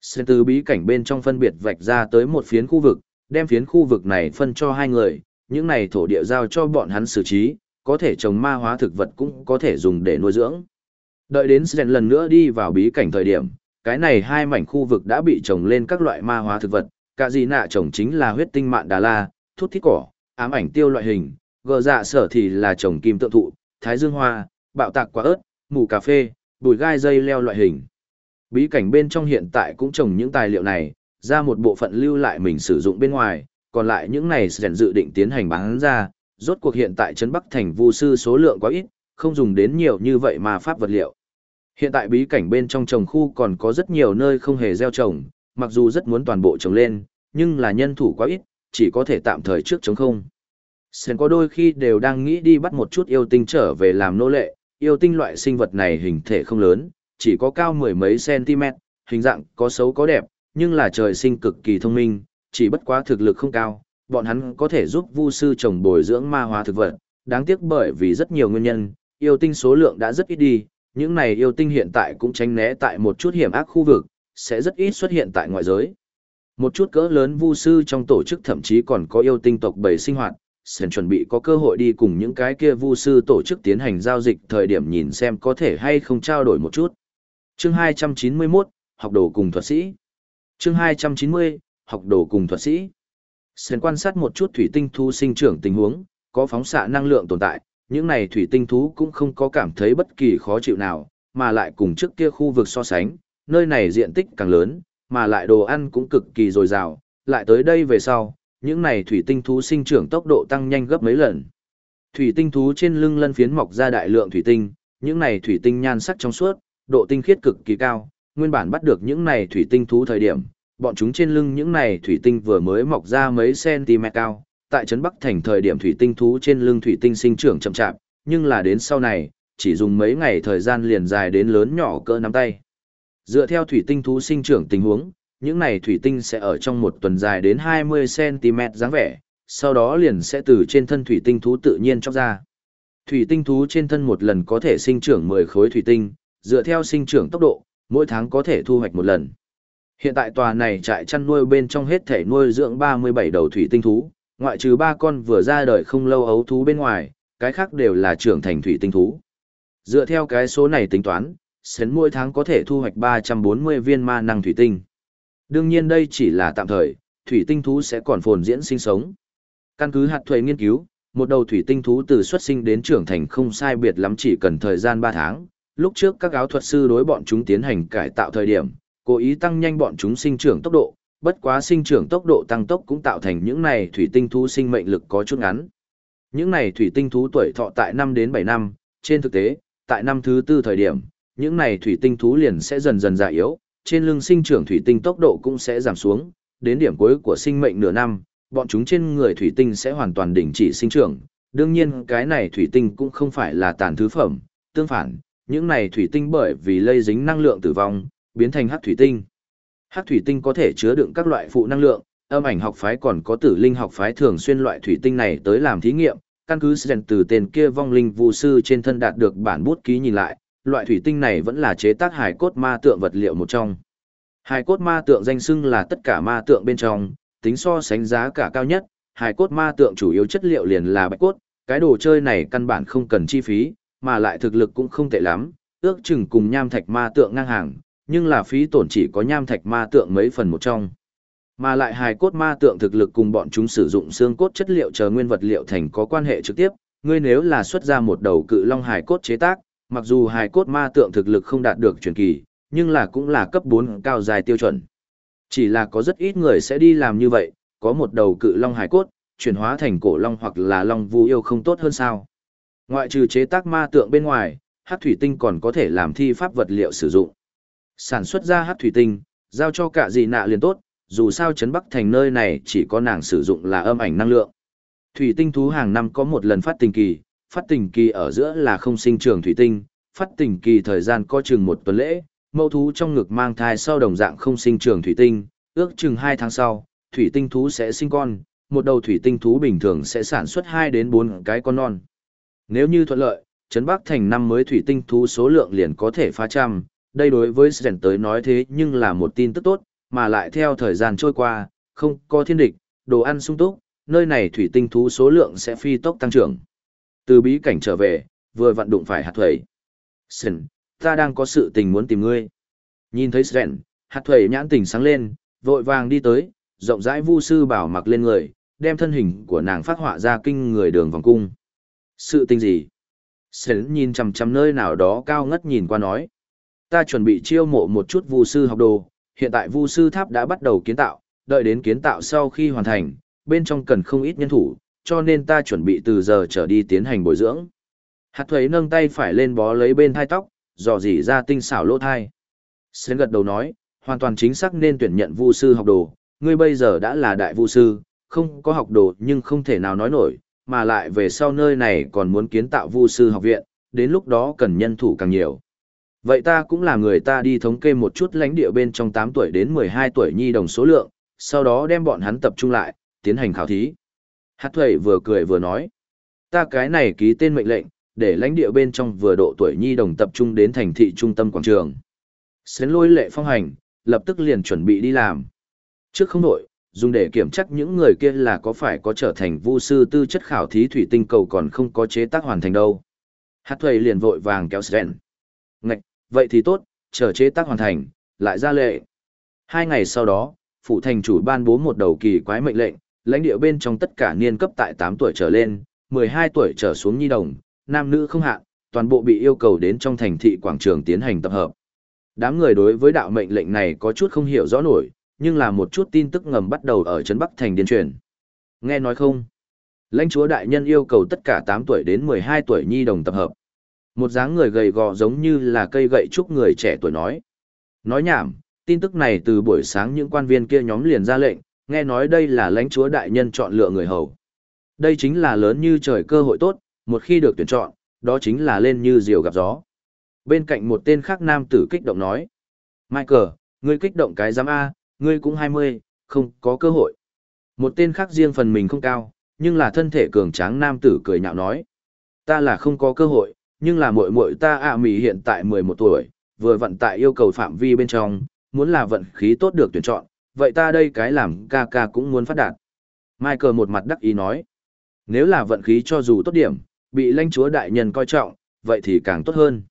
Sơn từ bí cảnh bên trong phân biệt vạch ra tới một phiến khu vực, đem phiến khu vực này phân cho hai người, những này thổ địa giao cho bọn hắn xử trí, có thể trồng ma hóa thực vật cũng có thể dùng để nuôi dưỡng. Đợi đến Sơn lần nữa đi vào bí cảnh thời điểm, cái này hai mảnh khu vực đã bị trồng lên các loại ma hóa thực vật, cả gì nạ trồng chính là huyết tinh mạn đà la, thuốc thít cỏ, ám ảnh tiêu loại hình, gờ dạ sở thì là trồng kim tượng thụ, thái dương hoa, bạo tạc quả ớt, mù cà phê, bùi gai dây leo loại hình. Bí cảnh bên trong hiện tại cũng trồng những tài liệu này, ra một bộ phận lưu lại mình sử dụng bên ngoài, còn lại những này sẽ dự định tiến hành bán ra, rốt cuộc hiện tại trấn Bắc thành vu sư số lượng quá ít, không dùng đến nhiều như vậy mà pháp vật liệu. Hiện tại bí cảnh bên trong trồng khu còn có rất nhiều nơi không hề gieo trồng, mặc dù rất muốn toàn bộ trồng lên, nhưng là nhân thủ quá ít, chỉ có thể tạm thời trước trống không. Sen có đôi khi đều đang nghĩ đi bắt một chút yêu tinh trở về làm nô lệ, yêu tinh loại sinh vật này hình thể không lớn, chỉ có cao mười mấy cm, hình dạng có xấu có đẹp, nhưng là trời sinh cực kỳ thông minh, chỉ bất quá thực lực không cao, bọn hắn có thể giúp vu sư trồng bồi dưỡng ma hóa thực vật, đáng tiếc bởi vì rất nhiều nguyên nhân, yêu tinh số lượng đã rất ít đi, những này yêu tinh hiện tại cũng tránh né tại một chút hiểm ác khu vực, sẽ rất ít xuất hiện tại ngoại giới. Một chút cỡ lớn vu sư trong tổ chức thậm chí còn có yêu tinh tộc bầy sinh hoạt, sẵn chuẩn bị có cơ hội đi cùng những cái kia vu sư tổ chức tiến hành giao dịch thời điểm nhìn xem có thể hay không trao đổi một chút. Chương 291, học đồ cùng thuật sĩ. Chương 290, học đồ cùng thuật sĩ. Sơn quan sát một chút thủy tinh thú sinh trưởng tình huống, có phóng xạ năng lượng tồn tại, những này thủy tinh thú cũng không có cảm thấy bất kỳ khó chịu nào, mà lại cùng trước kia khu vực so sánh, nơi này diện tích càng lớn, mà lại đồ ăn cũng cực kỳ dồi dào, lại tới đây về sau, những này thủy tinh thú sinh trưởng tốc độ tăng nhanh gấp mấy lần. Thủy tinh thú trên lưng lân phiến mọc ra đại lượng thủy tinh, những này thủy tinh nhan sắc trong suốt, độ tinh khiết cực kỳ cao, nguyên bản bắt được những này thủy tinh thú thời điểm, bọn chúng trên lưng những này thủy tinh vừa mới mọc ra mấy cm cao, tại trấn Bắc thành thời điểm thủy tinh thú trên lưng thủy tinh sinh trưởng chậm chạp, nhưng là đến sau này, chỉ dùng mấy ngày thời gian liền dài đến lớn nhỏ cỡ nắm tay. Dựa theo thủy tinh thú sinh trưởng tình huống, những này thủy tinh sẽ ở trong một tuần dài đến 20cm dáng vẻ, sau đó liền sẽ từ trên thân thủy tinh thú tự nhiên chóc ra. Thủy tinh thú trên thân một lần có thể sinh trưởng 10 khối thủy tinh, dựa theo sinh trưởng tốc độ, mỗi tháng có thể thu hoạch một lần. Hiện tại tòa này trại chăn nuôi bên trong hết thể nuôi dưỡng 37 đầu thủy tinh thú, ngoại trừ ba con vừa ra đời không lâu ấu thú bên ngoài, cái khác đều là trưởng thành thủy tinh thú. Dựa theo cái số này tính toán, sến mỗi tháng có thể thu hoạch 340 viên ma năng thủy tinh. Đương nhiên đây chỉ là tạm thời, thủy tinh thú sẽ còn phồn diễn sinh sống. Căn cứ hạt thuế nghiên cứu, một đầu thủy tinh thú từ xuất sinh đến trưởng thành không sai biệt lắm chỉ cần thời gian 3 tháng. Lúc trước các áo thuật sư đối bọn chúng tiến hành cải tạo thời điểm, cố ý tăng nhanh bọn chúng sinh trưởng tốc độ, bất quá sinh trưởng tốc độ tăng tốc cũng tạo thành những này thủy tinh thú sinh mệnh lực có chút ngắn. Những này thủy tinh thú tuổi thọ tại 5 đến 7 năm, trên thực tế, tại năm thứ tư thời điểm, những này thủy tinh thú liền sẽ dần dần già yếu, trên lưng sinh trưởng thủy tinh tốc độ cũng sẽ giảm xuống, đến điểm cuối của sinh mệnh nửa năm, bọn chúng trên người thủy tinh sẽ hoàn toàn đình chỉ sinh trưởng. Đương nhiên cái này thủy tinh cũng không phải là tàn thứ phẩm, tương phản, những này thủy tinh bởi vì lây dính năng lượng tử vong, biến thành hắc thủy tinh. Hắc thủy tinh có thể chứa đựng các loại phụ năng lượng, âm ảnh học phái còn có tử linh học phái thường xuyên loại thủy tinh này tới làm thí nghiệm, căn cứ Sren từ tên kia vong linh vu sư trên thân đạt được bản bút ký nhìn lại, loại thủy tinh này vẫn là chế tác hài cốt ma tượng vật liệu một trong. Hài cốt ma tượng danh xưng là tất cả ma tượng bên trong, tính so sánh giá cả cao nhất, hài cốt ma tượng chủ yếu chất liệu liền là bạch cốt, cái đồ chơi này căn bản không cần chi phí, mà lại thực lực cũng không tệ lắm, ước chừng cùng nham thạch ma tượng ngang hàng, nhưng là phí tổn chỉ có nham thạch ma tượng mấy phần một trong. Mà lại hài cốt ma tượng thực lực cùng bọn chúng sử dụng xương cốt chất liệu chờ nguyên vật liệu thành có quan hệ trực tiếp, ngươi nếu là xuất ra một đầu cự long hài cốt chế tác, mặc dù hài cốt ma tượng thực lực không đạt được truyền kỳ, nhưng là cũng là cấp 4 cao dài tiêu chuẩn. Chỉ là có rất ít người sẽ đi làm như vậy, có một đầu cự long hài cốt, chuyển hóa thành cổ long hoặc là long vu yêu không tốt hơn sao. Ngoại trừ chế tác ma tượng bên ngoài, hát thủy tinh còn có thể làm thi pháp vật liệu sử dụng. Sản xuất ra hát thủy tinh, giao cho cả gì nạ liền tốt, dù sao Trấn Bắc thành nơi này chỉ có nàng sử dụng là âm ảnh năng lượng. Thủy tinh thú hàng năm có một lần phát tình kỳ, phát tình kỳ ở giữa là không sinh trưởng thủy tinh, phát tình kỳ thời gian có chừng một tuần lễ, mẫu thú trong ngực mang thai sau đồng dạng không sinh trưởng thủy tinh, ước chừng 2 tháng sau, thủy tinh thú sẽ sinh con, một đầu thủy tinh thú bình thường sẽ sản xuất 2 đến 4 cái con non. Nếu như thuận lợi, Trấn Bắc thành năm mới thủy tinh thú số lượng liền có thể phá trăm, đây đối với Sren tới nói thế nhưng là một tin tức tốt, mà lại theo thời gian trôi qua, không có thiên địch, đồ ăn sung túc, nơi này thủy tinh thú số lượng sẽ phi tốc tăng trưởng. Từ bí cảnh trở về, vừa vận đụng phải hạt thuẩy. Sren, ta đang có sự tình muốn tìm ngươi. Nhìn thấy Sren, hạt thuẩy nhãn tình sáng lên, vội vàng đi tới, rộng rãi vu sư bảo mặc lên người, đem thân hình của nàng phát họa ra kinh người đường vòng cung. Sự tình gì? Sến nhìn chằm chằm nơi nào đó cao ngất nhìn qua nói. Ta chuẩn bị chiêu mộ một chút vu sư học đồ, hiện tại vu sư tháp đã bắt đầu kiến tạo, đợi đến kiến tạo sau khi hoàn thành, bên trong cần không ít nhân thủ, cho nên ta chuẩn bị từ giờ trở đi tiến hành bồi dưỡng. Hạt thuế nâng tay phải lên bó lấy bên thai tóc, dò dỉ ra tinh xảo lỗ thai. Sến gật đầu nói, hoàn toàn chính xác nên tuyển nhận vu sư học đồ, ngươi bây giờ đã là đại vu sư, không có học đồ nhưng không thể nào nói nổi, mà lại về sau nơi này còn muốn kiến tạo vu sư học viện, đến lúc đó cần nhân thủ càng nhiều. Vậy ta cũng là người ta đi thống kê một chút lãnh địa bên trong 8 tuổi đến 12 tuổi nhi đồng số lượng, sau đó đem bọn hắn tập trung lại, tiến hành khảo thí. Hát thuệ vừa cười vừa nói, ta cái này ký tên mệnh lệnh, để lãnh địa bên trong vừa độ tuổi nhi đồng tập trung đến thành thị trung tâm quảng trường. Xến lôi lệ phong hành, lập tức liền chuẩn bị đi làm. Trước không đổi, dùng để kiểm chắc những người kia là có phải có trở thành vu sư tư chất khảo thí thủy tinh cầu còn không có chế tác hoàn thành đâu. Hát thuầy liền vội vàng kéo Sren. Ngạch, vậy thì tốt, chờ chế tác hoàn thành, lại ra lệ. Hai ngày sau đó, phụ thành chủ ban bố một đầu kỳ quái mệnh lệnh, lãnh địa bên trong tất cả niên cấp tại 8 tuổi trở lên, 12 tuổi trở xuống nhi đồng, nam nữ không hạn, toàn bộ bị yêu cầu đến trong thành thị quảng trường tiến hành tập hợp. Đám người đối với đạo mệnh lệnh này có chút không hiểu rõ nổi, nhưng là một chút tin tức ngầm bắt đầu ở Trấn Bắc Thành điên truyền. Nghe nói không? Lãnh chúa đại nhân yêu cầu tất cả 8 tuổi đến 12 tuổi nhi đồng tập hợp. Một dáng người gầy gò giống như là cây gậy trúc người trẻ tuổi nói. Nói nhảm, tin tức này từ buổi sáng những quan viên kia nhóm liền ra lệnh, nghe nói đây là lãnh chúa đại nhân chọn lựa người hầu. Đây chính là lớn như trời cơ hội tốt, một khi được tuyển chọn, đó chính là lên như diều gặp gió. Bên cạnh một tên khác nam tử kích động nói. Michael, ngươi kích động cái giám A, ngươi cũng 20, không có cơ hội. Một tên khác riêng phần mình không cao, nhưng là thân thể cường tráng nam tử cười nhạo nói. Ta là không có cơ hội, nhưng là muội muội ta ạ à mì hiện tại 11 tuổi, vừa vận tại yêu cầu phạm vi bên trong, muốn là vận khí tốt được tuyển chọn, vậy ta đây cái làm ca ca cũng muốn phát đạt. Michael một mặt đắc ý nói. Nếu là vận khí cho dù tốt điểm, bị lãnh chúa đại nhân coi trọng, vậy thì càng tốt hơn.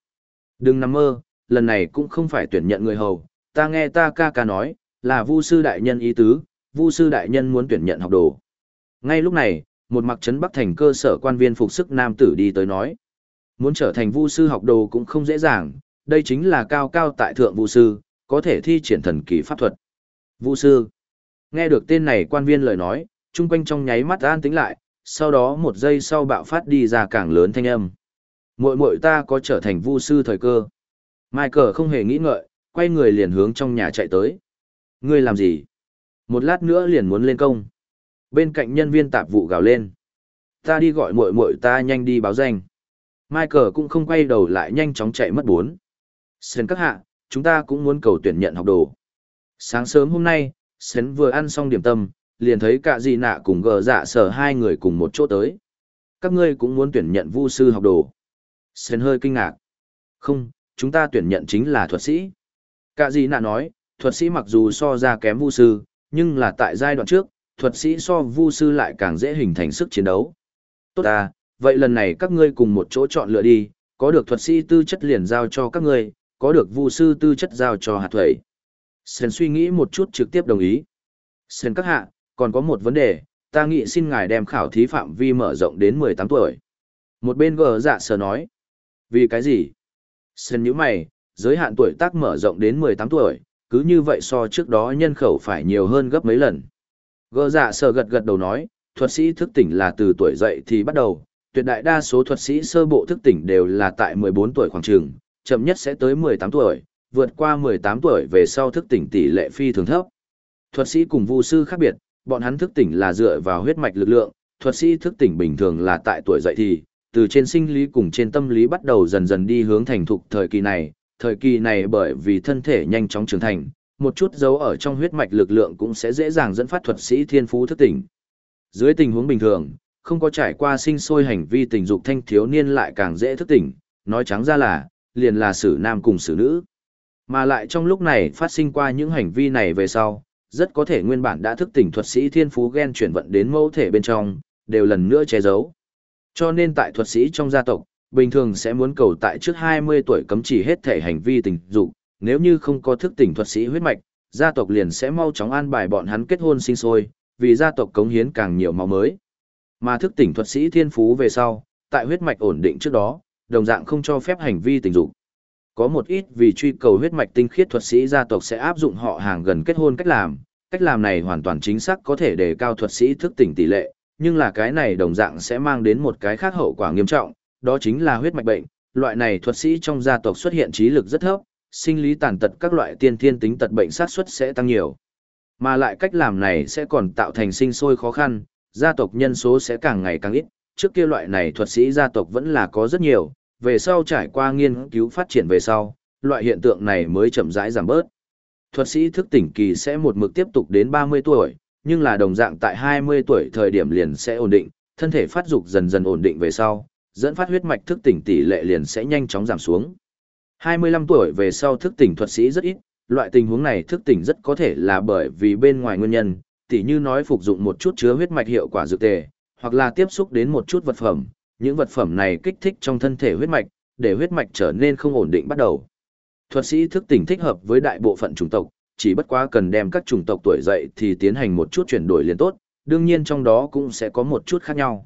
Đừng nằm mơ, lần này cũng không phải tuyển nhận người hầu, ta nghe ta ca ca nói, là Vu sư đại nhân ý tứ, Vu sư đại nhân muốn tuyển nhận học đồ. Ngay lúc này, một mặc trấn Bắc thành cơ sở quan viên phục sức nam tử đi tới nói, muốn trở thành Vu sư học đồ cũng không dễ dàng, đây chính là cao cao tại thượng Vu sư, có thể thi triển thần kỳ pháp thuật. Vu sư. Nghe được tên này quan viên lời nói, chung quanh trong nháy mắt an tĩnh lại, sau đó một giây sau bạo phát đi ra càng lớn thanh âm. Muội muội ta có trở thành Vu sư thời cơ. Michael không hề nghĩ ngợi, quay người liền hướng trong nhà chạy tới. Ngươi làm gì? Một lát nữa liền muốn lên công. Bên cạnh nhân viên tạp vụ gào lên. Ta đi gọi muội muội ta nhanh đi báo danh. Michael cũng không quay đầu lại nhanh chóng chạy mất bốn. Sến các hạ, chúng ta cũng muốn cầu tuyển nhận học đồ. Sáng sớm hôm nay, Sến vừa ăn xong điểm tâm, liền thấy cả gì nạ cùng gờ dạ sở hai người cùng một chỗ tới. Các ngươi cũng muốn tuyển nhận vu sư học đồ. Sến hơi kinh ngạc. Không, chúng ta tuyển nhận chính là thuật sĩ. Cả gì nạ nói, thuật sĩ mặc dù so ra kém vu sư, nhưng là tại giai đoạn trước, thuật sĩ so vu sư lại càng dễ hình thành sức chiến đấu. Tốt à, vậy lần này các ngươi cùng một chỗ chọn lựa đi, có được thuật sĩ tư chất liền giao cho các ngươi, có được vu sư tư chất giao cho hạt thuẩy. Sơn suy nghĩ một chút trực tiếp đồng ý. Sơn các hạ, còn có một vấn đề, ta nghĩ xin ngài đem khảo thí phạm vi mở rộng đến 18 tuổi. Một bên gờ dạ sờ nói. Vì cái gì? Sơn nhíu mày, giới hạn tuổi tác mở rộng đến 18 tuổi, cứ như vậy so trước đó nhân khẩu phải nhiều hơn gấp mấy lần. Gơ dạ sờ gật gật đầu nói, thuật sĩ thức tỉnh là từ tuổi dậy thì bắt đầu, tuyệt đại đa số thuật sĩ sơ bộ thức tỉnh đều là tại 14 tuổi khoảng trường, chậm nhất sẽ tới 18 tuổi, vượt qua 18 tuổi về sau thức tỉnh tỷ lệ phi thường thấp. Thuật sĩ cùng vu sư khác biệt, bọn hắn thức tỉnh là dựa vào huyết mạch lực lượng, thuật sĩ thức tỉnh bình thường là tại tuổi dậy thì, từ trên sinh lý cùng trên tâm lý bắt đầu dần dần đi hướng thành thục thời kỳ này, thời kỳ này bởi vì thân thể nhanh chóng trưởng thành, một chút dấu ở trong huyết mạch lực lượng cũng sẽ dễ dàng dẫn phát thuật sĩ thiên phú thức tỉnh. Dưới tình huống bình thường, không có trải qua sinh sôi hành vi tình dục thanh thiếu niên lại càng dễ thức tỉnh, nói trắng ra là, liền là xử nam cùng xử nữ. Mà lại trong lúc này phát sinh qua những hành vi này về sau, rất có thể nguyên bản đã thức tỉnh thuật sĩ thiên phú gen chuyển vận đến mẫu thể bên trong, đều lần nữa che giấu. Cho nên tại thuật sĩ trong gia tộc, bình thường sẽ muốn cầu tại trước 20 tuổi cấm chỉ hết thể hành vi tình dục, nếu như không có thức tỉnh thuật sĩ huyết mạch, gia tộc liền sẽ mau chóng an bài bọn hắn kết hôn sinh sôi, vì gia tộc cống hiến càng nhiều máu mới. Mà thức tỉnh thuật sĩ thiên phú về sau, tại huyết mạch ổn định trước đó, đồng dạng không cho phép hành vi tình dục. Có một ít vì truy cầu huyết mạch tinh khiết thuật sĩ gia tộc sẽ áp dụng họ hàng gần kết hôn cách làm, cách làm này hoàn toàn chính xác có thể đề cao thuật sĩ thức tỉnh tỷ lệ, nhưng là cái này đồng dạng sẽ mang đến một cái khác hậu quả nghiêm trọng, đó chính là huyết mạch bệnh, loại này thuật sĩ trong gia tộc xuất hiện trí lực rất thấp, sinh lý tàn tật các loại tiên thiên tính tật bệnh sát suất sẽ tăng nhiều. Mà lại cách làm này sẽ còn tạo thành sinh sôi khó khăn, gia tộc nhân số sẽ càng ngày càng ít, trước kia loại này thuật sĩ gia tộc vẫn là có rất nhiều, về sau trải qua nghiên cứu phát triển về sau, loại hiện tượng này mới chậm rãi giảm bớt. Thuật sĩ thức tỉnh kỳ sẽ một mực tiếp tục đến 30 tuổi, nhưng là đồng dạng tại 20 tuổi thời điểm liền sẽ ổn định, thân thể phát dục dần dần ổn định về sau, dẫn phát huyết mạch thức tỉnh tỷ lệ liền sẽ nhanh chóng giảm xuống. 25 tuổi về sau thức tỉnh thuật sĩ rất ít, loại tình huống này thức tỉnh rất có thể là bởi vì bên ngoài nguyên nhân, tỉ như nói phục dụng một chút chứa huyết mạch hiệu quả dược tề, hoặc là tiếp xúc đến một chút vật phẩm, những vật phẩm này kích thích trong thân thể huyết mạch, để huyết mạch trở nên không ổn định bắt đầu. Thuật sĩ thức tỉnh thích hợp với đại bộ phận chủng tộc, chỉ bất quá cần đem các chủng tộc tuổi dậy thì tiến hành một chút chuyển đổi liền tốt, đương nhiên trong đó cũng sẽ có một chút khác nhau.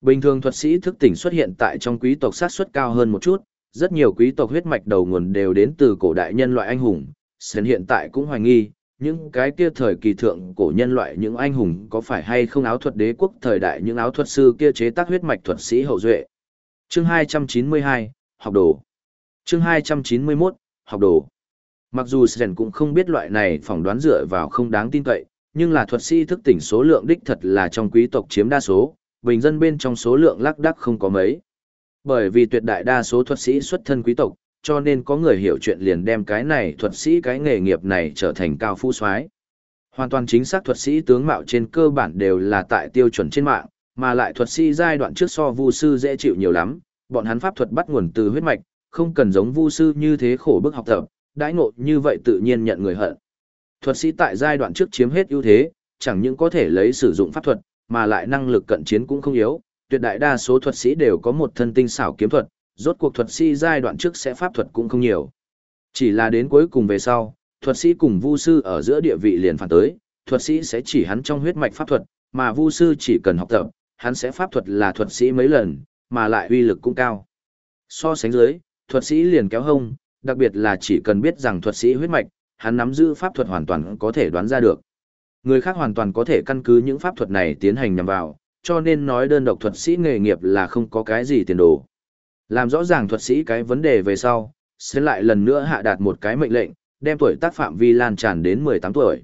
Bình thường thuật sĩ thức tỉnh xuất hiện tại trong quý tộc sát suất cao hơn một chút, rất nhiều quý tộc huyết mạch đầu nguồn đều đến từ cổ đại nhân loại anh hùng, Sến hiện tại cũng hoài nghi, những cái kia thời kỳ thượng cổ nhân loại những anh hùng có phải hay không áo thuật đế quốc thời đại những áo thuật sư kia chế tác huyết mạch thuật sĩ hậu duệ. Chương 292, học đồ. Chương 291, học đồ. Mặc dù Sren cũng không biết loại này phỏng đoán dựa vào không đáng tin cậy, nhưng là thuật sĩ thức tỉnh số lượng đích thật là trong quý tộc chiếm đa số, bình dân bên trong số lượng lác đắc không có mấy. Bởi vì tuyệt đại đa số thuật sĩ xuất thân quý tộc, cho nên có người hiểu chuyện liền đem cái này thuật sĩ cái nghề nghiệp này trở thành cao phu soái. Hoàn toàn chính xác thuật sĩ tướng mạo trên cơ bản đều là tại tiêu chuẩn trên mạng, mà lại thuật sĩ giai đoạn trước so vu sư dễ chịu nhiều lắm, bọn hắn pháp thuật bắt nguồn từ huyết mạch, không cần giống vu sư như thế khổ bức học tập, đãi ngộ như vậy tự nhiên nhận người hận. Thuật sĩ tại giai đoạn trước chiếm hết ưu thế, chẳng những có thể lấy sử dụng pháp thuật, mà lại năng lực cận chiến cũng không yếu, tuyệt đại đa số thuật sĩ đều có một thân tinh xảo kiếm thuật, rốt cuộc thuật sĩ giai đoạn trước sẽ pháp thuật cũng không nhiều. Chỉ là đến cuối cùng về sau, thuật sĩ cùng vu sư ở giữa địa vị liền phản tới, thuật sĩ sẽ chỉ hắn trong huyết mạch pháp thuật, mà vu sư chỉ cần học tập, hắn sẽ pháp thuật là thuật sĩ mấy lần, mà lại uy lực cũng cao. So sánh dưới, thuật sĩ liền kéo hông, đặc biệt là chỉ cần biết rằng thuật sĩ huyết mạch, hắn nắm giữ pháp thuật hoàn toàn có thể đoán ra được. Người khác hoàn toàn có thể căn cứ những pháp thuật này tiến hành nhằm vào, cho nên nói đơn độc thuật sĩ nghề nghiệp là không có cái gì tiền đồ. Làm rõ ràng thuật sĩ cái vấn đề về sau, sẽ lại lần nữa hạ đạt một cái mệnh lệnh, đem tuổi tác phạm vi lan tràn đến 18 tuổi.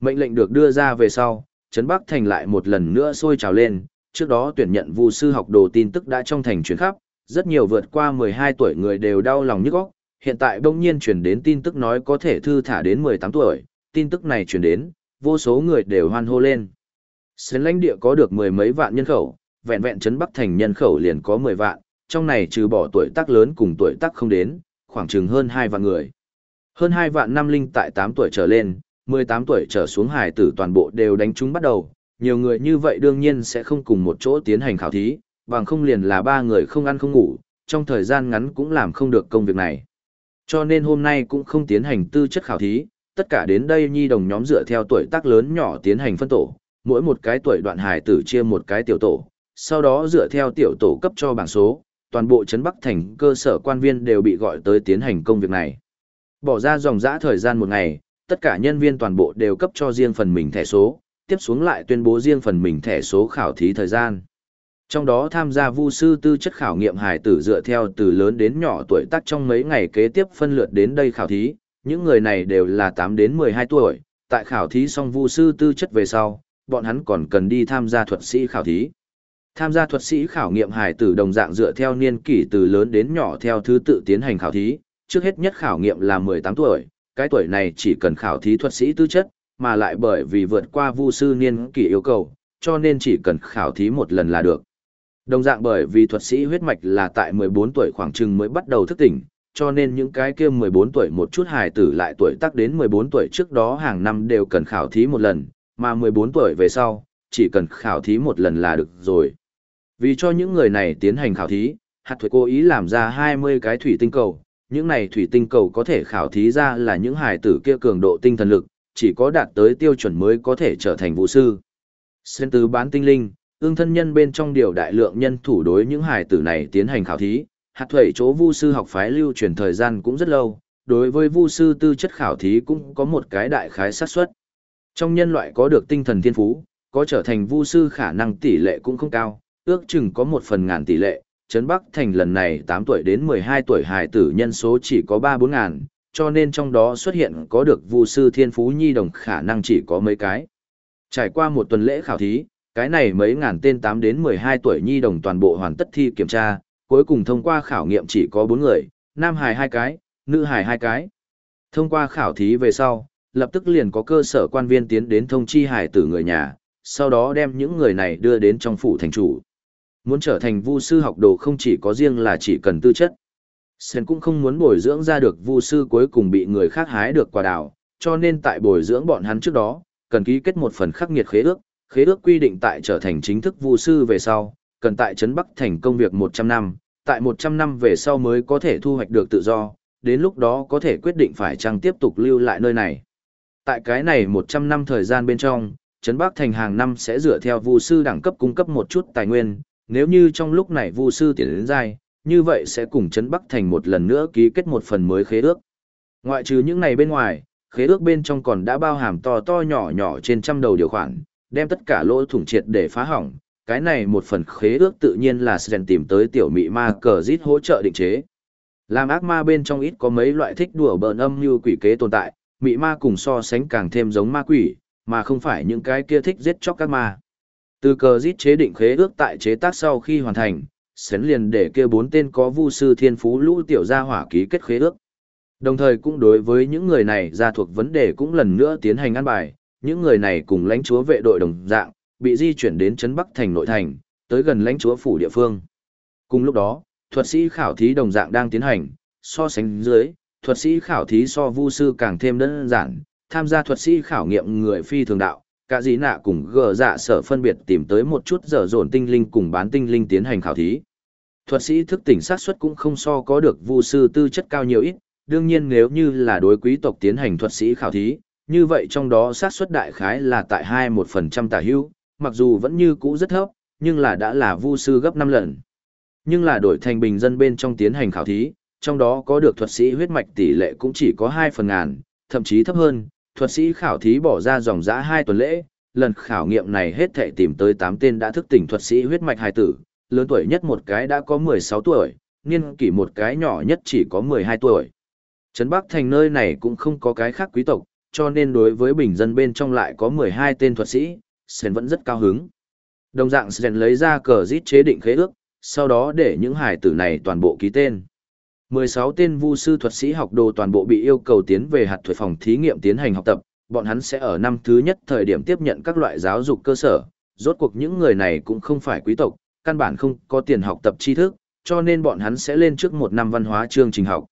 Mệnh lệnh được đưa ra về sau, Trấn Bắc Thành lại một lần nữa sôi trào lên, trước đó tuyển nhận vu sư học đồ tin tức đã trong thành chuyển khắp, rất nhiều vượt qua 12 tuổi người đều đau lòng nhức óc, hiện tại đông nhiên chuyển đến tin tức nói có thể thư thả đến 18 tuổi, tin tức này chuyển đến, vô số người đều hoan hô lên. Sến lãnh địa có được mười mấy vạn nhân khẩu, vẹn vẹn Trấn Bắc Thành nhân khẩu liền có 10 vạn, trong này trừ bỏ tuổi tác lớn cùng tuổi tác không đến, khoảng chừng hơn hai vạn người. Hơn hai vạn năm linh tại 8 tuổi trở lên, 18 tuổi trở xuống hải tử toàn bộ đều đánh chúng bắt đầu, nhiều người như vậy đương nhiên sẽ không cùng một chỗ tiến hành khảo thí, bằng không liền là ba người không ăn không ngủ, trong thời gian ngắn cũng làm không được công việc này. Cho nên hôm nay cũng không tiến hành tư chất khảo thí, tất cả đến đây nhi đồng nhóm dựa theo tuổi tác lớn nhỏ tiến hành phân tổ, mỗi một cái tuổi đoạn hải tử chia một cái tiểu tổ, sau đó dựa theo tiểu tổ cấp cho bảng số, toàn bộ trấn Bắc thành cơ sở quan viên đều bị gọi tới tiến hành công việc này. Bỏ ra dòng dã thời gian một ngày, tất cả nhân viên toàn bộ đều cấp cho riêng phần mình thẻ số, tiếp xuống lại tuyên bố riêng phần mình thẻ số khảo thí thời gian. Trong đó tham gia vu sư tư chất khảo nghiệm hải tử dựa theo từ lớn đến nhỏ tuổi tác trong mấy ngày kế tiếp phân lượt đến đây khảo thí, những người này đều là 8 đến 12 tuổi, tại khảo thí xong vu sư tư chất về sau, bọn hắn còn cần đi tham gia thuật sĩ khảo thí. Tham gia thuật sĩ khảo nghiệm hài tử đồng dạng dựa theo niên kỷ từ lớn đến nhỏ theo thứ tự tiến hành khảo thí, trước hết nhất khảo nghiệm là 18 tuổi, cái tuổi này chỉ cần khảo thí thuật sĩ tư chất, mà lại bởi vì vượt qua vu sư niên kỷ yêu cầu, cho nên chỉ cần khảo thí một lần là được. Đồng dạng bởi vì thuật sĩ huyết mạch là tại 14 tuổi khoảng chừng mới bắt đầu thức tỉnh, cho nên những cái kia 14 tuổi một chút hài tử lại tuổi tác đến 14 tuổi trước đó hàng năm đều cần khảo thí một lần, mà 14 tuổi về sau, chỉ cần khảo thí một lần là được rồi. Vì cho những người này tiến hành khảo thí, hạt thuế cố ý làm ra 20 cái thủy tinh cầu, những này thủy tinh cầu có thể khảo thí ra là những hài tử kia cường độ tinh thần lực, chỉ có đạt tới tiêu chuẩn mới có thể trở thành vũ sư. Xuyên tứ bán tinh linh, ương thân nhân bên trong điều đại lượng nhân thủ đối những hài tử này tiến hành khảo thí, hạt thuẩy chỗ vu sư học phái lưu truyền thời gian cũng rất lâu, đối với vu sư tư chất khảo thí cũng có một cái đại khái xác suất. Trong nhân loại có được tinh thần thiên phú, có trở thành vu sư khả năng tỷ lệ cũng không cao, ước chừng có một phần ngàn tỷ lệ. Trấn Bắc Thành lần này 8 tuổi đến 12 tuổi hài tử nhân số chỉ có 3-4 ngàn, cho nên trong đó xuất hiện có được vu sư thiên phú nhi đồng khả năng chỉ có mấy cái. Trải qua một tuần lễ khảo thí, cái này mấy ngàn tên 8 đến 12 tuổi nhi đồng toàn bộ hoàn tất thi kiểm tra, cuối cùng thông qua khảo nghiệm chỉ có 4 người, nam hài 2 cái, nữ hài 2 cái. Thông qua khảo thí về sau, lập tức liền có cơ sở quan viên tiến đến thông chi hài tử người nhà, sau đó đem những người này đưa đến trong phủ thành chủ. Muốn trở thành vu sư học đồ không chỉ có riêng là chỉ cần tư chất. Sen cũng không muốn bồi dưỡng ra được vu sư cuối cùng bị người khác hái được quả đào, cho nên tại bồi dưỡng bọn hắn trước đó, cần ký kết một phần khắc nghiệt khế ước, khế ước quy định tại trở thành chính thức vu sư về sau, cần tại trấn Bắc thành công việc 100 năm, tại 100 năm về sau mới có thể thu hoạch được tự do, đến lúc đó có thể quyết định phải chăng tiếp tục lưu lại nơi này. Tại cái này 100 năm thời gian bên trong, trấn Bắc thành hàng năm sẽ dựa theo vu sư đẳng cấp cung cấp một chút tài nguyên, nếu như trong lúc này vu sư tiến đến dai, như vậy sẽ cùng trấn Bắc thành một lần nữa ký kết một phần mới khế ước. Ngoại trừ những này bên ngoài, khế ước bên trong còn đã bao hàm to to nhỏ nhỏ trên trăm đầu điều khoản, đem tất cả lỗ thủng triệt để phá hỏng. Cái này một phần khế ước tự nhiên là Sren tìm tới tiểu mị ma cờ giết hỗ trợ định chế. Làm ác ma bên trong ít có mấy loại thích đùa bỡn âm như quỷ kế tồn tại, mị ma cùng so sánh càng thêm giống ma quỷ, mà không phải những cái kia thích giết chóc các ma. Từ cờ giết chế định khế ước tại chế tác sau khi hoàn thành, Sến liền để kia bốn tên có vu sư thiên phú lũ tiểu gia hỏa ký kết khế ước. Đồng thời cũng đối với những người này ra thuộc vấn đề cũng lần nữa tiến hành ăn bài, những người này cùng lãnh chúa vệ đội đồng dạng, bị di chuyển đến Trấn Bắc thành nội thành, tới gần lãnh chúa phủ địa phương. Cùng lúc đó, thuật sĩ khảo thí đồng dạng đang tiến hành, so sánh dưới, thuật sĩ khảo thí so vu sư càng thêm đơn giản, tham gia thuật sĩ khảo nghiệm người phi thường đạo, cả dĩ nạ cùng gờ dạ sở phân biệt tìm tới một chút dở dồn tinh linh cùng bán tinh linh tiến hành khảo thí. Thuật sĩ thức tỉnh sát suất cũng không so có được vu sư tư chất cao nhiều ít, đương nhiên nếu như là đối quý tộc tiến hành thuật sĩ khảo thí, như vậy trong đó sát suất đại khái là tại 21% tả hữu, mặc dù vẫn như cũ rất thấp, nhưng là đã là vu sư gấp 5 lần. Nhưng là đổi thành bình dân bên trong tiến hành khảo thí, trong đó có được thuật sĩ huyết mạch tỷ lệ cũng chỉ có 2 phần ngàn, thậm chí thấp hơn, thuật sĩ khảo thí bỏ ra dòng dã 2 tuần lễ, lần khảo nghiệm này hết thể tìm tới 8 tên đã thức tỉnh thuật sĩ huyết mạch hài tử, lớn tuổi nhất một cái đã có 16 tuổi, niên kỷ một cái nhỏ nhất chỉ có 12 tuổi. Trấn Bắc thành nơi này cũng không có cái khác quý tộc, cho nên đối với bình dân bên trong lại có 12 tên thuật sĩ, Sen vẫn rất cao hứng. Đồng dạng Sen lấy ra cờ rít chế định khế ước, sau đó để những hải tử này toàn bộ ký tên. 16 tên vu sư thuật sĩ học đồ toàn bộ bị yêu cầu tiến về hạt thuật phòng thí nghiệm tiến hành học tập, bọn hắn sẽ ở năm thứ nhất thời điểm tiếp nhận các loại giáo dục cơ sở, rốt cuộc những người này cũng không phải quý tộc, căn bản không có tiền học tập tri thức, cho nên bọn hắn sẽ lên trước một năm văn hóa chương trình học.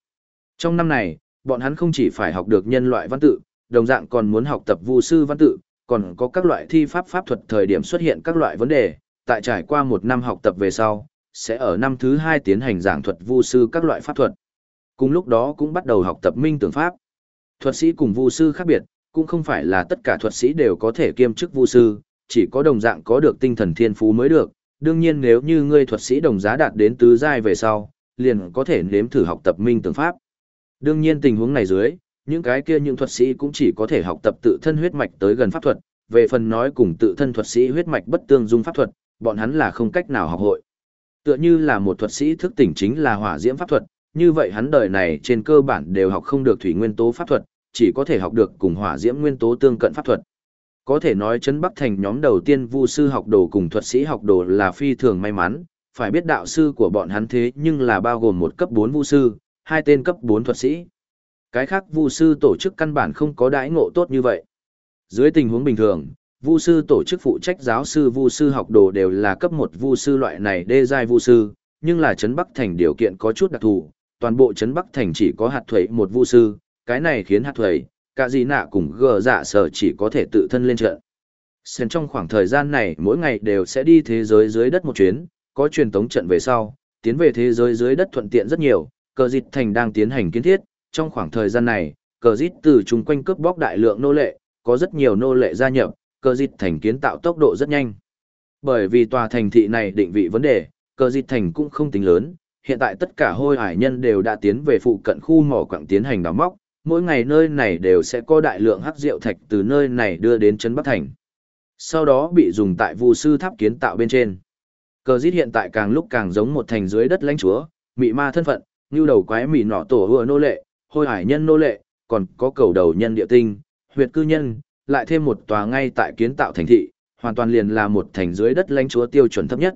Trong năm này, bọn hắn không chỉ phải học được nhân loại văn tự, đồng dạng còn muốn học tập vu sư văn tự, còn có các loại thi pháp pháp thuật thời điểm xuất hiện các loại vấn đề, tại trải qua một năm học tập về sau, sẽ ở năm thứ hai tiến hành giảng thuật vu sư các loại pháp thuật. Cùng lúc đó cũng bắt đầu học tập minh tưởng pháp. Thuật sĩ cùng vu sư khác biệt, cũng không phải là tất cả thuật sĩ đều có thể kiêm chức vu sư, chỉ có đồng dạng có được tinh thần thiên phú mới được. Đương nhiên nếu như ngươi thuật sĩ đồng giá đạt đến tứ giai về sau, liền có thể nếm thử học tập minh tưởng pháp. Đương nhiên tình huống này dưới, những cái kia những thuật sĩ cũng chỉ có thể học tập tự thân huyết mạch tới gần pháp thuật, về phần nói cùng tự thân thuật sĩ huyết mạch bất tương dung pháp thuật, bọn hắn là không cách nào học hội. Tựa như là một thuật sĩ thức tỉnh chính là hỏa diễm pháp thuật, như vậy hắn đời này trên cơ bản đều học không được thủy nguyên tố pháp thuật, chỉ có thể học được cùng hỏa diễm nguyên tố tương cận pháp thuật. Có thể nói chấn Bắc Thành nhóm đầu tiên vu sư học đồ cùng thuật sĩ học đồ là phi thường may mắn, phải biết đạo sư của bọn hắn thế nhưng là bao gồm một cấp 4 vu sư, hai tên cấp 4 thuật sĩ. Cái khác vu sư tổ chức căn bản không có đãi ngộ tốt như vậy. Dưới tình huống bình thường, vu sư tổ chức phụ trách giáo sư vu sư học đồ đều là cấp một vu sư loại này đê giai vu sư, nhưng là trấn Bắc thành điều kiện có chút đặc thù, toàn bộ trấn Bắc Thành chỉ có hạt thuẩy một vu sư, cái này khiến hạt thuẩy, cả gì nạ cùng gờ dạ sở chỉ có thể tự thân lên trận. Sen trong khoảng thời gian này mỗi ngày đều sẽ đi thế giới dưới đất một chuyến, có truyền tống trận về sau, tiến về thế giới dưới đất thuận tiện rất nhiều, cờ dịch thành đang tiến hành kiến thiết, trong khoảng thời gian này, cờ dít từ chung quanh cướp bóc đại lượng nô lệ, có rất nhiều nô lệ gia nhập, cờ dít thành kiến tạo tốc độ rất nhanh. Bởi vì tòa thành thị này định vị vấn đề, cờ dít thành cũng không tính lớn, hiện tại tất cả hôi hải nhân đều đã tiến về phụ cận khu mỏ quặng tiến hành đào móc, mỗi ngày nơi này đều sẽ có đại lượng hắc rượu thạch từ nơi này đưa đến trấn Bắc Thành. Sau đó bị dùng tại vu sư tháp kiến tạo bên trên. Cờ dít hiện tại càng lúc càng giống một thành dưới đất lãnh chúa, mị ma thân phận, như đầu quái mị nọ tổ hùa nô lệ, hôi hải nhân nô lệ, còn có cầu đầu nhân địa tinh, huyệt cư nhân, lại thêm một tòa ngay tại kiến tạo thành thị, hoàn toàn liền là một thành dưới đất lãnh chúa tiêu chuẩn thấp nhất.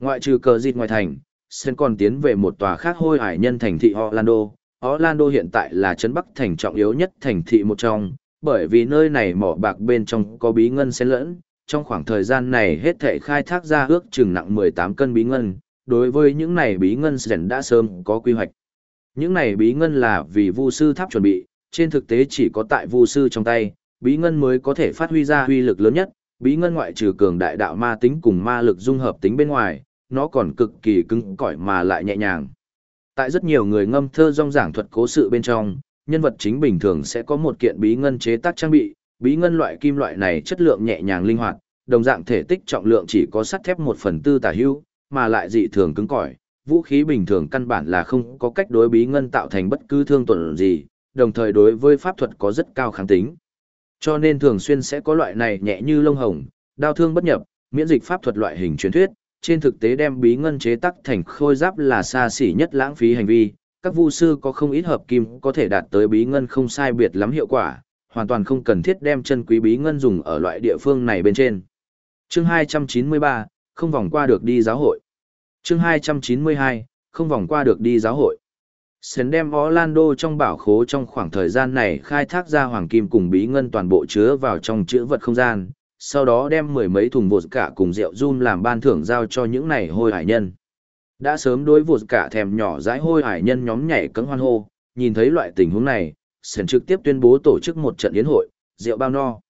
Ngoại trừ cờ dịt ngoài thành, Sen còn tiến về một tòa khác hôi hải nhân thành thị Orlando. Orlando hiện tại là trấn Bắc thành trọng yếu nhất thành thị một trong, bởi vì nơi này mỏ bạc bên trong có bí ngân xen lẫn, trong khoảng thời gian này hết thảy khai thác ra ước chừng nặng 18 cân bí ngân, đối với những này bí ngân Sen đã sớm có quy hoạch. Những này bí ngân là vì Vu sư tháp chuẩn bị, trên thực tế chỉ có tại Vu sư trong tay, bí ngân mới có thể phát huy ra huy lực lớn nhất, bí ngân ngoại trừ cường đại đạo ma tính cùng ma lực dung hợp tính bên ngoài, nó còn cực kỳ cứng cỏi mà lại nhẹ nhàng. Tại rất nhiều người ngâm thơ rong giảng thuật cố sự bên trong, nhân vật chính bình thường sẽ có một kiện bí ngân chế tác trang bị, bí ngân loại kim loại này chất lượng nhẹ nhàng linh hoạt, đồng dạng thể tích trọng lượng chỉ có sắt thép một phần tư tả hữu, mà lại dị thường cứng cỏi. Vũ khí bình thường căn bản là không có cách đối bí ngân tạo thành bất cứ thương tổn gì, đồng thời đối với pháp thuật có rất cao kháng tính. Cho nên thường xuyên sẽ có loại này nhẹ như lông hồng, đao thương bất nhập, miễn dịch pháp thuật loại hình truyền thuyết, trên thực tế đem bí ngân chế tắc thành khôi giáp là xa xỉ nhất lãng phí hành vi, các vu sư có không ít hợp kim có thể đạt tới bí ngân không sai biệt lắm hiệu quả, hoàn toàn không cần thiết đem chân quý bí ngân dùng ở loại địa phương này bên trên. Chương 293, không vòng qua được đi giáo hội. Chương 292, không vòng qua được đi giáo hội. Sến đem Orlando trong bảo khố trong khoảng thời gian này khai thác ra hoàng kim cùng bí ngân toàn bộ chứa vào trong chữ vật không gian, sau đó đem mười mấy thùng vột cả cùng rượu run làm ban thưởng giao cho những này hôi hải nhân. Đã sớm đối vột cả thèm nhỏ dãi hôi hải nhân nhóm nhảy cấm hoan hô, nhìn thấy loại tình huống này, Sển trực tiếp tuyên bố tổ chức một trận yến hội, rượu bao no.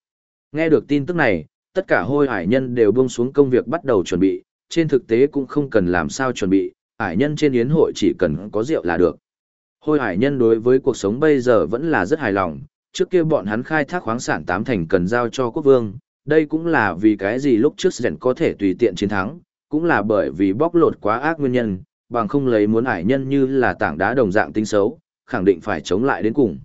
Nghe được tin tức này, tất cả hôi hải nhân đều buông xuống công việc bắt đầu chuẩn bị, trên thực tế cũng không cần làm sao chuẩn bị, hải nhân trên yến hội chỉ cần có rượu là được. Hôi hải nhân đối với cuộc sống bây giờ vẫn là rất hài lòng, trước kia bọn hắn khai thác khoáng sản tám thành cần giao cho quốc vương, đây cũng là vì cái gì lúc trước Sren có thể tùy tiện chiến thắng, cũng là bởi vì bóc lột quá ác nguyên nhân, bằng không lấy muốn ải nhân như là tảng đá đồng dạng tính xấu, khẳng định phải chống lại đến cùng.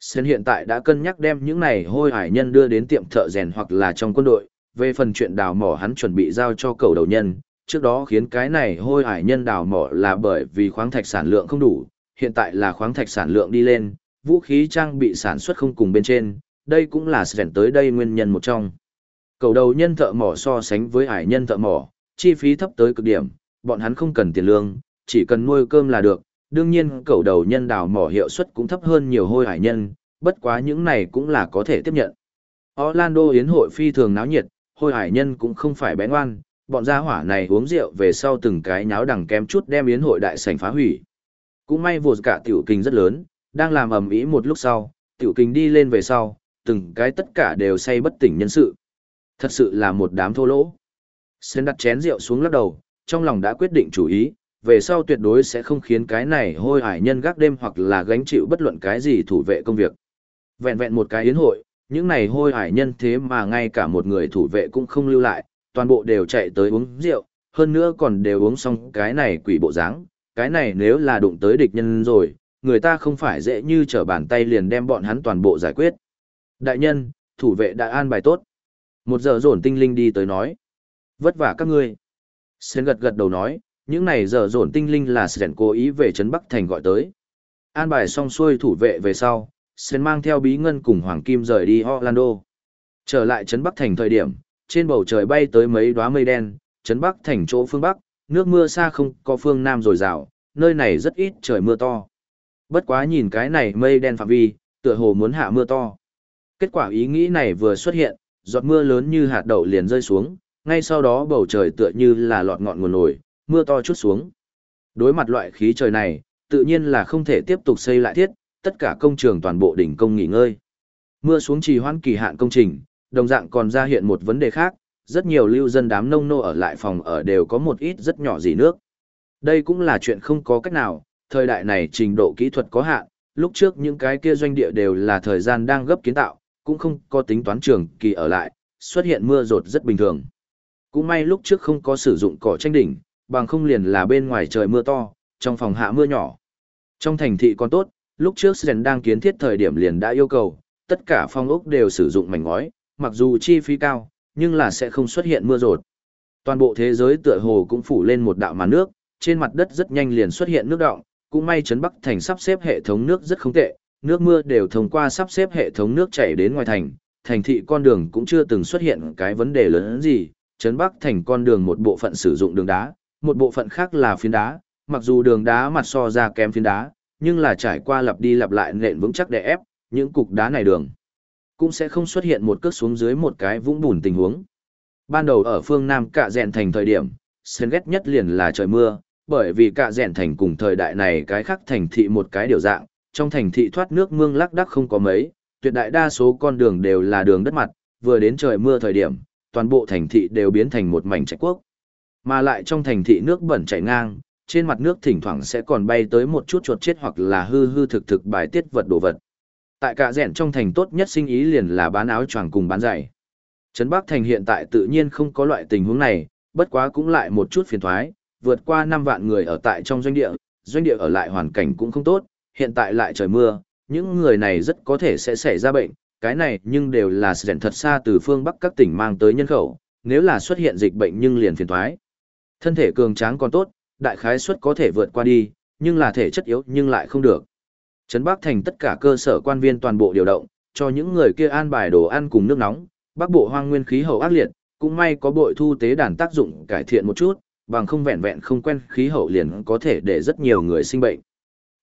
Sen hiện tại đã cân nhắc đem những này hôi hải nhân đưa đến tiệm thợ rèn hoặc là trong quân đội, về phần chuyện đào mỏ hắn chuẩn bị giao cho cầu đầu nhân, trước đó khiến cái này hôi hải nhân đào mỏ là bởi vì khoáng thạch sản lượng không đủ, hiện tại là khoáng thạch sản lượng đi lên, vũ khí trang bị sản xuất không cùng bên trên, đây cũng là Sren tới đây nguyên nhân một trong. Cầu đầu nhân thợ mỏ so sánh với hải nhân thợ mỏ, chi phí thấp tới cực điểm, bọn hắn không cần tiền lương, chỉ cần nuôi cơm là được. Đương nhiên cầu đầu nhân đào mỏ hiệu suất cũng thấp hơn nhiều hôi hải nhân, bất quá những này cũng là có thể tiếp nhận. Orlando Yến hội phi thường náo nhiệt, hôi hải nhân cũng không phải bén ngoan, bọn gia hỏa này uống rượu về sau từng cái nháo đằng kém chút đem yến hội đại sảnh phá hủy. Cũng may vụt cả tiểu kinh rất lớn, đang làm ầm ĩ một lúc sau, tiểu kinh đi lên về sau, từng cái tất cả đều say bất tỉnh nhân sự. Thật sự là một đám thô lỗ. Sơn đặt chén rượu xuống lắc đầu, trong lòng đã quyết định chủ ý, về sau tuyệt đối sẽ không khiến cái này hôi hải nhân gác đêm hoặc là gánh chịu bất luận cái gì thủ vệ công việc. Vẹn vẹn một cái yến hội, những này hôi hải nhân thế mà ngay cả một người thủ vệ cũng không lưu lại, toàn bộ đều chạy tới uống rượu, hơn nữa còn đều uống xong cái này quỷ bộ dáng, cái này nếu là đụng tới địch nhân rồi, người ta không phải dễ như trở bàn tay liền đem bọn hắn toàn bộ giải quyết. Đại nhân, thủ vệ đã an bài tốt. Một giờ dồn tinh linh đi tới nói. Vất vả các ngươi. Sến gật gật đầu nói, những này giờ dồn tinh linh là Sến cố ý về Trấn Bắc Thành gọi tới. An bài xong xuôi thủ vệ về sau, Sen mang theo bí ngân cùng Hoàng Kim rời đi Orlando. Trở lại Trấn Bắc Thành thời điểm, trên bầu trời bay tới mấy đóa mây đen, Trấn Bắc Thành chỗ phương Bắc, nước mưa xa không có phương Nam rồi rào, nơi này rất ít trời mưa to. Bất quá nhìn cái này mây đen phạm vi, tựa hồ muốn hạ mưa to. Kết quả ý nghĩ này vừa xuất hiện, giọt mưa lớn như hạt đậu liền rơi xuống, ngay sau đó bầu trời tựa như là lọt ngọn nguồn nổi, mưa to chút xuống. Đối mặt loại khí trời này, tự nhiên là không thể tiếp tục xây lại thiết, tất cả công trường toàn bộ đỉnh công nghỉ ngơi. Mưa xuống trì hoãn kỳ hạn công trình, đồng dạng còn ra hiện một vấn đề khác, rất nhiều lưu dân đám nông nô ở lại phòng ở đều có một ít rất nhỏ gì nước. Đây cũng là chuyện không có cách nào, thời đại này trình độ kỹ thuật có hạn, lúc trước những cái kia doanh địa đều là thời gian đang gấp kiến tạo, cũng không có tính toán trường kỳ ở lại, xuất hiện mưa rột rất bình thường. Cũng may lúc trước không có sử dụng cỏ tranh đỉnh, bằng không liền là bên ngoài trời mưa to, trong phòng hạ mưa nhỏ. Trong thành thị còn tốt, lúc trước Sren đang kiến thiết thời điểm liền đã yêu cầu, tất cả phong ốc đều sử dụng mảnh ngói, mặc dù chi phí cao, nhưng là sẽ không xuất hiện mưa rột. Toàn bộ thế giới tựa hồ cũng phủ lên một đạo màn nước, trên mặt đất rất nhanh liền xuất hiện nước động, cũng may trấn Bắc thành sắp xếp hệ thống nước rất không tệ, nước mưa đều thông qua sắp xếp hệ thống nước chảy đến ngoài thành, thành thị con đường cũng chưa từng xuất hiện cái vấn đề lớn gì, trấn Bắc thành con đường một bộ phận sử dụng đường đá, một bộ phận khác là phiến đá, mặc dù đường đá mặt so ra kém phiến đá, nhưng là trải qua lặp đi lặp lại nện vững chắc để ép, những cục đá này đường cũng sẽ không xuất hiện một cước xuống dưới một cái vũng bùn tình huống. Ban đầu ở phương Nam cạ rèn thành thời điểm, sen ghét nhất liền là trời mưa, bởi vì cạ rèn thành cùng thời đại này cái khác thành thị một cái điều dạng, trong thành thị thoát nước mương lắc đắc không có mấy, tuyệt đại đa số con đường đều là đường đất mặt, vừa đến trời mưa thời điểm, toàn bộ thành thị đều biến thành một mảnh trạch quốc. Mà lại trong thành thị nước bẩn chảy ngang, trên mặt nước thỉnh thoảng sẽ còn bay tới một chút chuột chết hoặc là hư hư thực thực bài tiết vật đồ vật. Tại cả rèn trong thành tốt nhất sinh ý liền là bán áo choàng cùng bán giày. Trấn Bắc thành hiện tại tự nhiên không có loại tình huống này, bất quá cũng lại một chút phiền thoái, vượt qua 5 vạn người ở tại trong doanh địa, doanh địa ở lại hoàn cảnh cũng không tốt, hiện tại lại trời mưa, những người này rất có thể sẽ xảy ra bệnh, cái này nhưng đều là rèn thật xa từ phương Bắc các tỉnh mang tới nhân khẩu, nếu là xuất hiện dịch bệnh nhưng liền phiền thoái. Thân thể cường tráng còn tốt, đại khái suất có thể vượt qua đi, nhưng là thể chất yếu nhưng lại không được. Trấn Bắc thành tất cả cơ sở quan viên toàn bộ điều động, cho những người kia an bài đồ ăn cùng nước nóng, Bắc bộ hoang nguyên khí hậu ác liệt, cũng may có bội thu tế đàn tác dụng cải thiện một chút, bằng không vẹn vẹn không quen khí hậu liền có thể để rất nhiều người sinh bệnh.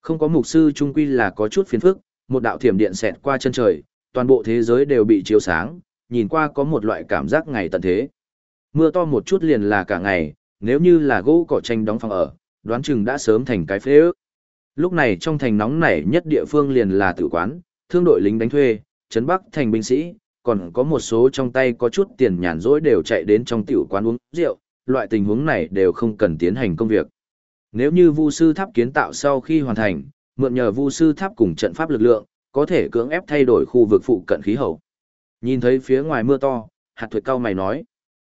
Không có mục sư trung quy là có chút phiền phức, một đạo thiểm điện xẹt qua chân trời, toàn bộ thế giới đều bị chiếu sáng, nhìn qua có một loại cảm giác ngày tận thế. Mưa to một chút liền là cả ngày, nếu như là gỗ cỏ tranh đóng phòng ở, đoán chừng đã sớm thành cái phế ước. Lúc này trong thành nóng nảy nhất địa phương liền là tử quán, thương đội lính đánh thuê, trấn bắc thành binh sĩ, còn có một số trong tay có chút tiền nhàn rỗi đều chạy đến trong tiểu quán uống rượu, loại tình huống này đều không cần tiến hành công việc. Nếu như Vu sư tháp kiến tạo sau khi hoàn thành, mượn nhờ Vu sư tháp cùng trận pháp lực lượng, có thể cưỡng ép thay đổi khu vực phụ cận khí hậu. Nhìn thấy phía ngoài mưa to, hạt Thuật cao mày nói.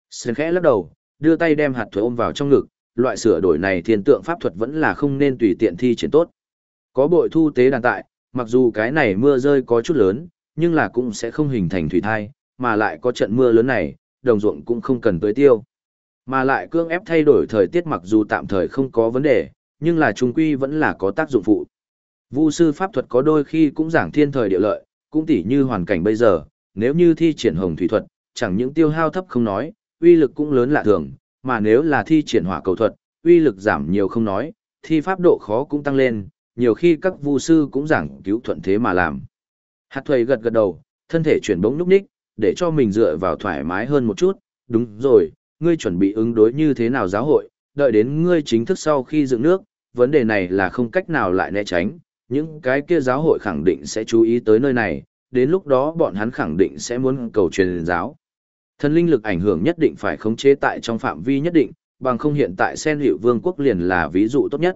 Sơn khẽ lắc đầu, đưa tay đem hạt thuế ôm vào trong ngực, loại sửa đổi này thiên tượng pháp thuật vẫn là không nên tùy tiện thi triển tốt. Có bội thu tế đàn tại, mặc dù cái này mưa rơi có chút lớn, nhưng là cũng sẽ không hình thành thủy thai, mà lại có trận mưa lớn này, đồng ruộng cũng không cần tới tiêu. Mà lại cương ép thay đổi thời tiết mặc dù tạm thời không có vấn đề, nhưng là trung quy vẫn là có tác dụng phụ. Vu sư pháp thuật có đôi khi cũng giảng thiên thời địa lợi, cũng tỉ như hoàn cảnh bây giờ, nếu như thi triển hồng thủy thuật, chẳng những tiêu hao thấp không nói, uy lực cũng lớn lạ thường, mà nếu là thi triển hỏa cầu thuật, uy lực giảm nhiều không nói, thi pháp độ khó cũng tăng lên, nhiều khi các vu sư cũng giảng cứu thuận thế mà làm. Hạt thuầy gật gật đầu, thân thể chuyển bóng núp ních, để cho mình dựa vào thoải mái hơn một chút, đúng rồi, ngươi chuẩn bị ứng đối như thế nào giáo hội, đợi đến ngươi chính thức sau khi dựng nước, vấn đề này là không cách nào lại né tránh, những cái kia giáo hội khẳng định sẽ chú ý tới nơi này, đến lúc đó bọn hắn khẳng định sẽ muốn cầu truyền giáo. Thần linh lực ảnh hưởng nhất định phải khống chế tại trong phạm vi nhất định, bằng không hiện tại sen hiệu vương quốc liền là ví dụ tốt nhất.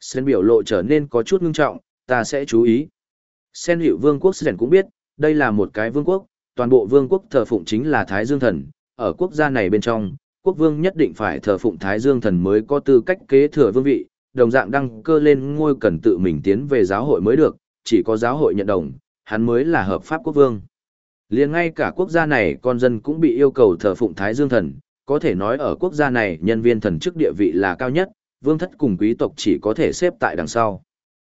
Sen biểu lộ trở nên có chút ngưng trọng, ta sẽ chú ý. Sen hiệu vương quốc Sen cũng biết, đây là một cái vương quốc, toàn bộ vương quốc thờ phụng chính là Thái Dương Thần, ở quốc gia này bên trong, quốc vương nhất định phải thờ phụng Thái Dương Thần mới có tư cách kế thừa vương vị, đồng dạng đăng cơ lên ngôi cần tự mình tiến về giáo hội mới được, chỉ có giáo hội nhận đồng, hắn mới là hợp pháp quốc vương. Liền ngay cả quốc gia này con dân cũng bị yêu cầu thờ phụng Thái Dương Thần, có thể nói ở quốc gia này nhân viên thần chức địa vị là cao nhất, vương thất cùng quý tộc chỉ có thể xếp tại đằng sau.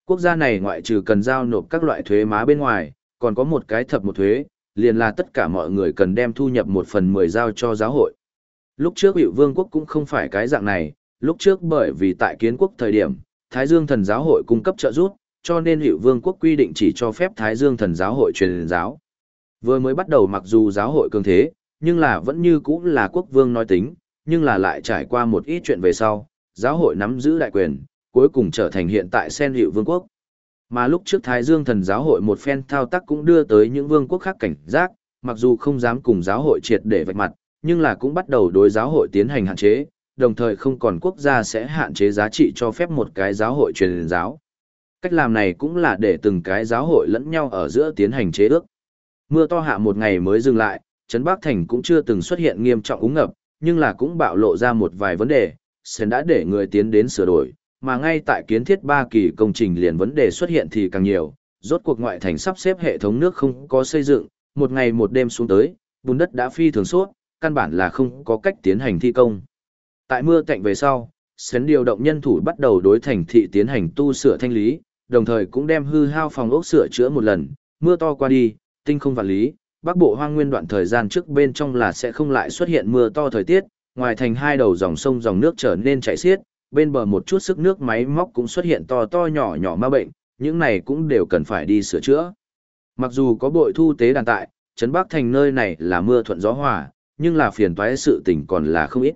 Quốc gia này ngoại trừ cần giao nộp các loại thuế má bên ngoài, còn có một cái thập một thuế, liền là tất cả mọi người cần đem thu nhập một phần mười giao cho giáo hội. Lúc trước hiệu vương quốc cũng không phải cái dạng này, lúc trước bởi vì tại kiến quốc thời điểm, Thái Dương thần giáo hội cung cấp trợ giúp, cho nên hiệu vương quốc quy định chỉ cho phép Thái Dương thần giáo hội truyền giáo. Vừa mới bắt đầu mặc dù giáo hội cường thế, nhưng là vẫn như cũ là quốc vương nói tính, nhưng là lại trải qua một ít chuyện về sau, giáo hội nắm giữ đại quyền, cuối cùng trở thành hiện tại sen hiệu vương quốc. Mà lúc trước Thái Dương thần giáo hội một phen thao tác cũng đưa tới những vương quốc khác cảnh giác, mặc dù không dám cùng giáo hội triệt để vạch mặt, nhưng là cũng bắt đầu đối giáo hội tiến hành hạn chế, đồng thời không còn quốc gia sẽ hạn chế giá trị cho phép một cái giáo hội truyền giáo. Cách làm này cũng là để từng cái giáo hội lẫn nhau ở giữa tiến hành chế ước. Mưa to hạ một ngày mới dừng lại, Trấn Bắc Thành cũng chưa từng xuất hiện nghiêm trọng úng ngập, nhưng là cũng bạo lộ ra một vài vấn đề, Sen đã để người tiến đến sửa đổi, mà ngay tại kiến thiết ba kỳ công trình liền vấn đề xuất hiện thì càng nhiều, rốt cuộc ngoại thành sắp xếp hệ thống nước không có xây dựng, một ngày một đêm xuống tới, bùn đất đã phi thường suốt, căn bản là không có cách tiến hành thi công. Tại mưa cạnh về sau, Sến điều động nhân thủ bắt đầu đối thành thị tiến hành tu sửa thanh lý, đồng thời cũng đem hư hao phòng ốc sửa chữa một lần, mưa to qua đi, tinh không vạn lý, bắc bộ hoang nguyên đoạn thời gian trước bên trong là sẽ không lại xuất hiện mưa to thời tiết, ngoài thành hai đầu dòng sông dòng nước trở nên chảy xiết, bên bờ một chút sức nước máy móc cũng xuất hiện to to nhỏ nhỏ ma bệnh, những này cũng đều cần phải đi sửa chữa. Mặc dù có bội thu tế đàn tại, Trấn Bắc Thành nơi này là mưa thuận gió hòa, nhưng là phiền toái sự tình còn là không ít.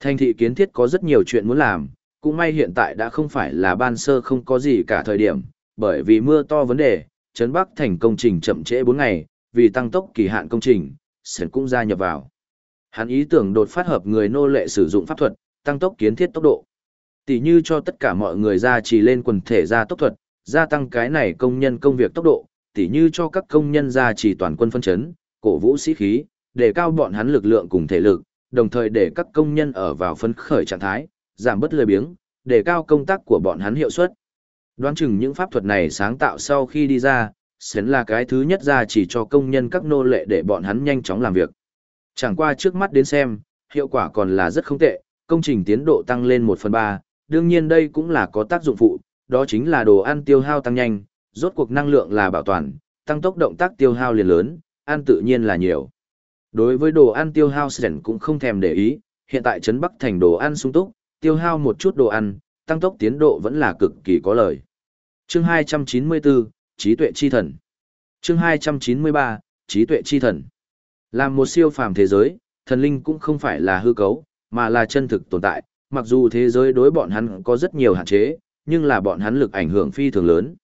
Thành thị kiến thiết có rất nhiều chuyện muốn làm, cũng may hiện tại đã không phải là ban sơ không có gì cả thời điểm, bởi vì mưa to vấn đề, Trấn Bắc Thành công trình chậm trễ 4 ngày, vì tăng tốc kỳ hạn công trình, Sển cũng gia nhập vào. Hắn ý tưởng đột phát hợp người nô lệ sử dụng pháp thuật, tăng tốc kiến thiết tốc độ. Tỷ như cho tất cả mọi người ra chỉ lên quần thể ra tốc thuật, gia tăng cái này công nhân công việc tốc độ, tỷ như cho các công nhân ra chỉ toàn quân phân chấn, cổ vũ sĩ khí, để cao bọn hắn lực lượng cùng thể lực, đồng thời để các công nhân ở vào phấn khởi trạng thái, giảm bớt lười biếng, để cao công tác của bọn hắn hiệu suất. Đoán chừng những pháp thuật này sáng tạo sau khi đi ra, sẽ là cái thứ nhất ra chỉ cho công nhân các nô lệ để bọn hắn nhanh chóng làm việc. Chẳng qua trước mắt đến xem, hiệu quả còn là rất không tệ, công trình tiến độ tăng lên 1 phần 3, đương nhiên đây cũng là có tác dụng phụ, đó chính là đồ ăn tiêu hao tăng nhanh, rốt cuộc năng lượng là bảo toàn, tăng tốc động tác tiêu hao liền lớn, ăn tự nhiên là nhiều. Đối với đồ ăn tiêu hao Sren cũng không thèm để ý, hiện tại trấn Bắc thành đồ ăn sung túc, tiêu hao một chút đồ ăn, tăng tốc tiến độ vẫn là cực kỳ có lợi. Chương 294, trí tuệ chi thần. Chương 293, trí tuệ chi thần. Làm một siêu phàm thế giới, thần linh cũng không phải là hư cấu, mà là chân thực tồn tại, mặc dù thế giới đối bọn hắn có rất nhiều hạn chế, nhưng là bọn hắn lực ảnh hưởng phi thường lớn.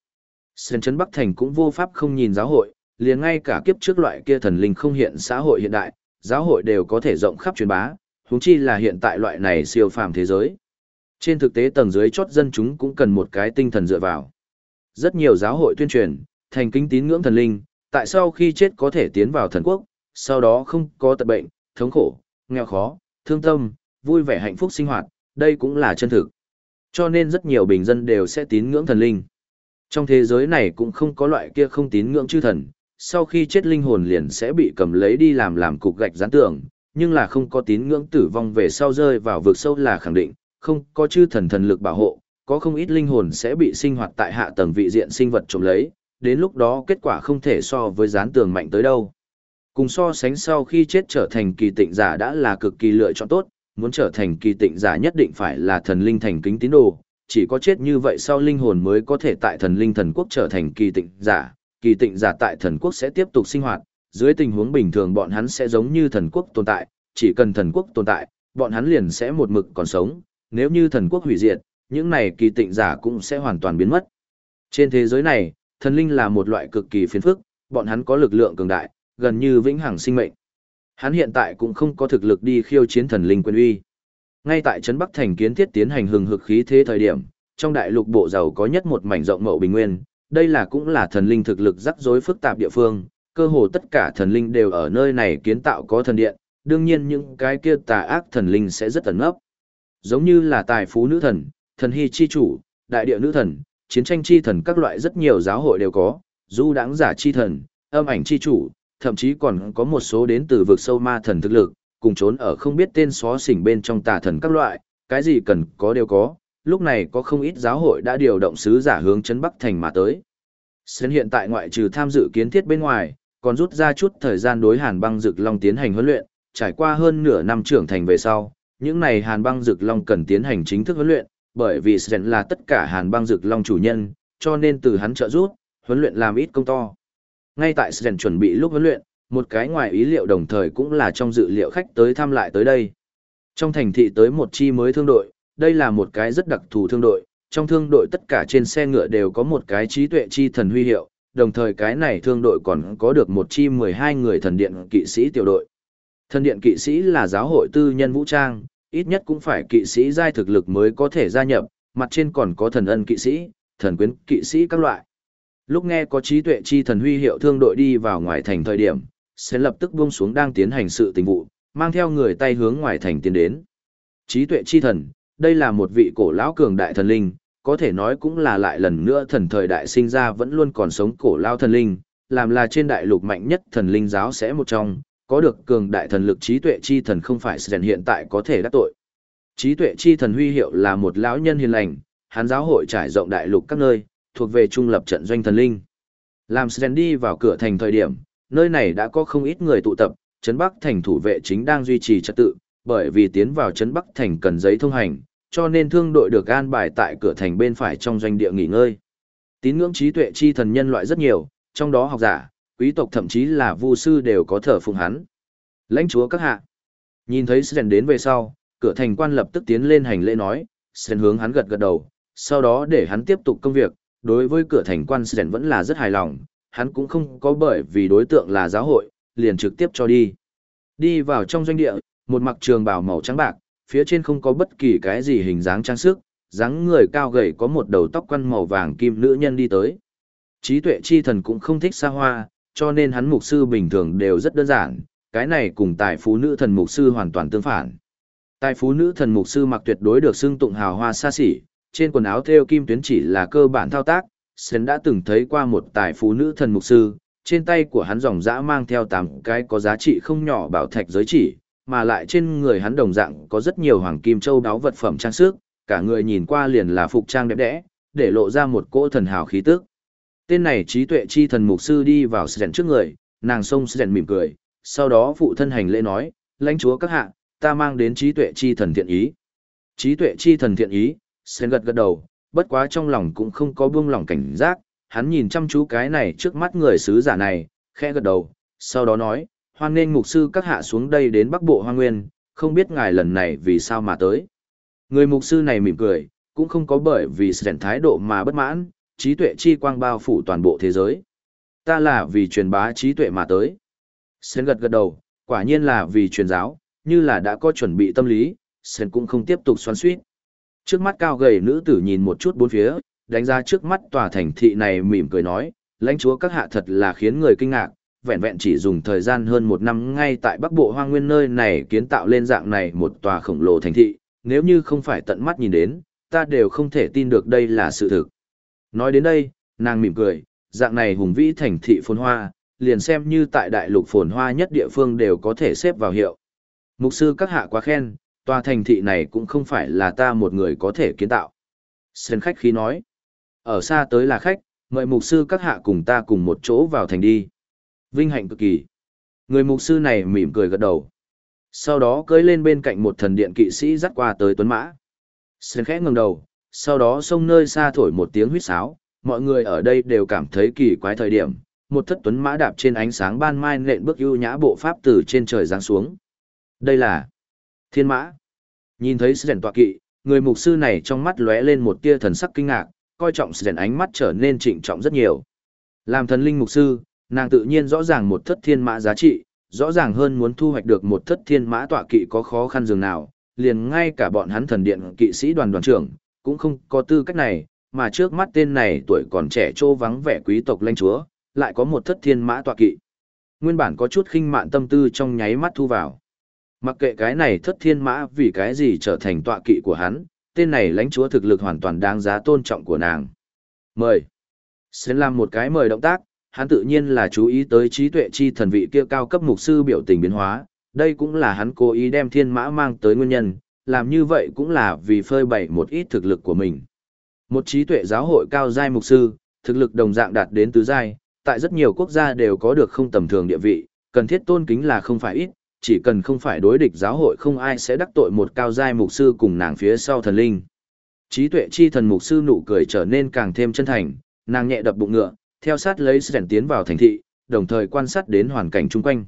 Sơn Trấn Bắc Thành cũng vô pháp không nhìn giáo hội, liền ngay cả kiếp trước loại kia thần linh không hiện xã hội hiện đại, giáo hội đều có thể rộng khắp truyền bá, huống chi là hiện tại loại này siêu phàm thế giới. Trên thực tế tầng dưới chót dân chúng cũng cần một cái tinh thần dựa vào. Rất nhiều giáo hội tuyên truyền, thành kính tín ngưỡng thần linh, tại sau khi chết có thể tiến vào thần quốc, sau đó không có tật bệnh, thống khổ, nghèo khó, thương tâm, vui vẻ hạnh phúc sinh hoạt, đây cũng là chân thực. Cho nên rất nhiều bình dân đều sẽ tín ngưỡng thần linh. Trong thế giới này cũng không có loại kia không tín ngưỡng chư thần, sau khi chết linh hồn liền sẽ bị cầm lấy đi làm làm cục gạch gián tưởng, nhưng là không có tín ngưỡng tử vong về sau rơi vào vực sâu là khẳng định, không có chư thần thần lực bảo hộ, có không ít linh hồn sẽ bị sinh hoạt tại hạ tầng vị diện sinh vật trộm lấy, đến lúc đó kết quả không thể so với gián tường mạnh tới đâu. Cùng so sánh sau khi chết trở thành kỳ tịnh giả đã là cực kỳ lựa chọn tốt, muốn trở thành kỳ tịnh giả nhất định phải là thần linh thành kính tín đồ, chỉ có chết như vậy sau linh hồn mới có thể tại thần linh thần quốc trở thành kỳ tịnh giả, kỳ tịnh giả tại thần quốc sẽ tiếp tục sinh hoạt, dưới tình huống bình thường bọn hắn sẽ giống như thần quốc tồn tại, chỉ cần thần quốc tồn tại, bọn hắn liền sẽ một mực còn sống, nếu như thần quốc hủy diệt, những này kỳ tịnh giả cũng sẽ hoàn toàn biến mất. Trên thế giới này, thần linh là một loại cực kỳ phiền phức, bọn hắn có lực lượng cường đại, gần như vĩnh hằng sinh mệnh. Hắn hiện tại cũng không có thực lực đi khiêu chiến thần linh quyền uy. Ngay tại trấn Bắc Thành kiến thiết tiến hành hừng hực khí thế thời điểm, trong đại lục bộ giàu có nhất một mảnh rộng mậu bình nguyên, đây là cũng là thần linh thực lực rắc rối phức tạp địa phương, cơ hồ tất cả thần linh đều ở nơi này kiến tạo có thần điện, đương nhiên những cái kia tà ác thần linh sẽ rất ẩn ấp. Giống như là tài phú nữ thần, thần hy chi chủ, đại địa nữ thần, chiến tranh chi thần các loại rất nhiều giáo hội đều có, du đãng giả chi thần, âm ảnh chi chủ, thậm chí còn có một số đến từ vực sâu ma thần thực lực, cùng trốn ở không biết tên xó xỉnh bên trong tà thần các loại, cái gì cần có đều có, lúc này có không ít giáo hội đã điều động sứ giả hướng chấn Bắc Thành mà tới. Sến hiện tại ngoại trừ tham dự kiến thiết bên ngoài, còn rút ra chút thời gian đối hàn băng dực long tiến hành huấn luyện, trải qua hơn nửa năm trưởng thành về sau, những này hàn băng dực long cần tiến hành chính thức huấn luyện, bởi vì Sren là tất cả hàn băng rực long chủ nhân, cho nên từ hắn trợ giúp, huấn luyện làm ít công to. Ngay tại Sren chuẩn bị lúc huấn luyện, một cái ngoài ý liệu đồng thời cũng là trong dự liệu khách tới thăm lại tới đây. Trong thành thị tới một chi mới thương đội, đây là một cái rất đặc thù thương đội, trong thương đội tất cả trên xe ngựa đều có một cái trí tuệ chi thần huy hiệu, đồng thời cái này thương đội còn có được một chi 12 người thần điện kỵ sĩ tiểu đội. Thần điện kỵ sĩ là giáo hội tư nhân vũ trang, ít nhất cũng phải kỵ sĩ giai thực lực mới có thể gia nhập, mặt trên còn có thần ân kỵ sĩ, thần quyến kỵ sĩ các loại. Lúc nghe có trí tuệ chi thần huy hiệu thương đội đi vào ngoài thành thời điểm, sẽ lập tức buông xuống đang tiến hành sự tình vụ, mang theo người tay hướng ngoài thành tiến đến. Trí tuệ chi thần, đây là một vị cổ lão cường đại thần linh, có thể nói cũng là lại lần nữa thần thời đại sinh ra vẫn luôn còn sống cổ lão thần linh, làm là trên đại lục mạnh nhất thần linh giáo sẽ một trong, có được cường đại thần lực trí tuệ chi thần không phải rèn hiện tại có thể đắc tội. Trí tuệ chi thần huy hiệu là một lão nhân hiền lành, hắn giáo hội trải rộng đại lục các nơi, thuộc về trung lập trận doanh thần linh. Làm Sren đi vào cửa thành thời điểm, nơi này đã có không ít người tụ tập, Trấn Bắc thành thủ vệ chính đang duy trì trật tự, bởi vì tiến vào Trấn Bắc thành cần giấy thông hành, cho nên thương đội được an bài tại cửa thành bên phải trong doanh địa nghỉ ngơi. Tín ngưỡng trí tuệ chi thần nhân loại rất nhiều, trong đó học giả, quý tộc thậm chí là vu sư đều có thờ phụng hắn. Lãnh chúa các hạ. Nhìn thấy Sren đến về sau, cửa thành quan lập tức tiến lên hành lễ nói, Sren hướng hắn gật gật đầu, sau đó để hắn tiếp tục công việc, đối với cửa thành quan Sren vẫn là rất hài lòng, hắn cũng không có bởi vì đối tượng là giáo hội, liền trực tiếp cho đi. Đi vào trong doanh địa, một mặc trường bào màu trắng bạc, phía trên không có bất kỳ cái gì hình dáng trang sức, dáng người cao gầy có một đầu tóc quăn màu vàng kim nữ nhân đi tới. Trí tuệ chi thần cũng không thích xa hoa, cho nên hắn mục sư bình thường đều rất đơn giản, cái này cùng tài phú nữ thần mục sư hoàn toàn tương phản. Tài phú nữ thần mục sư mặc tuyệt đối được xưng tụng hào hoa xa xỉ, trên quần áo thêu kim tuyến chỉ là cơ bản thao tác, Sến đã từng thấy qua một tài phú nữ thần mục sư, trên tay của hắn dòng dã mang theo tám cái có giá trị không nhỏ bảo thạch giới chỉ, mà lại trên người hắn đồng dạng có rất nhiều hoàng kim châu đáo vật phẩm trang sức, cả người nhìn qua liền là phục trang đẹp đẽ, để lộ ra một cỗ thần hào khí tức. Tên này trí tuệ chi thần mục sư đi vào Sren trước người, nàng xông Sren mỉm cười, sau đó phụ thân hành lễ nói, lãnh chúa các hạ, ta mang đến trí tuệ chi thần thiện ý. Trí tuệ chi thần thiện ý, Sren gật gật đầu, bất quá trong lòng cũng không có buông lòng cảnh giác, hắn nhìn chăm chú cái này trước mắt người sứ giả này, khẽ gật đầu, sau đó nói, hoan nghênh mục sư các hạ xuống đây đến Bắc Bộ Hoa Nguyên, không biết ngài lần này vì sao mà tới. Người mục sư này mỉm cười, cũng không có bởi vì Sren thái độ mà bất mãn, trí tuệ chi quang bao phủ toàn bộ thế giới. Ta là vì truyền bá trí tuệ mà tới. Sến gật gật đầu, quả nhiên là vì truyền giáo, như là đã có chuẩn bị tâm lý, Sến cũng không tiếp tục xoắn suýt. Trước mắt cao gầy nữ tử nhìn một chút bốn phía, đánh ra trước mắt tòa thành thị này mỉm cười nói, lãnh chúa các hạ thật là khiến người kinh ngạc, vẹn vẹn chỉ dùng thời gian hơn một năm ngay tại bắc bộ hoang nguyên nơi này kiến tạo lên dạng này một tòa khổng lồ thành thị, nếu như không phải tận mắt nhìn đến, ta đều không thể tin được đây là sự thực. Nói đến đây, nàng mỉm cười, dạng này hùng vĩ thành thị phồn hoa, liền xem như tại đại lục phồn hoa nhất địa phương đều có thể xếp vào hiệu. Mục sư các hạ quá khen, tòa thành thị này cũng không phải là ta một người có thể kiến tạo. Sơn khách khí nói, ở xa tới là khách, mời mục sư các hạ cùng ta cùng một chỗ vào thành đi. Vinh hạnh cực kỳ. Người mục sư này mỉm cười gật đầu. Sau đó cưỡi lên bên cạnh một thần điện kỵ sĩ dắt qua tới tuấn mã. Sơn khẽ ngẩng đầu, sau đó sông nơi xa thổi một tiếng huýt sáo, mọi người ở đây đều cảm thấy kỳ quái thời điểm, một thất tuấn mã đạp trên ánh sáng ban mai nện bước ưu nhã bộ pháp từ trên trời giáng xuống. Đây là thiên mã. Nhìn thấy Sren tọa kỵ, người mục sư này trong mắt lóe lên một tia thần sắc kinh ngạc, coi trọng Sren ánh mắt trở nên trịnh trọng rất nhiều. Làm thần linh mục sư, nàng tự nhiên rõ ràng một thất thiên mã giá trị, rõ ràng hơn muốn thu hoạch được một thất thiên mã tọa kỵ có khó khăn dường nào, liền ngay cả bọn hắn thần điện kỵ sĩ đoàn đoàn trưởng, cũng không có tư cách này, mà trước mắt tên này tuổi còn trẻ trô vắng vẻ quý tộc lãnh chúa, lại có một thất thiên mã tọa kỵ. Nguyên bản có chút khinh mạn tâm tư trong nháy mắt thu vào. Mặc kệ cái này thất thiên mã vì cái gì trở thành tọa kỵ của hắn, tên này lãnh chúa thực lực hoàn toàn đáng giá tôn trọng của nàng. Mời. Sẽ làm một cái mời động tác, hắn tự nhiên là chú ý tới trí tuệ chi thần vị kia cao cấp mục sư biểu tình biến hóa, đây cũng là hắn cố ý đem thiên mã mang tới nguyên nhân, làm như vậy cũng là vì phơi bày một ít thực lực của mình. Một trí tuệ giáo hội cao giai mục sư, thực lực đồng dạng đạt đến tứ giai, tại rất nhiều quốc gia đều có được không tầm thường địa vị, cần thiết tôn kính là không phải ít, chỉ cần không phải đối địch giáo hội không ai sẽ đắc tội một cao giai mục sư cùng nàng phía sau thần linh. Trí tuệ chi thần mục sư nụ cười trở nên càng thêm chân thành, nàng nhẹ đập bụng ngựa, theo sát lấy sẻn tiến vào thành thị, đồng thời quan sát đến hoàn cảnh chung quanh.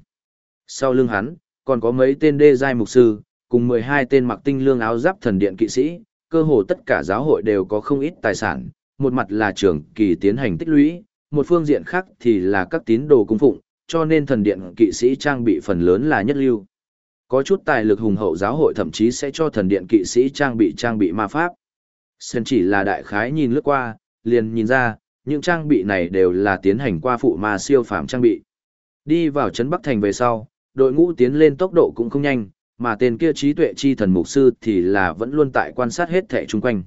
Sau lưng hắn, còn có mấy tên đê giai mục sư, cùng 12 tên mặc tinh lương áo giáp thần điện kỵ sĩ, cơ hồ tất cả giáo hội đều có không ít tài sản, một mặt là trưởng kỳ tiến hành tích lũy, một phương diện khác thì là các tín đồ cung phụng, cho nên thần điện kỵ sĩ trang bị phần lớn là nhất lưu. Có chút tài lực hùng hậu giáo hội thậm chí sẽ cho thần điện kỵ sĩ trang bị trang bị ma pháp. sơn chỉ là đại khái nhìn lướt qua, liền nhìn ra, những trang bị này đều là tiến hành qua phụ ma siêu phàm trang bị. Đi vào trấn Bắc Thành về sau, đội ngũ tiến lên tốc độ cũng không nhanh, mà tên kia trí tuệ chi thần mục sư thì là vẫn luôn tại quan sát hết thẻ chung quanh.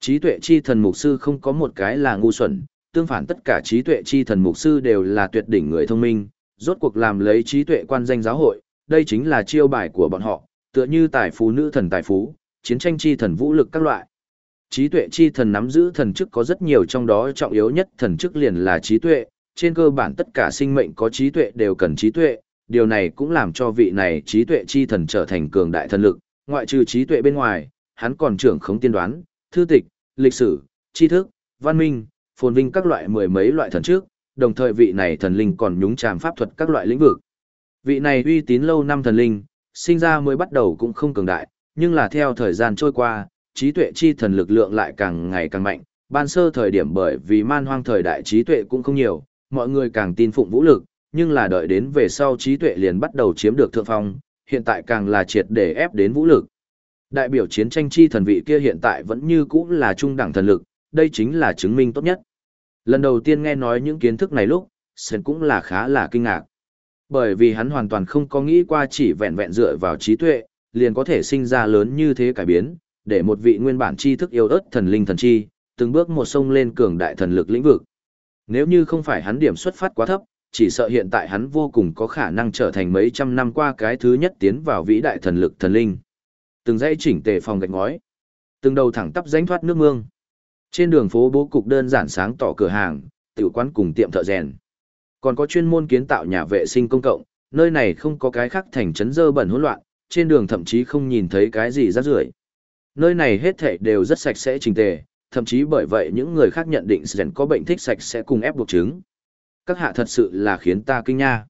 Trí tuệ chi thần mục sư không có một cái là ngu xuẩn, tương phản tất cả trí tuệ chi thần mục sư đều là tuyệt đỉnh người thông minh, rốt cuộc làm lấy trí tuệ quan danh giáo hội, đây chính là chiêu bài của bọn họ, tựa như tài phú nữ thần tài phú, chiến tranh chi thần vũ lực các loại. Trí tuệ chi thần nắm giữ thần chức có rất nhiều trong đó trọng yếu nhất thần chức liền là trí tuệ, trên cơ bản tất cả sinh mệnh có trí tuệ đều cần trí tuệ, điều này cũng làm cho vị này trí tuệ chi thần trở thành cường đại thần lực, ngoại trừ trí tuệ bên ngoài, hắn còn trưởng khống tiên đoán, thư tịch, lịch sử, tri thức, văn minh, phồn vinh các loại mười mấy loại thần trước, đồng thời vị này thần linh còn nhúng chàm pháp thuật các loại lĩnh vực. Vị này uy tín lâu năm thần linh, sinh ra mới bắt đầu cũng không cường đại, nhưng là theo thời gian trôi qua, trí tuệ chi thần lực lượng lại càng ngày càng mạnh. Ban sơ thời điểm bởi vì man hoang thời đại trí tuệ cũng không nhiều, mọi người càng tin phụng vũ lực, nhưng là đợi đến về sau trí tuệ liền bắt đầu chiếm được thượng phong, hiện tại càng là triệt để ép đến vũ lực. Đại biểu chiến tranh chi thần vị kia hiện tại vẫn như cũ là trung đẳng thần lực, đây chính là chứng minh tốt nhất. Lần đầu tiên nghe nói những kiến thức này lúc, Sơn cũng là khá là kinh ngạc. Bởi vì hắn hoàn toàn không có nghĩ qua chỉ vẹn vẹn dựa vào trí tuệ, liền có thể sinh ra lớn như thế cải biến, để một vị nguyên bản tri thức yêu ớt thần linh thần chi, từng bước một sông lên cường đại thần lực lĩnh vực. Nếu như không phải hắn điểm xuất phát quá thấp, chỉ sợ hiện tại hắn vô cùng có khả năng trở thành mấy trăm năm qua cái thứ nhất tiến vào vĩ đại thần lực thần linh. Từng dãy chỉnh tề phòng gạch ngói, từng đầu thẳng tắp rãnh thoát nước mương. Trên đường phố bố cục đơn giản sáng tỏ cửa hàng, tiểu quán cùng tiệm thợ rèn. Còn có chuyên môn kiến tạo nhà vệ sinh công cộng, nơi này không có cái khác thành trấn dơ bẩn hỗn loạn, trên đường thậm chí không nhìn thấy cái gì rác rưởi. Nơi này hết thảy đều rất sạch sẽ chỉnh tề, thậm chí bởi vậy những người khác nhận định Sren có bệnh thích sạch sẽ cùng ép buộc chứng. Các hạ thật sự là khiến ta kinh nha.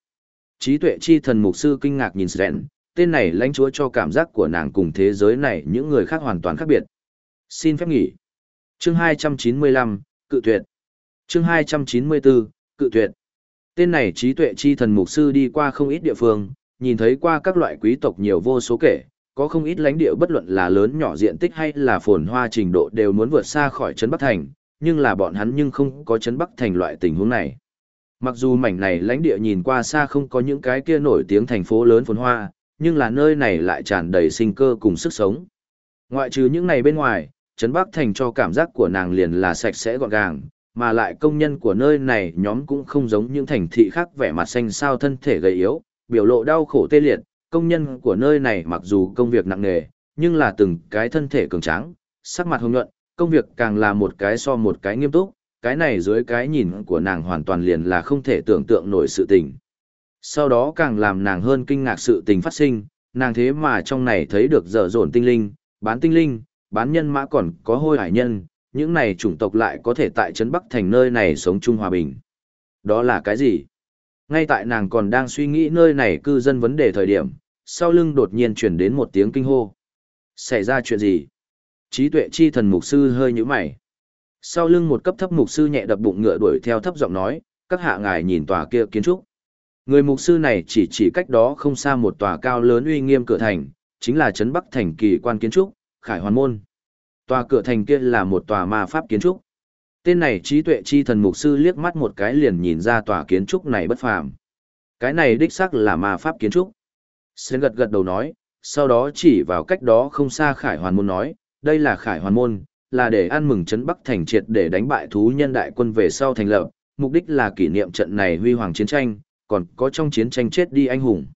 Trí tuệ chi thần mục sư kinh ngạc nhìn Sren, tên này lãnh chúa cho cảm giác của nàng cùng thế giới này những người khác hoàn toàn khác biệt. Xin phép nghỉ. Chương 295, cự tuyệt. Chương 294, cự tuyệt. Tên này trí tuệ chi thần mục sư đi qua không ít địa phương, nhìn thấy qua các loại quý tộc nhiều vô số kể, có không ít lãnh địa bất luận là lớn nhỏ diện tích hay là phồn hoa trình độ đều muốn vượt xa khỏi trấn Bắc Thành, nhưng là bọn hắn nhưng không có trấn Bắc Thành loại tình huống này. Mặc dù mảnh này lãnh địa nhìn qua xa không có những cái kia nổi tiếng thành phố lớn phồn hoa, nhưng là nơi này lại tràn đầy sinh cơ cùng sức sống. Ngoại trừ những này bên ngoài, trấn Bắc Thành cho cảm giác của nàng liền là sạch sẽ gọn gàng, mà lại công nhân của nơi này nhóm cũng không giống những thành thị khác vẻ mặt xanh sao thân thể gầy yếu, biểu lộ đau khổ tê liệt, công nhân của nơi này mặc dù công việc nặng nề, nhưng là từng cái thân thể cường tráng, sắc mặt hồng nhuận, công việc càng là một cái so một cái nghiêm túc, cái này dưới cái nhìn của nàng hoàn toàn liền là không thể tưởng tượng nổi sự tình. Sau đó càng làm nàng hơn kinh ngạc sự tình phát sinh, nàng thế mà trong này thấy được dở dồn tinh linh, bán tinh linh, bán nhân mã còn có hôi hải nhân, những này chủng tộc lại có thể tại Trấn Bắc Thành nơi này sống chung hòa bình. Đó là cái gì? Ngay tại nàng còn đang suy nghĩ nơi này cư dân vấn đề thời điểm, sau lưng đột nhiên chuyển đến một tiếng kinh hô. Xảy ra chuyện gì? Trí tuệ chi thần mục sư hơi nhíu mày. Sau lưng một cấp thấp mục sư nhẹ đập bụng ngựa đuổi theo thấp giọng nói, các hạ ngài nhìn tòa kia kiến trúc. Người mục sư này chỉ chỉ cách đó không xa một tòa cao lớn uy nghiêm cửa thành, chính là trấn Bắc thành kỳ quan kiến trúc, Khải Hoàn môn. Tòa cửa thành kia là một tòa ma pháp kiến trúc. Tên này trí tuệ chi thần mục sư liếc mắt một cái liền nhìn ra tòa kiến trúc này bất phàm. Cái này đích xác là ma pháp kiến trúc. Sến gật gật đầu nói, sau đó chỉ vào cách đó không xa Khải Hoàn Môn nói, đây là Khải Hoàn Môn, là để ăn mừng trấn Bắc thành triệt để đánh bại thú nhân đại quân về sau thành lập, mục đích là kỷ niệm trận này huy hoàng chiến tranh, còn có trong chiến tranh chết đi anh hùng.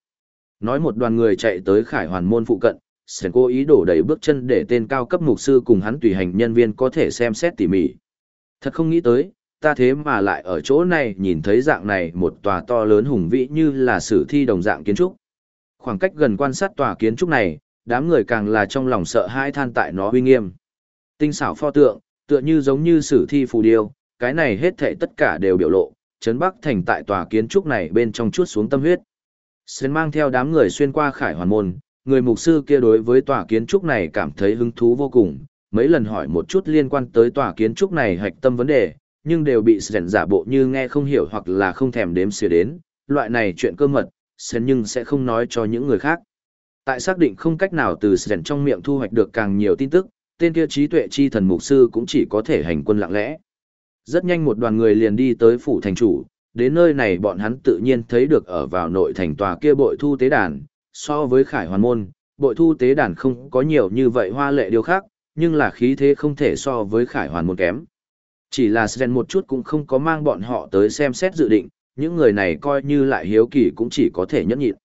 Nói một đoàn người chạy tới Khải Hoàn Môn phụ cận, Sến cố ý đổ đầy bước chân để tên cao cấp mục sư cùng hắn tùy hành nhân viên có thể xem xét tỉ mỉ. Thật không nghĩ tới, ta thế mà lại ở chỗ này nhìn thấy dạng này một tòa to lớn hùng vĩ như là sử thi đồng dạng kiến trúc. Khoảng cách gần quan sát tòa kiến trúc này, đám người càng là trong lòng sợ hãi than tại nó uy nghiêm. Tinh xảo pho tượng, tựa như giống như sử thi phù điêu, cái này hết thảy tất cả đều biểu lộ, trấn Bắc thành tại tòa kiến trúc này bên trong chút xuống tâm huyết. sơn mang theo đám người xuyên qua khải hoàn môn, người mục sư kia đối với tòa kiến trúc này cảm thấy hứng thú vô cùng, mấy lần hỏi một chút liên quan tới tòa kiến trúc này hạch tâm vấn đề, nhưng đều bị sơn giả bộ như nghe không hiểu hoặc là không thèm đếm xỉa đến, loại này chuyện cơ mật, sơn nhưng sẽ không nói cho những người khác. Tại xác định không cách nào từ sơn trong miệng thu hoạch được càng nhiều tin tức, tên kia trí tuệ chi thần mục sư cũng chỉ có thể hành quân lặng lẽ. Rất nhanh một đoàn người liền đi tới phủ thành chủ, đến nơi này bọn hắn tự nhiên thấy được ở vào nội thành tòa kia bội thu tế đàn, so với khải hoàn môn, bội thu tế đàn không có nhiều như vậy hoa lệ điều khác, nhưng là khí thế không thể so với khải hoàn môn kém. Chỉ là Sven một chút cũng không có mang bọn họ tới xem xét dự định, những người này coi như lại hiếu kỳ cũng chỉ có thể nhẫn nhịn.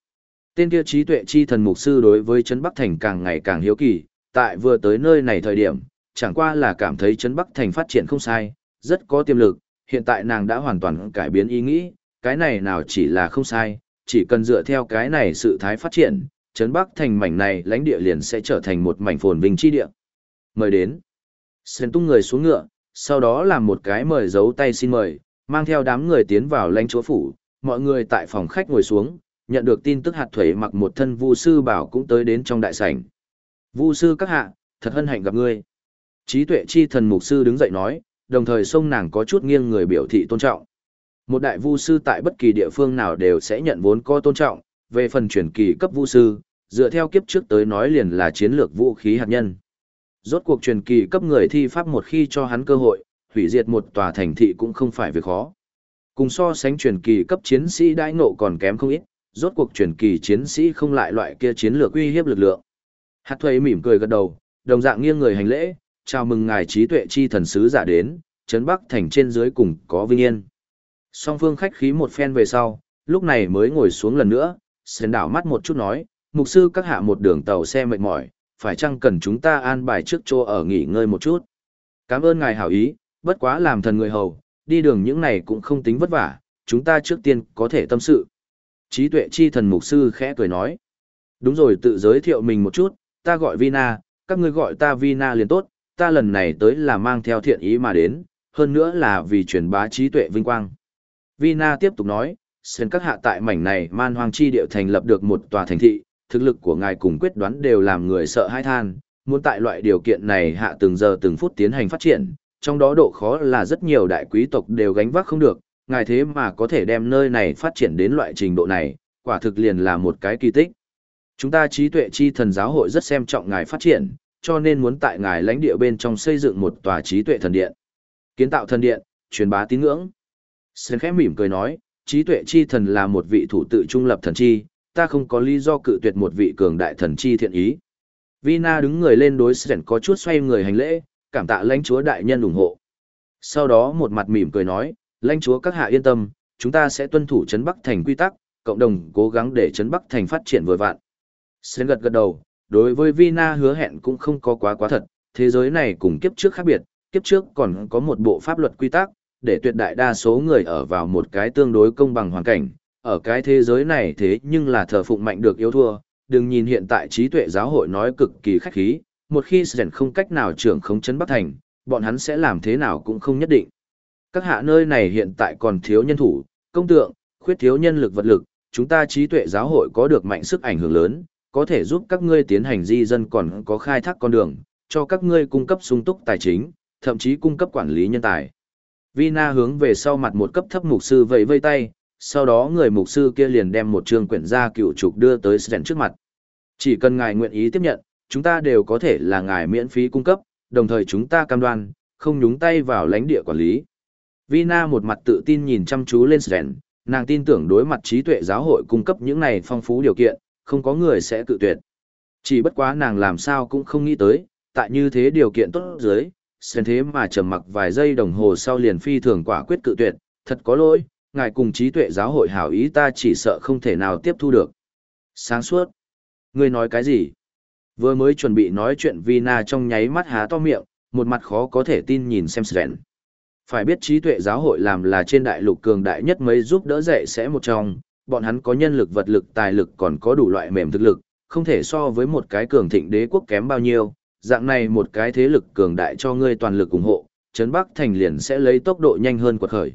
Tên kia trí tuệ chi thần mục sư đối với Trấn Bắc Thành càng ngày càng hiếu kỳ, tại vừa tới nơi này thời điểm, chẳng qua là cảm thấy Trấn Bắc Thành phát triển không sai, rất có tiềm lực, hiện tại nàng đã hoàn toàn cải biến ý nghĩ, cái này nào chỉ là không sai, chỉ cần dựa theo cái này sự thái phát triển, Trấn Bắc Thành mảnh này lãnh địa liền sẽ trở thành một mảnh phồn vinh chi địa. Mời đến. Sơn tung người xuống ngựa, sau đó làm một cái mời giấu tay xin mời, mang theo đám người tiến vào lãnh chúa phủ, mọi người tại phòng khách ngồi xuống, nhận được tin tức hạt thuế mặc một thân vu sư bảo cũng tới đến trong đại sảnh. Vu sư các hạ, thật hân hạnh gặp ngươi. Trí tuệ chi thần mục sư đứng dậy nói, đồng thời sông nàng có chút nghiêng người biểu thị tôn trọng. Một đại vu sư tại bất kỳ địa phương nào đều sẽ nhận vốn có tôn trọng, về phần chuyển kỳ cấp vu sư, dựa theo kiếp trước tới nói liền là chiến lược vũ khí hạt nhân. Rốt cuộc truyền kỳ cấp người thi pháp một khi cho hắn cơ hội, hủy diệt một tòa thành thị cũng không phải việc khó. Cùng so sánh truyền kỳ cấp chiến sĩ đãi ngộ còn kém không ít, rốt cuộc truyền kỳ chiến sĩ không lại loại kia chiến lược uy hiếp lực lượng. Hạt thuế mỉm cười gật đầu, đồng dạng nghiêng người hành lễ, chào mừng ngài trí tuệ chi thần sứ giả đến, trấn Bắc thành trên dưới cùng có vinh yên. Song phương khách khí một phen về sau, lúc này mới ngồi xuống lần nữa, sến đảo mắt một chút nói, mục sư các hạ một đường tàu xe mệt mỏi, phải chăng cần chúng ta an bài trước chỗ ở nghỉ ngơi một chút. Cảm ơn ngài hảo ý, bất quá làm thần người hầu, đi đường những này cũng không tính vất vả, chúng ta trước tiên có thể tâm sự. Trí tuệ chi thần mục sư khẽ cười nói. Đúng rồi tự giới thiệu mình một chút, ta gọi Vina, các ngươi gọi ta Vina liền tốt, ta lần này tới là mang theo thiện ý mà đến, hơn nữa là vì truyền bá trí tuệ vinh quang. Vina tiếp tục nói, sen các hạ tại mảnh này man hoang chi điệu thành lập được một tòa thành thị, thực lực của ngài cùng quyết đoán đều làm người sợ hãi than, muốn tại loại điều kiện này hạ từng giờ từng phút tiến hành phát triển, trong đó độ khó là rất nhiều đại quý tộc đều gánh vác không được, ngài thế mà có thể đem nơi này phát triển đến loại trình độ này, quả thực liền là một cái kỳ tích. Chúng ta trí tuệ chi thần giáo hội rất xem trọng ngài phát triển, cho nên muốn tại ngài lãnh địa bên trong xây dựng một tòa trí tuệ thần điện. Kiến tạo thần điện, truyền bá tín ngưỡng. Sơn khẽ mỉm cười nói, trí tuệ chi thần là một vị thủ tự trung lập thần chi, ta không có lý do cự tuyệt một vị cường đại thần chi thiện ý. Vina đứng người lên đối Sơn có chút xoay người hành lễ, cảm tạ lãnh chúa đại nhân ủng hộ. Sau đó một mặt mỉm cười nói, lãnh chúa các hạ yên tâm, chúng ta sẽ tuân thủ Trấn Bắc Thành quy tắc, cộng đồng cố gắng để Trấn Bắc Thành phát triển vừa vạn. Sến gật gật đầu, đối với Vina hứa hẹn cũng không có quá quá thật, thế giới này cùng kiếp trước khác biệt, kiếp trước còn có một bộ pháp luật quy tắc, để tuyệt đại đa số người ở vào một cái tương đối công bằng hoàn cảnh, ở cái thế giới này thế nhưng là thờ phụng mạnh được yếu thua, đừng nhìn hiện tại trí tuệ giáo hội nói cực kỳ khách khí, một khi Sến không cách nào trưởng khống chấn Bắc Thành, bọn hắn sẽ làm thế nào cũng không nhất định. Các hạ nơi này hiện tại còn thiếu nhân thủ, công tượng, khuyết thiếu nhân lực vật lực, chúng ta trí tuệ giáo hội có được mạnh sức ảnh hưởng lớn, có thể giúp các ngươi tiến hành di dân còn có khai thác con đường, cho các ngươi cung cấp sung túc tài chính, thậm chí cung cấp quản lý nhân tài. Vina hướng về sau mặt một cấp thấp mục sư vẫy vây tay, sau đó người mục sư kia liền đem một trường quyển gia cựu trục đưa tới Sren trước mặt. Chỉ cần ngài nguyện ý tiếp nhận, chúng ta đều có thể là ngài miễn phí cung cấp, đồng thời chúng ta cam đoan, không nhúng tay vào lãnh địa quản lý. Vina một mặt tự tin nhìn chăm chú lên Sren, nàng tin tưởng đối mặt trí tuệ giáo hội cung cấp những này phong phú điều kiện, không có người sẽ cự tuyệt. Chỉ bất quá nàng làm sao cũng không nghĩ tới, tại như thế điều kiện tốt dưới, sen thế mà trầm mặc vài giây đồng hồ sau liền phi thường quả quyết cự tuyệt, thật có lỗi, ngài cùng trí tuệ giáo hội hảo ý ta chỉ sợ không thể nào tiếp thu được. Sáng suốt. Ngươi nói cái gì? Vừa mới chuẩn bị nói chuyện Vina trong nháy mắt há to miệng, một mặt khó có thể tin nhìn xem Sren. Phải biết trí tuệ giáo hội làm là trên đại lục cường đại nhất mấy giúp đỡ dạy sẽ một trong, bọn hắn có nhân lực vật lực tài lực còn có đủ loại mềm thực lực, không thể so với một cái cường thịnh đế quốc kém bao nhiêu, dạng này một cái thế lực cường đại cho ngươi toàn lực ủng hộ, Trấn Bắc Thành liền sẽ lấy tốc độ nhanh hơn quật khởi.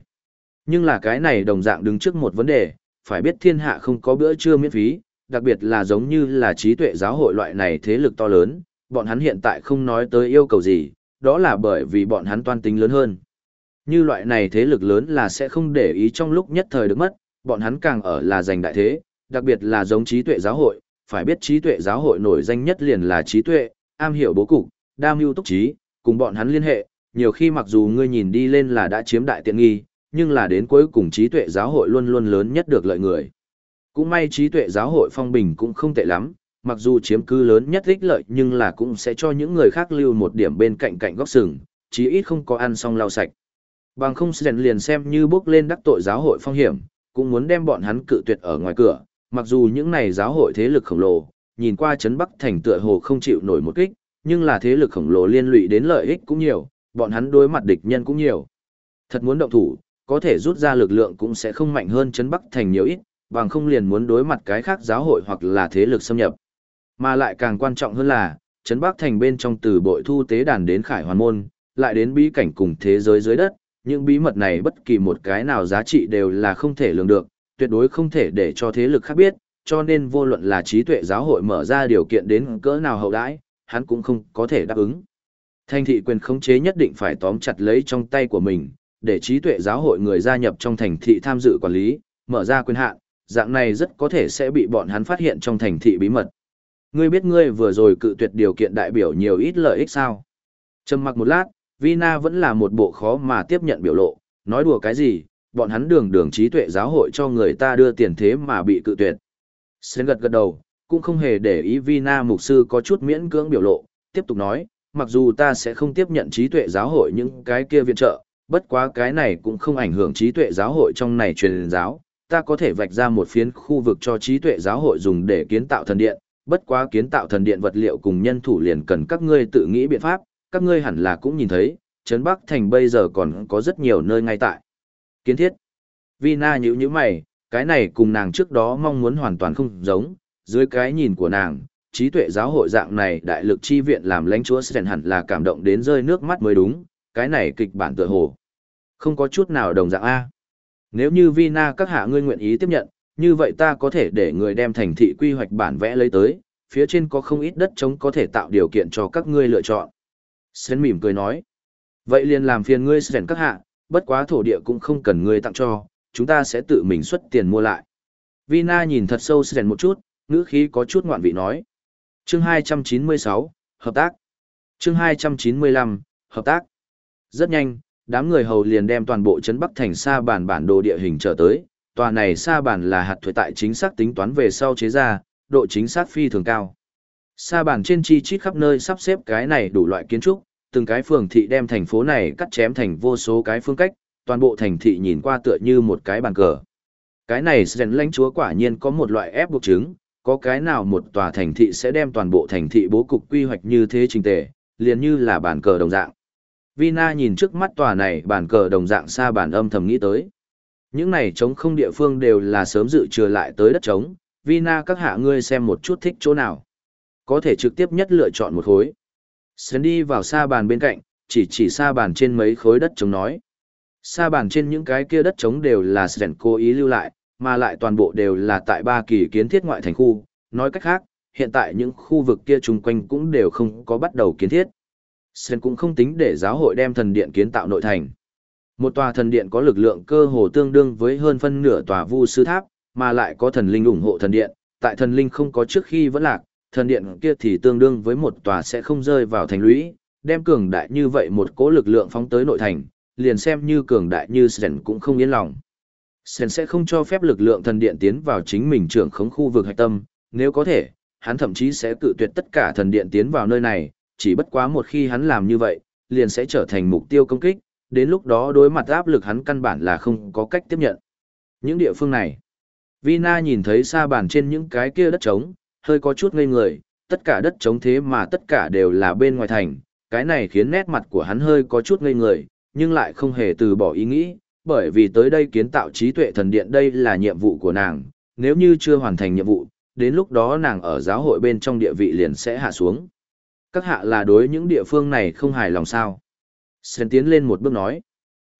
Nhưng là cái này đồng dạng đứng trước một vấn đề, phải biết thiên hạ không có bữa trưa miễn phí, đặc biệt là giống như là trí tuệ giáo hội loại này thế lực to lớn, bọn hắn hiện tại không nói tới yêu cầu gì, đó là bởi vì bọn hắn toan tính lớn hơn. Như loại này thế lực lớn là sẽ không để ý trong lúc nhất thời được mất, bọn hắn càng ở là giành đại thế, đặc biệt là giống trí tuệ giáo hội, phải biết trí tuệ giáo hội nổi danh nhất liền là trí tuệ, am hiểu bố cục, đam mưu túc trí, cùng bọn hắn liên hệ, nhiều khi mặc dù ngươi nhìn đi lên là đã chiếm đại tiện nghi, nhưng là đến cuối cùng trí tuệ giáo hội luôn luôn lớn nhất được lợi người. Cũng may trí tuệ giáo hội phong bình cũng không tệ lắm, mặc dù chiếm cứ lớn nhất ích lợi nhưng là cũng sẽ cho những người khác lưu một điểm bên cạnh cạnh góc sừng, chí ít không có ăn xong lau sạch. Bằng không sẽ liền xem như bước lên đắc tội giáo hội phong hiểm, cũng muốn đem bọn hắn cự tuyệt ở ngoài cửa, mặc dù những này giáo hội thế lực khổng lồ, nhìn qua chấn Bắc thành tựa hồ không chịu nổi một kích, nhưng là thế lực khổng lồ liên lụy đến lợi ích cũng nhiều, bọn hắn đối mặt địch nhân cũng nhiều. Thật muốn động thủ, có thể rút ra lực lượng cũng sẽ không mạnh hơn chấn Bắc thành nhiều ít, bằng không liền muốn đối mặt cái khác giáo hội hoặc là thế lực xâm nhập. Mà lại càng quan trọng hơn là, chấn Bắc thành bên trong từ bội thu tế đàn đến khải hoàn môn, lại đến bí cảnh cùng thế giới dưới đất, những bí mật này bất kỳ một cái nào giá trị đều là không thể lường được, tuyệt đối không thể để cho thế lực khác biết, cho nên vô luận là trí tuệ giáo hội mở ra điều kiện đến cỡ nào hậu đãi, hắn cũng không có thể đáp ứng. Thành thị quyền khống chế nhất định phải tóm chặt lấy trong tay của mình, để trí tuệ giáo hội người gia nhập trong thành thị tham dự quản lý, mở ra quyền hạn, dạng này rất có thể sẽ bị bọn hắn phát hiện trong thành thị bí mật. Ngươi biết ngươi vừa rồi cự tuyệt điều kiện đại biểu nhiều ít lợi ích sao? Trầm mặc một lát, Vina vẫn là một bộ khó mà tiếp nhận biểu lộ, nói đùa cái gì, bọn hắn đường đường trí tuệ giáo hội cho người ta đưa tiền thế mà bị cự tuyệt. Sến gật gật đầu, cũng không hề để ý Vina mục sư có chút miễn cưỡng biểu lộ, tiếp tục nói, mặc dù ta sẽ không tiếp nhận trí tuệ giáo hội những cái kia viện trợ, bất quá cái này cũng không ảnh hưởng trí tuệ giáo hội trong này truyền giáo, ta có thể vạch ra một phiến khu vực cho trí tuệ giáo hội dùng để kiến tạo thần điện, bất quá kiến tạo thần điện vật liệu cùng nhân thủ liền cần các ngươi tự nghĩ biện pháp, các ngươi hẳn là cũng nhìn thấy, Trấn Bắc Thành bây giờ còn có rất nhiều nơi ngay tại. Kiến thiết. Vina nhữ như mày, cái này cùng nàng trước đó mong muốn hoàn toàn không giống, dưới cái nhìn của nàng, trí tuệ giáo hội dạng này đại lực chi viện làm lãnh chúa Sren hẳn là cảm động đến rơi nước mắt mới đúng, cái này kịch bản tựa hồ. Không có chút nào đồng dạng A. Nếu như Vina các hạ ngươi nguyện ý tiếp nhận, như vậy ta có thể để người đem thành thị quy hoạch bản vẽ lấy tới, phía trên có không ít đất trống có thể tạo điều kiện cho các ngươi lựa chọn. Sến mỉm cười nói. Vậy liền làm phiền ngươi Sren các hạ, bất quá thổ địa cũng không cần ngươi tặng cho, chúng ta sẽ tự mình xuất tiền mua lại. Vina nhìn thật sâu Sren một chút, ngữ khí có chút ngoạn vị nói. Chương 296, Hợp tác. Chương 295, Hợp tác. Rất nhanh, đám người hầu liền đem toàn bộ trấn Bắc thành sa bản bản đồ địa hình trở tới. Tòa này sa bản là hạt thuế tại chính xác tính toán về sau chế ra, độ chính xác phi thường cao. Sa bàn trên chi chít khắp nơi sắp xếp cái này đủ loại kiến trúc, từng cái phường thị đem thành phố này cắt chém thành vô số cái phương cách, toàn bộ thành thị nhìn qua tựa như một cái bàn cờ. Cái này Sren lãnh chúa quả nhiên có một loại ép buộc chứng, có cái nào một tòa thành thị sẽ đem toàn bộ thành thị bố cục quy hoạch như thế trình tề, liền như là bàn cờ đồng dạng. Vina nhìn trước mắt tòa này bàn cờ đồng dạng xa bản âm thầm nghĩ tới. Những này trống không địa phương đều là sớm dự trừ lại tới đất trống, Vina các hạ ngươi xem một chút thích chỗ nào. Có thể trực tiếp nhất lựa chọn một khối. Sến đi vào xa bàn bên cạnh, chỉ chỉ xa bàn trên mấy khối đất trống nói. Xa bàn trên những cái kia đất trống đều là Sến cố ý lưu lại, mà lại toàn bộ đều là tại ba kỳ kiến thiết ngoại thành khu. Nói cách khác, hiện tại những khu vực kia chung quanh cũng đều không có bắt đầu kiến thiết. Sen cũng không tính để giáo hội đem thần điện kiến tạo nội thành. Một tòa thần điện có lực lượng cơ hồ tương đương với hơn phân nửa tòa vu sư tháp, mà lại có thần linh ủng hộ thần điện, tại thần linh không có trước khi vẫn lạc, thần điện kia thì tương đương với một tòa sẽ không rơi vào thành lũy, đem cường đại như vậy một cỗ lực lượng phóng tới nội thành, liền xem như cường đại như Sen cũng không yên lòng. Sen sẽ không cho phép lực lượng thần điện tiến vào chính mình trưởng khống khu vực hạch tâm, nếu có thể, hắn thậm chí sẽ cự tuyệt tất cả thần điện tiến vào nơi này, chỉ bất quá một khi hắn làm như vậy, liền sẽ trở thành mục tiêu công kích, đến lúc đó đối mặt áp lực hắn căn bản là không có cách tiếp nhận. Những địa phương này, Vina nhìn thấy xa bàn trên những cái kia đất trống, hơi có chút ngây người, tất cả đất trống thế mà tất cả đều là bên ngoài thành, cái này khiến nét mặt của hắn hơi có chút ngây người, nhưng lại không hề từ bỏ ý nghĩ, bởi vì tới đây kiến tạo trí tuệ thần điện đây là nhiệm vụ của nàng, nếu như chưa hoàn thành nhiệm vụ, đến lúc đó nàng ở giáo hội bên trong địa vị liền sẽ hạ xuống. Các hạ là đối những địa phương này không hài lòng sao? Sơn tiến lên một bước nói.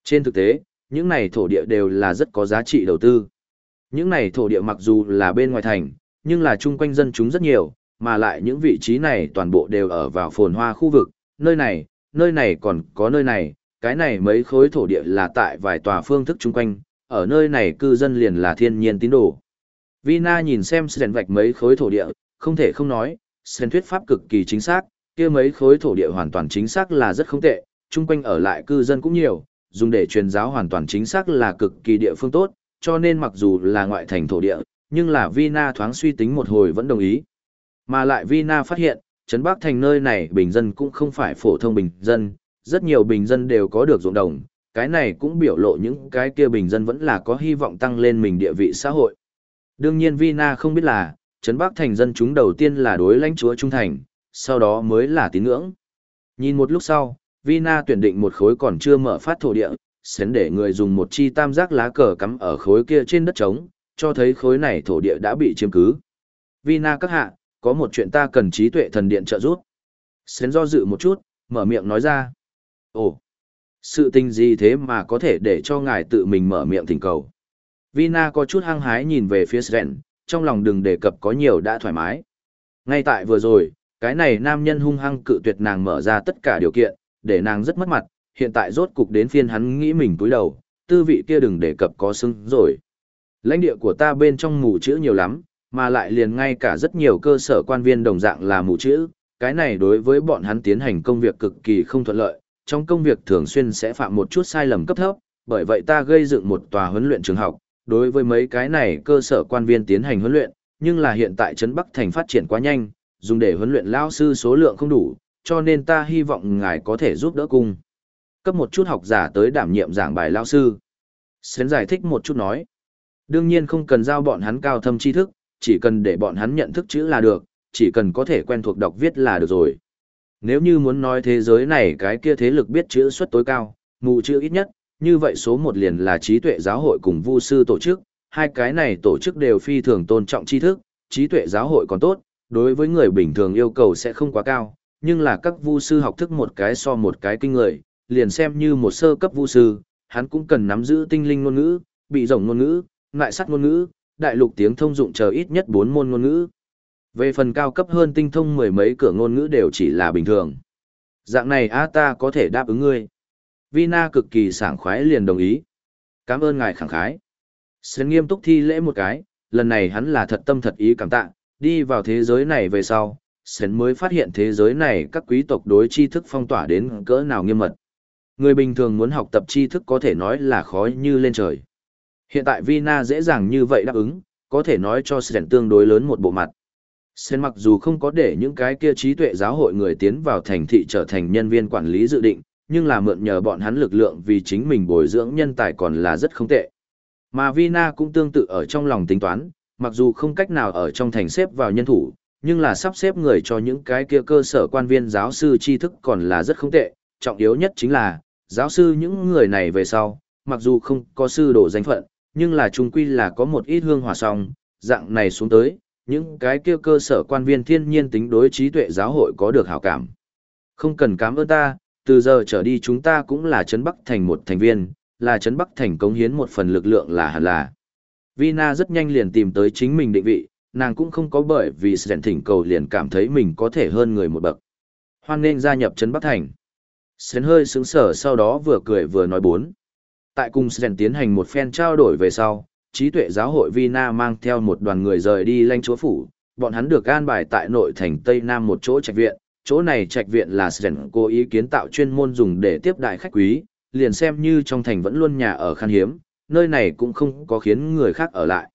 Trên thực tế, những này thổ địa đều là rất có giá trị đầu tư. Những này thổ địa mặc dù là bên ngoài thành, nhưng là chung quanh dân chúng rất nhiều, mà lại những vị trí này toàn bộ đều ở vào phồn hoa khu vực, nơi này, nơi này còn có nơi này, cái này mấy khối thổ địa là tại vài tòa phương thức chung quanh, ở nơi này cư dân liền là thiên nhiên tín đồ. Vina nhìn xem sền vạch mấy khối thổ địa, không thể không nói, sền thuyết pháp cực kỳ chính xác, kia mấy khối thổ địa hoàn toàn chính xác là rất không tệ, chung quanh ở lại cư dân cũng nhiều, dùng để truyền giáo hoàn toàn chính xác là cực kỳ địa phương tốt, cho nên mặc dù là ngoại thành thổ địa, nhưng là Vina thoáng suy tính một hồi vẫn đồng ý. Mà lại Vina phát hiện, Trấn Bắc Thành nơi này bình dân cũng không phải phổ thông bình dân, rất nhiều bình dân đều có được ruộng đồng, cái này cũng biểu lộ những cái kia bình dân vẫn là có hy vọng tăng lên mình địa vị xã hội. Đương nhiên Vina không biết là, Trấn Bắc Thành dân chúng đầu tiên là đối lãnh chúa trung thành, sau đó mới là tín ngưỡng. Nhìn một lúc sau, Vina tuyển định một khối còn chưa mở phát thổ địa, xén để người dùng một chi tam giác lá cờ cắm ở khối kia trên đất trống, cho thấy khối này thổ địa đã bị chiếm cứ. Vina các hạ, có một chuyện ta cần trí tuệ thần điện trợ giúp. Sến do dự một chút, mở miệng nói ra. Ồ, sự tình gì thế mà có thể để cho ngài tự mình mở miệng thỉnh cầu. Vina có chút hăng hái nhìn về phía Sren, trong lòng đừng đề cập có nhiều đã thoải mái. Ngay tại vừa rồi, cái này nam nhân hung hăng cự tuyệt nàng mở ra tất cả điều kiện, để nàng rất mất mặt, hiện tại rốt cục đến phiên hắn nghĩ mình túi đầu, tư vị kia đừng đề cập có xứng rồi. Lãnh địa của ta bên trong mù chữ nhiều lắm, mà lại liền ngay cả rất nhiều cơ sở quan viên đồng dạng là mù chữ, cái này đối với bọn hắn tiến hành công việc cực kỳ không thuận lợi, trong công việc thường xuyên sẽ phạm một chút sai lầm cấp thấp, bởi vậy ta gây dựng một tòa huấn luyện trường học, đối với mấy cái này cơ sở quan viên tiến hành huấn luyện, nhưng là hiện tại Trấn Bắc Thành phát triển quá nhanh, dùng để huấn luyện lao sư số lượng không đủ, cho nên ta hy vọng ngài có thể giúp đỡ cung. Cấp một chút học giả tới đảm nhiệm giảng bài lao sư. Sến giải thích một chút nói. Đương nhiên không cần giao bọn hắn cao thâm tri thức, chỉ cần để bọn hắn nhận thức chữ là được, chỉ cần có thể quen thuộc đọc viết là được rồi. Nếu như muốn nói thế giới này cái kia thế lực biết chữ suất tối cao, mù chữ ít nhất, như vậy số một liền là trí tuệ giáo hội cùng vu sư tổ chức, hai cái này tổ chức đều phi thường tôn trọng tri thức, trí tuệ giáo hội còn tốt, đối với người bình thường yêu cầu sẽ không quá cao, nhưng là các vu sư học thức một cái so một cái kinh người, liền xem như một sơ cấp vu sư, hắn cũng cần nắm giữ tinh linh ngôn ngữ, bị rồng ngôn ngữ, ngại sắt ngôn ngữ, đại lục tiếng thông dụng chờ ít nhất bốn môn ngôn ngữ. Về phần cao cấp hơn tinh thông mười mấy cửa ngôn ngữ đều chỉ là bình thường. Dạng này a ta có thể đáp ứng ngươi. Vina cực kỳ sảng khoái liền đồng ý. Cảm ơn ngài khẳng khái. Sơn nghiêm túc thi lễ một cái, lần này hắn là thật tâm thật ý cảm tạ, đi vào thế giới này về sau, Sơn mới phát hiện thế giới này các quý tộc đối tri thức phong tỏa đến cỡ nào nghiêm mật. Người bình thường muốn học tập tri thức có thể nói là khó như lên trời. Hiện tại Vina dễ dàng như vậy đáp ứng, có thể nói cho Sơn tương đối lớn một bộ mặt. Sen mặc dù không có để những cái kia trí tuệ giáo hội người tiến vào thành thị trở thành nhân viên quản lý dự định, nhưng là mượn nhờ bọn hắn lực lượng vì chính mình bồi dưỡng nhân tài còn là rất không tệ. Mà Vina cũng tương tự ở trong lòng tính toán, mặc dù không cách nào ở trong thành xếp vào nhân thủ, nhưng là sắp xếp người cho những cái kia cơ sở quan viên giáo sư tri thức còn là rất không tệ, trọng yếu nhất chính là, giáo sư những người này về sau, mặc dù không có sư đồ danh phận, nhưng là trung quy là có một ít hương hòa song, dạng này xuống tới, những cái kia cơ sở quan viên thiên nhiên tính đối trí tuệ giáo hội có được hảo cảm. Không cần cảm ơn ta, từ giờ trở đi chúng ta cũng là Trấn Bắc Thành một thành viên, là Trấn Bắc Thành cống hiến một phần lực lượng là hẳn là. Vina rất nhanh liền tìm tới chính mình định vị, nàng cũng không có bởi vì Sren thỉnh cầu liền cảm thấy mình có thể hơn người một bậc. Hoan nên gia nhập Trấn Bắc Thành. sến hơi sướng sở sau đó vừa cười vừa nói bốn. Tại cùng Sren tiến hành một phen trao đổi về sau, trí tuệ giáo hội Vina mang theo một đoàn người rời đi lanh chúa phủ, bọn hắn được an bài tại nội thành Tây Nam một chỗ trạch viện, chỗ này trạch viện là Sren cố ý kiến tạo chuyên môn dùng để tiếp đại khách quý, liền xem như trong thành vẫn luôn nhà ở khan hiếm, nơi này cũng không có khiến người khác ở lại.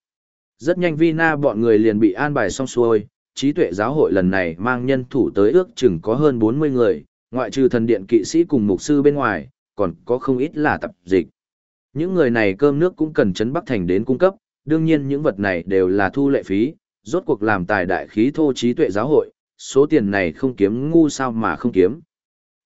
Rất nhanh Vina bọn người liền bị an bài xong xuôi, trí tuệ giáo hội lần này mang nhân thủ tới ước chừng có hơn 40 người, ngoại trừ thần điện kỵ sĩ cùng mục sư bên ngoài, còn có không ít là tập dịch. Những người này cơm nước cũng cần Trấn Bắc Thành đến cung cấp, đương nhiên những vật này đều là thu lệ phí, rốt cuộc làm tài đại khí thô trí tuệ giáo hội, số tiền này không kiếm ngu sao mà không kiếm.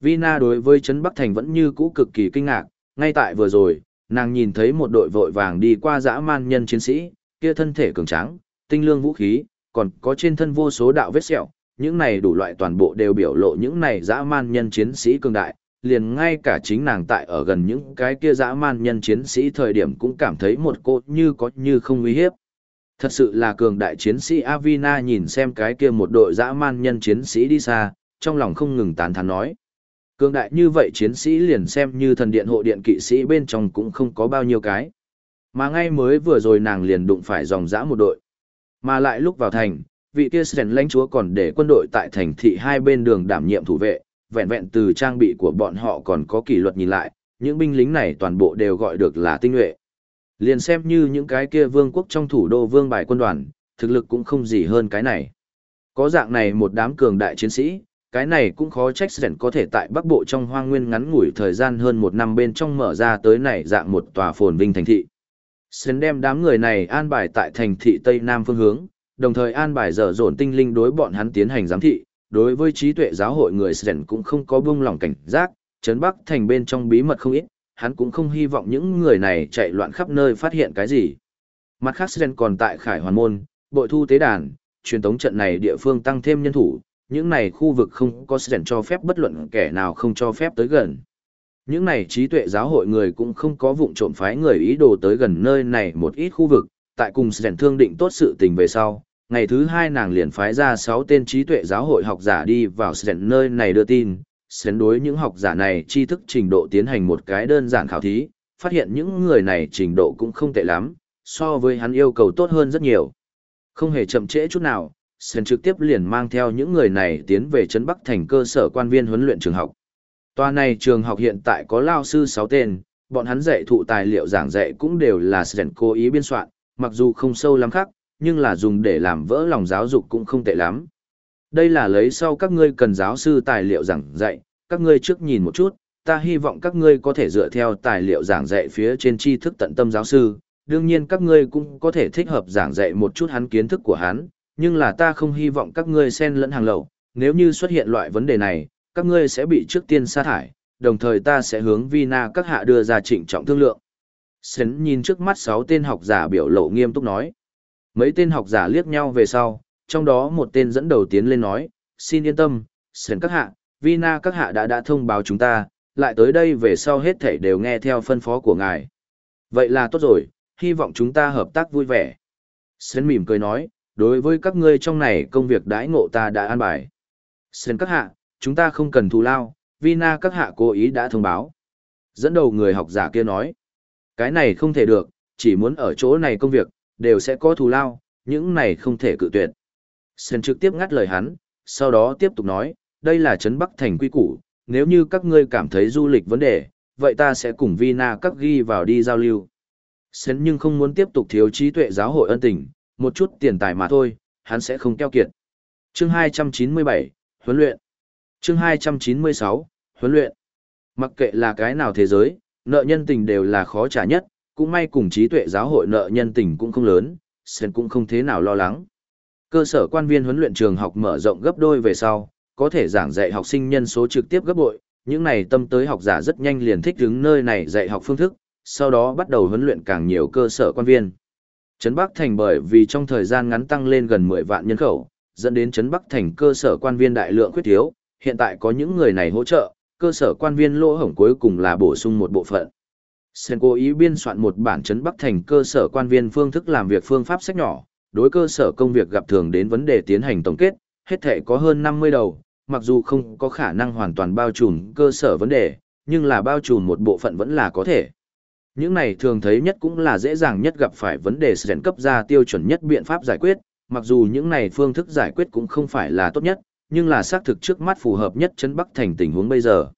Vina đối với Trấn Bắc Thành vẫn như cũ cực kỳ kinh ngạc, ngay tại vừa rồi, nàng nhìn thấy một đội vội vàng đi qua dã man nhân chiến sĩ, kia thân thể cường tráng, tinh lương vũ khí, còn có trên thân vô số đạo vết sẹo, những này đủ loại toàn bộ đều biểu lộ những này dã man nhân chiến sĩ cường đại, liền ngay cả chính nàng tại ở gần những cái kia dã man nhân chiến sĩ thời điểm cũng cảm thấy một cô như có như không uy hiếp. Thật sự là cường đại chiến sĩ Avina nhìn xem cái kia một đội dã man nhân chiến sĩ đi xa, trong lòng không ngừng tán thán nói. Cường đại như vậy chiến sĩ liền xem như thần điện hộ điện kỵ sĩ bên trong cũng không có bao nhiêu cái. Mà ngay mới vừa rồi nàng liền đụng phải dòng dã một đội. Mà lại lúc vào thành, vị kia sren lãnh chúa còn để quân đội tại thành thị hai bên đường đảm nhiệm thủ vệ, vẹn vẹn từ trang bị của bọn họ còn có kỷ luật nhìn lại, những binh lính này toàn bộ đều gọi được là tinh nhuệ. Liền xem như những cái kia vương quốc trong thủ đô vương bài quân đoàn, thực lực cũng không gì hơn cái này. Có dạng này một đám cường đại chiến sĩ, cái này cũng khó trách Sren có thể tại Bắc Bộ trong hoang nguyên ngắn ngủi thời gian hơn một năm bên trong mở ra tới này dạng một tòa phồn vinh thành thị. Sren đem đám người này an bài tại thành thị Tây Nam phương hướng, đồng thời an bài dở dồn tinh linh đối bọn hắn tiến hành giám thị, đối với trí tuệ giáo hội người Sren cũng không có buông lỏng cảnh giác, trấn Bắc thành bên trong bí mật không ít, hắn cũng không hy vọng những người này chạy loạn khắp nơi phát hiện cái gì. Mặt khác Sren còn tại Khải Hoàn Môn, bội thu tế đàn, truyền tống trận này địa phương tăng thêm nhân thủ, những này khu vực không có Sren cho phép bất luận kẻ nào không cho phép tới gần. Những này trí tuệ giáo hội người cũng không có vụng trộm phái người ý đồ tới gần nơi này một ít khu vực, tại cùng Sren thương định tốt sự tình về sau. Ngày thứ hai nàng liền phái ra sáu tên trí tuệ giáo hội học giả đi vào Sren nơi này đưa tin, Sren đối những học giả này tri thức trình độ tiến hành một cái đơn giản khảo thí, phát hiện những người này trình độ cũng không tệ lắm, so với hắn yêu cầu tốt hơn rất nhiều. Không hề chậm trễ chút nào, Sren trực tiếp liền mang theo những người này tiến về Trấn Bắc thành cơ sở quan viên huấn luyện trường học. Tòa này trường học hiện tại có lao sư 6 tên, bọn hắn dạy thụ tài liệu giảng dạy cũng đều là Sren cố ý biên soạn, mặc dù không sâu lắm khác, nhưng là dùng để làm vỡ lòng giáo dục cũng không tệ lắm. Đây là lấy sau các ngươi cần giáo sư tài liệu giảng dạy, các ngươi trước nhìn một chút, ta hy vọng các ngươi có thể dựa theo tài liệu giảng dạy phía trên tri thức tận tâm giáo sư, đương nhiên các ngươi cũng có thể thích hợp giảng dạy một chút hắn kiến thức của hắn, nhưng là ta không hy vọng các ngươi xen lẫn hàng lậu, nếu như xuất hiện loại vấn đề này, các ngươi sẽ bị trước tiên sa thải, đồng thời ta sẽ hướng Vina các hạ đưa ra trịnh trọng thương lượng. Sến nhìn trước mắt sáu tên học giả biểu lộ nghiêm túc nói. Mấy tên học giả liếc nhau về sau, trong đó một tên dẫn đầu tiến lên nói, xin yên tâm, sơn các hạ, Vina các hạ đã đã thông báo chúng ta, lại tới đây về sau hết thảy đều nghe theo phân phó của ngài. Vậy là tốt rồi, hy vọng chúng ta hợp tác vui vẻ. Sến mỉm cười nói, đối với các ngươi trong này công việc đãi ngộ ta đã an bài. Sến các hạ, chúng ta không cần thù lao, Vina các hạ cố ý đã thông báo. Dẫn đầu người học giả kia nói, cái này không thể được, chỉ muốn ở chỗ này công việc, đều sẽ có thù lao, những này không thể cự tuyệt. Sơn trực tiếp ngắt lời hắn, sau đó tiếp tục nói, đây là Trấn Bắc Thành quy củ, nếu như các ngươi cảm thấy du lịch vấn đề, vậy ta sẽ cùng Vina các ghi vào đi giao lưu. Sơn nhưng không muốn tiếp tục thiếu trí tuệ giáo hội ân tình, một chút tiền tài mà thôi, hắn sẽ không keo kiệt. Chương 297, huấn luyện. Chương 296, huấn luyện. Mặc kệ là cái nào thế giới, nợ nhân tình đều là khó trả nhất, cũng may cùng trí tuệ giáo hội nợ nhân tình cũng không lớn, Sen cũng không thế nào lo lắng. Cơ sở quan viên huấn luyện trường học mở rộng gấp đôi về sau, có thể giảng dạy học sinh nhân số trực tiếp gấp bội, những này tâm tới học giả rất nhanh liền thích đứng nơi này dạy học phương thức, sau đó bắt đầu huấn luyện càng nhiều cơ sở quan viên. Trấn Bắc Thành bởi vì trong thời gian ngắn tăng lên gần 10 vạn nhân khẩu, dẫn đến Trấn Bắc Thành cơ sở quan viên đại lượng khuyết thiếu, hiện tại có những người này hỗ trợ, cơ sở quan viên lỗ hổng cuối cùng là bổ sung một bộ phận. Sen cố ý biên soạn một bản chấn Bắc Thành cơ sở quan viên phương thức làm việc phương pháp sách nhỏ, đối cơ sở công việc gặp thường đến vấn đề tiến hành tổng kết, hết thể có hơn 50 đầu, mặc dù không có khả năng hoàn toàn bao trùm cơ sở vấn đề, nhưng là bao trùm một bộ phận vẫn là có thể. Những này thường thấy nhất cũng là dễ dàng nhất gặp phải vấn đề sren cấp ra tiêu chuẩn nhất biện pháp giải quyết, mặc dù những này phương thức giải quyết cũng không phải là tốt nhất, nhưng là xác thực trước mắt phù hợp nhất chấn bắc thành tình huống bây giờ.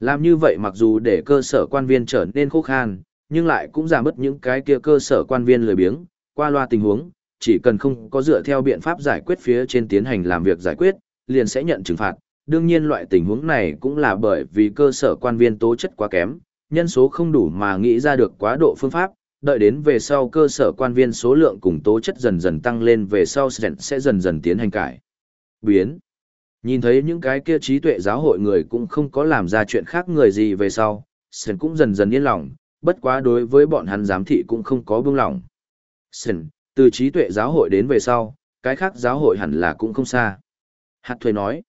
Làm như vậy mặc dù để cơ sở quan viên trở nên khô khan, nhưng lại cũng giảm bớt những cái kia cơ sở quan viên lười biếng, qua loa tình huống, chỉ cần không có dựa theo biện pháp giải quyết phía trên tiến hành làm việc giải quyết, liền sẽ nhận trừng phạt. Đương nhiên loại tình huống này cũng là bởi vì cơ sở quan viên tố chất quá kém, nhân số không đủ mà nghĩ ra được quá độ phương pháp, đợi đến về sau cơ sở quan viên số lượng cùng tố chất dần dần tăng lên về sau sẽ dần dần tiến hành cải. Biến. Nhìn thấy những cái kia trí tuệ giáo hội người cũng không có làm ra chuyện khác người gì về sau, Sơn cũng dần dần yên lòng, bất quá đối với bọn hắn giám thị cũng không có buông lòng. Sơn, từ trí tuệ giáo hội đến về sau, cái khác giáo hội hẳn là cũng không xa. Hạt thuế nói,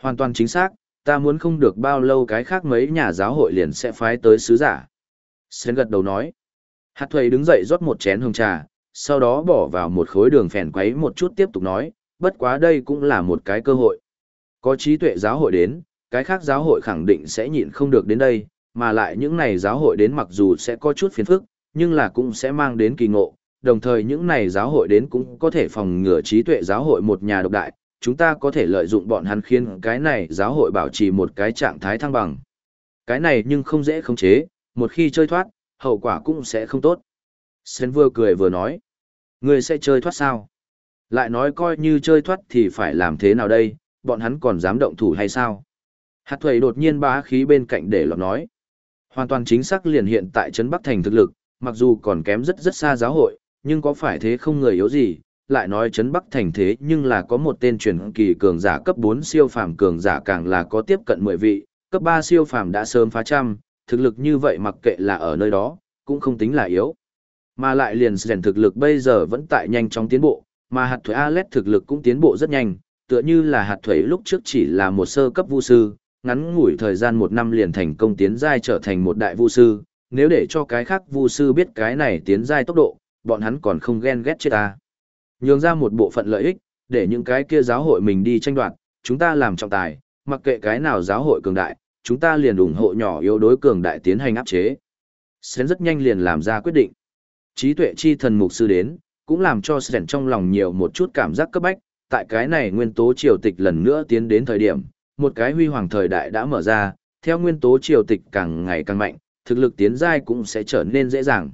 hoàn toàn chính xác, ta muốn không được bao lâu cái khác mấy nhà giáo hội liền sẽ phái tới sứ giả. Sơn gật đầu nói, hạt thuế đứng dậy rót một chén hồng trà, sau đó bỏ vào một khối đường phèn quấy một chút tiếp tục nói, bất quá đây cũng là một cái cơ hội. Có trí tuệ giáo hội đến, cái khác giáo hội khẳng định sẽ nhịn không được đến đây, mà lại những này giáo hội đến mặc dù sẽ có chút phiền phức, nhưng là cũng sẽ mang đến kỳ ngộ, đồng thời những này giáo hội đến cũng có thể phòng ngừa trí tuệ giáo hội một nhà độc đại, chúng ta có thể lợi dụng bọn hắn khiến cái này giáo hội bảo trì một cái trạng thái thăng bằng. Cái này nhưng không dễ khống chế, một khi chơi thoát, hậu quả cũng sẽ không tốt. Sen vừa cười vừa nói, người sẽ chơi thoát sao? Lại nói coi như chơi thoát thì phải làm thế nào đây, bọn hắn còn dám động thủ hay sao? Hạt thuầy đột nhiên bá khí bên cạnh để lọt nói. Hoàn toàn chính xác liền hiện tại Trấn Bắc Thành thực lực, mặc dù còn kém rất rất xa giáo hội, nhưng có phải thế không người yếu gì, lại nói Trấn Bắc Thành thế nhưng là có một tên truyền kỳ cường giả cấp 4 siêu phàm cường giả càng là có tiếp cận 10 vị, cấp 3 siêu phàm đã sớm phá trăm, thực lực như vậy mặc kệ là ở nơi đó, cũng không tính là yếu. Mà lại liền rèn thực lực bây giờ vẫn tại nhanh chóng tiến bộ, mà hạt thuế Alet thực lực cũng tiến bộ rất nhanh, tựa như là hạt thuế lúc trước chỉ là một sơ cấp vu sư, ngắn ngủi thời gian một năm liền thành công tiến giai trở thành một đại vu sư, nếu để cho cái khác vu sư biết cái này tiến giai tốc độ, bọn hắn còn không ghen ghét chết ta. Nhường ra một bộ phận lợi ích, để những cái kia giáo hội mình đi tranh đoạt, chúng ta làm trọng tài, mặc kệ cái nào giáo hội cường đại, chúng ta liền ủng hộ nhỏ yếu đối cường đại tiến hành áp chế. Sến rất nhanh liền làm ra quyết định. Trí tuệ chi thần mục sư đến, cũng làm cho Sến trong lòng nhiều một chút cảm giác cấp bách, tại cái này nguyên tố triều tịch lần nữa tiến đến thời điểm, một cái huy hoàng thời đại đã mở ra, theo nguyên tố triều tịch càng ngày càng mạnh, thực lực tiến giai cũng sẽ trở nên dễ dàng.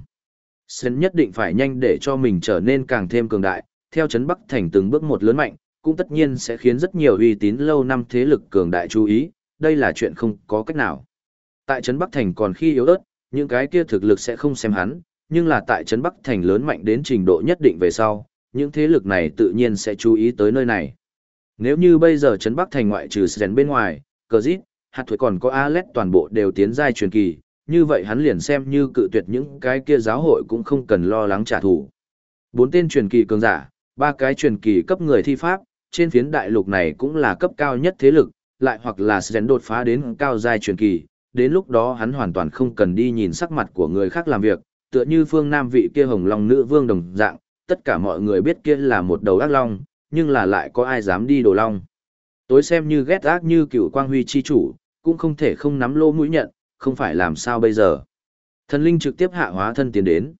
Sơn nhất định phải nhanh để cho mình trở nên càng thêm cường đại, theo chấn Bắc Thành từng bước một lớn mạnh, cũng tất nhiên sẽ khiến rất nhiều uy tín lâu năm thế lực cường đại chú ý, đây là chuyện không có cách nào. Tại Trấn Bắc Thành còn khi yếu ớt, những cái kia thực lực sẽ không xem hắn, nhưng là tại Trấn Bắc Thành lớn mạnh đến trình độ nhất định về sau, những thế lực này tự nhiên sẽ chú ý tới nơi này. Nếu như bây giờ Trấn Bắc Thành ngoại trừ Sren bên ngoài, cờ dít, hạt thuế còn có Alet toàn bộ đều tiến giai truyền kỳ, như vậy hắn liền xem như cự tuyệt những cái kia giáo hội cũng không cần lo lắng trả thù. Bốn tên truyền kỳ cường giả, ba cái truyền kỳ cấp người thi pháp, trên phiến đại lục này cũng là cấp cao nhất thế lực, lại hoặc là Sren đột phá đến cao giai truyền kỳ, đến lúc đó hắn hoàn toàn không cần đi nhìn sắc mặt của người khác làm việc, tựa như phương nam vị kia hồng long nữ vương đồng dạng, tất cả mọi người biết kia là một đầu ác long, nhưng là lại có ai dám đi đồ long. Tối xem như ghét ác như cựu quang huy chi chủ, cũng không thể không nắm lô mũi nhận, không phải làm sao bây giờ. Thần linh trực tiếp hạ hóa thân tiến đến.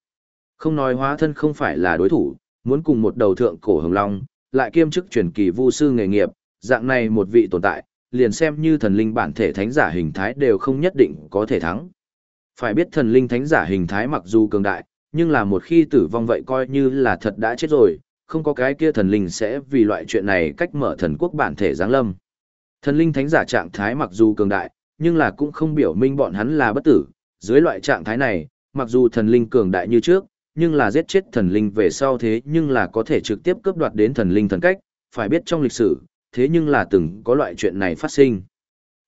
Không nói hóa thân không phải là đối thủ, muốn cùng một đầu thượng cổ hồng long, lại kiêm chức truyền kỳ vu sư nghề nghiệp, dạng này một vị tồn tại, liền xem như thần linh bản thể thánh giả hình thái đều không nhất định có thể thắng. Phải biết thần linh thánh giả hình thái mặc dù cường đại, nhưng là một khi tử vong vậy coi như là thật đã chết rồi, không có cái kia thần linh sẽ vì loại chuyện này cách mở thần quốc bản thể giáng lâm. Thần linh thánh giả trạng thái mặc dù cường đại, nhưng là cũng không biểu minh bọn hắn là bất tử, dưới loại trạng thái này, mặc dù thần linh cường đại như trước, nhưng là giết chết thần linh về sau thế nhưng là có thể trực tiếp cướp đoạt đến thần linh thần cách, phải biết trong lịch sử, thế nhưng là từng có loại chuyện này phát sinh.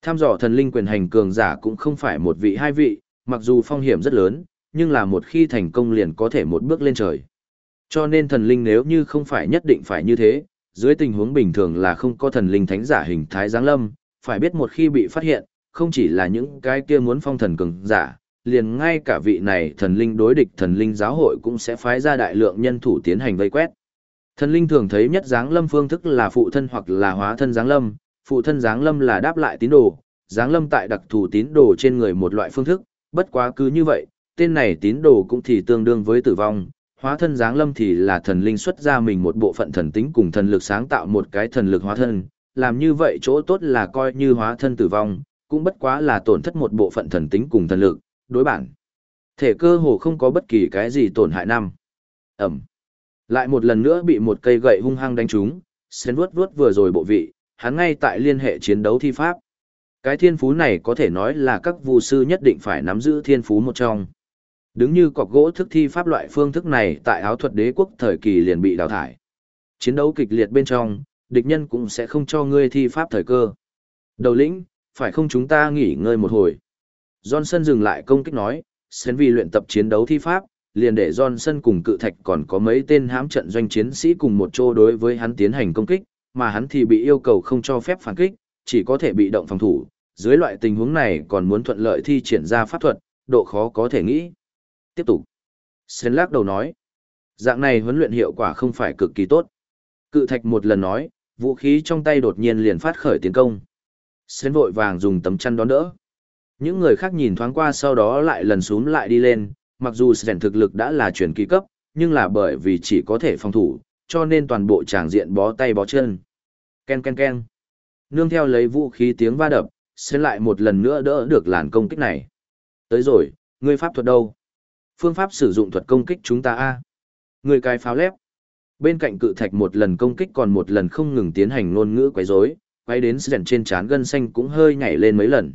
Tham dò thần linh quyền hành cường giả cũng không phải một vị hai vị, mặc dù phong hiểm rất lớn, nhưng là một khi thành công liền có thể một bước lên trời. Cho nên thần linh nếu như không phải nhất định phải như thế, dưới tình huống bình thường là không có thần linh thánh giả hình thái giáng lâm, phải biết một khi bị phát hiện, không chỉ là những cái kia muốn phong thần cường giả, liền ngay cả vị này thần linh đối địch thần linh giáo hội cũng sẽ phái ra đại lượng nhân thủ tiến hành vây quét. Thần linh thường thấy nhất dáng lâm phương thức là phụ thân hoặc là hóa thân dáng lâm, phụ thân dáng lâm là đáp lại tín đồ, dáng lâm tại đặc thù tín đồ trên người một loại phương thức, bất quá cứ như vậy, tên này tín đồ cũng thì tương đương với tử vong, hóa thân dáng lâm thì là thần linh xuất ra mình một bộ phận thần tính cùng thần lực sáng tạo một cái thần lực hóa thân, làm như vậy chỗ tốt là coi như hóa thân tử vong, cũng bất quá là tổn thất một bộ phận thần tính cùng thần lực, đối bản. Thể cơ hồ không có bất kỳ cái gì tổn hại năm. Ẩm. Lại một lần nữa bị một cây gậy hung hăng đánh trúng, xén vuốt vuốt vừa rồi bộ vị, hắn ngay tại liên hệ chiến đấu thi pháp. Cái thiên phú này có thể nói là các vu sư nhất định phải nắm giữ thiên phú một trong. Đứng như cọc gỗ thức thi pháp loại phương thức này tại áo thuật đế quốc thời kỳ liền bị đào thải. Chiến đấu kịch liệt bên trong, địch nhân cũng sẽ không cho ngươi thi pháp thời cơ. Đầu lĩnh, phải không chúng ta nghỉ ngơi một hồi. Johnson dừng lại công kích nói, Sến vì luyện tập chiến đấu thi pháp, liền để Johnson cùng cự thạch còn có mấy tên hãm trận doanh chiến sĩ cùng một chỗ đối với hắn tiến hành công kích, mà hắn thì bị yêu cầu không cho phép phản kích, chỉ có thể bị động phòng thủ. Dưới loại tình huống này còn muốn thuận lợi thi triển ra pháp thuật, độ khó có thể nghĩ. Tiếp tục. Sến lắc đầu nói. Dạng này huấn luyện hiệu quả không phải cực kỳ tốt. Cự thạch một lần nói, vũ khí trong tay đột nhiên liền phát khởi tiến công. Sến vội vàng dùng tấm chăn đón đỡ. Những người khác nhìn thoáng qua sau đó lại lần xuống lại đi lên, mặc dù Sến thực lực đã là chuyển kỳ cấp, nhưng là bởi vì chỉ có thể phòng thủ, cho nên toàn bộ tràng diện bó tay bó chân. Ken ken ken. Nương theo lấy vũ khí tiếng va đập, Sến lại một lần nữa đỡ được làn công kích này. Tới rồi, ngươi pháp thuật đâu? Phương pháp sử dụng thuật công kích chúng ta a Người cái pháo lép. Bên cạnh cự thạch một lần công kích còn một lần không ngừng tiến hành ngôn ngữ quấy rối, quay đến sren trên trán gân xanh cũng hơi nhảy lên mấy lần.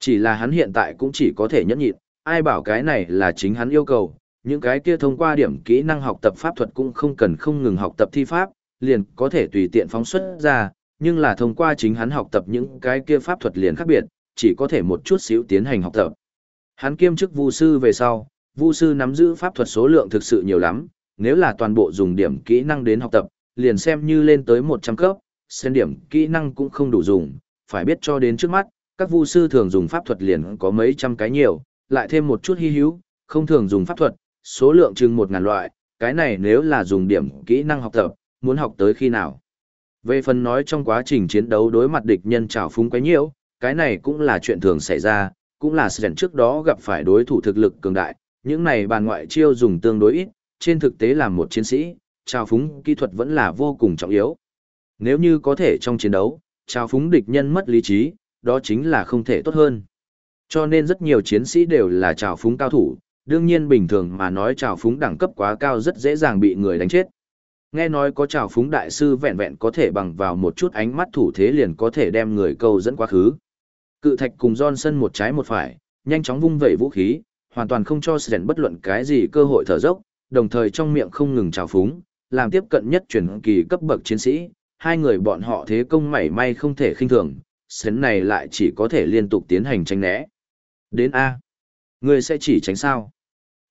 Chỉ là hắn hiện tại cũng chỉ có thể nhẫn nhịn, ai bảo cái này là chính hắn yêu cầu, những cái kia thông qua điểm kỹ năng học tập pháp thuật cũng không cần không ngừng học tập thi pháp, liền có thể tùy tiện phóng xuất ra, nhưng là thông qua chính hắn học tập những cái kia pháp thuật liền khác biệt, chỉ có thể một chút xíu tiến hành học tập. Hắn kiêm chức vu sư về sau, vu sư nắm giữ pháp thuật số lượng thực sự nhiều lắm, nếu là toàn bộ dùng điểm kỹ năng đến học tập, liền xem như lên tới 100 cấp, xem điểm kỹ năng cũng không đủ dùng, phải biết cho đến trước mắt, các vu sư thường dùng pháp thuật liền có mấy trăm cái nhiều, lại thêm một chút hy hữu, không thường dùng pháp thuật, số lượng chừng 1000 loại, cái này nếu là dùng điểm kỹ năng học tập, muốn học tới khi nào. Về phần nói trong quá trình chiến đấu đối mặt địch nhân trào phúng quấy nhiễu, cái này cũng là chuyện thường xảy ra, cũng là sẻn trước đó gặp phải đối thủ thực lực cường đại, những này bàn ngoại chiêu dùng tương đối ít, trên thực tế làm một chiến sĩ, trao phúng kỹ thuật vẫn là vô cùng trọng yếu. Nếu như có thể trong chiến đấu, trao phúng địch nhân mất lý trí, đó chính là không thể tốt hơn. Cho nên rất nhiều chiến sĩ đều là trào phúng cao thủ, đương nhiên bình thường mà nói trào phúng đẳng cấp quá cao rất dễ dàng bị người đánh chết. Nghe nói có trào phúng đại sư vẹn vẹn có thể bằng vào một chút ánh mắt thủ thế liền có thể đem người câu dẫn quá khứ. Cự thạch cùng Johnson một trái một phải, nhanh chóng vung vẩy vũ khí, hoàn toàn không cho Sren bất luận cái gì cơ hội thở dốc, đồng thời trong miệng không ngừng trào phúng, làm tiếp cận nhất chuyển kỳ cấp bậc chiến sĩ, hai người bọn họ thế công mảy may không thể khinh thường, Sren này lại chỉ có thể liên tục tiến hành tránh né. Đến A. Người sẽ chỉ tránh sao?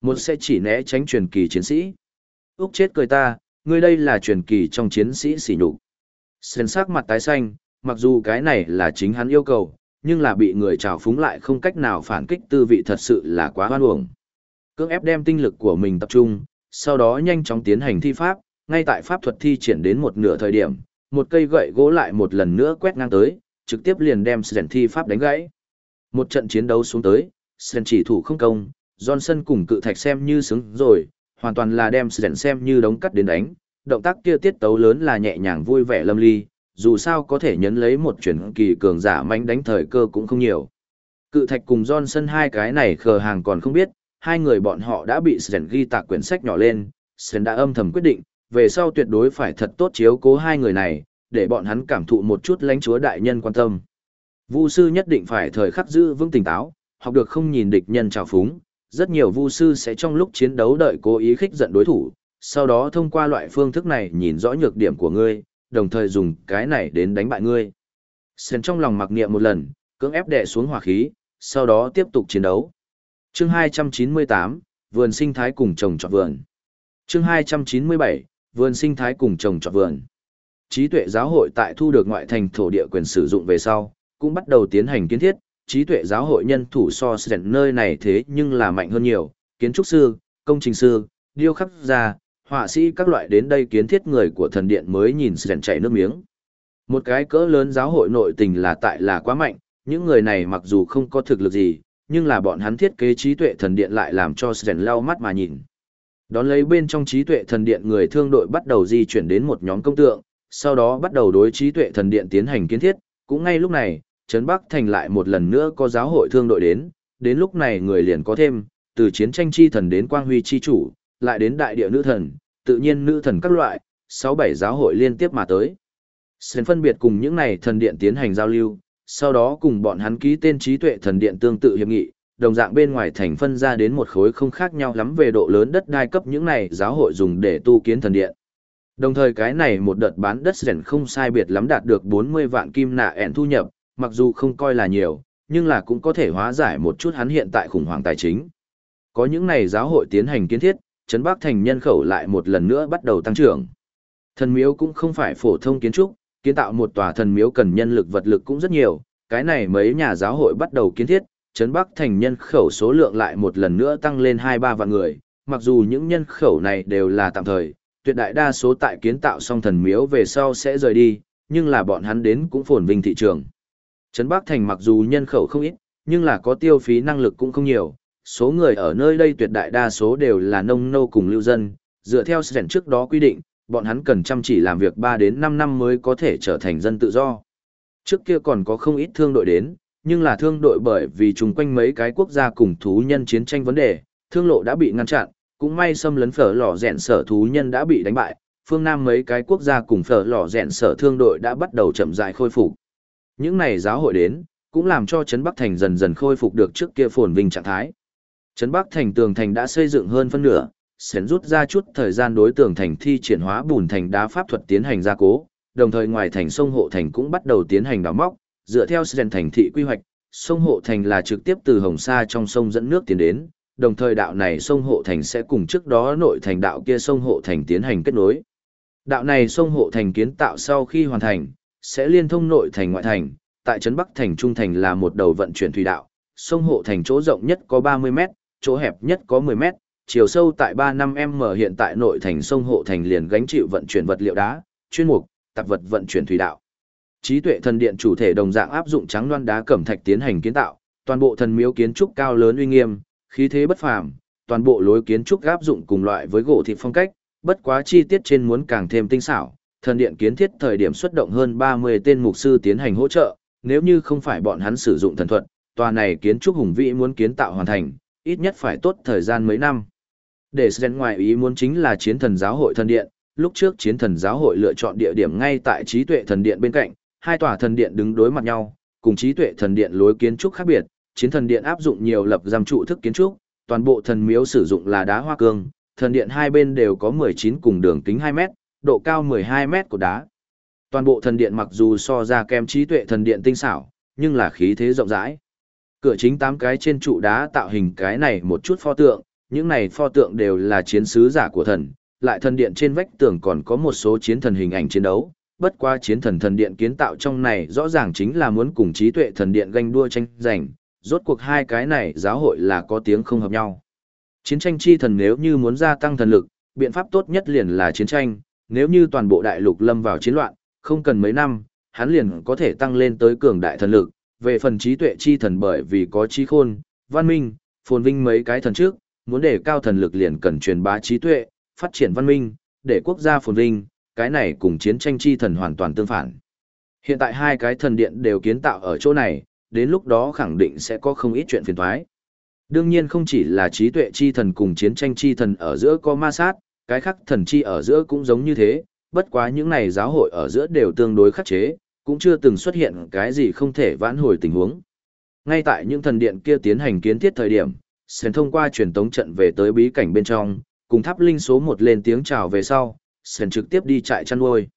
Một sẽ chỉ né tránh truyền kỳ chiến sĩ. Úc chết cười ta, ngươi đây là truyền kỳ trong chiến sĩ xỉ nhục. Sến sắc mặt tái xanh, mặc dù cái này là chính hắn yêu cầu, nhưng là bị người trào phúng lại không cách nào phản kích tư vị thật sự là quá hoan uổng. Cưỡng ép đem tinh lực của mình tập trung, sau đó nhanh chóng tiến hành thi pháp, ngay tại pháp thuật thi triển đến một nửa thời điểm, một cây gậy gỗ lại một lần nữa quét ngang tới, trực tiếp liền đem Sren thi pháp đánh gãy. Một trận chiến đấu xuống tới, Sren chỉ thủ không công, Johnson cùng cự thạch xem như sướng rồi, hoàn toàn là đem Sren xem như đống cắt đến đánh, động tác kia tiết tấu lớn là nhẹ nhàng vui vẻ lâm ly, dù sao có thể nhấn lấy một chuyển kỳ cường giả mánh đánh thời cơ cũng không nhiều. Cự thạch cùng Johnson hai cái này khờ hàng còn không biết, hai người bọn họ đã bị Sren ghi tạc quyển sách nhỏ lên, Sren đã âm thầm quyết định, về sau tuyệt đối phải thật tốt chiếu cố hai người này, để bọn hắn cảm thụ một chút lãnh chúa đại nhân quan tâm. Vu sư nhất định phải thời khắc giữ vững tỉnh táo, học được không nhìn địch nhân trào phúng, rất nhiều vu sư sẽ trong lúc chiến đấu đợi cố ý khích giận đối thủ, sau đó thông qua loại phương thức này nhìn rõ nhược điểm của ngươi, đồng thời dùng cái này đến đánh bại ngươi. Sren trong lòng mặc niệm một lần, cưỡng ép đè xuống hỏa khí, sau đó tiếp tục chiến đấu chương 298, vườn sinh thái cùng trồng trọt vườn. chương 297, vườn sinh thái cùng trồng trọt vườn. Trí tuệ giáo hội tại thu được ngoại thành thổ địa quyền sử dụng về sau, cũng bắt đầu tiến hành kiến thiết. Trí tuệ giáo hội nhân thủ so sánh nơi này thế nhưng là mạnh hơn nhiều, kiến trúc sư, công trình sư, điêu khắc gia, họa sĩ các loại đến đây kiến thiết người của thần điện mới nhìn sèn chảy nước miếng. Một cái cỡ lớn giáo hội nội tình là tại là quá mạnh, những người này mặc dù không có thực lực gì, nhưng là bọn hắn thiết kế trí tuệ thần điện lại làm cho sèn lau mắt mà nhìn. Đón lấy bên trong trí tuệ thần điện người thương đội bắt đầu di chuyển đến một nhóm công tượng, sau đó bắt đầu đối trí tuệ thần điện tiến hành kiến thiết, cũng ngay lúc này, Trấn Bắc Thành lại một lần nữa có giáo hội thương đội đến, đến lúc này người liền có thêm, từ chiến tranh chi thần đến quang huy chi chủ, lại đến đại địa nữ thần, tự nhiên nữ thần các loại, sáu bảy giáo hội liên tiếp mà tới. Sren phân biệt cùng những này thần điện tiến hành giao lưu, sau đó cùng bọn hắn ký tên trí tuệ thần điện tương tự hiệp nghị, đồng dạng bên ngoài thành phân ra đến một khối không khác nhau lắm về độ lớn đất đai cấp những này giáo hội dùng để tu kiến thần điện. Đồng thời cái này một đợt bán đất rèn không sai biệt lắm đạt được 40 vạn kim nạ ẻn thu nhập, mặc dù không coi là nhiều, nhưng là cũng có thể hóa giải một chút hắn hiện tại khủng hoảng tài chính. Có những này giáo hội tiến hành kiến thiết, Trấn Bắc Thành nhân khẩu lại một lần nữa bắt đầu tăng trưởng. Thần miếu cũng không phải phổ thông kiến trúc, kiến tạo một tòa thần miếu cần nhân lực vật lực cũng rất nhiều, cái này mấy nhà giáo hội bắt đầu kiến thiết, Trấn Bắc thành nhân khẩu số lượng lại một lần nữa tăng lên 2-3 vạn người, mặc dù những nhân khẩu này đều là tạm thời, tuyệt đại đa số tại kiến tạo xong thần miếu về sau sẽ rời đi, nhưng là bọn hắn đến cũng phồn vinh thị trường. Trấn Bắc Thành mặc dù nhân khẩu không ít, nhưng là có tiêu phí năng lực cũng không nhiều, số người ở nơi đây tuyệt đại đa số đều là nông nô cùng lưu dân, dựa theo sẻn trước đó quy định, bọn hắn cần chăm chỉ làm việc 3 đến 5 năm mới có thể trở thành dân tự do. Trước kia còn có không ít thương đội đến, nhưng là thương đội bởi vì chung quanh mấy cái quốc gia cùng thú nhân chiến tranh vấn đề, thương lộ đã bị ngăn chặn, cũng may xâm lấn phở lò rèn sở thú nhân đã bị đánh bại, phương Nam mấy cái quốc gia cùng phở lò rèn sở thương đội đã bắt đầu chậm rãi khôi phục. Những này giáo hội đến, cũng làm cho Trấn Bắc Thành dần dần khôi phục được trước kia phồn vinh trạng thái. Trấn Bắc Thành tường thành đã xây dựng hơn phân nửa, sến rút ra chút thời gian đối tường thành thi triển hóa bùn thành đá pháp thuật tiến hành gia cố, đồng thời ngoài thành sông hộ thành cũng bắt đầu tiến hành đào móc, dựa theo sến thành thị quy hoạch, sông hộ thành là trực tiếp từ Hồng Sa trong sông dẫn nước tiến đến, đồng thời đạo này sông hộ thành sẽ cùng trước đó nội thành đạo kia sông hộ thành tiến hành kết nối. Đạo này sông hộ thành kiến tạo sau khi hoàn thành, sẽ liên thông nội thành ngoại thành, tại trấn Bắc thành trung thành là một đầu vận chuyển thủy đạo, sông hộ thành chỗ rộng nhất có 30 mét, chỗ hẹp nhất có 10 mét, chiều sâu tại 35m hiện tại nội thành sông hộ thành liền gánh chịu vận chuyển vật liệu đá, chuyên mục, tạp vật vận chuyển thủy đạo. Trí tuệ thần điện chủ thể đồng dạng áp dụng trắng loan đá cẩm thạch tiến hành kiến tạo, toàn bộ thần miếu kiến trúc cao lớn uy nghiêm, khí thế bất phàm, toàn bộ lối kiến trúc áp dụng cùng loại với gỗ thịt phong cách, bất quá chi tiết trên muốn càng thêm tinh xảo. Thần điện kiến thiết thời điểm xuất động hơn 30 tên mục sư tiến hành hỗ trợ, nếu như không phải bọn hắn sử dụng thần thuật, tòa này kiến trúc hùng vĩ muốn kiến tạo hoàn thành, ít nhất phải tốt thời gian mấy năm. Để Sven ngoài ý muốn chính là chiến thần giáo hội thần điện, lúc trước chiến thần giáo hội lựa chọn địa điểm ngay tại trí tuệ thần điện bên cạnh, hai tòa thần điện đứng đối mặt nhau, cùng trí tuệ thần điện lối kiến trúc khác biệt, chiến thần điện áp dụng nhiều lập giam trụ thức kiến trúc, toàn bộ thần miếu sử dụng là đá hoa cương, thần điện hai bên đều có 19 cùng đường kính 2 mét, độ cao 12 mét của đá. Toàn bộ thần điện mặc dù so ra kém trí tuệ thần điện tinh xảo, nhưng là khí thế rộng rãi. Cửa chính tám cái trên trụ đá tạo hình cái này một chút pho tượng, những này pho tượng đều là chiến sứ giả của thần, lại thần điện trên vách tường còn có một số chiến thần hình ảnh chiến đấu. Bất qua chiến thần thần điện kiến tạo trong này rõ ràng chính là muốn cùng trí tuệ thần điện ganh đua tranh giành, rốt cuộc hai cái này giáo hội là có tiếng không hợp nhau. Chiến tranh chi thần nếu như muốn gia tăng thần lực, biện pháp tốt nhất liền là chiến tranh, nếu như toàn bộ đại lục lâm vào chiến loạn, không cần mấy năm, hắn liền có thể tăng lên tới cường đại thần lực, về phần trí tuệ chi thần bởi vì có trí khôn, văn minh, phồn vinh mấy cái thần trước, muốn để cao thần lực liền cần truyền bá trí tuệ, phát triển văn minh, để quốc gia phồn vinh, cái này cùng chiến tranh chi thần hoàn toàn tương phản. Hiện tại hai cái thần điện đều kiến tạo ở chỗ này, đến lúc đó khẳng định sẽ có không ít chuyện phiền toái. Đương nhiên không chỉ là trí tuệ chi thần cùng chiến tranh chi thần ở giữa có ma sát, cái khác thần chi ở giữa cũng giống như thế, bất quá những này giáo hội ở giữa đều tương đối khắc chế, cũng chưa từng xuất hiện cái gì không thể vãn hồi tình huống. Ngay tại những thần điện kia tiến hành kiến thiết thời điểm, Sến thông qua truyền tống trận về tới bí cảnh bên trong, cùng tháp linh số một lên tiếng chào về sau, Sến trực tiếp đi trại chăn nuôi.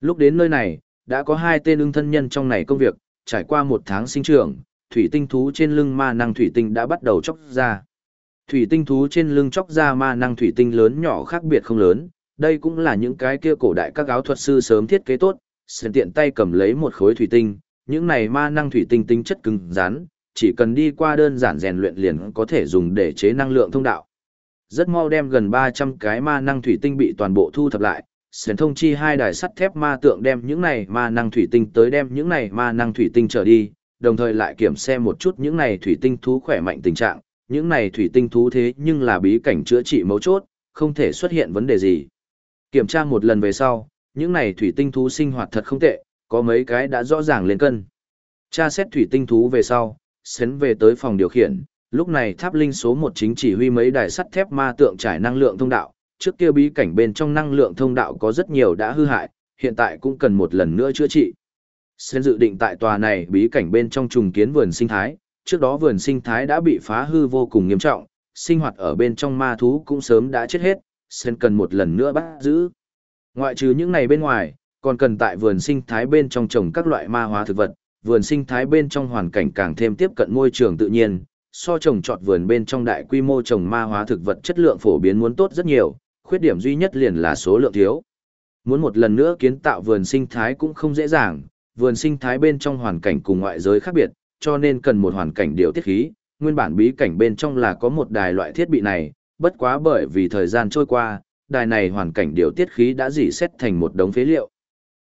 Lúc đến nơi này, đã có hai tên ưng thân nhân trong này công việc, trải qua một tháng sinh trưởng, thủy tinh thú trên lưng ma năng thủy tinh đã bắt đầu chóc ra. Thủy tinh thú trên lưng chóc ra ma năng thủy tinh lớn nhỏ khác biệt không lớn, đây cũng là những cái kia cổ đại các áo thuật sư sớm thiết kế tốt, Sến tiện tay cầm lấy một khối thủy tinh, những này ma năng thủy tinh tinh chất cứng rắn, chỉ cần đi qua đơn giản rèn luyện liền có thể dùng để chế năng lượng thông đạo. Rất mau đem gần 300 cái ma năng thủy tinh bị toàn bộ thu thập lại, Sến thông chi hai đài sắt thép ma tượng đem những này ma năng thủy tinh tới đem những này ma năng thủy tinh trở đi, đồng thời lại kiểm xem một chút những này thủy tinh thú khỏe mạnh tình trạng, những này thủy tinh thú thế nhưng là bí cảnh chữa trị mấu chốt, không thể xuất hiện vấn đề gì. Kiểm tra một lần về sau, những này thủy tinh thú sinh hoạt thật không tệ, có mấy cái đã rõ ràng lên cân. Tra xét thủy tinh thú về sau, sến về tới phòng điều khiển, lúc này tháp linh số một chính chỉ huy mấy đài sắt thép ma tượng trải năng lượng thông đạo, trước kia bí cảnh bên trong năng lượng thông đạo có rất nhiều đã hư hại, hiện tại cũng cần một lần nữa chữa trị. Sến dự định tại tòa này bí cảnh bên trong trùng kiến vườn sinh thái, trước đó vườn sinh thái đã bị phá hư vô cùng nghiêm trọng, sinh hoạt ở bên trong ma thú cũng sớm đã chết hết, Sến cần một lần nữa bắt giữ. Ngoại trừ những này bên ngoài, còn cần tại vườn sinh thái bên trong trồng các loại ma hóa thực vật, vườn sinh thái bên trong hoàn cảnh càng thêm tiếp cận môi trường tự nhiên, so trồng trọt vườn bên trong đại quy mô trồng ma hóa thực vật chất lượng phổ biến muốn tốt rất nhiều, khuyết điểm duy nhất liền là số lượng thiếu. Muốn một lần nữa kiến tạo vườn sinh thái cũng không dễ dàng, vườn sinh thái bên trong hoàn cảnh cùng ngoại giới khác biệt, cho nên cần một hoàn cảnh điều tiết khí, nguyên bản bí cảnh bên trong là có một đài loại thiết bị này, bất quá bởi vì thời gian trôi qua, đài này hoàn cảnh điều tiết khí đã dỉ xét thành một đống phế liệu.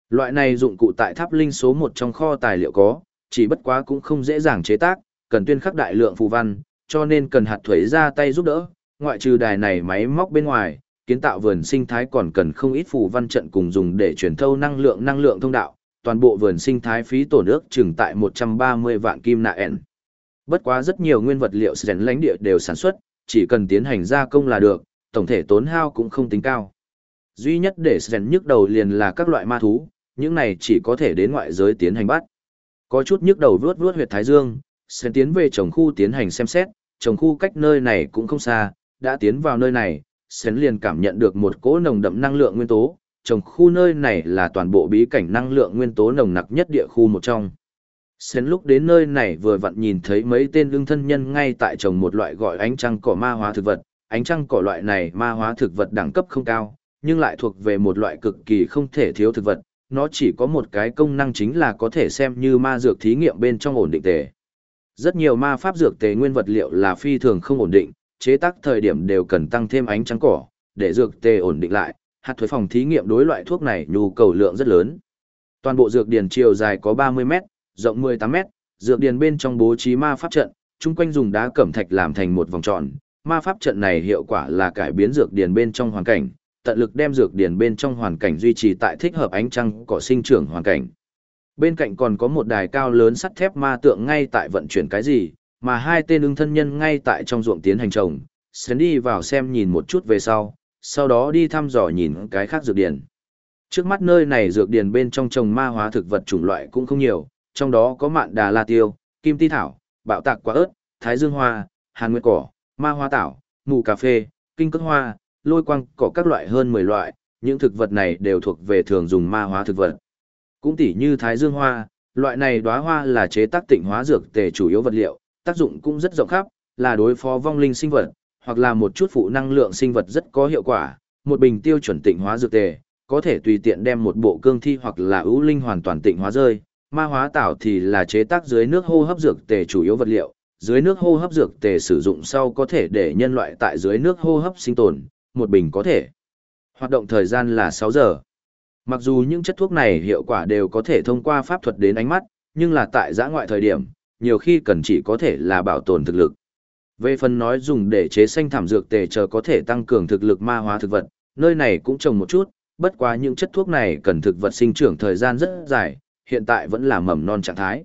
Loại này dụng cụ tại tháp linh số 1 trong kho tài liệu có, chỉ bất quá cũng không dễ dàng chế tác, cần tuyên khắc đại lượng phù văn, cho nên cần hạt thuế ra tay giúp đỡ, ngoại trừ đài này máy móc bên ngoài, kiến tạo vườn sinh thái còn cần không ít phù văn trận cùng dùng để truyền thâu năng lượng năng lượng thông đạo, toàn bộ vườn sinh thái phí tổn ước chừng tại 130 vạn kim nạ ẻn. Bất quá rất nhiều nguyên vật liệu sẵn lãnh địa đều sản xuất, chỉ cần tiến hành gia công là được, tổng thể tốn hao cũng không tính cao. Duy nhất để sẵn nhức đầu liền là các loại ma thú, những này chỉ có thể đến ngoại giới tiến hành bắt. Có chút nhức đầu vuốt vuốt huyệt thái dương, sẵn tiến về trồng khu tiến hành xem xét, trồng khu cách nơi này cũng không xa, đã tiến vào nơi này, sẵn liền cảm nhận được một cỗ nồng đậm năng lượng nguyên tố, trồng khu nơi này là toàn bộ bí cảnh năng lượng nguyên tố nồng nặc nhất địa khu một trong. Sến lúc đến nơi này vừa vặn nhìn thấy mấy tên lương thân nhân ngay tại trồng một loại gọi ánh trăng cỏ ma hóa thực vật. Ánh trăng cỏ loại này ma hóa thực vật đẳng cấp không cao, nhưng lại thuộc về một loại cực kỳ không thể thiếu thực vật. Nó chỉ có một cái công năng chính là có thể xem như ma dược thí nghiệm bên trong ổn định tề. Rất nhiều ma pháp dược tề nguyên vật liệu là phi thường không ổn định, chế tác thời điểm đều cần tăng thêm ánh trắng cỏ, để dược tề ổn định lại, hạt thuế phòng thí nghiệm đối loại thuốc này nhu cầu lượng rất lớn. Toàn bộ dược điển chiều dài có 30 mét, rộng 18 mét, dược điển bên trong bố trí ma pháp trận, chung quanh dùng đá cẩm thạch làm thành một vòng tròn. Ma pháp trận này hiệu quả là cải biến dược điển bên trong hoàn cảnh, tận lực đem dược điển bên trong hoàn cảnh duy trì tại thích hợp ánh trăng cỏ sinh trưởng hoàn cảnh. Bên cạnh còn có một đài cao lớn sắt thép ma tượng ngay tại vận chuyển cái gì, mà hai tên ứng thân nhân ngay tại trong ruộng tiến hành trồng. sẽ đi vào xem nhìn một chút về sau, sau đó đi thăm dò nhìn cái khác dược điển. Trước mắt nơi này dược điển bên trong trồng ma hóa thực vật chủng loại cũng không nhiều, trong đó có mạn đà la tiêu, kim ti thảo, bạo tạc quả ớt, thái dương hoa, hàn nguyệt cỏ, ma hoa tảo, mù cà phê, kinh cất hoa, lôi quang có các loại hơn 10 loại, những thực vật này đều thuộc về thường dùng ma hóa thực vật. Cũng tỉ như thái dương hoa, loại này đóa hoa là chế tác tịnh hóa dược tề chủ yếu vật liệu, tác dụng cũng rất rộng khắp, là đối phó vong linh sinh vật, hoặc là một chút phụ năng lượng sinh vật rất có hiệu quả, một bình tiêu chuẩn tịnh hóa dược tề, có thể tùy tiện đem một bộ cương thi hoặc là ưu linh hoàn toàn tịnh hóa rơi. Ma hóa tảo thì là chế tác dưới nước hô hấp dược tề chủ yếu vật liệu, dưới nước hô hấp dược tề sử dụng sau có thể để nhân loại tại dưới nước hô hấp sinh tồn, một bình có thể hoạt động thời gian là 6 giờ. Mặc dù những chất thuốc này hiệu quả đều có thể thông qua pháp thuật đến ánh mắt, nhưng là tại giã ngoại thời điểm, nhiều khi cần chỉ có thể là bảo tồn thực lực. Về phần nói dùng để chế xanh thảm dược tề chờ có thể tăng cường thực lực ma hóa thực vật, nơi này cũng trồng một chút, bất quá những chất thuốc này cần thực vật sinh trưởng thời gian rất dài, hiện tại vẫn là mầm non trạng thái.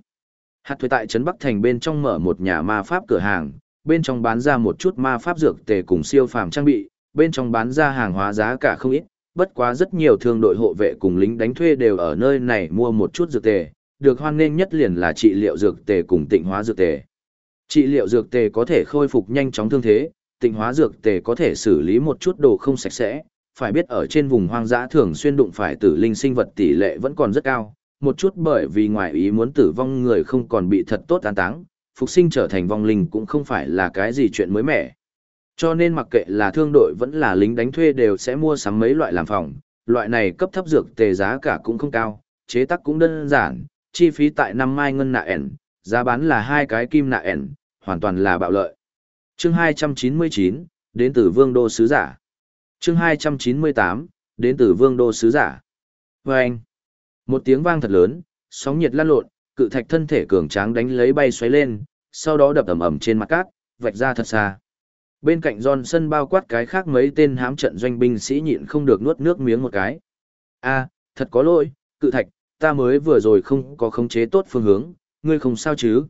Hạt thuế tại Trấn Bắc Thành bên trong mở một nhà ma pháp cửa hàng, bên trong bán ra một chút ma pháp dược tề cùng siêu phàm trang bị, bên trong bán ra hàng hóa giá cả không ít, bất quá rất nhiều thương đội hộ vệ cùng lính đánh thuê đều ở nơi này mua một chút dược tề, được hoan nghênh nhất liền là trị liệu dược tề cùng tịnh hóa dược tề. Trị liệu dược tề có thể khôi phục nhanh chóng thương thế, tịnh hóa dược tề có thể xử lý một chút đồ không sạch sẽ, phải biết ở trên vùng hoang dã thường xuyên đụng phải tử linh sinh vật tỷ lệ vẫn còn rất cao, một chút bởi vì ngoài ý muốn tử vong người không còn bị thật tốt an táng, phục sinh trở thành vong linh cũng không phải là cái gì chuyện mới mẻ. Cho nên mặc kệ là thương đội vẫn là lính đánh thuê đều sẽ mua sắm mấy loại làm phòng, loại này cấp thấp dược tề giá cả cũng không cao, chế tác cũng đơn giản, chi phí tại năm mai ngân nạ ẻn, giá bán là hai cái kim nạ ẻn, hoàn toàn là bạo lợi. Chương 299, đến từ Vương đô sứ giả. Chương 298, đến từ Vương đô sứ giả. Và anh, một tiếng vang thật lớn, sóng nhiệt lan lộn, cự thạch thân thể cường tráng đánh lấy bay xoáy lên, sau đó đập ầm ầm trên mặt cát, vạch ra thật xa. Bên cạnh Johnson bao quát cái khác mấy tên hám trận doanh binh sĩ nhịn không được nuốt nước miếng một cái. A, thật có lỗi, cự thạch, ta mới vừa rồi không có khống chế tốt phương hướng, ngươi không sao chứ?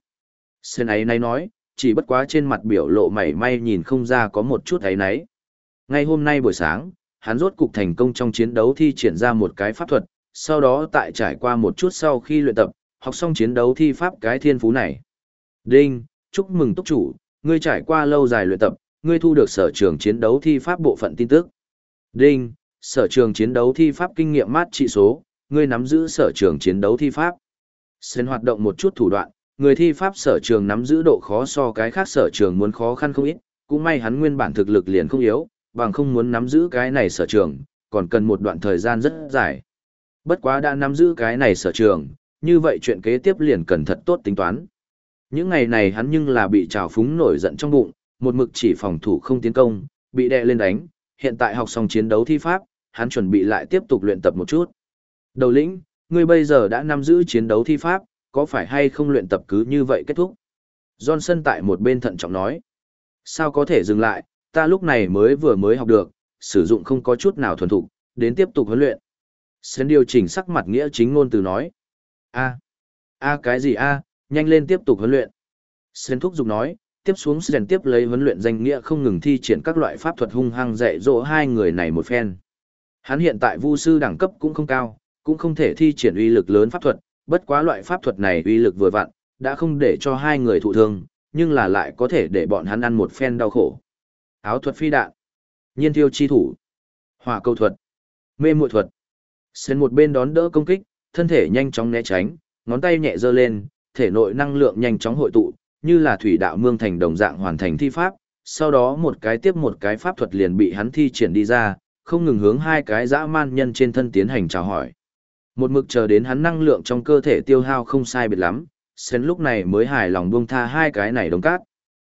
Sơn ấy nay nói, chỉ bất quá trên mặt biểu lộ mảy may nhìn không ra có một chút ấy nấy. Ngay hôm nay buổi sáng, hắn rốt cục thành công trong chiến đấu thi triển ra một cái pháp thuật, sau đó tại trải qua một chút sau khi luyện tập, học xong chiến đấu thi pháp cái thiên phú này. Đinh, chúc mừng túc chủ, ngươi trải qua lâu dài luyện tập, ngươi thu được sở trường chiến đấu thi pháp bộ phận tin tức. Đinh, sở trường chiến đấu thi pháp kinh nghiệm mát trị số, ngươi nắm giữ sở trường chiến đấu thi pháp. Xen hoạt động một chút thủ đoạn, người thi pháp sở trường nắm giữ độ khó so cái khác sở trường muốn khó khăn không ít, cũng may hắn nguyên bản thực lực liền không yếu, bằng không muốn nắm giữ cái này sở trường, còn cần một đoạn thời gian rất dài. Bất quá đã nắm giữ cái này sở trường, như vậy chuyện kế tiếp liền cần thật tốt tính toán. Những ngày này hắn nhưng là bị trào phúng nổi giận trong bụng, một mực chỉ phòng thủ không tiến công, bị đè lên đánh, hiện tại học xong chiến đấu thi pháp, hắn chuẩn bị lại tiếp tục luyện tập một chút. Đầu lĩnh, ngươi bây giờ đã nắm giữ chiến đấu thi pháp, có phải hay không luyện tập cứ như vậy kết thúc? Johnson tại một bên thận trọng nói. Sao có thể dừng lại, ta lúc này mới vừa mới học được, sử dụng không có chút nào thuần thục, đến tiếp tục huấn luyện. Sến điều chỉnh sắc mặt nghĩa chính ngôn từ nói. a a cái gì a nhanh lên tiếp tục huấn luyện. Sến thúc giục nói, tiếp xuống Sến tiếp lấy huấn luyện danh nghĩa không ngừng thi triển các loại pháp thuật hung hăng dạy dỗ hai người này một phen. Hắn hiện tại vu sư đẳng cấp cũng không cao, cũng không thể thi triển uy lực lớn pháp thuật, bất quá loại pháp thuật này uy lực vừa vặn, đã không để cho hai người thụ thương, nhưng là lại có thể để bọn hắn ăn một phen đau khổ. Áo thuật phi đạn, nhiên thiêu chi thủ, hỏa câu thuật, mê muội thuật. Sen một bên đón đỡ công kích, thân thể nhanh chóng né tránh, ngón tay nhẹ giơ lên, thể nội năng lượng nhanh chóng hội tụ, như là thủy đạo mương thành đồng dạng hoàn thành thi pháp, sau đó một cái tiếp một cái pháp thuật liền bị hắn thi triển đi ra, không ngừng hướng hai cái dã man nhân trên thân tiến hành chào hỏi. Một mực chờ đến hắn năng lượng trong cơ thể tiêu hao không sai biệt lắm, Sen lúc này mới hài lòng buông tha hai cái này đống cát.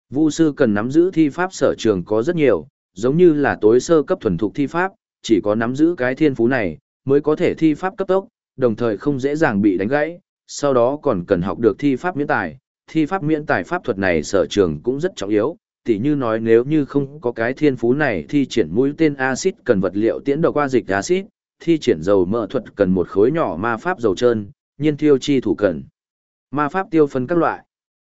Vu sư cần nắm giữ thi pháp sở trường có rất nhiều, giống như là tối sơ cấp thuần thục thi pháp, chỉ có nắm giữ cái thiên phú này, mới có thể thi pháp cấp tốc, đồng thời không dễ dàng bị đánh gãy, sau đó còn cần học được thi pháp miễn tài. Thi pháp miễn tài pháp thuật này sở trường cũng rất trọng yếu, tỉ như nói nếu như không có cái thiên phú này thi triển mũi tên axit cần vật liệu tiễn độc qua dịch axit, thi triển dầu mỡ thuật cần một khối nhỏ ma pháp dầu trơn, nhiên thiêu chi thủ cần. Ma pháp tiêu phân các loại.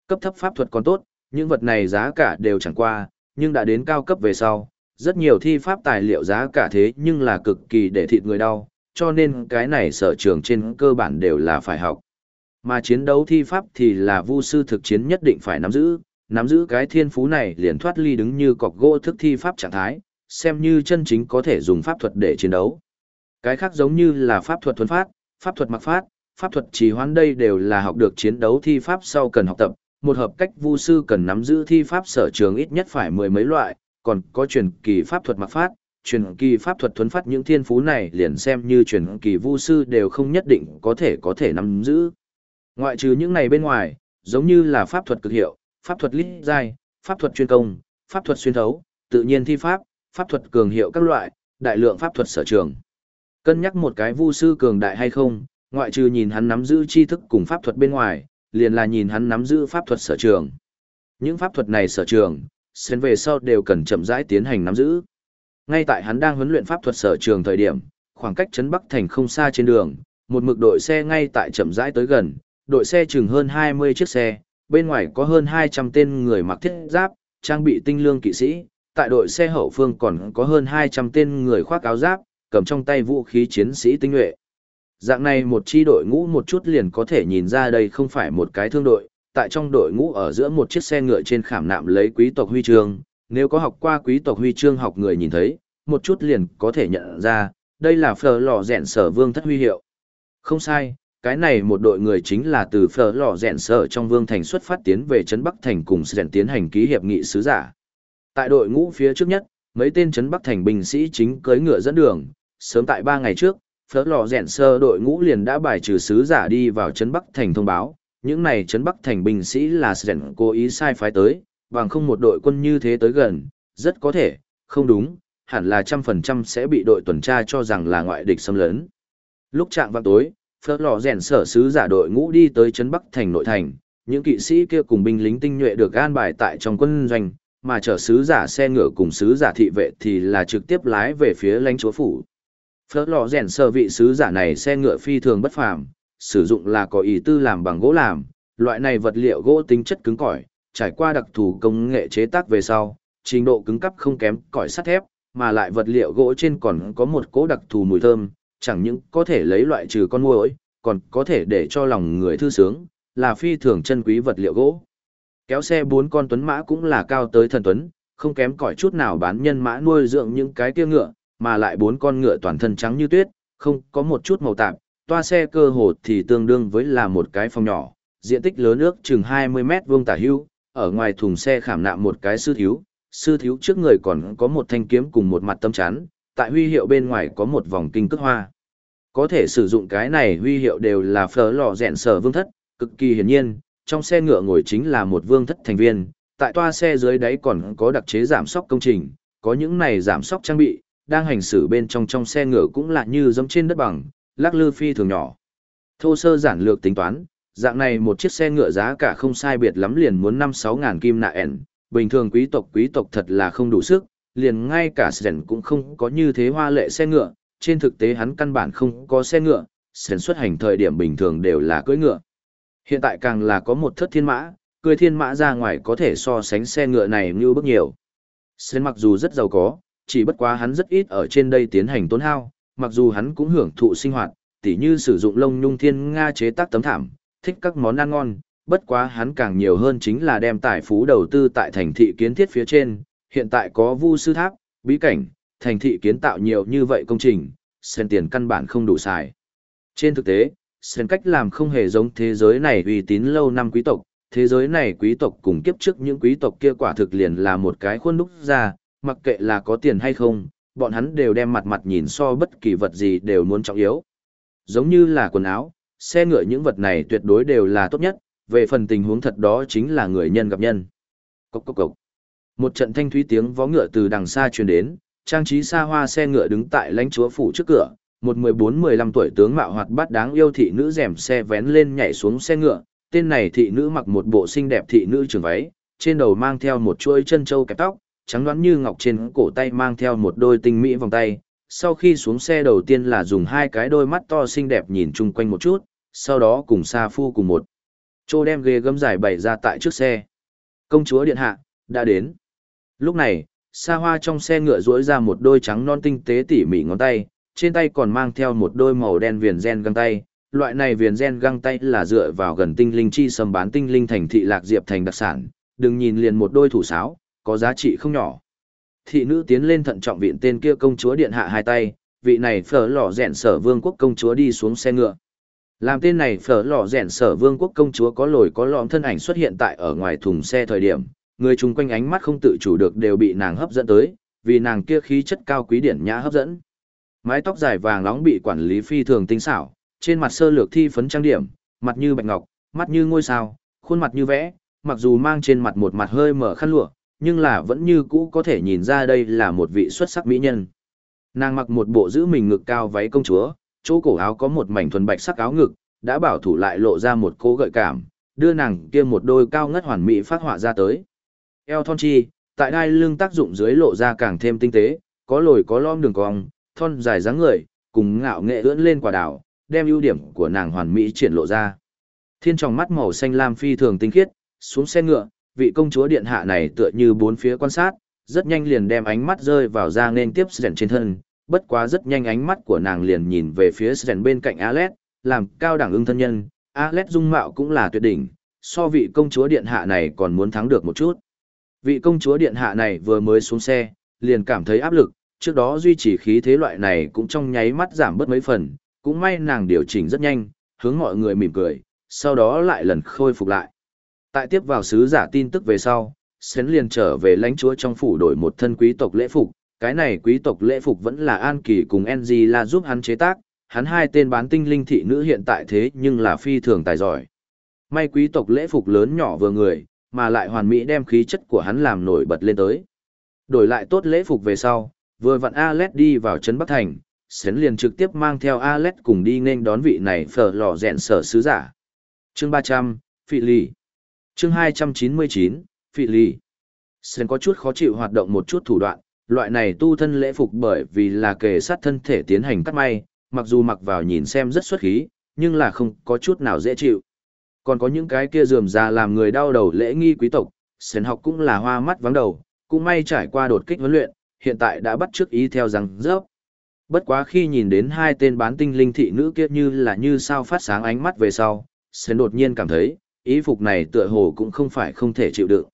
Cấp thấp pháp thuật còn tốt, những vật này giá cả đều chẳng qua, nhưng đã đến cao cấp về sau, rất nhiều thi pháp tài liệu giá cả thế nhưng là cực kỳ để thịt người đau, cho nên cái này sở trường trên cơ bản đều là phải học. Mà chiến đấu thi pháp thì là vu sư thực chiến nhất định phải nắm giữ, nắm giữ cái thiên phú này liền thoát ly đứng như cọc gỗ thức thi pháp trạng thái, xem như chân chính có thể dùng pháp thuật để chiến đấu. Cái khác giống như là pháp thuật thuần phát, pháp thuật mặc phát, pháp thuật trì hoãn đây đều là học được chiến đấu thi pháp sau cần học tập, một hợp cách vu sư cần nắm giữ thi pháp sở trường ít nhất phải mười mấy loại, còn có truyền kỳ pháp thuật mặc phát, truyền kỳ pháp thuật thuấn phát những thiên phú này liền xem như truyền kỳ vu sư đều không nhất định có thể có thể nắm giữ. Ngoại trừ những này bên ngoài, giống như là pháp thuật cực hiệu, pháp thuật lít giai, pháp thuật chuyên công, pháp thuật xuyên thấu, tự nhiên thi pháp, pháp thuật cường hiệu các loại, đại lượng pháp thuật sở trường. Cân nhắc một cái vu sư cường đại hay không, ngoại trừ nhìn hắn nắm giữ tri thức cùng pháp thuật bên ngoài, liền là nhìn hắn nắm giữ pháp thuật sở trường. Những pháp thuật này sở trường, xuyên về sau đều cần chậm rãi tiến hành nắm giữ. Ngay tại hắn đang huấn luyện pháp thuật sở trường thời điểm, khoảng cách trấn Bắc thành không xa trên đường, một mực đội xe ngay tại chậm rãi tới gần, đội xe chừng hơn 20 chiếc xe, bên ngoài có hơn 200 tên người mặc thiết giáp, trang bị tinh lương kỵ sĩ, tại đội xe hậu phương còn có hơn 200 tên người khoác áo giáp, cầm trong tay vũ khí chiến sĩ tinh nhuệ. Dạng này một chi đội ngũ một chút liền có thể nhìn ra đây không phải một cái thương đội, tại trong đội ngũ ở giữa một chiếc xe ngựa trên khảm nạm lấy quý tộc huy chương, nếu có học qua quý tộc huy chương học người nhìn thấy, một chút liền có thể nhận ra, đây là phở lò rèn sở vương thất huy hiệu. Không sai, cái này một đội người chính là từ phở lò rèn sở trong vương thành xuất phát tiến về trấn Bắc Thành cùng rèn tiến hành ký hiệp nghị sứ giả. Tại đội ngũ phía trước nhất, mấy tên trấn Bắc Thành binh sĩ chính cưỡi ngựa dẫn đường, sớm tại ba ngày trước, phở lò rèn sơ đội ngũ liền đã bài trừ sứ giả đi vào trấn Bắc Thành thông báo, những này trấn Bắc Thành binh sĩ là rèn cố ý sai phái tới, bằng không một đội quân như thế tới gần, rất có thể, không đúng, hẳn là trăm phần trăm sẽ bị đội tuần tra cho rằng là ngoại địch xâm lấn. Lúc trạng vào tối, phớt lò rèn sở sứ giả đội ngũ đi tới trấn Bắc thành nội thành, những kỵ sĩ kia cùng binh lính tinh nhuệ được an bài tại trong quân doanh, mà chở sứ giả xe ngựa cùng sứ giả thị vệ thì là trực tiếp lái về phía lãnh chúa phủ. Phớt lò rèn sở vị sứ giả này xe ngựa phi thường bất phàm, sử dụng là có ý tư làm bằng gỗ làm, loại này vật liệu gỗ tính chất cứng cỏi, trải qua đặc thù công nghệ chế tác về sau, trình độ cứng cấp không kém cỏi sắt thép, mà lại vật liệu gỗ trên còn có một cỗ đặc thù mùi thơm, chẳng những có thể lấy loại trừ con muỗi, còn có thể để cho lòng người thư sướng, là phi thường chân quý vật liệu gỗ. Kéo xe bốn con tuấn mã cũng là cao tới thần tuấn, không kém cỏi chút nào bán nhân mã nuôi dưỡng những cái kia ngựa, mà lại bốn con ngựa toàn thân trắng như tuyết, không có một chút màu tạp, toa xe cơ hồ thì tương đương với là một cái phòng nhỏ, diện tích lớn ước chừng 20 mét vuông tả hữu ở ngoài thùng xe khảm nạm một cái sư thiếu, sư thiếu trước người còn có một thanh kiếm cùng một mặt tâm chắn, tại huy hiệu bên ngoài có một vòng kinh cước hoa. Có thể sử dụng cái này huy hiệu đều là phở lò rèn sở vương thất, cực kỳ hiển nhiên, trong xe ngựa ngồi chính là một vương thất thành viên, tại toa xe dưới đáy còn có đặc chế giảm sóc công trình, có những này giảm sóc trang bị, đang hành xử bên trong trong xe ngựa cũng là như giống trên đất bằng, lắc lư phi thường nhỏ. Thô sơ giản lược tính toán, dạng này một chiếc xe ngựa giá cả không sai biệt lắm liền muốn 5-6 ngàn kim nạ ẻn, bình thường quý tộc quý tộc thật là không đủ sức, liền ngay cả Sren cũng không có như thế hoa lệ xe ngựa, trên thực tế hắn căn bản không có xe ngựa, Sren xuất hành thời điểm bình thường đều là cưỡi ngựa. Hiện tại càng là có một thất thiên mã, cưỡi thiên mã ra ngoài có thể so sánh xe ngựa này như bước nhiều. Sren mặc dù rất giàu có, chỉ bất quá hắn rất ít ở trên đây tiến hành tốn hao, mặc dù hắn cũng hưởng thụ sinh hoạt, tỉ như sử dụng lông nhung thiên nga chế tác tấm thảm, thích các món ăn ngon, bất quá hắn càng nhiều hơn chính là đem tài phú đầu tư tại thành thị kiến thiết phía trên, hiện tại có vu sư tháp, bí cảnh, thành thị kiến tạo nhiều như vậy công trình, sen tiền căn bản không đủ xài. Trên thực tế, sen cách làm không hề giống thế giới này uy tín lâu năm quý tộc, thế giới này quý tộc cùng kiếp trước những quý tộc kia quả thực liền là một cái khuôn đúc ra, mặc kệ là có tiền hay không, bọn hắn đều đem mặt mặt nhìn so bất kỳ vật gì đều muốn trọng yếu. Giống như là quần áo, xe ngựa những vật này tuyệt đối đều là tốt nhất, về phần tình huống thật đó chính là người nhân gặp nhân. Cốc cốc cốc. Một trận thanh thúy tiếng vó ngựa từ đằng xa truyền đến, trang trí xa hoa xe ngựa đứng tại lãnh chúa phủ trước cửa, một 14-15 tuổi tướng mạo hoạt bát đáng yêu thị nữ rèm xe vén lên nhảy xuống xe ngựa, tên này thị nữ mặc một bộ xinh đẹp thị nữ trường váy, trên đầu mang theo một chuỗi chân châu kẹp tóc, trắng đoán như ngọc trên cổ tay mang theo một đôi tinh mỹ vòng tay. Sau khi xuống xe đầu tiên là dùng hai cái đôi mắt to xinh đẹp nhìn chung quanh một chút, sau đó cùng Sa Phu cùng một chỗ đem ghế gấm dài bày ra tại trước xe. Công chúa điện hạ, đã đến. Lúc này, Sa Hoa trong xe ngựa duỗi ra một đôi trắng non tinh tế tỉ mỉ ngón tay, trên tay còn mang theo một đôi màu đen viền gen găng tay. Loại này viền gen găng tay là dựa vào gần tinh linh chi sầm bán tinh linh thành thị lạc diệp thành đặc sản, đừng nhìn liền một đôi thủ sáo, có giá trị không nhỏ. Thị nữ tiến lên thận trọng viện tên kia công chúa điện hạ hai tay, vị này phở lò rèn sở vương quốc công chúa đi xuống xe ngựa. Làm tên này phở lò rèn sở vương quốc công chúa có lồi có lõm thân ảnh xuất hiện tại ở ngoài thùng xe thời điểm, người chung quanh ánh mắt không tự chủ được đều bị nàng hấp dẫn tới, vì nàng kia khí chất cao quý điển nhã hấp dẫn. Mái tóc dài vàng nóng bị quản lý phi thường tinh xảo, trên mặt sơ lược thi phấn trang điểm, mặt như bạch ngọc, mắt như ngôi sao, khuôn mặt như vẽ, mặc dù mang trên mặt một mặt hơi mở khăn lụa, nhưng là vẫn như cũ có thể nhìn ra đây là một vị xuất sắc mỹ nhân. Nàng mặc một bộ giữ mình ngực cao váy công chúa, chỗ cổ áo có một mảnh thuần bạch sắc áo ngực, đã bảo thủ lại lộ ra một cố gợi cảm, đưa nàng kia một đôi cao ngất hoàn mỹ phát họa ra tới. Eo thon chi, tại đai lưng tác dụng dưới lộ ra càng thêm tinh tế, có lồi có lõm đường cong, thon dài dáng người, cùng ngạo nghệ ưỡn lên quả đảo, đem ưu điểm của nàng hoàn mỹ triển lộ ra. Thiên trong mắt màu xanh lam phi thường tinh khiết, xuống xe ngựa, vị công chúa điện hạ này tựa như bốn phía quan sát, rất nhanh liền đem ánh mắt rơi vào ra nên tiếp Sren trên thân, bất quá rất nhanh ánh mắt của nàng liền nhìn về phía Sren bên cạnh Alet, làm cao đẳng ưng thân nhân, Alet dung mạo cũng là tuyệt đỉnh, so vị công chúa điện hạ này còn muốn thắng được một chút. Vị công chúa điện hạ này vừa mới xuống xe, liền cảm thấy áp lực, trước đó duy trì khí thế loại này cũng trong nháy mắt giảm bớt mấy phần, cũng may nàng điều chỉnh rất nhanh, hướng mọi người mỉm cười, sau đó lại lần khôi phục lại. Tại tiếp vào sứ giả tin tức về sau, Sến liền trở về lãnh chúa trong phủ đổi một thân quý tộc lễ phục, cái này quý tộc lễ phục vẫn là An Kỳ cùng NG là giúp hắn chế tác, hắn hai tên bán tinh linh thị nữ hiện tại thế nhưng là phi thường tài giỏi. May quý tộc lễ phục lớn nhỏ vừa người, mà lại hoàn mỹ đem khí chất của hắn làm nổi bật lên tới. Đổi lại tốt lễ phục về sau, vừa vặn Alet đi vào trấn Bắc Thành, Sến liền trực tiếp mang theo Alet cùng đi nên đón vị này phở lò rèn sở sứ giả. Chương 300, Phị Lì chương 299, Phị Lì Sến có chút khó chịu hoạt động một chút thủ đoạn, loại này tu thân lễ phục bởi vì là kề sát thân thể tiến hành cắt may, mặc dù mặc vào nhìn xem rất xuất khí, nhưng là không có chút nào dễ chịu. Còn có những cái kia dườm ra làm người đau đầu lễ nghi quý tộc, sến học cũng là hoa mắt vắng đầu, cũng may trải qua đột kích huấn luyện, hiện tại đã bắt trước ý theo rằng rớp. Bất quá khi nhìn đến hai tên bán tinh linh thị nữ kia như là như sao phát sáng ánh mắt về sau, sến đột nhiên cảm thấy, ý phục này tựa hồ cũng không phải không thể chịu đựng.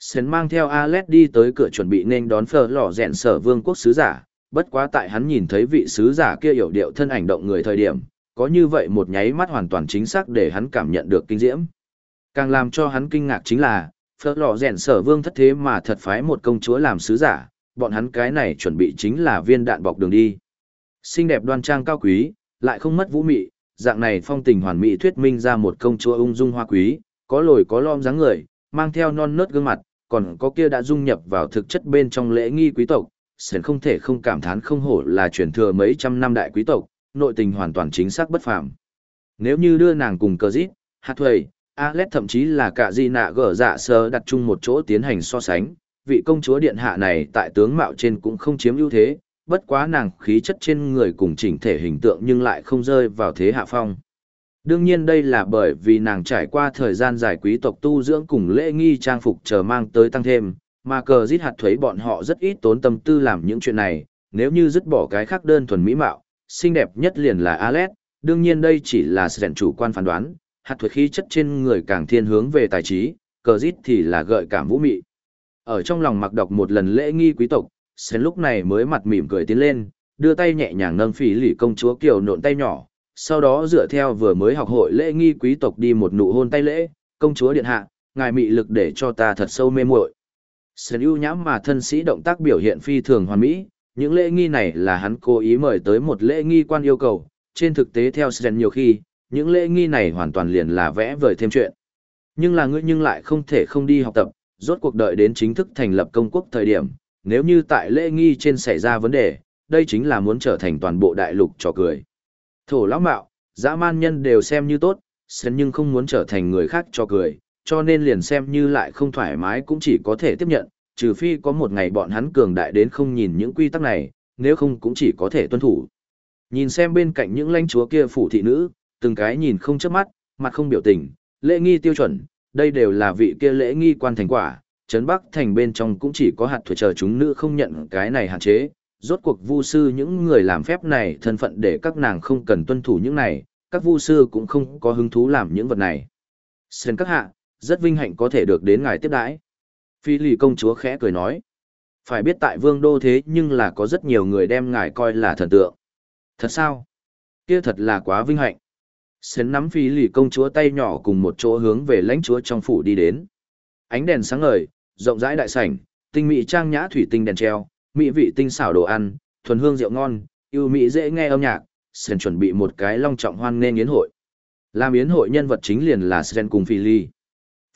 Sến mang theo Alet đi tới cửa chuẩn bị nên đón phở lò rèn sở vương quốc sứ giả, bất quá tại hắn nhìn thấy vị sứ giả kia hiểu điệu thân ảnh động người thời điểm, có như vậy một nháy mắt hoàn toàn chính xác để hắn cảm nhận được kinh diễm. Càng làm cho hắn kinh ngạc chính là, phở lò rèn sở vương thất thế mà thật phái một công chúa làm sứ giả, bọn hắn cái này chuẩn bị chính là viên đạn bọc đường đi. Xinh đẹp đoan trang cao quý, lại không mất vũ mị, dạng này phong tình hoàn mỹ thuyết minh ra một công chúa ung dung hoa quý, có lồi có lõm dáng người, mang theo non nớt gương mặt, còn có kia đã dung nhập vào thực chất bên trong lễ nghi quý tộc, Sến không thể không cảm thán không hổ là truyền thừa mấy trăm năm đại quý tộc, nội tình hoàn toàn chính xác bất phàm. Nếu như đưa nàng cùng cờ dít, hạt thuầy, Alet thậm chí là cả di nạ gở dạ sơ đặt chung một chỗ tiến hành so sánh, vị công chúa điện hạ này tại tướng mạo trên cũng không chiếm ưu thế, bất quá nàng khí chất trên người cùng chỉnh thể hình tượng nhưng lại không rơi vào thế hạ phong. Đương nhiên đây là bởi vì nàng trải qua thời gian dài quý tộc tu dưỡng cùng lễ nghi trang phục chờ mang tới tăng thêm, mà cờ giết hạt thuế bọn họ rất ít tốn tâm tư làm những chuyện này, nếu như dứt bỏ cái khác đơn thuần mỹ mạo, xinh đẹp nhất liền là Alet, đương nhiên đây chỉ là sự chủ quan phán đoán, hạt thuế khí chất trên người càng thiên hướng về tài trí, cờ giết thì là gợi cảm vũ mị. Ở trong lòng mặc đọc một lần lễ nghi quý tộc, Sen lúc này mới mặt mỉm cười tiến lên, đưa tay nhẹ nhàng nâng phỉ lì công chúa kiều nộn tay nhỏ, sau đó dựa theo vừa mới học hội lễ nghi quý tộc đi một nụ hôn tay lễ, công chúa điện hạ, ngài mị lực để cho ta thật sâu mê muội. sơn ưu nhãm mà thân sĩ động tác biểu hiện phi thường hoàn mỹ, những lễ nghi này là hắn cố ý mời tới một lễ nghi quan yêu cầu, trên thực tế theo sơn nhiều khi, những lễ nghi này hoàn toàn liền là vẽ vời thêm chuyện. Nhưng là ngươi nhưng lại không thể không đi học tập, rốt cuộc đợi đến chính thức thành lập công quốc thời điểm, nếu như tại lễ nghi trên xảy ra vấn đề, đây chính là muốn trở thành toàn bộ đại lục trò cười. Thổ lão mạo, dã man nhân đều xem như tốt, sơn nhưng không muốn trở thành người khác cho cười, cho nên liền xem như lại không thoải mái cũng chỉ có thể tiếp nhận, trừ phi có một ngày bọn hắn cường đại đến không nhìn những quy tắc này, nếu không cũng chỉ có thể tuân thủ. Nhìn xem bên cạnh những lãnh chúa kia phủ thị nữ, từng cái nhìn không chớp mắt, mặt không biểu tình, lễ nghi tiêu chuẩn, đây đều là vị kia lễ nghi quan thành quả, Trấn Bắc thành bên trong cũng chỉ có hạt thuở chờ chúng nữ không nhận cái này hạn chế, rốt cuộc vu sư những người làm phép này thân phận để các nàng không cần tuân thủ những này, các vu sư cũng không có hứng thú làm những vật này. Sơn các hạ, rất vinh hạnh có thể được đến ngài tiếp đãi. Phi lì công chúa khẽ cười nói. Phải biết tại vương đô thế nhưng là có rất nhiều người đem ngài coi là thần tượng. Thật sao? Kia thật là quá vinh hạnh. Sến nắm phi lì công chúa tay nhỏ cùng một chỗ hướng về lãnh chúa trong phủ đi đến. Ánh đèn sáng ngời, rộng rãi đại sảnh, tinh mỹ trang nhã thủy tinh đèn treo, mỹ vị tinh xảo đồ ăn, thuần hương rượu ngon, yêu mỹ dễ nghe âm nhạc, Sen chuẩn bị một cái long trọng hoan nghênh yến hội. Làm yến hội nhân vật chính liền là Sen cùng Phi Ly.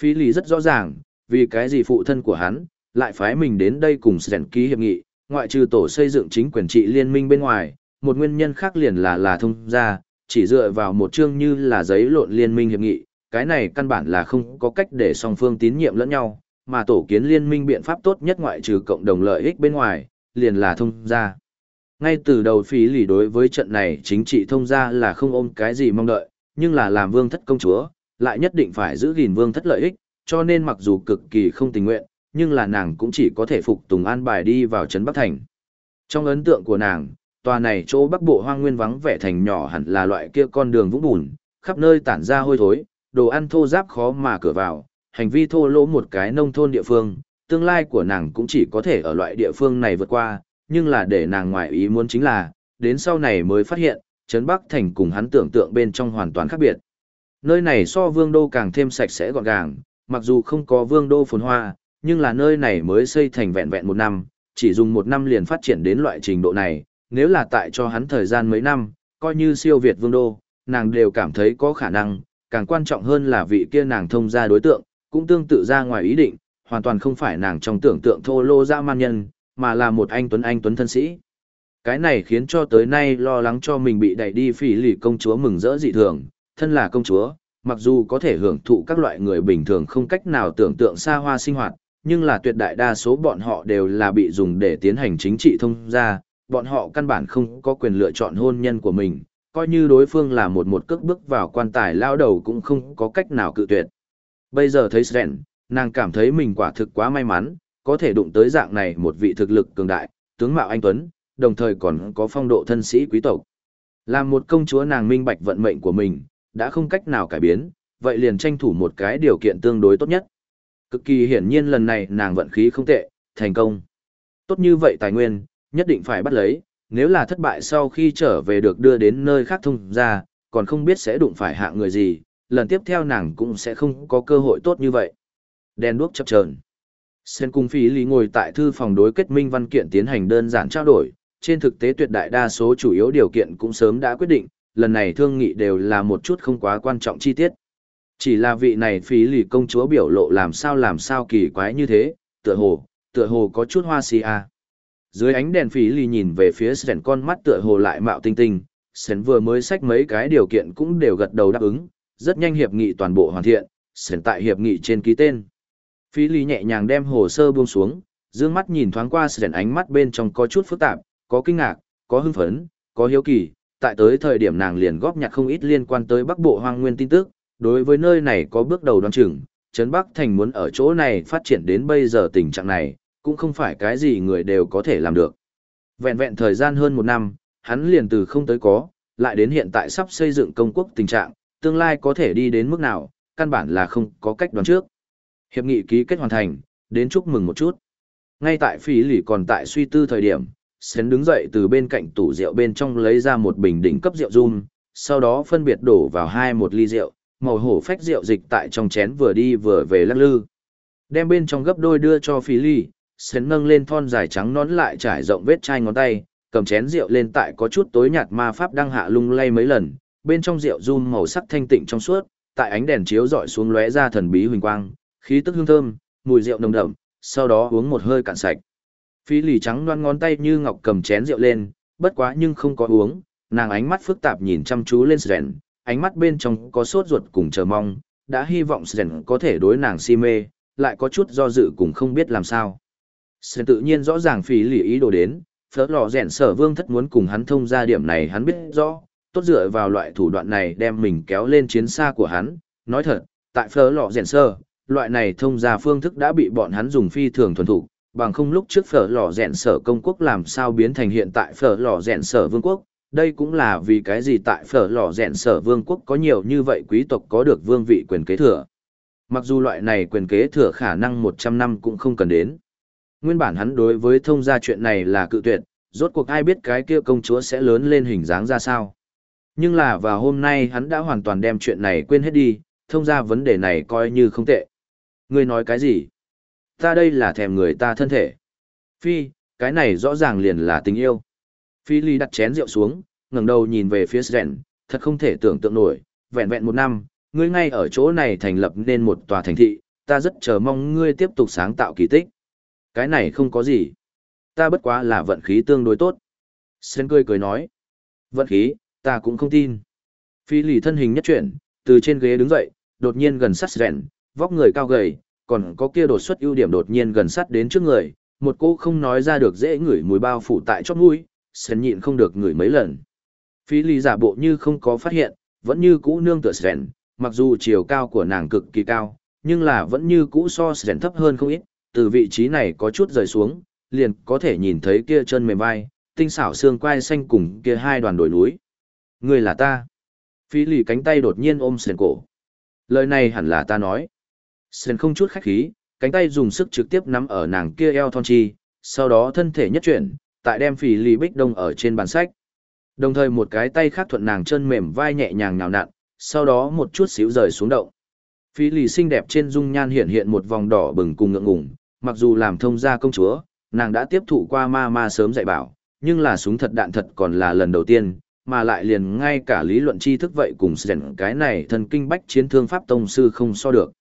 Phi Ly rất rõ ràng, vì cái gì phụ thân của hắn lại phái mình đến đây cùng Sen ký hiệp nghị, ngoại trừ tổ xây dựng chính quyền trị liên minh bên ngoài, một nguyên nhân khác liền là là thông gia, chỉ dựa vào một chương như là giấy lộn liên minh hiệp nghị, cái này căn bản là không có cách để song phương tín nhiệm lẫn nhau, mà tổ kiến liên minh biện pháp tốt nhất ngoại trừ cộng đồng lợi ích bên ngoài, liền là thông gia. Ngay từ đầu phí lì đối với trận này chính trị thông gia là không ôm cái gì mong đợi, nhưng là làm vương thất công chúa, lại nhất định phải giữ gìn vương thất lợi ích, cho nên mặc dù cực kỳ không tình nguyện, nhưng là nàng cũng chỉ có thể phục tùng an bài đi vào trấn Bắc Thành. Trong ấn tượng của nàng, tòa này chỗ bắc bộ hoang nguyên vắng vẻ thành nhỏ hẳn là loại kia con đường vũng bùn, khắp nơi tản ra hôi thối, đồ ăn thô giáp khó mà cửa vào, hành vi thô lỗ một cái nông thôn địa phương, tương lai của nàng cũng chỉ có thể ở loại địa phương này vượt qua, nhưng là để nàng ngoại ý muốn chính là, đến sau này mới phát hiện, Trấn Bắc Thành cùng hắn tưởng tượng bên trong hoàn toàn khác biệt. Nơi này so vương đô càng thêm sạch sẽ gọn gàng, mặc dù không có vương đô phồn hoa, nhưng là nơi này mới xây thành vẹn vẹn một năm, chỉ dùng một năm liền phát triển đến loại trình độ này, nếu là tại cho hắn thời gian mấy năm, coi như siêu Việt vương đô, nàng đều cảm thấy có khả năng, càng quan trọng hơn là vị kia nàng thông ra đối tượng, cũng tương tự ra ngoài ý định, hoàn toàn không phải nàng trong tưởng tượng thô lô dã man nhân, mà là một anh tuấn anh tuấn thân sĩ. Cái này khiến cho tới nay lo lắng cho mình bị đẩy đi phỉ lì công chúa mừng rỡ dị thường, thân là công chúa, mặc dù có thể hưởng thụ các loại người bình thường không cách nào tưởng tượng xa hoa sinh hoạt, nhưng là tuyệt đại đa số bọn họ đều là bị dùng để tiến hành chính trị thông gia, bọn họ căn bản không có quyền lựa chọn hôn nhân của mình, coi như đối phương là một một cước bước vào quan tài lao đầu cũng không có cách nào cự tuyệt. Bây giờ thấy Sren, nàng cảm thấy mình quả thực quá may mắn, có thể đụng tới dạng này một vị thực lực cường đại, tướng mạo anh Tuấn, đồng thời còn có phong độ thân sĩ quý tộc. Làm một công chúa nàng minh bạch vận mệnh của mình, đã không cách nào cải biến, vậy liền tranh thủ một cái điều kiện tương đối tốt nhất. Cực kỳ hiển nhiên lần này nàng vận khí không tệ, thành công. Tốt như vậy tài nguyên, nhất định phải bắt lấy, nếu là thất bại sau khi trở về được đưa đến nơi khác thông ra, còn không biết sẽ đụng phải hạ người gì, lần tiếp theo nàng cũng sẽ không có cơ hội tốt như vậy. Đèn đuốc chập chờn. Sen cung phí lý ngồi tại thư phòng đối kết minh văn kiện tiến hành đơn giản trao đổi, trên thực tế tuyệt đại đa số chủ yếu điều kiện cũng sớm đã quyết định, lần này thương nghị đều là một chút không quá quan trọng chi tiết. Chỉ là vị này phí lì công chúa biểu lộ làm sao làm sao kỳ quái như thế, tựa hồ, tựa hồ có chút hoa si à. Dưới ánh đèn phí lì nhìn về phía Sen con mắt tựa hồ lại mạo tinh tinh, Sen vừa mới xách mấy cái điều kiện cũng đều gật đầu đáp ứng, rất nhanh hiệp nghị toàn bộ hoàn thiện, sển tại hiệp nghị trên ký tên. Phí Lý nhẹ nhàng đem hồ sơ buông xuống, dương mắt nhìn thoáng qua sển ánh mắt bên trong có chút phức tạp, có kinh ngạc, có hưng phấn, có hiếu kỳ, tại tới thời điểm nàng liền góp nhặt không ít liên quan tới Bắc Bộ Hoang Nguyên tin tức, đối với nơi này có bước đầu đoán chừng, Trấn Bắc Thành muốn ở chỗ này phát triển đến bây giờ tình trạng này, cũng không phải cái gì người đều có thể làm được. Vẹn vẹn thời gian hơn một năm, hắn liền từ không tới có, lại đến hiện tại sắp xây dựng công quốc tình trạng, tương lai có thể đi đến mức nào, căn bản là không có cách đoán trước. Hiệp nghị ký kết hoàn thành, đến chúc mừng một chút. Ngay tại phí lì còn tại suy tư thời điểm, Sến đứng dậy từ bên cạnh tủ rượu bên trong lấy ra một bình đỉnh cấp rượu rum, sau đó phân biệt đổ vào hai một ly rượu, màu hổ phách rượu dịch tại trong chén vừa đi vừa về lắc lư. Đem bên trong gấp đôi đưa cho phí Lì. Sến nâng lên thon dài trắng nón lại trải rộng vết chai ngón tay, cầm chén rượu lên tại có chút tối nhạt ma pháp đang hạ lung lay mấy lần, bên trong rượu run màu sắc thanh tịnh trong suốt, tại ánh đèn chiếu rọi xuống lóe ra thần bí huỳnh quang, khí tức hương thơm, mùi rượu nồng đậm, sau đó uống một hơi cạn sạch. Phí lì trắng đoan ngón tay như ngọc cầm chén rượu lên, bất quá nhưng không có uống, nàng ánh mắt phức tạp nhìn chăm chú lên Sren, ánh mắt bên trong có sốt ruột cùng chờ mong, đã hy vọng Sren có thể đối nàng si mê, lại có chút do dự cùng không biết làm sao. Sren tự nhiên rõ ràng phí lì ý đồ đến, phớt lò rèn sở vương thất muốn cùng hắn thông ra điểm này hắn biết rõ, tốt dựa vào loại thủ đoạn này đem mình kéo lên chiến xa của hắn, nói thật, tại phở lọ rèn sơ, loại này thông ra phương thức đã bị bọn hắn dùng phi thường thuần thủ, bằng không lúc trước phở lò rèn sở công quốc làm sao biến thành hiện tại phở lò rèn sở vương quốc. Đây cũng là vì cái gì tại phở lò rèn sở vương quốc có nhiều như vậy quý tộc có được vương vị quyền kế thừa. Mặc dù loại này quyền kế thừa khả năng 100 năm cũng không cần đến. Nguyên bản hắn đối với thông gia chuyện này là cự tuyệt, rốt cuộc ai biết cái kia công chúa sẽ lớn lên hình dáng ra sao. Nhưng là vào hôm nay hắn đã hoàn toàn đem chuyện này quên hết đi, thông ra vấn đề này coi như không tệ. Ngươi nói cái gì? ta đây là thèm người ta thân thể. Phi, cái này rõ ràng liền là tình yêu. Phi Ly đặt chén rượu xuống, ngẩng đầu nhìn về phía Sren, thật không thể tưởng tượng nổi, vẹn vẹn một năm, ngươi ngay ở chỗ này thành lập nên một tòa thành thị, ta rất chờ mong ngươi tiếp tục sáng tạo kỳ tích. Cái này không có gì. Ta bất quá là vận khí tương đối tốt. Sren cười cười nói. Vận khí, ta cũng không tin. Phi Lì thân hình nhất chuyển, từ trên ghế đứng dậy, đột nhiên gần sát rèn, vóc người cao gầy, còn có kia đột xuất ưu điểm đột nhiên gần sát đến trước người, một cô không nói ra được dễ ngửi mùi bao phủ tại chót mũi, sần nhịn không được ngửi mấy lần. Phi Lì giả bộ như không có phát hiện, vẫn như cũ nương tựa rèn, mặc dù chiều cao của nàng cực kỳ cao, nhưng là vẫn như cũ so rèn thấp hơn không ít, từ vị trí này có chút rời xuống, liền có thể nhìn thấy kia chân mềm vai, tinh xảo xương quai xanh cùng kia hai đoàn đồi núi. Người là ta. Phi lì cánh tay đột nhiên ôm sền cổ. Lời này hẳn là ta nói. Sền không chút khách khí, cánh tay dùng sức trực tiếp nắm ở nàng kia eo thon chi, sau đó thân thể nhất chuyển, tại đem phì lì bích đông ở trên bàn sách. Đồng thời một cái tay khác thuận nàng chân mềm vai nhẹ nhàng nhào nặn, sau đó một chút xíu rời xuống động. Phí lì xinh đẹp trên dung nhan hiện hiện một vòng đỏ bừng cùng ngượng ngùng, mặc dù làm thông gia công chúa, nàng đã tiếp thụ qua ma ma sớm dạy bảo, nhưng là súng thật đạn thật còn là lần đầu tiên, mà lại liền ngay cả lý luận tri thức vậy cùng sẻn cái này thần kinh bách chiến thương pháp tông sư không so được.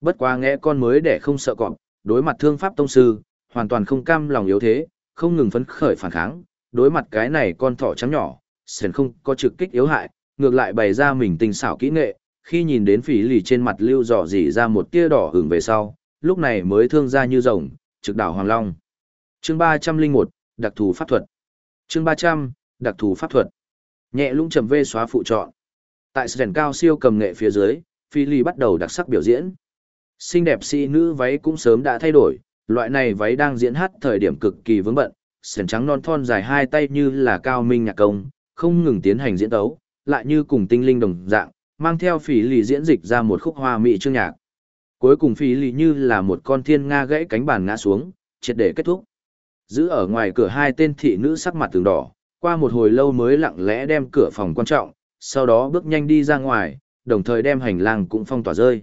Bất quá nghe con mới để không sợ cọp, đối mặt thương pháp tông sư, hoàn toàn không cam lòng yếu thế, không ngừng phấn khởi phản kháng, đối mặt cái này con thỏ trắng nhỏ, sẻn không có trực kích yếu hại, ngược lại bày ra mình tình xảo kỹ nghệ, khi nhìn đến phỉ lì trên mặt lưu dò dỉ ra một tia đỏ hưởng về sau, lúc này mới thương ra như rồng, trực đảo Hoàng Long. Chương 301, đặc thù pháp thuật. Chương 300, đặc thù pháp thuật. Nhẹ lũng trầm vê xóa phụ trọn. Tại sàn cao siêu cầm nghệ phía dưới, phi Ly bắt đầu đặc sắc biểu diễn. Xinh đẹp sĩ nữ váy cũng sớm đã thay đổi, loại này váy đang diễn hát thời điểm cực kỳ vướng bận, sườn trắng non thon dài hai tay như là cao minh nhạc công, không ngừng tiến hành diễn tấu, lại như cùng tinh linh đồng dạng, mang theo phỉ lì diễn dịch ra một khúc hoa mỹ chương nhạc. Cuối cùng phỉ lì như là một con thiên nga gãy cánh bàn ngã xuống, triệt để kết thúc. Giữ ở ngoài cửa hai tên thị nữ sắc mặt tường đỏ, qua một hồi lâu mới lặng lẽ đem cửa phòng quan trọng, sau đó bước nhanh đi ra ngoài, đồng thời đem hành lang cũng phong tỏa rơi.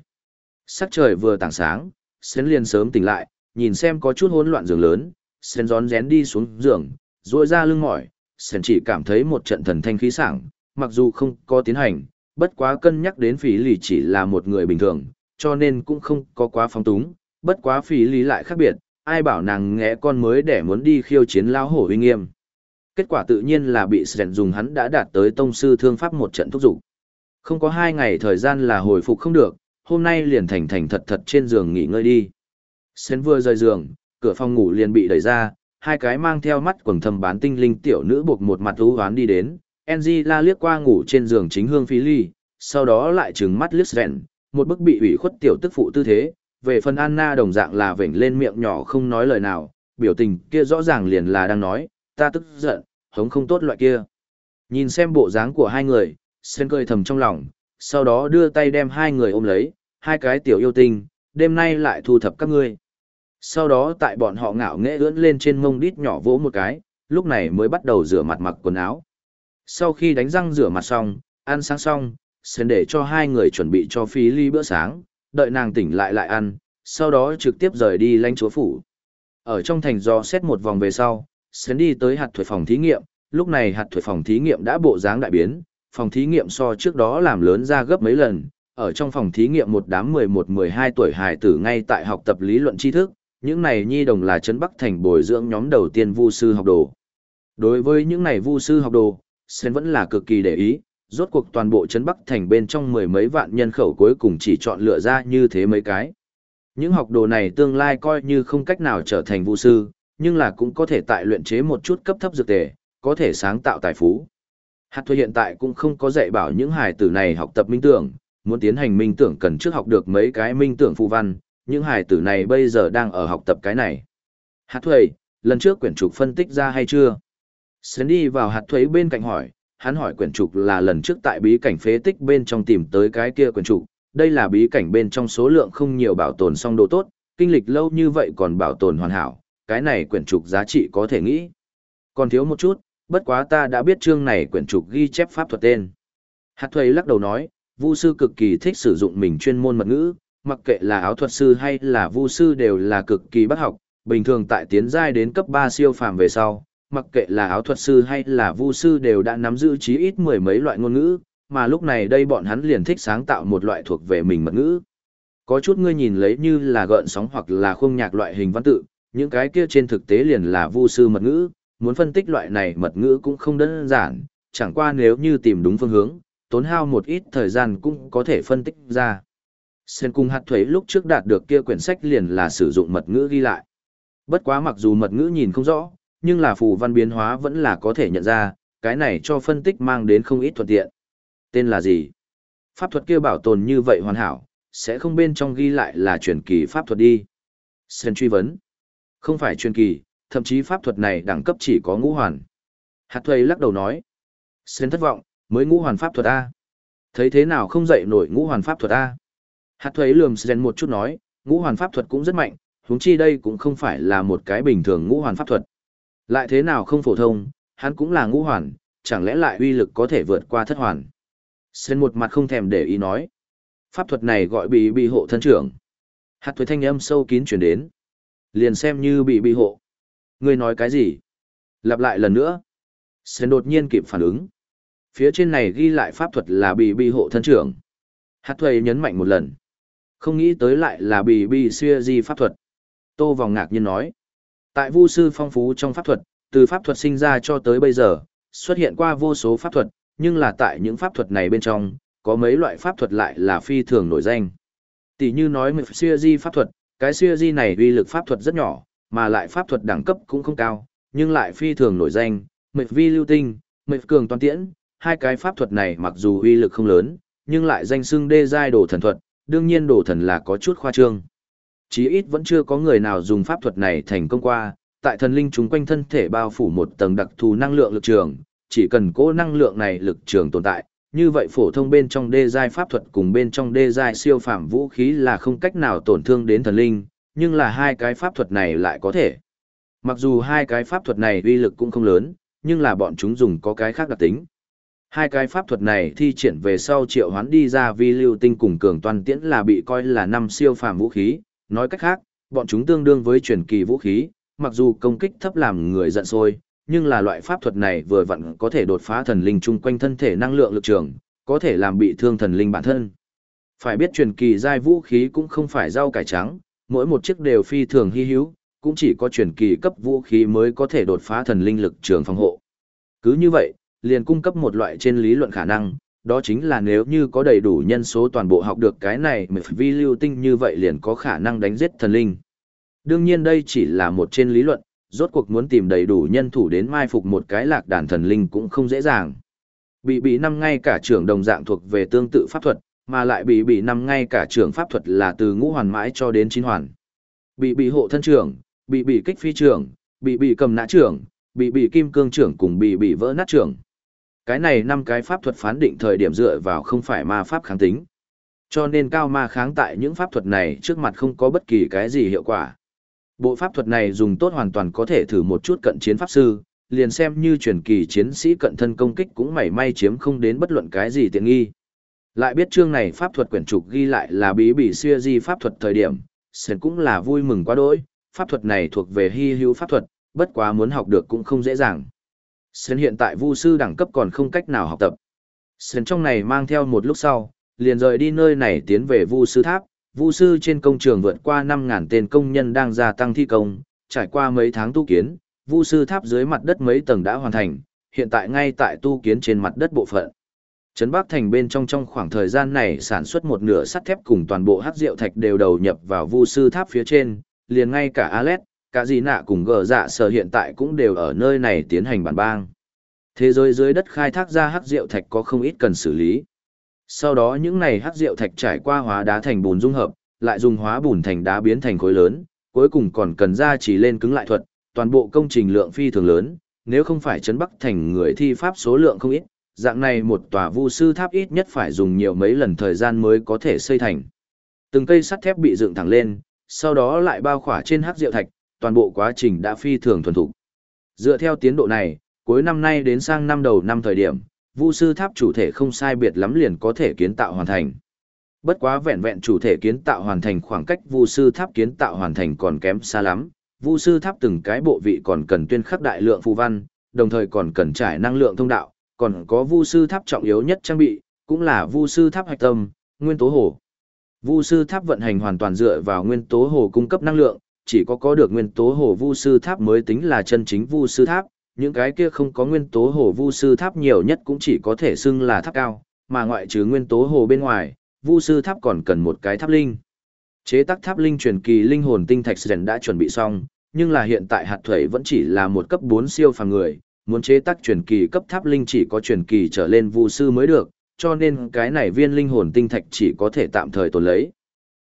Sắc trời vừa tảng sáng, Sến liền sớm tỉnh lại, nhìn xem có chút hỗn loạn giường lớn, Sến rón rén đi xuống giường, duỗi ra lưng mỏi, Sến chỉ cảm thấy một trận thần thanh khí sảng, mặc dù không có tiến hành, bất quá cân nhắc đến phí lì chỉ là một người bình thường, cho nên cũng không có quá phóng túng, bất quá phí lý lại khác biệt, ai bảo nàng ngẽ con mới để muốn đi khiêu chiến lao hổ uy nghiêm. Kết quả tự nhiên là bị Sren dùng hắn đã đạt tới tông sư thương pháp một trận thúc giục. Không có hai ngày thời gian là hồi phục không được, hôm nay liền thành thành thật thật trên giường nghỉ ngơi đi. Sren vừa rời giường, cửa phòng ngủ liền bị đẩy ra, hai cái mang theo mắt quầng thầm bán tinh linh tiểu nữ buộc một mặt u hoán đi đến. Angela liếc qua ngủ trên giường chính hương phí ly, sau đó lại trừng mắt liếc Sren, một bức bị ủy khuất tiểu tức phụ tư thế, về phần Anna đồng dạng là vểnh lên miệng nhỏ không nói lời nào, biểu tình kia rõ ràng liền là đang nói, ta tức giận, hống không tốt loại kia. Nhìn xem bộ dáng của hai người, Sen cười thầm trong lòng, sau đó đưa tay đem hai người ôm lấy, hai cái tiểu yêu tinh, đêm nay lại thu thập các ngươi. Sau đó tại bọn họ ngạo nghễ ưỡn lên trên mông đít nhỏ vỗ một cái, lúc này mới bắt đầu rửa mặt mặc quần áo. Sau khi đánh răng rửa mặt xong, ăn sáng xong, Sen để cho hai người chuẩn bị cho phí ly bữa sáng, đợi nàng tỉnh lại lại ăn, sau đó trực tiếp rời đi lãnh chúa phủ. Ở trong thành do xét một vòng về sau, Sến đi tới hạt thuế phòng thí nghiệm, lúc này hạt thuế phòng thí nghiệm đã bộ dáng đại biến, phòng thí nghiệm so trước đó làm lớn ra gấp mấy lần, ở trong phòng thí nghiệm một đám 11-12 tuổi hài tử ngay tại học tập lý luận tri thức, những này nhi đồng là Trấn Bắc Thành bồi dưỡng nhóm đầu tiên vu sư học đồ. Đối với những này vu sư học đồ, Sến vẫn là cực kỳ để ý, rốt cuộc toàn bộ Trấn Bắc Thành bên trong mười mấy vạn nhân khẩu cuối cùng chỉ chọn lựa ra như thế mấy cái. Những học đồ này tương lai coi như không cách nào trở thành vu sư, nhưng là cũng có thể tại luyện chế một chút cấp thấp dược tề, có thể sáng tạo tài phú. Hạt thuê hiện tại cũng không có dạy bảo những hài tử này học tập minh tưởng, muốn tiến hành minh tưởng cần trước học được mấy cái minh tưởng phù văn, những hài tử này bây giờ đang ở học tập cái này. Hạt thuê, lần trước quyển trục phân tích ra hay chưa? Sến đi vào hạt thuế bên cạnh hỏi, hắn hỏi quyển trục là lần trước tại bí cảnh phế tích bên trong tìm tới cái kia quyển trục, đây là bí cảnh bên trong số lượng không nhiều bảo tồn song đồ tốt, kinh lịch lâu như vậy còn bảo tồn hoàn hảo, cái này quyển trục giá trị có thể nghĩ. Còn thiếu một chút, bất quá ta đã biết chương này quyển trục ghi chép pháp thuật tên. Hạt thuầy lắc đầu nói, Vu sư cực kỳ thích sử dụng mình chuyên môn mật ngữ, mặc kệ là áo thuật sư hay là vu sư đều là cực kỳ bất học, bình thường tại tiến giai đến cấp 3 siêu phàm về sau, mặc kệ là áo thuật sư hay là vu sư đều đã nắm giữ chí ít mười mấy loại ngôn ngữ, mà lúc này đây bọn hắn liền thích sáng tạo một loại thuộc về mình mật ngữ. Có chút ngươi nhìn lấy như là gợn sóng hoặc là khung nhạc loại hình văn tự, những cái kia trên thực tế liền là vu sư mật ngữ, muốn phân tích loại này mật ngữ cũng không đơn giản, chẳng qua nếu như tìm đúng phương hướng, tốn hao một ít thời gian cũng có thể phân tích ra. Sen cung hạt thuế lúc trước đạt được kia quyển sách liền là sử dụng mật ngữ ghi lại. Bất quá mặc dù mật ngữ nhìn không rõ, nhưng là phù văn biến hóa vẫn là có thể nhận ra, cái này cho phân tích mang đến không ít thuận tiện. Tên là gì? Pháp thuật kia bảo tồn như vậy hoàn hảo, sẽ không bên trong ghi lại là truyền kỳ pháp thuật đi. Sen truy vấn. Không phải truyền kỳ, thậm chí pháp thuật này đẳng cấp chỉ có ngũ hoàn. Hạt thuê lắc đầu nói. Sen thất vọng, mới ngũ hoàn pháp thuật A. Thấy thế nào không dậy nổi ngũ hoàn pháp thuật A. Hạt thuế lườm Sen một chút nói, ngũ hoàn pháp thuật cũng rất mạnh, huống chi đây cũng không phải là một cái bình thường ngũ hoàn pháp thuật. Lại thế nào không phổ thông, hắn cũng là ngũ hoàn, chẳng lẽ lại uy lực có thể vượt qua thất hoàn. Sen một mặt không thèm để ý nói. Pháp thuật này gọi bị bị hộ thân trưởng. Hạt thuế thanh âm sâu kín chuyển đến. Liền xem như bị bị hộ. Ngươi nói cái gì? Lặp lại lần nữa. Sen đột nhiên kịp phản ứng. Phía trên này ghi lại pháp thuật là bị bị hộ thân trưởng. Hạt thuế nhấn mạnh một lần. Không nghĩ tới lại là bị bị xưa di pháp thuật. Tô vòng ngạc nhiên nói. Tại vu sư phong phú trong pháp thuật, từ pháp thuật sinh ra cho tới bây giờ, xuất hiện qua vô số pháp thuật, nhưng là tại những pháp thuật này bên trong, có mấy loại pháp thuật lại là phi thường nổi danh. Tỷ như nói người siêu di pháp thuật, cái siêu di này uy lực pháp thuật rất nhỏ, mà lại pháp thuật đẳng cấp cũng không cao, nhưng lại phi thường nổi danh, mệt vi lưu tinh, mệt cường toàn tiễn, hai cái pháp thuật này mặc dù uy lực không lớn, nhưng lại danh xưng đê giai đồ thần thuật, đương nhiên đồ thần là có chút khoa trương. Chí ít vẫn chưa có người nào dùng pháp thuật này thành công qua, tại thần linh chúng quanh thân thể bao phủ một tầng đặc thù năng lượng lực trường, chỉ cần cố năng lượng này lực trường tồn tại, như vậy phổ thông bên trong đê giai pháp thuật cùng bên trong đê giai siêu phàm vũ khí là không cách nào tổn thương đến thần linh, nhưng là hai cái pháp thuật này lại có thể. Mặc dù hai cái pháp thuật này uy lực cũng không lớn, nhưng là bọn chúng dùng có cái khác đặc tính. Hai cái pháp thuật này thi triển về sau triệu hoán đi ra vi lưu tinh cùng cường toàn tiễn là bị coi là năm siêu phàm vũ khí, nói cách khác, bọn chúng tương đương với truyền kỳ vũ khí, mặc dù công kích thấp làm người giận sôi, nhưng là loại pháp thuật này vừa vặn có thể đột phá thần linh chung quanh thân thể năng lượng lực trường, có thể làm bị thương thần linh bản thân. Phải biết truyền kỳ giai vũ khí cũng không phải rau cải trắng, mỗi một chiếc đều phi thường hy hữu, cũng chỉ có truyền kỳ cấp vũ khí mới có thể đột phá thần linh lực trường phòng hộ. Cứ như vậy, liền cung cấp một loại trên lý luận khả năng, đó chính là nếu như có đầy đủ nhân số toàn bộ học được cái này mà vi lưu tinh như vậy liền có khả năng đánh giết thần linh. Đương nhiên đây chỉ là một trên lý luận, rốt cuộc muốn tìm đầy đủ nhân thủ đến mai phục một cái lạc đàn thần linh cũng không dễ dàng. Bị bị năm ngay cả trưởng đồng dạng thuộc về tương tự pháp thuật, mà lại bị bị năm ngay cả trưởng pháp thuật là từ ngũ hoàn mãi cho đến chín hoàn. Bị bị hộ thân trưởng, bị bị kích phi trưởng, bị bị cầm nã trưởng, bị bị kim cương trưởng cùng bị bị vỡ nát trưởng. Cái này năm cái pháp thuật phán định thời điểm dựa vào không phải ma pháp kháng tính. Cho nên cao ma kháng tại những pháp thuật này trước mặt không có bất kỳ cái gì hiệu quả. Bộ pháp thuật này dùng tốt hoàn toàn có thể thử một chút cận chiến pháp sư, liền xem như truyền kỳ chiến sĩ cận thân công kích cũng mảy may chiếm không đến bất luận cái gì tiện nghi. Lại biết chương này pháp thuật quyển trục ghi lại là bí bỉ xưa di pháp thuật thời điểm, Sơn cũng là vui mừng quá đỗi, pháp thuật này thuộc về hy hữu pháp thuật, bất quá muốn học được cũng không dễ dàng. Sơn hiện tại vu sư đẳng cấp còn không cách nào học tập. Sơn trong này mang theo một lúc sau, liền rời đi nơi này tiến về vu sư tháp, vu sư trên công trường vượt qua 5.000 tên công nhân đang gia tăng thi công, trải qua mấy tháng tu kiến, vu sư tháp dưới mặt đất mấy tầng đã hoàn thành, hiện tại ngay tại tu kiến trên mặt đất bộ phận. Trấn Bắc Thành bên trong trong khoảng thời gian này sản xuất một nửa sắt thép cùng toàn bộ hắc rượu thạch đều đầu nhập vào vu sư tháp phía trên, liền ngay cả Alet, cả gì nạ cùng gờ dạ sở hiện tại cũng đều ở nơi này tiến hành bản bang. Thế giới dưới đất khai thác ra hắc rượu thạch có không ít cần xử lý. Sau đó những này hắc rượu thạch trải qua hóa đá thành bùn dung hợp, lại dùng hóa bùn thành đá biến thành khối lớn, cuối cùng còn cần ra chỉ lên cứng lại thuật, toàn bộ công trình lượng phi thường lớn, nếu không phải trấn Bắc thành người thi pháp số lượng không ít, dạng này một tòa vu sư tháp ít nhất phải dùng nhiều mấy lần thời gian mới có thể xây thành. Từng cây sắt thép bị dựng thẳng lên, sau đó lại bao khỏa trên hắc rượu thạch, toàn bộ quá trình đã phi thường thuần thục. Dựa theo tiến độ này, cuối năm nay đến sang năm đầu năm thời điểm, Vu sư tháp chủ thể không sai biệt lắm liền có thể kiến tạo hoàn thành. Bất quá vẹn vẹn chủ thể kiến tạo hoàn thành khoảng cách Vu sư tháp kiến tạo hoàn thành còn kém xa lắm. Vu sư tháp từng cái bộ vị còn cần tuyên khắc đại lượng phù văn, đồng thời còn cần trải năng lượng thông đạo, còn có Vu sư tháp trọng yếu nhất trang bị, cũng là Vu sư tháp hạch tâm, nguyên tố hồ. Vu sư tháp vận hành hoàn toàn dựa vào nguyên tố hồ cung cấp năng lượng, chỉ có có được nguyên tố hồ Vu sư tháp mới tính là chân chính Vu sư tháp, những cái kia không có nguyên tố hồ vu sư tháp nhiều nhất cũng chỉ có thể xưng là tháp cao, mà ngoại trừ nguyên tố hồ bên ngoài, vu sư tháp còn cần một cái tháp linh. Chế tác tháp linh truyền kỳ linh hồn tinh thạch rèn đã chuẩn bị xong, nhưng là hiện tại hạt thuẩy vẫn chỉ là một cấp 4 siêu phàm người, muốn chế tác truyền kỳ cấp tháp linh chỉ có truyền kỳ trở lên vu sư mới được, cho nên cái này viên linh hồn tinh thạch chỉ có thể tạm thời tồn lấy.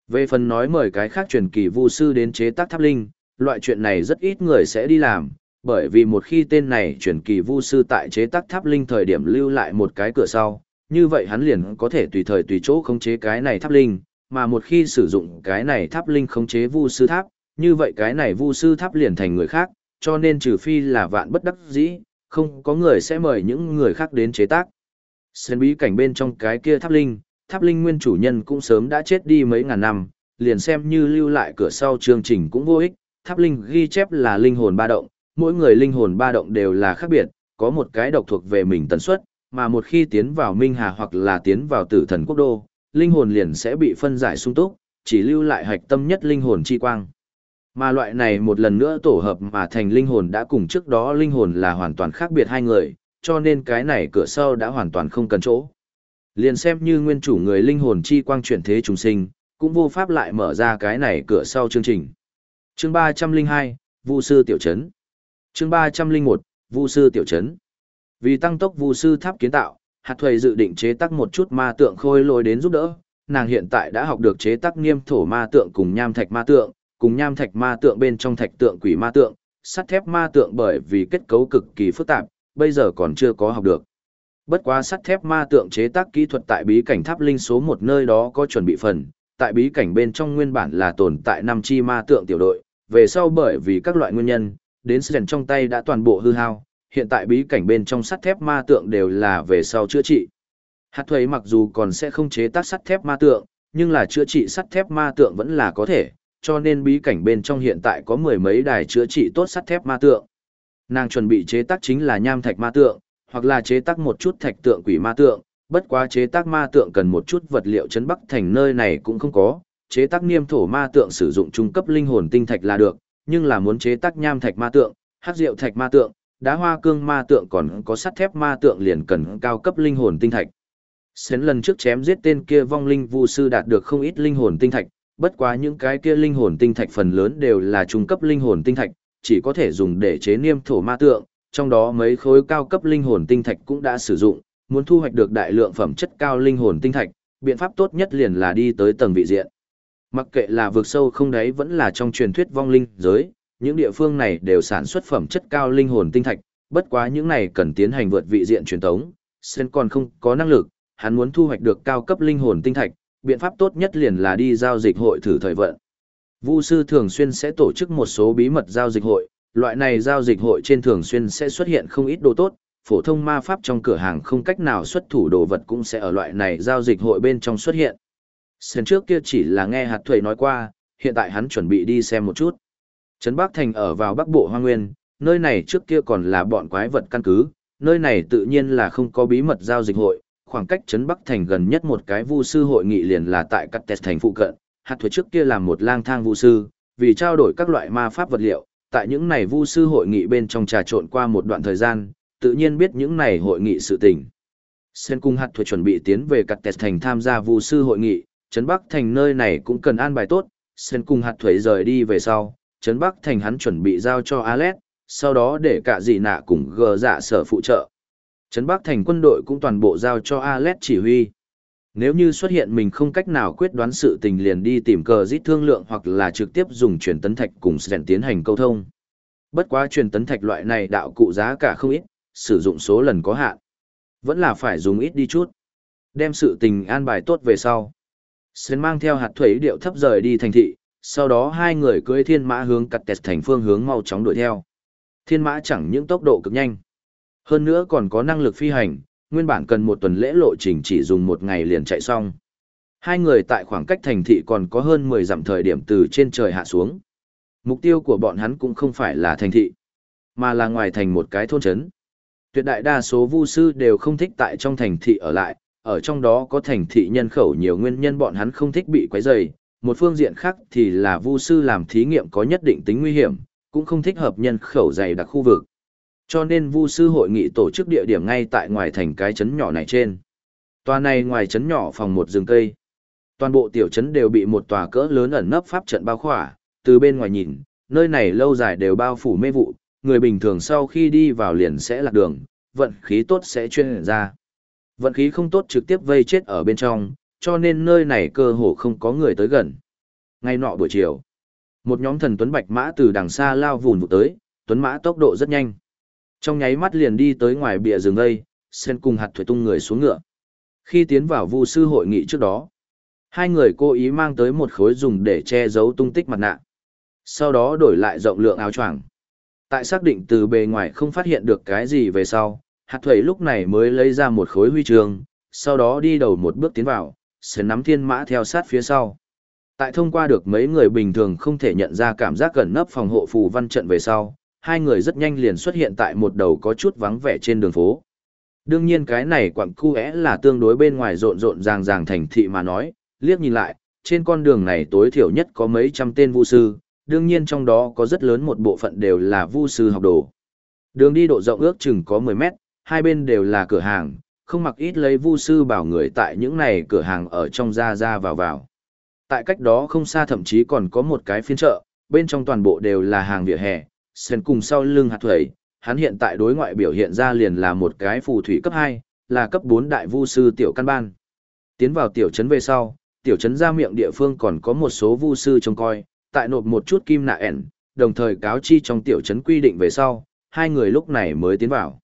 Về phần nói mời cái khác truyền kỳ vu sư đến chế tác tháp linh, loại chuyện này rất ít người sẽ đi làm, bởi vì một khi tên này chuyển kỳ vu sư tại chế tác tháp linh thời điểm lưu lại một cái cửa sau, như vậy hắn liền có thể tùy thời tùy chỗ khống chế cái này tháp linh, mà một khi sử dụng cái này tháp linh khống chế vu sư tháp, như vậy cái này vu sư tháp liền thành người khác, cho nên trừ phi là vạn bất đắc dĩ, không có người sẽ mời những người khác đến chế tác. Xen bí cảnh bên trong cái kia tháp linh, tháp linh nguyên chủ nhân cũng sớm đã chết đi mấy ngàn năm, liền xem như lưu lại cửa sau chương trình cũng vô ích, tháp linh ghi chép là linh hồn ba động, mỗi người linh hồn ba động đều là khác biệt, có một cái độc thuộc về mình tần suất, mà một khi tiến vào Minh Hà hoặc là tiến vào tử thần quốc đô, linh hồn liền sẽ bị phân giải sung túc, chỉ lưu lại hạch tâm nhất linh hồn chi quang. Mà loại này một lần nữa tổ hợp mà thành linh hồn đã cùng trước đó linh hồn là hoàn toàn khác biệt hai người, cho nên cái này cửa sau đã hoàn toàn không cần chỗ. Liền xem như nguyên chủ người linh hồn chi quang chuyển thế trùng sinh, cũng vô pháp lại mở ra cái này cửa sau chương trình. Chương 302, Vu sư tiểu trấn chương ba trăm linh một, vu sư tiểu trấn. Vì tăng tốc vu sư tháp kiến tạo, hạt thuầy dự định chế tác một chút ma tượng khôi lỗi đến giúp đỡ. Nàng hiện tại đã học được chế tác niêm thổ ma tượng cùng nham thạch ma tượng, cùng nham thạch ma tượng bên trong thạch tượng quỷ ma tượng, sắt thép ma tượng bởi vì kết cấu cực kỳ phức tạp, bây giờ còn chưa có học được. Bất quá sắt thép ma tượng chế tác kỹ thuật tại bí cảnh tháp linh số một nơi đó có chuẩn bị phần, tại bí cảnh bên trong nguyên bản là tồn tại năm chi ma tượng tiểu đội, về sau bởi vì các loại nguyên nhân đến sren trong tay đã toàn bộ hư hao, hiện tại bí cảnh bên trong sắt thép ma tượng đều là về sau chữa trị. Hạt thuế mặc dù còn sẽ không chế tác sắt thép ma tượng, nhưng là chữa trị sắt thép ma tượng vẫn là có thể, cho nên bí cảnh bên trong hiện tại có mười mấy đài chữa trị tốt sắt thép ma tượng. Nàng chuẩn bị chế tác chính là nham thạch ma tượng, hoặc là chế tác một chút thạch tượng quỷ ma tượng, bất quá chế tác ma tượng cần một chút vật liệu chấn bắc thành nơi này cũng không có, chế tác niêm thổ ma tượng sử dụng trung cấp linh hồn tinh thạch là được, nhưng là muốn chế tác nham thạch ma tượng, hắc rượu thạch ma tượng, đá hoa cương ma tượng còn có sắt thép ma tượng liền cần cao cấp linh hồn tinh thạch. Xến lần trước chém giết tên kia vong linh vu sư đạt được không ít linh hồn tinh thạch, bất quá những cái kia linh hồn tinh thạch phần lớn đều là trung cấp linh hồn tinh thạch, chỉ có thể dùng để chế niêm thổ ma tượng, trong đó mấy khối cao cấp linh hồn tinh thạch cũng đã sử dụng, muốn thu hoạch được đại lượng phẩm chất cao linh hồn tinh thạch, biện pháp tốt nhất liền là đi tới tầng vị diện. Mặc kệ là vực sâu không đấy vẫn là trong truyền thuyết vong linh giới, những địa phương này đều sản xuất phẩm chất cao linh hồn tinh thạch, bất quá những này cần tiến hành vượt vị diện truyền tống, Sen còn không có năng lực, hắn muốn thu hoạch được cao cấp linh hồn tinh thạch, biện pháp tốt nhất liền là đi giao dịch hội thử thời vận. Vu sư thường xuyên sẽ tổ chức một số bí mật giao dịch hội, loại này giao dịch hội trên thường xuyên sẽ xuất hiện không ít đồ tốt, phổ thông ma pháp trong cửa hàng không cách nào xuất thủ đồ vật cũng sẽ ở loại này giao dịch hội bên trong xuất hiện. Sen trước kia chỉ là nghe hạt thuầy nói qua, hiện tại hắn chuẩn bị đi xem một chút. Trấn Bắc Thành ở vào Bắc Bộ Hoa Nguyên, nơi này trước kia còn là bọn quái vật căn cứ, nơi này tự nhiên là không có bí mật giao dịch hội, khoảng cách Trấn Bắc Thành gần nhất một cái vu sư hội nghị liền là tại Cắt Tết Thành phụ cận, hạt thuế trước kia làm một lang thang vu sư, vì trao đổi các loại ma pháp vật liệu, tại những này vu sư hội nghị bên trong trà trộn qua một đoạn thời gian, tự nhiên biết những này hội nghị sự tình. Sen cung hạt thuế chuẩn bị tiến về Cắt Tết Thành tham gia vu sư hội nghị, Trấn Bắc Thành nơi này cũng cần an bài tốt, Sen cùng hạt thuế rời đi về sau, Trấn Bắc Thành hắn chuẩn bị giao cho Alet, sau đó để cả dì nạ cùng gờ dạ sở phụ trợ. Trấn Bắc Thành quân đội cũng toàn bộ giao cho Alet chỉ huy. Nếu như xuất hiện mình không cách nào quyết đoán sự tình liền đi tìm cờ giết thương lượng hoặc là trực tiếp dùng truyền tấn thạch cùng Sren tiến hành câu thông. Bất quá truyền tấn thạch loại này đạo cụ giá cả không ít, sử dụng số lần có hạn. Vẫn là phải dùng ít đi chút. Đem sự tình an bài tốt về sau. Sơn mang theo hạt thuế điệu thấp rời đi thành thị, sau đó hai người cưỡi thiên mã hướng cặt tẹt thành phương hướng mau chóng đuổi theo. Thiên mã chẳng những tốc độ cực nhanh, hơn nữa còn có năng lực phi hành, nguyên bản cần một tuần lễ lộ trình chỉ dùng một ngày liền chạy xong. Hai người tại khoảng cách thành thị còn có hơn 10 dặm thời điểm từ trên trời hạ xuống. Mục tiêu của bọn hắn cũng không phải là thành thị, mà là ngoài thành một cái thôn trấn. Tuyệt đại đa số vu sư đều không thích tại trong thành thị ở lại, ở trong đó có thành thị nhân khẩu nhiều nguyên nhân bọn hắn không thích bị quấy rầy, một phương diện khác thì là vu sư làm thí nghiệm có nhất định tính nguy hiểm, cũng không thích hợp nhân khẩu dày đặc khu vực. Cho nên vu sư hội nghị tổ chức địa điểm ngay tại ngoài thành cái trấn nhỏ này trên. Tòa này ngoài trấn nhỏ phòng một rừng cây. Toàn bộ tiểu trấn đều bị một tòa cỡ lớn ẩn nấp pháp trận bao khỏa, từ bên ngoài nhìn, nơi này lâu dài đều bao phủ mê vụ, người bình thường sau khi đi vào liền sẽ lạc đường, vận khí tốt sẽ chuyên ra. Vận khí không tốt trực tiếp vây chết ở bên trong, cho nên nơi này cơ hồ không có người tới gần. Ngay nọ buổi chiều, một nhóm thần tuấn bạch mã từ đằng xa lao vùn vụt tới, tuấn mã tốc độ rất nhanh. Trong nháy mắt liền đi tới ngoài bìa rừng đây, sen cùng hạt thủy tung người xuống ngựa. Khi tiến vào vu sư hội nghị trước đó, hai người cố ý mang tới một khối dùng để che giấu tung tích mặt nạ. Sau đó đổi lại rộng lượng áo choàng. Tại xác định từ bề ngoài không phát hiện được cái gì về sau, hạt thuẩy lúc này mới lấy ra một khối huy chương, sau đó đi đầu một bước tiến vào, sến nắm thiên mã theo sát phía sau. Tại thông qua được mấy người bình thường không thể nhận ra cảm giác gần nấp phòng hộ phù văn trận về sau, hai người rất nhanh liền xuất hiện tại một đầu có chút vắng vẻ trên đường phố. Đương nhiên cái này quặng khu é là tương đối bên ngoài rộn rộn ràng ràng thành thị mà nói, liếc nhìn lại, trên con đường này tối thiểu nhất có mấy trăm tên vu sư, đương nhiên trong đó có rất lớn một bộ phận đều là vu sư học đồ. Đường đi độ rộng ước chừng có 10 mét, hai bên đều là cửa hàng, không mặc ít lấy vu sư bảo người tại những này cửa hàng ở trong ra ra vào vào. Tại cách đó không xa thậm chí còn có một cái phiên chợ, bên trong toàn bộ đều là hàng vỉa hè, sen cùng sau lưng hạt thuẩy, hắn hiện tại đối ngoại biểu hiện ra liền là một cái phù thủy cấp 2, là cấp 4 đại vu sư tiểu căn ban. Tiến vào tiểu trấn về sau, tiểu trấn ra miệng địa phương còn có một số vu sư trông coi, tại nộp một chút kim nạ ẻn, đồng thời cáo chi trong tiểu trấn quy định về sau, hai người lúc này mới tiến vào.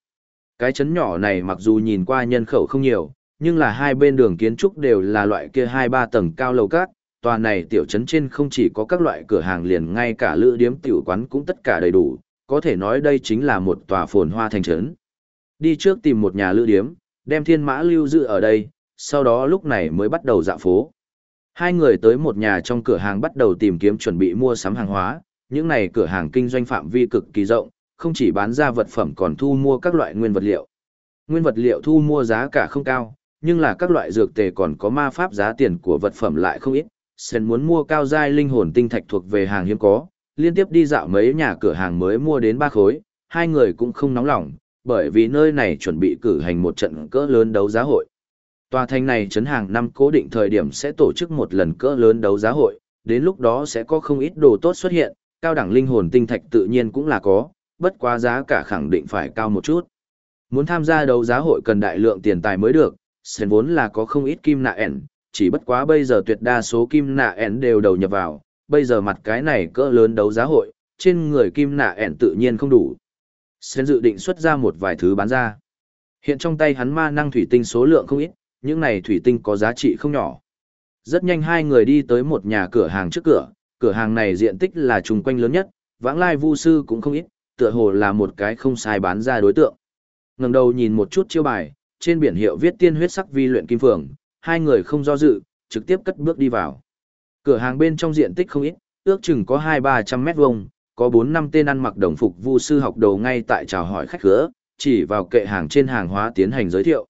Cái trấn nhỏ này mặc dù nhìn qua nhân khẩu không nhiều, nhưng là hai bên đường kiến trúc đều là loại kia hai ba tầng cao lầu cát, tòa này tiểu trấn trên không chỉ có các loại cửa hàng liền ngay cả lữ điếm tiểu quán cũng tất cả đầy đủ, có thể nói đây chính là một tòa phồn hoa thành trấn. Đi trước tìm một nhà lữ điếm, đem thiên mã lưu giữ ở đây, sau đó lúc này mới bắt đầu dạo phố. Hai người tới một nhà trong cửa hàng bắt đầu tìm kiếm chuẩn bị mua sắm hàng hóa, những này cửa hàng kinh doanh phạm vi cực kỳ rộng, không chỉ bán ra vật phẩm còn thu mua các loại nguyên vật liệu. Nguyên vật liệu thu mua giá cả không cao, nhưng là các loại dược tề còn có ma pháp giá tiền của vật phẩm lại không ít. Sen muốn mua cao giai linh hồn tinh thạch thuộc về hàng hiếm có, liên tiếp đi dạo mấy nhà cửa hàng mới mua đến ba khối, hai người cũng không nóng lòng, bởi vì nơi này chuẩn bị cử hành một trận cỡ lớn đấu giá hội. Tòa thành này chấn hàng năm cố định thời điểm sẽ tổ chức một lần cỡ lớn đấu giá hội, đến lúc đó sẽ có không ít đồ tốt xuất hiện, cao đẳng linh hồn tinh thạch tự nhiên cũng là có, bất quá giá cả khẳng định phải cao một chút. Muốn tham gia đấu giá hội cần đại lượng tiền tài mới được, sen vốn là có không ít kim nạ ẻn, chỉ bất quá bây giờ tuyệt đa số kim nạ ẻn đều đầu nhập vào, bây giờ mặt cái này cỡ lớn đấu giá hội, trên người kim nạ ẻn tự nhiên không đủ. Sen dự định xuất ra một vài thứ bán ra. Hiện trong tay hắn ma năng thủy tinh số lượng không ít, những này thủy tinh có giá trị không nhỏ. Rất nhanh hai người đi tới một nhà cửa hàng trước cửa, cửa hàng này diện tích là chung quanh lớn nhất, vãng lai vu sư cũng không ít, tựa hồ là một cái không sai bán ra đối tượng. Ngẩng đầu nhìn một chút chiêu bài, trên biển hiệu viết tiên huyết sắc vi luyện kim phường, hai người không do dự, trực tiếp cất bước đi vào. Cửa hàng bên trong diện tích không ít, ước chừng có hai ba trăm mét vuông, có bốn năm tên ăn mặc đồng phục vu sư học đầu ngay tại chào hỏi khách khứa, chỉ vào kệ hàng trên hàng hóa tiến hành giới thiệu.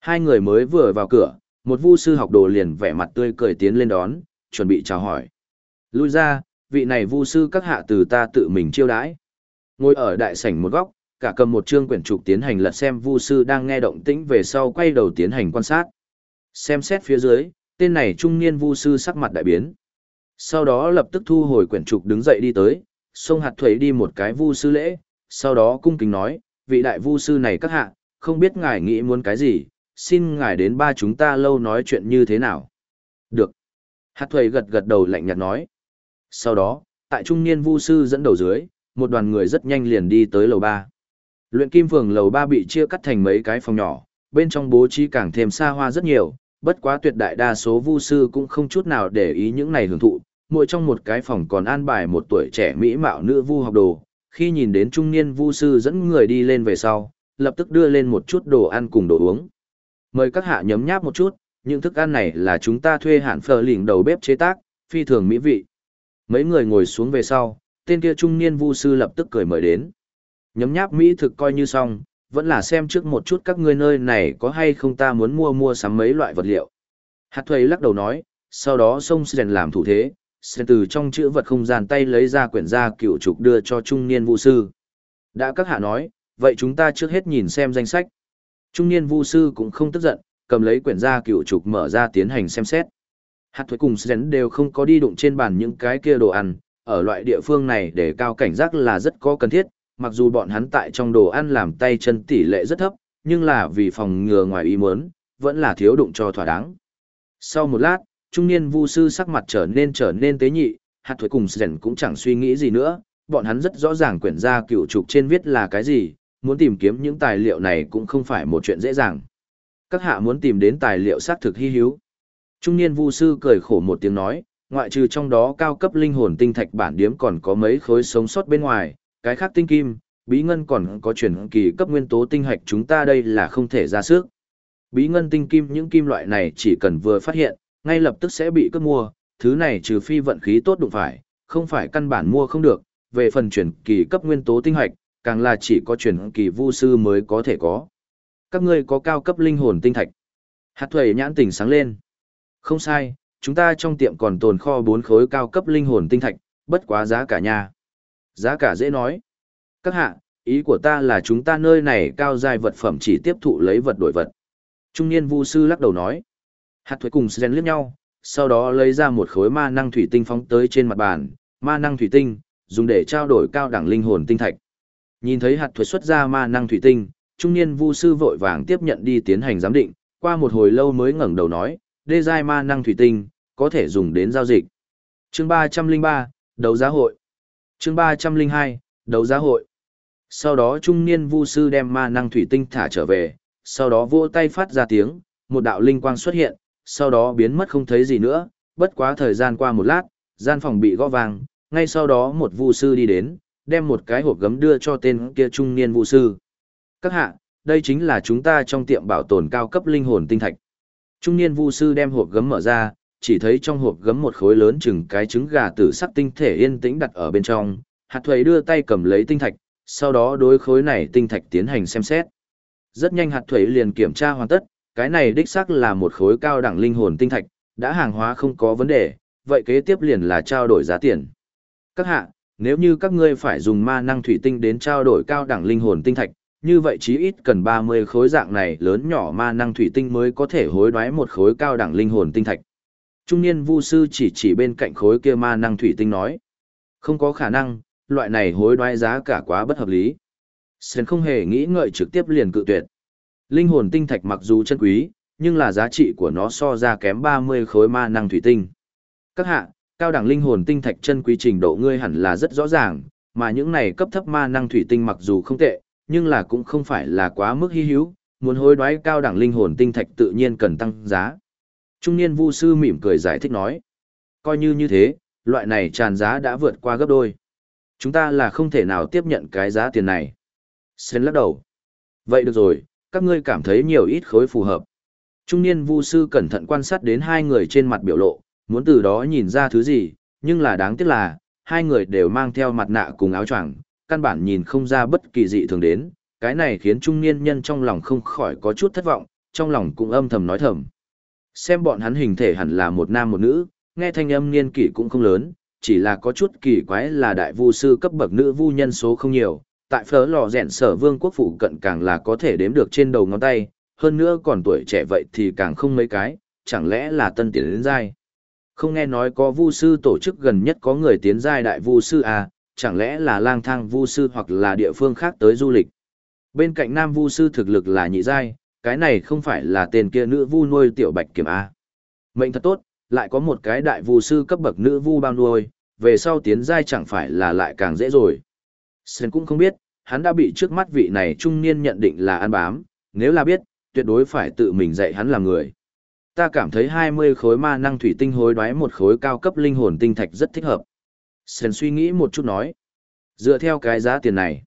Hai người mới vừa vào cửa, một vu sư học đồ liền vẻ mặt tươi cười tiến lên đón, chuẩn bị chào hỏi. Lui ra, vị này vu sư các hạ từ ta tự mình chiêu đãi. Ngồi ở đại sảnh một góc, cả cầm một chương quyển trục tiến hành lật xem vu sư đang nghe động tĩnh về sau quay đầu tiến hành quan sát. Xem xét phía dưới, tên này trung niên vu sư sắc mặt đại biến. Sau đó lập tức thu hồi quyển trục đứng dậy đi tới, xông hạt thuế đi một cái vu sư lễ, sau đó cung kính nói, vị đại vu sư này các hạ, không biết ngài nghĩ muốn cái gì, xin ngài đến ba chúng ta lâu nói chuyện như thế nào. Được. Hạt thuế gật gật đầu lạnh nhạt nói. Sau đó, tại trung niên vu sư dẫn đầu dưới, một đoàn người rất nhanh liền đi tới lầu ba. Luyện kim phường lầu ba bị chia cắt thành mấy cái phòng nhỏ, bên trong bố trí càng thêm xa hoa rất nhiều, bất quá tuyệt đại đa số vu sư cũng không chút nào để ý những này hưởng thụ, mỗi trong một cái phòng còn an bài một tuổi trẻ mỹ mạo nữ vu học đồ, khi nhìn đến trung niên vu sư dẫn người đi lên về sau, lập tức đưa lên một chút đồ ăn cùng đồ uống. Mời các hạ nhấm nháp một chút, những thức ăn này là chúng ta thuê hạn phờ lỉnh đầu bếp chế tác, phi thường mỹ vị. Mấy người ngồi xuống về sau, tên kia trung niên vu sư lập tức cười mời đến. Nhấm nháp mỹ thực coi như xong, vẫn là xem trước một chút các ngươi nơi này có hay không ta muốn mua mua sắm mấy loại vật liệu. Hạt thuầy lắc đầu nói, sau đó xông Sren làm thủ thế, Sren từ trong chữ vật không gian tay lấy ra quyển gia cựu trục đưa cho trung niên vu sư. Đã các hạ nói, vậy chúng ta trước hết nhìn xem danh sách. Trung niên vu sư cũng không tức giận, cầm lấy quyển gia cựu trục mở ra tiến hành xem xét. Hạt thuế cùng Sren đều không có đi đụng trên bàn những cái kia đồ ăn, ở loại địa phương này để cao cảnh giác là rất có cần thiết, mặc dù bọn hắn tại trong đồ ăn làm tay chân tỷ lệ rất thấp, nhưng là vì phòng ngừa ngoài ý muốn, vẫn là thiếu đụng cho thỏa đáng. Sau một lát, trung niên vu sư sắc mặt trở nên trở nên tế nhị, hạt thuế cùng sẻn cũng chẳng suy nghĩ gì nữa, bọn hắn rất rõ ràng quyển gia cựu trục trên viết là cái gì, muốn tìm kiếm những tài liệu này cũng không phải một chuyện dễ dàng. Các hạ muốn tìm đến tài liệu xác thực hy hữu. Trung niên vu sư cười khổ một tiếng nói, ngoại trừ trong đó cao cấp linh hồn tinh thạch bản điếm còn có mấy khối sống sót bên ngoài, cái khác tinh kim, bí ngân còn có chuyển kỳ cấp nguyên tố tinh hạch chúng ta đây là không thể ra sức. Bí ngân tinh kim những kim loại này chỉ cần vừa phát hiện, ngay lập tức sẽ bị cướp mua, thứ này trừ phi vận khí tốt đụng phải, không phải căn bản mua không được, về phần chuyển kỳ cấp nguyên tố tinh hạch, càng là chỉ có chuyển kỳ vu sư mới có thể có. Các ngươi có cao cấp linh hồn tinh thạch. Hạt thuầy nhãn tỉnh sáng lên. Không sai, chúng ta trong tiệm còn tồn kho bốn khối cao cấp linh hồn tinh thạch, bất quá giá cả nhà. Giá cả dễ nói. Các hạ, ý của ta là chúng ta nơi này cao dài vật phẩm chỉ tiếp thụ lấy vật đổi vật. Trung niên vu sư lắc đầu nói. Hạt thuế cùng Sren liếc nhau, sau đó lấy ra một khối ma năng thủy tinh phóng tới trên mặt bàn, ma năng thủy tinh, dùng để trao đổi cao đẳng linh hồn tinh thạch. Nhìn thấy hạt thuế xuất ra ma năng thủy tinh, trung niên vu sư vội vàng tiếp nhận đi tiến hành giám định, qua một hồi lâu mới ngẩng đầu nói, đê giai ma năng thủy tinh, có thể dùng đến giao dịch. Chương 303, đấu giá hội. Chương 302, đấu giá hội. Sau đó trung niên vu sư đem ma năng thủy tinh thả trở về, sau đó vỗ tay phát ra tiếng, một đạo linh quang xuất hiện, sau đó biến mất không thấy gì nữa, bất quá thời gian qua một lát, gian phòng bị gõ vàng. ngay sau đó một vu sư đi đến, đem một cái hộp gấm đưa cho tên kia trung niên vu sư. Các hạ, đây chính là chúng ta trong tiệm bảo tồn cao cấp linh hồn tinh thạch. Trung niên vu sư đem hộp gấm mở ra, chỉ thấy trong hộp gấm một khối lớn chừng cái trứng gà tử sắc tinh thể yên tĩnh đặt ở bên trong, hạt thuế đưa tay cầm lấy tinh thạch, sau đó đối khối này tinh thạch tiến hành xem xét. Rất nhanh hạt thuế liền kiểm tra hoàn tất, cái này đích xác là một khối cao đẳng linh hồn tinh thạch, đã hàng hóa không có vấn đề, vậy kế tiếp liền là trao đổi giá tiền. Các hạ, nếu như các ngươi phải dùng ma năng thủy tinh đến trao đổi cao đẳng linh hồn tinh thạch, như vậy chí ít cần 30 khối dạng này lớn nhỏ ma năng thủy tinh mới có thể hối đoái một khối cao đẳng linh hồn tinh thạch. Trung niên vu sư chỉ chỉ bên cạnh khối kia ma năng thủy tinh nói. Không có khả năng, loại này hối đoái giá cả quá bất hợp lý. Sen không hề nghĩ ngợi trực tiếp liền cự tuyệt. Linh hồn tinh thạch mặc dù chân quý, nhưng là giá trị của nó so ra kém 30 khối ma năng thủy tinh. Các hạ, cao đẳng linh hồn tinh thạch chân quý trình độ ngươi hẳn là rất rõ ràng, mà những này cấp thấp ma năng thủy tinh mặc dù không tệ, nhưng là cũng không phải là quá mức hy hữu, muốn hối đoái cao đẳng linh hồn tinh thạch tự nhiên cần tăng giá. Trung niên Vu sư mỉm cười giải thích nói, coi như như thế, loại này tràn giá đã vượt qua gấp đôi. Chúng ta là không thể nào tiếp nhận cái giá tiền này. Sen lắc đầu. Vậy được rồi, các ngươi cảm thấy nhiều ít khối phù hợp. Trung niên Vu sư cẩn thận quan sát đến hai người trên mặt biểu lộ, muốn từ đó nhìn ra thứ gì, nhưng là đáng tiếc là, hai người đều mang theo mặt nạ cùng áo choàng, căn bản nhìn không ra bất kỳ dị thường đến, cái này khiến trung niên nhân trong lòng không khỏi có chút thất vọng, trong lòng cũng âm thầm nói thầm. Xem bọn hắn hình thể hẳn là một nam một nữ, nghe thanh âm niên kỷ cũng không lớn, chỉ là có chút kỳ quái là đại vu sư cấp bậc nữ vu nhân số không nhiều, tại phở lò rèn sở vương quốc phụ cận càng là có thể đếm được trên đầu ngón tay, hơn nữa còn tuổi trẻ vậy thì càng không mấy cái, chẳng lẽ là tân tiến đến giai. Không nghe nói có vu sư tổ chức gần nhất có người tiến giai đại vu sư à, chẳng lẽ là lang thang vu sư hoặc là địa phương khác tới du lịch. Bên cạnh nam vu sư thực lực là nhị giai, cái này không phải là tên kia nữ vu nuôi tiểu bạch kiểm A. Mệnh thật tốt, lại có một cái đại vu sư cấp bậc nữ vu bao nuôi, về sau tiến giai chẳng phải là lại càng dễ rồi. Sơn cũng không biết, hắn đã bị trước mắt vị này trung niên nhận định là ăn bám, nếu là biết, tuyệt đối phải tự mình dạy hắn làm người. Ta cảm thấy 20 khối ma năng thủy tinh hối đoái một khối cao cấp linh hồn tinh thạch rất thích hợp. Sơn suy nghĩ một chút nói. Dựa theo cái giá tiền này,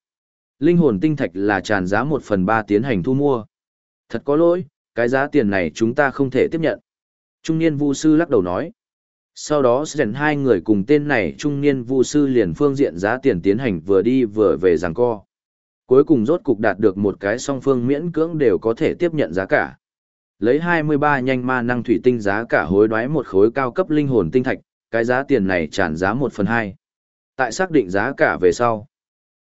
linh hồn tinh thạch là tràn giá một phần ba tiến hành thu mua. Thật có lỗi, cái giá tiền này chúng ta không thể tiếp nhận. Trung niên vu sư lắc đầu nói. Sau đó Sren hai người cùng tên này trung niên vu sư liền phương diện giá tiền tiến hành vừa đi vừa về giằng co. Cuối cùng rốt cục đạt được một cái song phương miễn cưỡng đều có thể tiếp nhận giá cả. Lấy 23 nhanh ma năng thủy tinh giá cả hối đoái một khối cao cấp linh hồn tinh thạch, cái giá tiền này tràn giá 1 phần 2. Tại xác định giá cả về sau,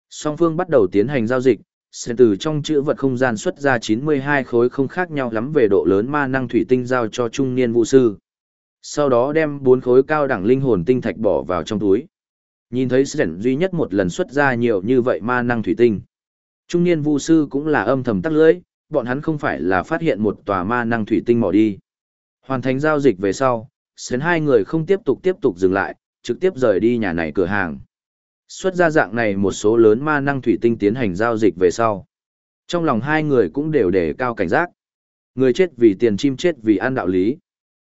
song phương bắt đầu tiến hành giao dịch, sẽ từ trong chữ vật không gian xuất ra 92 khối không khác nhau lắm về độ lớn ma năng thủy tinh giao cho trung niên vũ sư. Sau đó đem bốn khối cao đẳng linh hồn tinh thạch bỏ vào trong túi. Nhìn thấy Sren duy nhất một lần xuất ra nhiều như vậy ma năng thủy tinh. Trung niên vu sư cũng là âm thầm tắc lưỡi, bọn hắn không phải là phát hiện một tòa ma năng thủy tinh mỏ đi. Hoàn thành giao dịch về sau, Sren hai người không tiếp tục tiếp tục dừng lại, trực tiếp rời đi nhà này cửa hàng. Xuất ra dạng này một số lớn ma năng thủy tinh tiến hành giao dịch về sau. Trong lòng hai người cũng đều đề cao cảnh giác. Người chết vì tiền chim chết vì ăn đạo lý.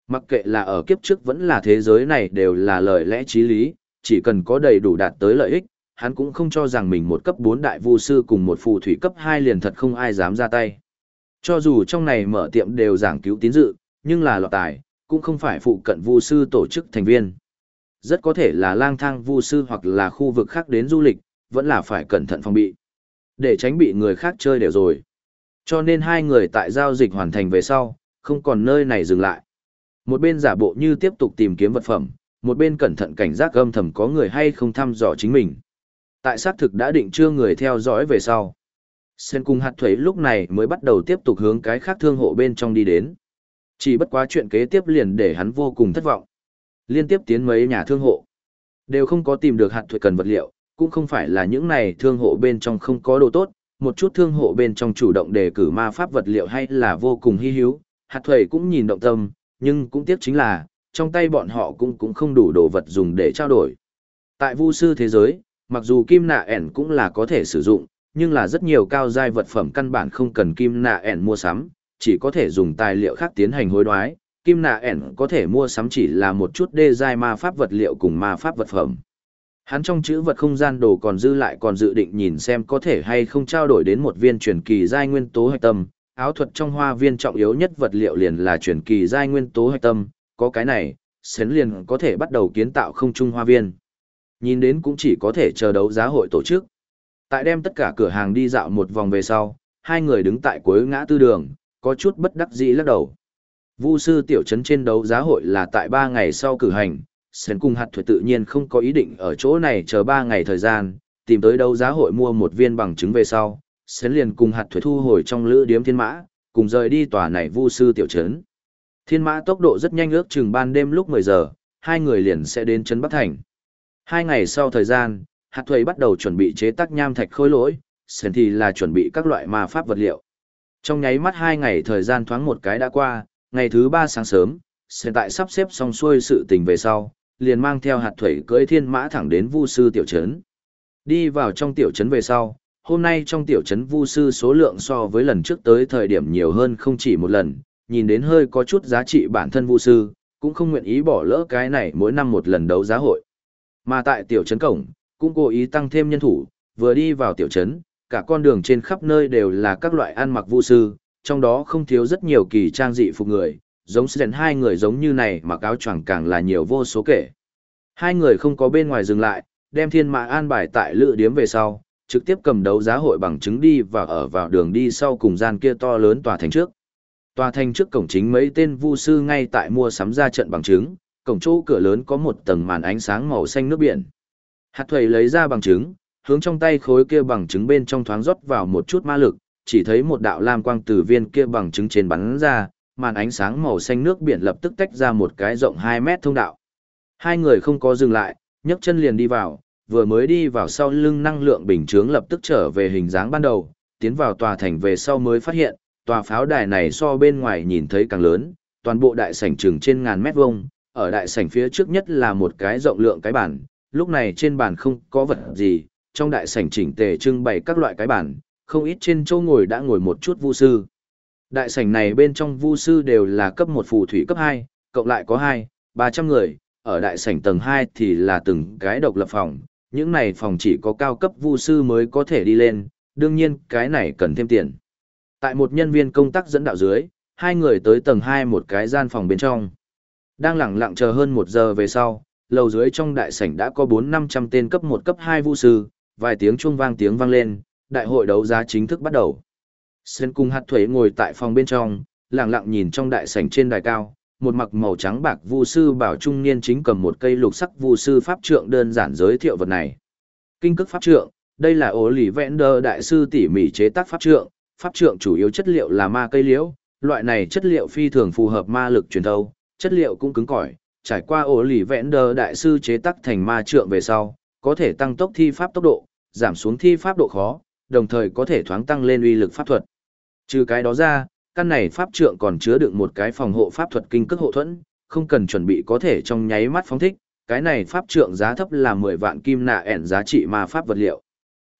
Mặc kệ là ở kiếp trước vẫn là thế giới này đều là lời lẽ trí lý, chỉ cần có đầy đủ đạt tới lợi ích, hắn cũng không cho rằng mình một cấp 4 đại vu sư cùng một phù thủy cấp 2 liền thật không ai dám ra tay. Cho dù trong này mở tiệm đều giảng cứu tín dự, nhưng là lọt tài, cũng không phải phụ cận vu sư tổ chức thành viên. Rất có thể là lang thang vu sư hoặc là khu vực khác đến du lịch, vẫn là phải cẩn thận phòng bị. Để tránh bị người khác chơi đều rồi. Cho nên hai người tại giao dịch hoàn thành về sau, không còn nơi này dừng lại. Một bên giả bộ như tiếp tục tìm kiếm vật phẩm, một bên cẩn thận cảnh giác âm thầm có người hay không thăm dò chính mình. Tại xác thực đã định chưa người theo dõi về sau. Sen cùng hạt thuế lúc này mới bắt đầu tiếp tục hướng cái khác thương hộ bên trong đi đến. Chỉ bất quá chuyện kế tiếp liền để hắn vô cùng thất vọng. Liên tiếp tiến mấy nhà thương hộ. Đều không có tìm được hạt thuệ cần vật liệu, cũng không phải là những này thương hộ bên trong không có đồ tốt, một chút thương hộ bên trong chủ động đề cử ma pháp vật liệu hay là vô cùng hy hữu, hạt thuệ cũng nhìn động tâm, nhưng cũng tiếc chính là, trong tay bọn họ cũng cũng không đủ đồ vật dùng để trao đổi. Tại vu sư thế giới, mặc dù kim nạ ẻn cũng là có thể sử dụng, nhưng là rất nhiều cao giai vật phẩm căn bản không cần kim nạ ẻn mua sắm, chỉ có thể dùng tài liệu khác tiến hành hối đoái. Kim nạ ẻn có thể mua sắm chỉ là một chút đê giai ma pháp vật liệu cùng ma pháp vật phẩm. Hắn trong chữ vật không gian đồ còn dư lại còn dự định nhìn xem có thể hay không trao đổi đến một viên truyền kỳ giai nguyên tố hạch tâm, áo thuật trong hoa viên trọng yếu nhất vật liệu liền là truyền kỳ giai nguyên tố hạch tâm, có cái này, sến liền có thể bắt đầu kiến tạo không trung hoa viên. Nhìn đến cũng chỉ có thể chờ đấu giá hội tổ chức. Tại đem tất cả cửa hàng đi dạo một vòng về sau, hai người đứng tại cuối ngã tư đường, có chút bất đắc dĩ lắc đầu. Vu sư tiểu trấn trên đấu giá hội là tại ba ngày sau cử hành, Sơn cùng hạt Thuật tự nhiên không có ý định ở chỗ này chờ 3 ngày thời gian, tìm tới đấu giá hội mua một viên bằng chứng về sau, Sơn liền cùng hạt Thuật thu hồi trong lữ điếm thiên mã, cùng rời đi tòa này vu sư tiểu trấn. Thiên mã tốc độ rất nhanh ước chừng ban đêm lúc 10 giờ, hai người liền sẽ đến trấn Bắc Thành. Hai ngày sau thời gian, hạt thuế bắt đầu chuẩn bị chế tác nham thạch khối lỗi, Sơn thì là chuẩn bị các loại ma pháp vật liệu. Trong nháy mắt hai ngày thời gian thoáng một cái đã qua, ngày thứ ba sáng sớm, sẽ tại sắp xếp xong xuôi sự tình về sau, liền mang theo hạt Thủy cưỡi thiên mã thẳng đến vu sư tiểu trấn. Đi vào trong tiểu trấn về sau, hôm nay trong tiểu trấn vu sư số lượng so với lần trước tới thời điểm nhiều hơn không chỉ một lần, nhìn đến hơi có chút giá trị bản thân vu sư, cũng không nguyện ý bỏ lỡ cái này mỗi năm một lần đấu giá hội. Mà tại tiểu trấn cổng, cũng cố ý tăng thêm nhân thủ, vừa đi vào tiểu trấn, cả con đường trên khắp nơi đều là các loại ăn mặc vu sư, trong đó không thiếu rất nhiều kỳ trang dị phục người, giống Sren hai người giống như này mà áo choàng càng là nhiều vô số kể. Hai người không có bên ngoài dừng lại, đem thiên mã an bài tại lựa điếm về sau, trực tiếp cầm đấu giá hội bằng chứng đi và ở vào đường đi sau cùng gian kia to lớn tòa thành trước. Tòa thành trước cổng chính mấy tên vu sư ngay tại mua sắm ra trận bằng chứng, cổng chỗ cửa lớn có một tầng màn ánh sáng màu xanh nước biển. Hạt thầy lấy ra bằng chứng, hướng trong tay khối kia bằng chứng bên trong thoáng rót vào một chút ma lực, chỉ thấy một đạo lam quang từ viên kia bằng chứng trên bắn ra, màn ánh sáng màu xanh nước biển lập tức tách ra một cái rộng 2 mét thông đạo. Hai người không có dừng lại, nhấc chân liền đi vào, vừa mới đi vào sau lưng năng lượng bình chướng lập tức trở về hình dáng ban đầu, tiến vào tòa thành về sau mới phát hiện, tòa pháo đài này so bên ngoài nhìn thấy càng lớn, toàn bộ đại sảnh trường trên ngàn mét vuông, ở đại sảnh phía trước nhất là một cái rộng lượng cái bàn, lúc này trên bàn không có vật gì, trong đại sảnh chỉnh tề trưng bày các loại cái bàn, không ít trên châu ngồi đã ngồi một chút vu sư. Đại sảnh này bên trong vu sư đều là cấp một phù thủy cấp 2, cộng lại có 2, 300 người, ở đại sảnh tầng 2 thì là từng cái độc lập phòng, những này phòng chỉ có cao cấp vu sư mới có thể đi lên, đương nhiên cái này cần thêm tiền. Tại một nhân viên công tác dẫn đạo dưới, hai người tới tầng 2 một cái gian phòng bên trong. Đang lặng lặng chờ hơn một giờ về sau, lầu dưới trong đại sảnh đã có 4-500 tên cấp 1 cấp 2 vu sư, vài tiếng chuông vang tiếng vang lên, đại hội đấu giá chính thức bắt đầu. Sơn cung hạt thuế ngồi tại phòng bên trong, lặng lặng nhìn trong đại sảnh trên đài cao, một mặc màu trắng bạc vu sư bảo trung niên chính cầm một cây lục sắc vu sư pháp trượng đơn giản giới thiệu vật này. Kinh cước pháp trượng, đây là ổ lì vẽn đơ đại sư tỉ mỉ chế tác pháp trượng, pháp trượng chủ yếu chất liệu là ma cây liễu, loại này chất liệu phi thường phù hợp ma lực truyền thâu, chất liệu cũng cứng cỏi, trải qua ổ lì vẽn đơ đại sư chế tác thành ma trượng về sau, có thể tăng tốc thi pháp tốc độ, giảm xuống thi pháp độ khó, đồng thời có thể thoáng tăng lên uy lực pháp thuật. Trừ cái đó ra, căn này pháp trượng còn chứa đựng một cái phòng hộ pháp thuật kinh cước hộ thuẫn, không cần chuẩn bị có thể trong nháy mắt phóng thích, cái này pháp trượng giá thấp là 10 vạn kim nạ ẻn giá trị ma pháp vật liệu.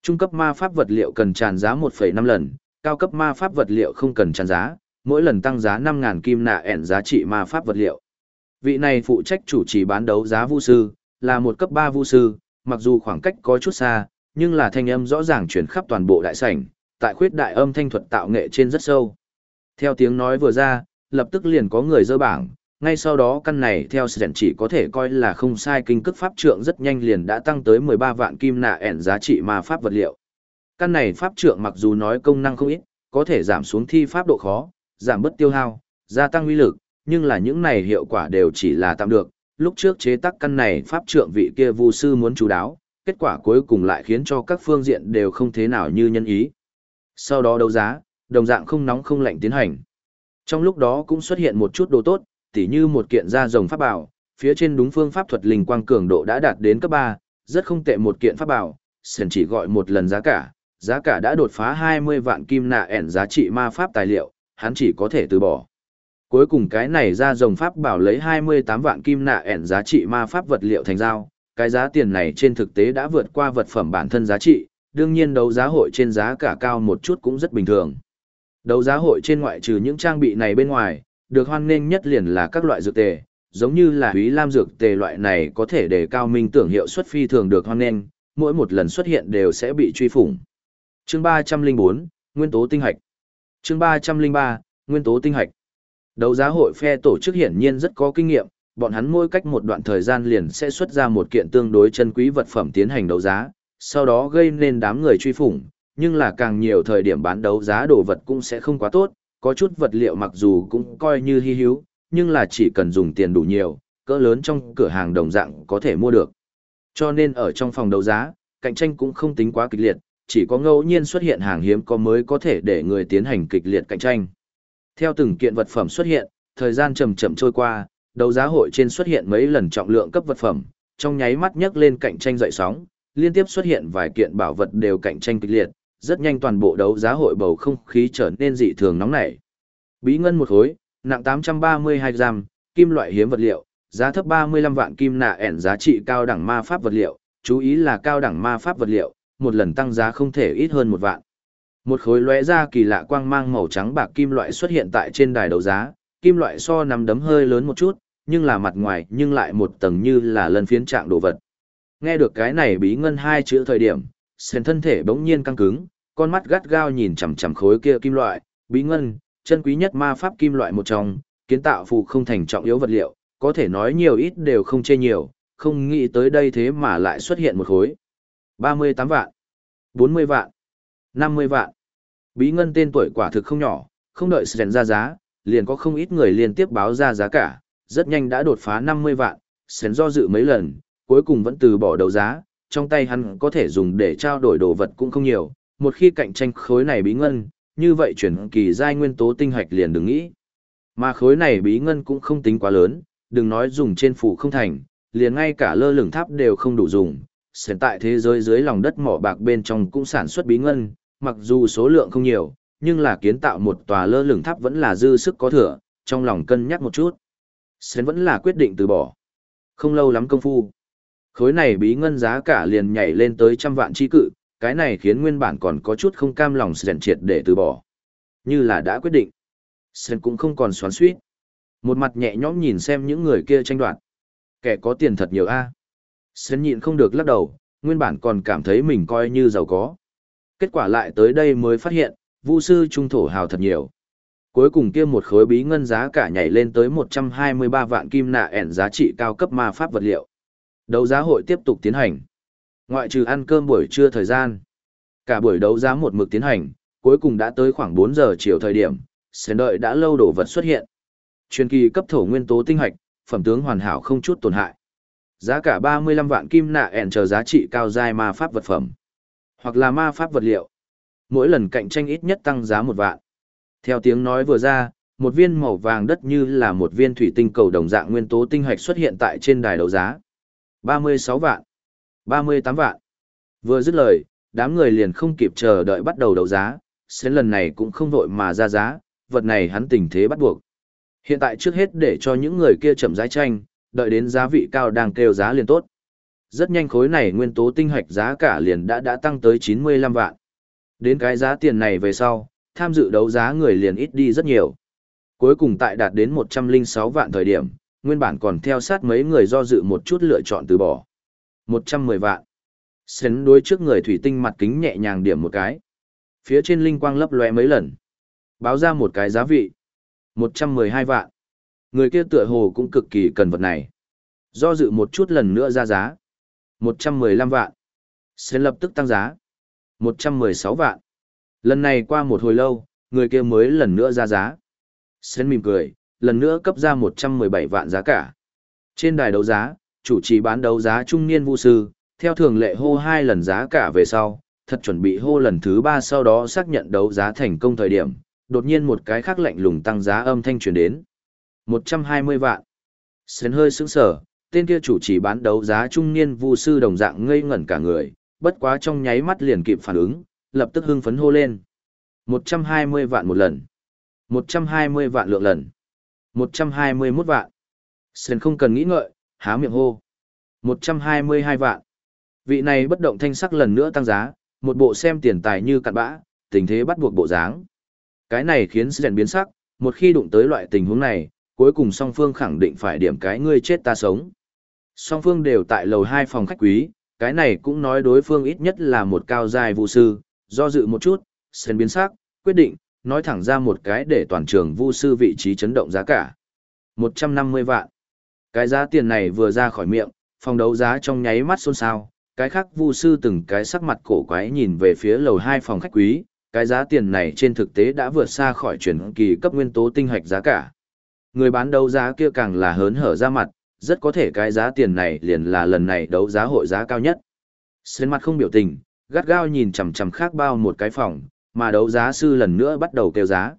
Trung cấp ma pháp vật liệu cần tràn giá 1,5 lần, cao cấp ma pháp vật liệu không cần tràn giá, mỗi lần tăng giá 5000 kim nạ ẻn giá trị ma pháp vật liệu. Vị này phụ trách chủ trì bán đấu giá vu sư, là một cấp 3 vu sư, mặc dù khoảng cách có chút xa, nhưng là thanh âm rõ ràng chuyển khắp toàn bộ đại sảnh, tại khuyết đại âm thanh thuật tạo nghệ trên rất sâu. Theo tiếng nói vừa ra, lập tức liền có người dơ bảng, ngay sau đó căn này theo sự chỉ có thể coi là không sai kinh cức pháp trượng rất nhanh liền đã tăng tới 13 vạn kim nạ ẻn giá trị ma pháp vật liệu. Căn này pháp trượng mặc dù nói công năng không ít, có thể giảm xuống thi pháp độ khó, giảm bớt tiêu hao, gia tăng uy lực, nhưng là những này hiệu quả đều chỉ là tạm được. Lúc trước chế tác căn này pháp trượng vị kia vu sư muốn chú đáo, kết quả cuối cùng lại khiến cho các phương diện đều không thế nào như nhân ý. Sau đó đấu giá, đồng dạng không nóng không lạnh tiến hành. Trong lúc đó cũng xuất hiện một chút đồ tốt, tỉ như một kiện da rồng pháp bảo, phía trên đúng phương pháp thuật linh quang cường độ đã đạt đến cấp 3, rất không tệ một kiện pháp bảo, sần chỉ gọi một lần giá cả, giá cả đã đột phá 20 vạn kim nạ ẻn giá trị ma pháp tài liệu, hắn chỉ có thể từ bỏ. Cuối cùng cái này ra rồng pháp bảo lấy 28 vạn kim nạ ẻn giá trị ma pháp vật liệu thành giao, cái giá tiền này trên thực tế đã vượt qua vật phẩm bản thân giá trị, đương nhiên đấu giá hội trên giá cả cao một chút cũng rất bình thường. Đấu giá hội trên ngoại trừ những trang bị này bên ngoài, được hoan nghênh nhất liền là các loại dược tề, giống như là húy lam dược tề loại này có thể để cao minh tưởng hiệu suất phi thường được hoan nghênh, mỗi một lần xuất hiện đều sẽ bị truy phủng. Chương 304, Nguyên tố tinh hạch. Chương 303, Nguyên tố tinh hạch. Đấu giá hội phe tổ chức hiển nhiên rất có kinh nghiệm, bọn hắn mỗi cách một đoạn thời gian liền sẽ xuất ra một kiện tương đối chân quý vật phẩm tiến hành đấu giá, sau đó gây nên đám người truy phủng, nhưng là càng nhiều thời điểm bán đấu giá đồ vật cũng sẽ không quá tốt, có chút vật liệu mặc dù cũng coi như hy hữu, nhưng là chỉ cần dùng tiền đủ nhiều, cỡ lớn trong cửa hàng đồng dạng có thể mua được. Cho nên ở trong phòng đấu giá, cạnh tranh cũng không tính quá kịch liệt, chỉ có ngẫu nhiên xuất hiện hàng hiếm có mới có thể để người tiến hành kịch liệt cạnh tranh. Theo từng kiện vật phẩm xuất hiện, thời gian chậm chậm trôi qua, đấu giá hội trên xuất hiện mấy lần trọng lượng cấp vật phẩm, trong nháy mắt nhấc lên cạnh tranh dậy sóng, liên tiếp xuất hiện vài kiện bảo vật đều cạnh tranh kịch liệt, rất nhanh toàn bộ đấu giá hội bầu không khí trở nên dị thường nóng nảy. Bí ngân một khối, nặng 832 gram, kim loại hiếm vật liệu, giá thấp 35 vạn kim nạ ẻn giá trị cao đẳng ma pháp vật liệu, chú ý là cao đẳng ma pháp vật liệu, một lần tăng giá không thể ít hơn một vạn. Một khối lóe ra kỳ lạ quang mang màu trắng bạc kim loại xuất hiện tại trên đài đấu giá, kim loại so nắm đấm hơi lớn một chút, nhưng là mặt ngoài nhưng lại một tầng như là lân phiến trạng đồ vật. Nghe được cái này bí ngân hai chữ thời điểm, sền thân thể bỗng nhiên căng cứng, con mắt gắt gao nhìn chằm chằm khối kia kim loại, bí ngân, chân quý nhất ma pháp kim loại một trong, kiến tạo phù không thành trọng yếu vật liệu, có thể nói nhiều ít đều không chê nhiều, không nghĩ tới đây thế mà lại xuất hiện một khối. 38 vạn, 40 vạn, 50 vạn. Bí ngân tên tuổi quả thực không nhỏ, không đợi sền ra giá, liền có không ít người liên tiếp báo ra giá cả, rất nhanh đã đột phá 50 vạn, sến do dự mấy lần, cuối cùng vẫn từ bỏ đầu giá, trong tay hắn có thể dùng để trao đổi đồ vật cũng không nhiều, một khi cạnh tranh khối này bí ngân, như vậy chuyển kỳ giai nguyên tố tinh hạch liền đừng nghĩ. Mà khối này bí ngân cũng không tính quá lớn, đừng nói dùng trên phủ không thành, liền ngay cả lơ lửng tháp đều không đủ dùng. Hiện tại thế giới dưới lòng đất mỏ bạc bên trong cũng sản xuất bí ngân, mặc dù số lượng không nhiều, nhưng là kiến tạo một tòa lơ lửng tháp vẫn là dư sức có thừa, trong lòng cân nhắc một chút. Sến vẫn là quyết định từ bỏ. Không lâu lắm công phu. Khối này bí ngân giá cả liền nhảy lên tới trăm vạn chi cự, cái này khiến nguyên bản còn có chút không cam lòng Sến triệt để từ bỏ. Như là đã quyết định. Sến cũng không còn xoắn suýt. Một mặt nhẹ nhõm nhìn xem những người kia tranh đoạt. Kẻ có tiền thật nhiều a. À. Sến nhịn không được lắc đầu, nguyên bản còn cảm thấy mình coi như giàu có. Kết quả lại tới đây mới phát hiện, vu sư trung thổ hào thật nhiều. Cuối cùng kia một khối bí ngân giá cả nhảy lên tới 123 vạn kim nạ ẻn giá trị cao cấp ma pháp vật liệu. Đấu giá hội tiếp tục tiến hành. Ngoại trừ ăn cơm buổi trưa thời gian. Cả buổi đấu giá một mực tiến hành, cuối cùng đã tới khoảng 4 giờ chiều thời điểm, sẽ đợi đã lâu đổ vật xuất hiện. Truyền kỳ cấp thổ nguyên tố tinh hạch, phẩm tướng hoàn hảo không chút tổn hại. Giá cả 35 vạn kim nạ ẻn chờ giá trị cao giai ma pháp vật phẩm, hoặc là ma pháp vật liệu. Mỗi lần cạnh tranh ít nhất tăng giá một vạn. Theo tiếng nói vừa ra, một viên màu vàng đất như là một viên thủy tinh cầu đồng dạng nguyên tố tinh hạch xuất hiện tại trên đài đấu giá. 36 vạn, 38 vạn. Vừa dứt lời, đám người liền không kịp chờ đợi bắt đầu đấu giá, sẽ lần này cũng không vội mà ra giá, vật này hắn tình thế bắt buộc. Hiện tại trước hết để cho những người kia chậm rãi tranh, đợi đến giá vị cao đang kêu giá liền tốt. Rất nhanh khối này nguyên tố tinh hạch giá cả liền đã đã tăng tới 95 vạn. Đến cái giá tiền này về sau, tham dự đấu giá người liền ít đi rất nhiều. Cuối cùng tại đạt đến 106 vạn thời điểm, nguyên bản còn theo sát mấy người do dự một chút lựa chọn từ bỏ. 110 vạn. Sến đối trước người thủy tinh mặt kính nhẹ nhàng điểm một cái. Phía trên linh quang lấp lóe mấy lần. Báo ra một cái giá vị. 112 vạn. Người kia tựa hồ cũng cực kỳ cần vật này. Do dự một chút lần nữa ra giá. 115 vạn. Sến lập tức tăng giá. 116 vạn. Lần này qua một hồi lâu, người kia mới lần nữa ra giá. Sến mỉm cười, lần nữa cấp ra 117 vạn giá cả. Trên đài đấu giá, chủ trì bán đấu giá trung niên vũ sư, theo thường lệ hô hai lần giá cả về sau, thật chuẩn bị hô lần thứ ba sau đó xác nhận đấu giá thành công thời điểm, đột nhiên một cái khác lạnh lùng tăng giá âm thanh truyền đến. 120 vạn. Sến hơi sững sở, tên kia chủ trì bán đấu giá trung niên vu sư đồng dạng ngây ngẩn cả người, bất quá trong nháy mắt liền kịp phản ứng, lập tức hưng phấn hô lên. 120 vạn một lần. 120 vạn lượng lần. 121 vạn. Sơn không cần nghĩ ngợi, há miệng hô. 122 vạn. Vị này bất động thanh sắc lần nữa tăng giá, một bộ xem tiền tài như cặn bã, tình thế bắt buộc bộ dáng. Cái này khiến Sơn biến sắc, một khi đụng tới loại tình huống này, cuối cùng song phương khẳng định phải điểm cái ngươi chết ta sống. Song phương đều tại lầu hai phòng khách quý, cái này cũng nói đối phương ít nhất là một cao dài vụ sư, do dự một chút, Sến biến sắc, quyết định, nói thẳng ra một cái để toàn trường vu sư vị trí chấn động giá cả. 150 vạn. Cái giá tiền này vừa ra khỏi miệng, phòng đấu giá trong nháy mắt xôn xao, cái khác vu sư từng cái sắc mặt cổ quái nhìn về phía lầu hai phòng khách quý, cái giá tiền này trên thực tế đã vượt xa khỏi chuyển kỳ cấp nguyên tố tinh hạch giá cả. Người bán đấu giá kia càng là hớn hở ra mặt, rất có thể cái giá tiền này liền là lần này đấu giá hội giá cao nhất. Sến mặt không biểu tình, gắt gao nhìn chằm chằm khác bao một cái phòng, mà đấu giá sư lần nữa bắt đầu kêu giá.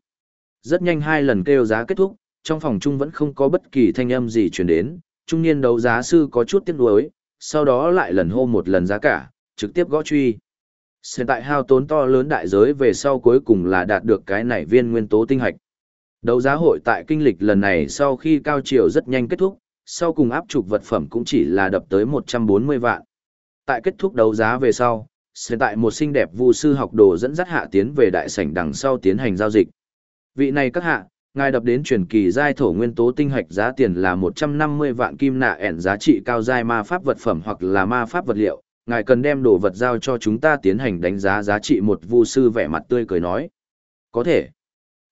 Rất nhanh hai lần kêu giá kết thúc, trong phòng chung vẫn không có bất kỳ thanh âm gì truyền đến, trung niên đấu giá sư có chút tiếc nuối, sau đó lại lần hô một lần giá cả, trực tiếp gõ truy. Hiện tại hao tốn to lớn đại giới về sau cuối cùng là đạt được cái này viên nguyên tố tinh hạch. Đấu giá hội tại kinh lịch lần này sau khi cao chiều rất nhanh kết thúc, sau cùng áp trục vật phẩm cũng chỉ là đập tới 140 vạn. Tại kết thúc đấu giá về sau, hiện tại một xinh đẹp vu sư học đồ dẫn dắt hạ tiến về đại sảnh đằng sau tiến hành giao dịch. Vị này các hạ, ngài đập đến truyền kỳ giai thổ nguyên tố tinh hạch giá tiền là 150 vạn kim nạ ẻn giá trị cao giai ma pháp vật phẩm hoặc là ma pháp vật liệu, ngài cần đem đồ vật giao cho chúng ta tiến hành đánh giá giá trị một vu sư vẻ mặt tươi cười nói. Có thể.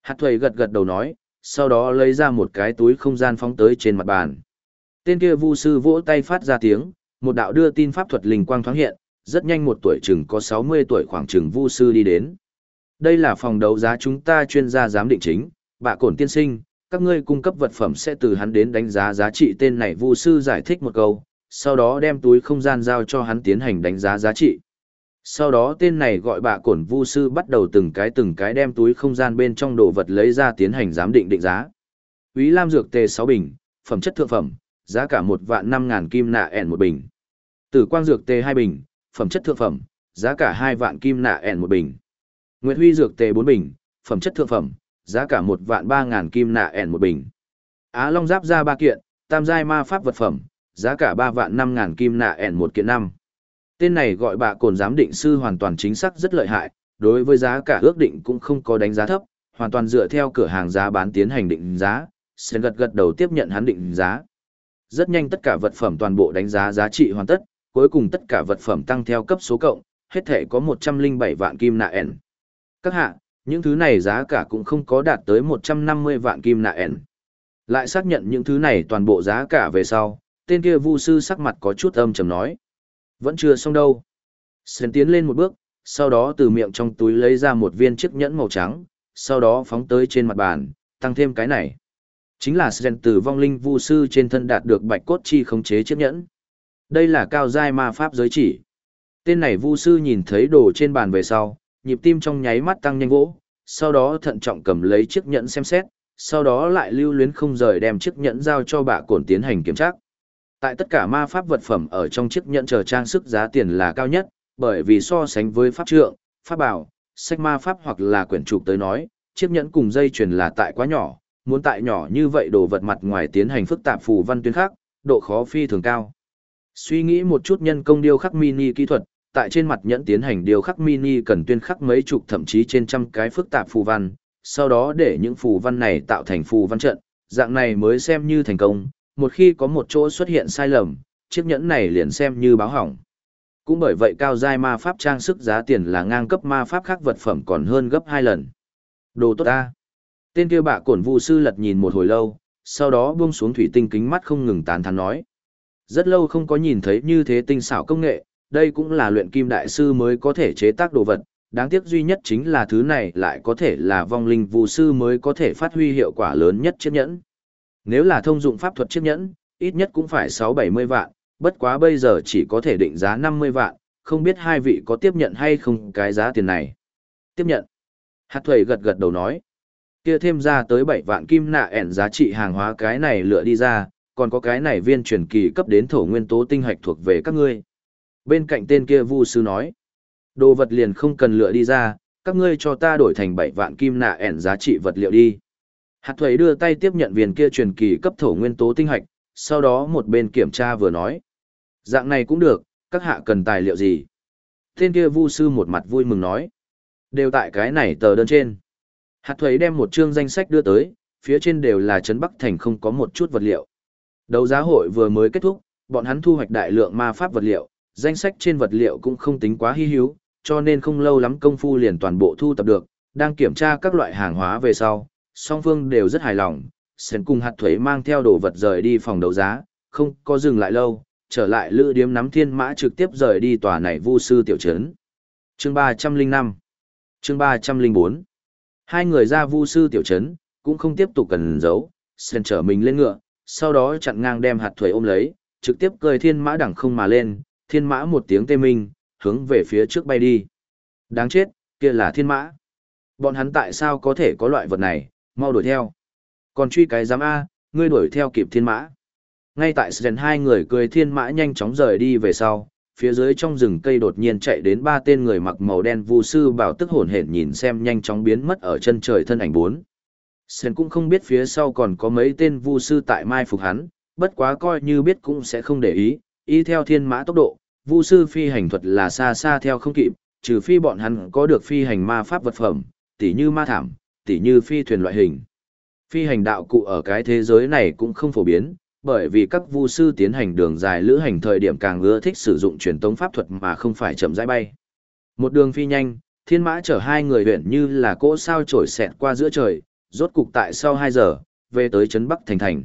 Hạt thuầy gật gật đầu nói, sau đó lấy ra một cái túi không gian phóng tới trên mặt bàn. Tên kia vu sư vỗ tay phát ra tiếng, một đạo đưa tin pháp thuật linh quang thoáng hiện, rất nhanh một tuổi chừng có 60 tuổi khoảng chừng vu sư đi đến. Đây là phòng đấu giá chúng ta chuyên gia giám định chính, bạ cổn tiên sinh, các ngươi cung cấp vật phẩm sẽ từ hắn đến đánh giá giá trị tên này vu sư giải thích một câu, sau đó đem túi không gian giao cho hắn tiến hành đánh giá giá trị. Sau đó tên này gọi bạ cổn vu sư bắt đầu từng cái từng cái đem túi không gian bên trong đồ vật lấy ra tiến hành giám định định giá. Úy Lam dược tề 6 bình, phẩm chất thượng phẩm, giá cả một vạn năm ngàn kim nạ ẻn một bình. Tử quang dược tề 2 bình, phẩm chất thượng phẩm, giá cả 2 vạn kim nạ ẻn một bình. Nguyệt Huy dược tề 4 bình, phẩm chất thượng phẩm, giá cả một vạn ba ngàn kim nạ ẻn một bình. Á Long giáp ra ba kiện, tam giai ma pháp vật phẩm, giá cả ba vạn năm ngàn kim nạ ẻn một kiện năm. Tên này gọi bà cồn giám định sư hoàn toàn chính xác rất lợi hại, đối với giá cả ước định cũng không có đánh giá thấp, hoàn toàn dựa theo cửa hàng giá bán tiến hành định giá, Sen gật gật đầu tiếp nhận hắn định giá. Rất nhanh tất cả vật phẩm toàn bộ đánh giá giá trị hoàn tất, cuối cùng tất cả vật phẩm tăng theo cấp số cộng, hết thể có 107 vạn kim nạ ẻn. Các hạ, những thứ này giá cả cũng không có đạt tới 150 vạn kim nạ ẻn. Lại xác nhận những thứ này toàn bộ giá cả về sau, tên kia vu sư sắc mặt có chút âm trầm nói. Vẫn chưa xong đâu. Sến tiến lên một bước, sau đó từ miệng trong túi lấy ra một viên chiếc nhẫn màu trắng, sau đó phóng tới trên mặt bàn, tăng thêm cái này. Chính là Sến từ vong linh vu sư trên thân đạt được bạch cốt chi khống chế chiếc nhẫn. Đây là cao giai ma pháp giới chỉ. Tên này vu sư nhìn thấy đồ trên bàn về sau, nhịp tim trong nháy mắt tăng nhanh vỗ, sau đó thận trọng cầm lấy chiếc nhẫn xem xét, sau đó lại lưu luyến không rời đem chiếc nhẫn giao cho bà cổn tiến hành kiểm tra. Tại tất cả ma pháp vật phẩm ở trong chiếc nhẫn chờ trang sức giá tiền là cao nhất, bởi vì so sánh với pháp trượng, pháp bảo, sách ma pháp hoặc là quyển trục tới nói, chiếc nhẫn cùng dây chuyền là tại quá nhỏ, muốn tại nhỏ như vậy đồ vật mặt ngoài tiến hành phức tạp phù văn tuyến khác, độ khó phi thường cao. Suy nghĩ một chút nhân công điêu khắc mini kỹ thuật, tại trên mặt nhẫn tiến hành điêu khắc mini cần tuyên khắc mấy chục thậm chí trên trăm cái phức tạp phù văn, sau đó để những phù văn này tạo thành phù văn trận, dạng này mới xem như thành công, một khi có một chỗ xuất hiện sai lầm, chiếc nhẫn này liền xem như báo hỏng. Cũng bởi vậy cao giai ma pháp trang sức giá tiền là ngang cấp ma pháp khác vật phẩm còn hơn gấp hai lần. Đồ tốt ta. Tên kia bạ cổn vu sư lật nhìn một hồi lâu, sau đó buông xuống thủy tinh kính mắt không ngừng tán thán nói. Rất lâu không có nhìn thấy như thế tinh xảo công nghệ, đây cũng là luyện kim đại sư mới có thể chế tác đồ vật, đáng tiếc duy nhất chính là thứ này lại có thể là vong linh vu sư mới có thể phát huy hiệu quả lớn nhất chiếc nhẫn. Nếu là thông dụng pháp thuật chiếc nhẫn, ít nhất cũng phải 6-70 vạn, bất quá bây giờ chỉ có thể định giá 50 vạn, không biết hai vị có tiếp nhận hay không cái giá tiền này. Tiếp nhận. Hạt thuầy gật gật đầu nói. Kia thêm ra tới 7 vạn kim nạ ẻn giá trị hàng hóa cái này lựa đi ra, còn có cái này viên truyền kỳ cấp đến thổ nguyên tố tinh hạch thuộc về các ngươi. Bên cạnh tên kia vu sư nói. Đồ vật liền không cần lựa đi ra, các ngươi cho ta đổi thành 7 vạn kim nạ ẻn giá trị vật liệu đi. Hạt thuế đưa tay tiếp nhận viên kia truyền kỳ cấp thổ nguyên tố tinh hạch, sau đó một bên kiểm tra vừa nói. Dạng này cũng được, các hạ cần tài liệu gì? Tên kia vu sư một mặt vui mừng nói. Đều tại cái này tờ đơn trên. Hạt thuế đem một chương danh sách đưa tới, phía trên đều là Trấn Bắc Thành không có một chút vật liệu. Đấu giá hội vừa mới kết thúc, bọn hắn thu hoạch đại lượng ma pháp vật liệu, danh sách trên vật liệu cũng không tính quá hy hữu, cho nên không lâu lắm công phu liền toàn bộ thu tập được, đang kiểm tra các loại hàng hóa về sau, song phương đều rất hài lòng, Sến cùng hạt thuế mang theo đồ vật rời đi phòng đấu giá, không có dừng lại lâu, trở lại lữ điếm nắm thiên mã trực tiếp rời đi tòa này vu sư tiểu trấn. Chương 305 Chương 304 Hai người ra vu sư tiểu trấn, cũng không tiếp tục cần giấu, Sến trở mình lên ngựa, sau đó chặn ngang đem hạt thuế ôm lấy, trực tiếp cười thiên mã đẳng không mà lên, thiên mã một tiếng tê minh, hướng về phía trước bay đi. Đáng chết, kia là thiên mã. Bọn hắn tại sao có thể có loại vật này, mau đuổi theo. Còn truy cái giám A, ngươi đuổi theo kịp thiên mã. Ngay tại Sren hai người cười thiên mã nhanh chóng rời đi về sau, phía dưới trong rừng cây đột nhiên chạy đến ba tên người mặc màu đen vu sư bảo tức hồn hển nhìn xem nhanh chóng biến mất ở chân trời thân ảnh bốn. Sơn cũng không biết phía sau còn có mấy tên vu sư tại mai phục hắn, bất quá coi như biết cũng sẽ không để ý, y theo thiên mã tốc độ, vu sư phi hành thuật là xa xa theo không kịp, trừ phi bọn hắn có được phi hành ma pháp vật phẩm, tỉ như ma thảm, tỉ như phi thuyền loại hình. Phi hành đạo cụ ở cái thế giới này cũng không phổ biến, bởi vì các vu sư tiến hành đường dài lữ hành thời điểm càng ưa thích sử dụng truyền tống pháp thuật mà không phải chậm rãi bay. Một đường phi nhanh, thiên mã chở hai người huyện như là cỗ sao trổi xẹt qua giữa trời, rốt cục tại sau 2 giờ, về tới trấn Bắc Thành Thành.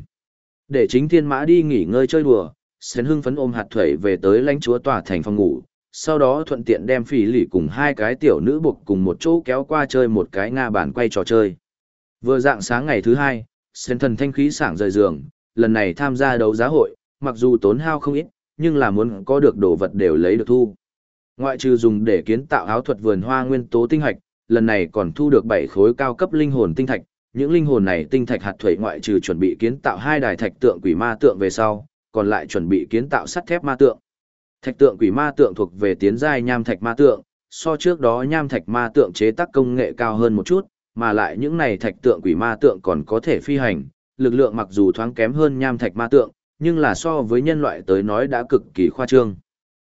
Để chính thiên mã đi nghỉ ngơi chơi đùa, Sến hưng phấn ôm hạt thuẩy về tới lãnh chúa tòa thành phòng ngủ, sau đó thuận tiện đem phỉ lì cùng hai cái tiểu nữ buộc cùng một chỗ kéo qua chơi một cái nga bản quay trò chơi. Vừa dạng sáng ngày thứ hai, Sến thần thanh khí sảng rời giường, lần này tham gia đấu giá hội, mặc dù tốn hao không ít, nhưng là muốn có được đồ vật đều lấy được thu. Ngoại trừ dùng để kiến tạo áo thuật vườn hoa nguyên tố tinh hạch, lần này còn thu được 7 khối cao cấp linh hồn tinh thạch, những linh hồn này tinh thạch hạt thủy ngoại trừ chuẩn bị kiến tạo hai đài thạch tượng quỷ ma tượng về sau, còn lại chuẩn bị kiến tạo sắt thép ma tượng. Thạch tượng quỷ ma tượng thuộc về tiến giai nham thạch ma tượng, so trước đó nham thạch ma tượng chế tác công nghệ cao hơn một chút, mà lại những này thạch tượng quỷ ma tượng còn có thể phi hành, lực lượng mặc dù thoáng kém hơn nham thạch ma tượng, nhưng là so với nhân loại tới nói đã cực kỳ khoa trương.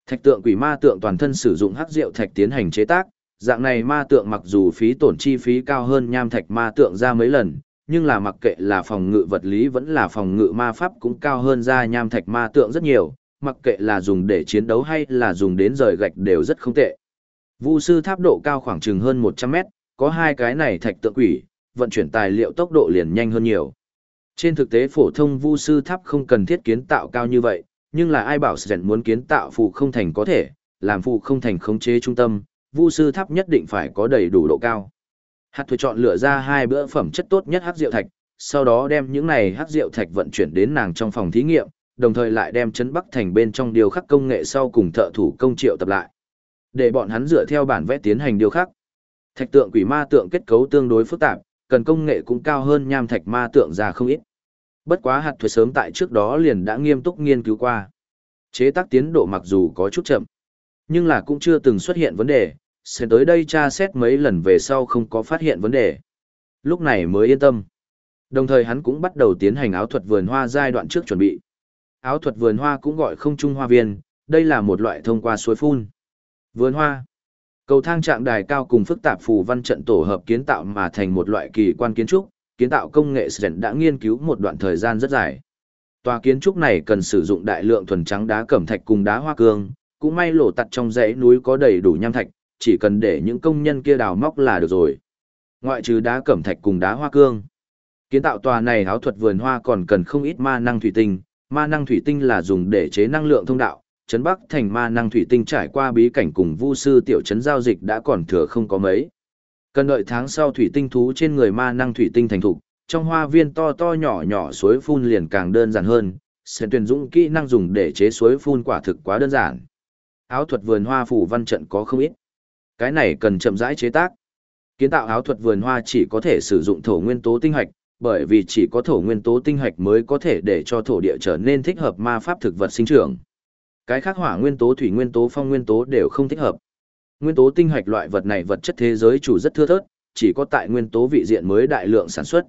Thạch tượng quỷ ma tượng toàn thân sử dụng hắc diệu thạch tiến hành chế tác, dạng này ma tượng mặc dù phí tổn chi phí cao hơn nham thạch ma tượng ra mấy lần, nhưng là mặc kệ là phòng ngự vật lý vẫn là phòng ngự ma pháp cũng cao hơn ra nham thạch ma tượng rất nhiều, mặc kệ là dùng để chiến đấu hay là dùng đến rời gạch đều rất không tệ. Vu sư tháp độ cao khoảng chừng hơn 100 mét, có hai cái này thạch tượng quỷ, vận chuyển tài liệu tốc độ liền nhanh hơn nhiều. Trên thực tế phổ thông vu sư tháp không cần thiết kiến tạo cao như vậy, nhưng là ai bảo Sren muốn kiến tạo phù không thành có thể, làm phù không thành khống chế trung tâm, vu sư tháp nhất định phải có đầy đủ độ cao. Hạt thuế chọn lựa ra hai bữa phẩm chất tốt nhất hắc rượu thạch, sau đó đem những này hắc rượu thạch vận chuyển đến nàng trong phòng thí nghiệm, đồng thời lại đem chấn Bắc thành bên trong điều khắc công nghệ sau cùng thợ thủ công triệu tập lại. Để bọn hắn dựa theo bản vẽ tiến hành điều khắc. Thạch tượng quỷ ma tượng kết cấu tương đối phức tạp, cần công nghệ cũng cao hơn nham thạch ma tượng ra không ít. Bất quá hạt thuế sớm tại trước đó liền đã nghiêm túc nghiên cứu qua. Chế tác tiến độ mặc dù có chút chậm, nhưng là cũng chưa từng xuất hiện vấn đề, sẽ tới đây tra xét mấy lần về sau không có phát hiện vấn đề. Lúc này mới yên tâm. Đồng thời hắn cũng bắt đầu tiến hành áo thuật vườn hoa giai đoạn trước chuẩn bị. Áo thuật vườn hoa cũng gọi không trung hoa viên, đây là một loại thông qua suối phun. Vườn hoa. Cầu thang trạng đài cao cùng phức tạp phù văn trận tổ hợp kiến tạo mà thành một loại kỳ quan kiến trúc, kiến tạo công nghệ Sren đã nghiên cứu một đoạn thời gian rất dài. Tòa kiến trúc này cần sử dụng đại lượng thuần trắng đá cẩm thạch cùng đá hoa cương, cũng may lỗ tặt trong dãy núi có đầy đủ nham thạch, chỉ cần để những công nhân kia đào móc là được rồi. Ngoại trừ đá cẩm thạch cùng đá hoa cương. Kiến tạo tòa này áo thuật vườn hoa còn cần không ít ma năng thủy tinh, ma năng thủy tinh là dùng để chế năng lượng thông đạo, trấn Bắc thành ma năng thủy tinh trải qua bí cảnh cùng vu sư tiểu trấn giao dịch đã còn thừa không có mấy. Cần đợi tháng sau thủy tinh thú trên người ma năng thủy tinh thành thục, trong hoa viên to to nhỏ nhỏ suối phun liền càng đơn giản hơn, sẽ tuyển dụng kỹ năng dùng để chế suối phun quả thực quá đơn giản. Áo thuật vườn hoa phủ văn trận có không ít. Cái này cần chậm rãi chế tác. Kiến tạo áo thuật vườn hoa chỉ có thể sử dụng thổ nguyên tố tinh hạch, bởi vì chỉ có thổ nguyên tố tinh hạch mới có thể để cho thổ địa trở nên thích hợp ma pháp thực vật sinh trưởng. Cái khác hỏa nguyên tố, thủy nguyên tố, phong nguyên tố đều không thích hợp. Nguyên tố tinh hạch loại vật này vật chất thế giới chủ rất thưa thớt, chỉ có tại nguyên tố vị diện mới đại lượng sản xuất.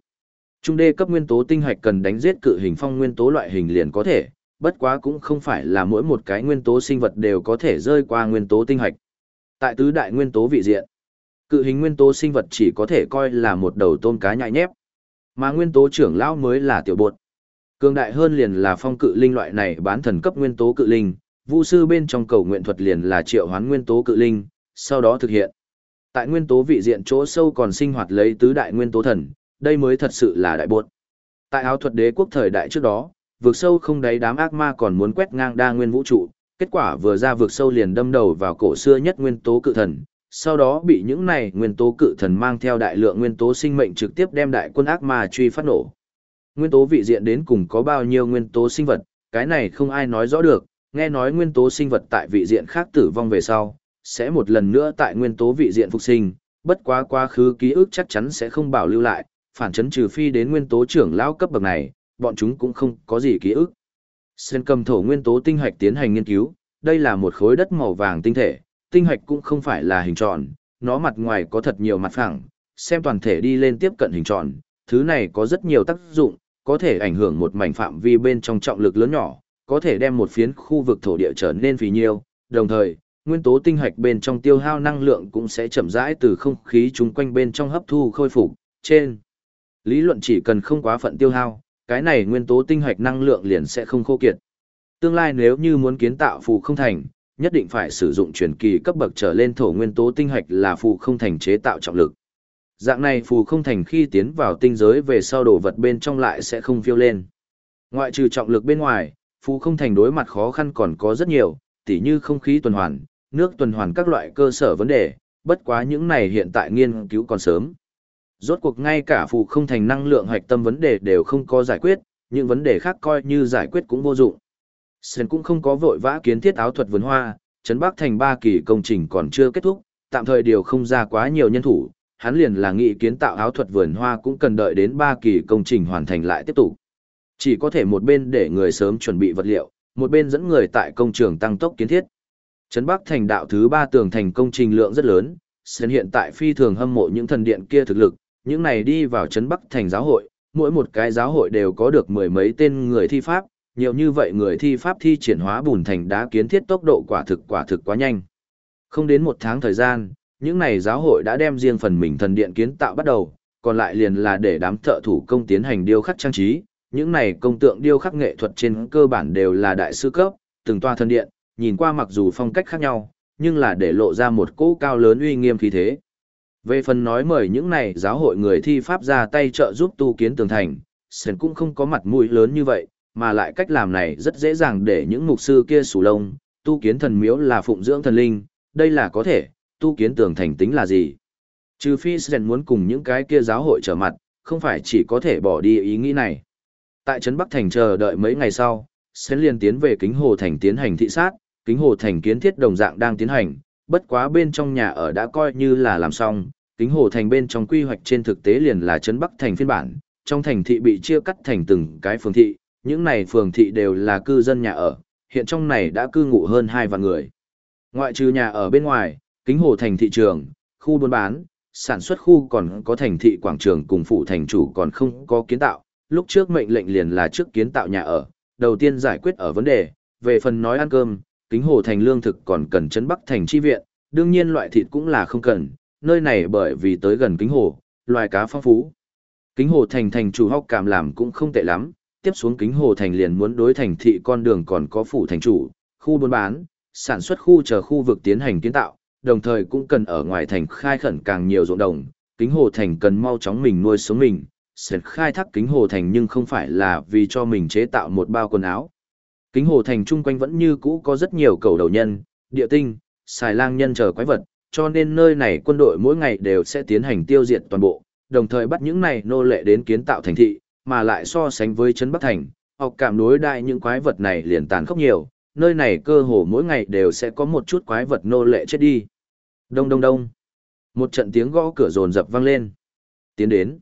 Trung đê cấp nguyên tố tinh hạch cần đánh giết cự hình phong nguyên tố loại hình liền có thể, bất quá cũng không phải là mỗi một cái nguyên tố sinh vật đều có thể rơi qua nguyên tố tinh hạch. Tại tứ đại nguyên tố vị diện, cự hình nguyên tố sinh vật chỉ có thể coi là một đầu tôm cá nhại nhép, mà nguyên tố trưởng lão mới là tiểu bột. Cường đại hơn liền là phong cự linh loại này bán thần cấp nguyên tố cự linh, vu sư bên trong cầu nguyện thuật liền là triệu hoán nguyên tố cự linh, sau đó thực hiện. Tại nguyên tố vị diện chỗ sâu còn sinh hoạt lấy tứ đại nguyên tố thần, đây mới thật sự là đại bột. Tại áo thuật đế quốc thời đại trước đó, vượt sâu không đáy đám ác ma còn muốn quét ngang đa nguyên vũ trụ, kết quả vừa ra vượt sâu liền đâm đầu vào cổ xưa nhất nguyên tố cự thần, sau đó bị những này nguyên tố cự thần mang theo đại lượng nguyên tố sinh mệnh trực tiếp đem đại quân ác ma truy phát nổ. Nguyên tố vị diện đến cùng có bao nhiêu nguyên tố sinh vật, cái này không ai nói rõ được, nghe nói nguyên tố sinh vật tại vị diện khác tử vong về sau, sẽ một lần nữa tại nguyên tố vị diện phục sinh, bất quá quá khứ ký ức chắc chắn sẽ không bảo lưu lại, phản chấn trừ phi đến nguyên tố trưởng lão cấp bậc này, bọn chúng cũng không có gì ký ức. Sen cầm thổ nguyên tố tinh hạch tiến hành nghiên cứu, đây là một khối đất màu vàng tinh thể, tinh hạch cũng không phải là hình tròn, nó mặt ngoài có thật nhiều mặt phẳng, xem toàn thể đi lên tiếp cận hình tròn, thứ này có rất nhiều tác dụng, có thể ảnh hưởng một mảnh phạm vi bên trong trọng lực lớn nhỏ, có thể đem một phiến khu vực thổ địa trở nên phì nhiêu, đồng thời, nguyên tố tinh hạch bên trong tiêu hao năng lượng cũng sẽ chậm rãi từ không khí chung quanh bên trong hấp thu khôi phục. Trên lý luận chỉ cần không quá phận tiêu hao, cái này nguyên tố tinh hạch năng lượng liền sẽ không khô kiệt. Tương lai nếu như muốn kiến tạo phù không thành, nhất định phải sử dụng truyền kỳ cấp bậc trở lên thổ nguyên tố tinh hạch là phù không thành chế tạo trọng lực. Dạng này phù không thành khi tiến vào tinh giới về sau đồ vật bên trong lại sẽ không phiêu lên. Ngoại trừ trọng lực bên ngoài, phù không thành đối mặt khó khăn còn có rất nhiều, tỉ như không khí tuần hoàn, nước tuần hoàn các loại cơ sở vấn đề, bất quá những này hiện tại nghiên cứu còn sớm. Rốt cuộc ngay cả phụ không thành năng lượng hoạch tâm vấn đề đều không có giải quyết, những vấn đề khác coi như giải quyết cũng vô dụng. Sơn cũng không có vội vã kiến thiết áo thuật vườn hoa, Trấn Bắc thành ba kỳ công trình còn chưa kết thúc, tạm thời điều không ra quá nhiều nhân thủ, hắn liền là nghị kiến tạo áo thuật vườn hoa cũng cần đợi đến ba kỳ công trình hoàn thành lại tiếp tục. Chỉ có thể một bên để người sớm chuẩn bị vật liệu, một bên dẫn người tại công trường tăng tốc kiến thiết. Trấn Bắc thành đạo thứ ba tường thành công trình lượng rất lớn, Sơn hiện tại phi thường hâm mộ những thần điện kia thực lực, những này đi vào Trấn Bắc thành giáo hội, mỗi một cái giáo hội đều có được mười mấy tên người thi pháp, nhiều như vậy người thi pháp thi triển hóa bùn thành đá kiến thiết tốc độ quả thực quả thực quá nhanh. Không đến một tháng thời gian, những này giáo hội đã đem riêng phần mình thần điện kiến tạo bắt đầu, còn lại liền là để đám thợ thủ công tiến hành điêu khắc trang trí. Những này công tượng điêu khắc nghệ thuật trên cơ bản đều là đại sư cấp, từng toa thần điện, nhìn qua mặc dù phong cách khác nhau, nhưng là để lộ ra một cỗ cao lớn uy nghiêm khí thế. Về phần nói mời những này giáo hội người thi pháp ra tay trợ giúp tu kiến tường thành, Sơn cũng không có mặt mũi lớn như vậy, mà lại cách làm này rất dễ dàng để những mục sư kia sủ lông, tu kiến thần miếu là phụng dưỡng thần linh, đây là có thể, tu kiến tường thành tính là gì. Trừ phi Sren muốn cùng những cái kia giáo hội trở mặt, không phải chỉ có thể bỏ đi ý nghĩ này. Tại Trấn Bắc Thành chờ đợi mấy ngày sau, Sren liền tiến về Kính Hồ Thành tiến hành thị sát, Kính Hồ Thành kiến thiết đồng dạng đang tiến hành, bất quá bên trong nhà ở đã coi như là làm xong, Kính Hồ Thành bên trong quy hoạch trên thực tế liền là Trấn Bắc Thành phiên bản, trong thành thị bị chia cắt thành từng cái phường thị, những này phường thị đều là cư dân nhà ở, hiện trong này đã cư ngụ hơn hai vạn người. Ngoại trừ nhà ở bên ngoài, kính hồ thành thị trường, khu buôn bán, sản xuất khu còn có thành thị quảng trường cùng phụ thành chủ còn không có kiến tạo, lúc trước mệnh lệnh liền là trước kiến tạo nhà ở, đầu tiên giải quyết ở vấn đề, về phần nói ăn cơm, kính hồ thành lương thực còn cần chấn bắc thành chi viện, đương nhiên loại thịt cũng là không cần, nơi này bởi vì tới gần kính hồ, loài cá phong phú. Kính hồ thành thành chủ hóc cảm làm cũng không tệ lắm, tiếp xuống kính hồ thành liền muốn đối thành thị con đường còn có phủ thành chủ, khu buôn bán, sản xuất khu chờ khu vực tiến hành kiến tạo, đồng thời cũng cần ở ngoài thành khai khẩn càng nhiều ruộng đồng, kính hồ thành cần mau chóng mình nuôi sống mình, sẽ khai thác kính hồ thành nhưng không phải là vì cho mình chế tạo một bao quần áo. Kính hồ thành chung quanh vẫn như cũ có rất nhiều cầu đầu nhân, địa tinh, xài lang nhân chờ quái vật, cho nên nơi này quân đội mỗi ngày đều sẽ tiến hành tiêu diệt toàn bộ, đồng thời bắt những này nô lệ đến kiến tạo thành thị, mà lại so sánh với Trấn Bắc Thành, học cảm đối đại những quái vật này liền tàn khốc nhiều, nơi này cơ hồ mỗi ngày đều sẽ có một chút quái vật nô lệ chết đi. Đông đông đông. Một trận tiếng gõ cửa rồn rập vang lên. Tiến đến.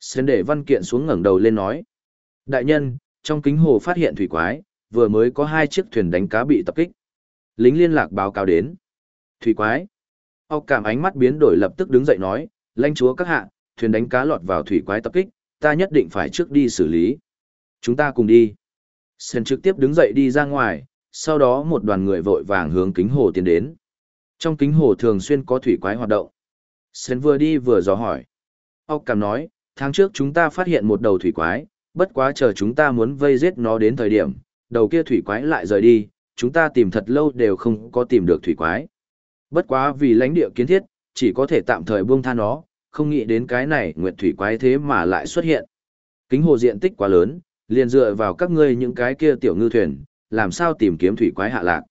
Sến để văn kiện xuống ngẩng đầu lên nói. Đại nhân, trong kính hồ phát hiện thủy quái, vừa mới có hai chiếc thuyền đánh cá bị tập kích. Lính liên lạc báo cáo đến. Thủy quái. Ốc cảm ánh mắt biến đổi lập tức đứng dậy nói, lãnh chúa các hạ, thuyền đánh cá lọt vào thủy quái tập kích, ta nhất định phải trước đi xử lý. Chúng ta cùng đi. Sen trực tiếp đứng dậy đi ra ngoài, sau đó một đoàn người vội vàng hướng kính hồ tiến đến. Trong kính hồ thường xuyên có thủy quái hoạt động. Sen vừa đi vừa dò hỏi. Ốc cảm nói, tháng trước chúng ta phát hiện một đầu thủy quái, bất quá chờ chúng ta muốn vây giết nó đến thời điểm, đầu kia thủy quái lại rời đi, chúng ta tìm thật lâu đều không có tìm được thủy quái. Bất quá vì lãnh địa kiến thiết, chỉ có thể tạm thời buông tha nó, không nghĩ đến cái này nguyệt thủy quái thế mà lại xuất hiện. Kính hồ diện tích quá lớn, liền dựa vào các ngươi những cái kia tiểu ngư thuyền, làm sao tìm kiếm thủy quái hạ lạc.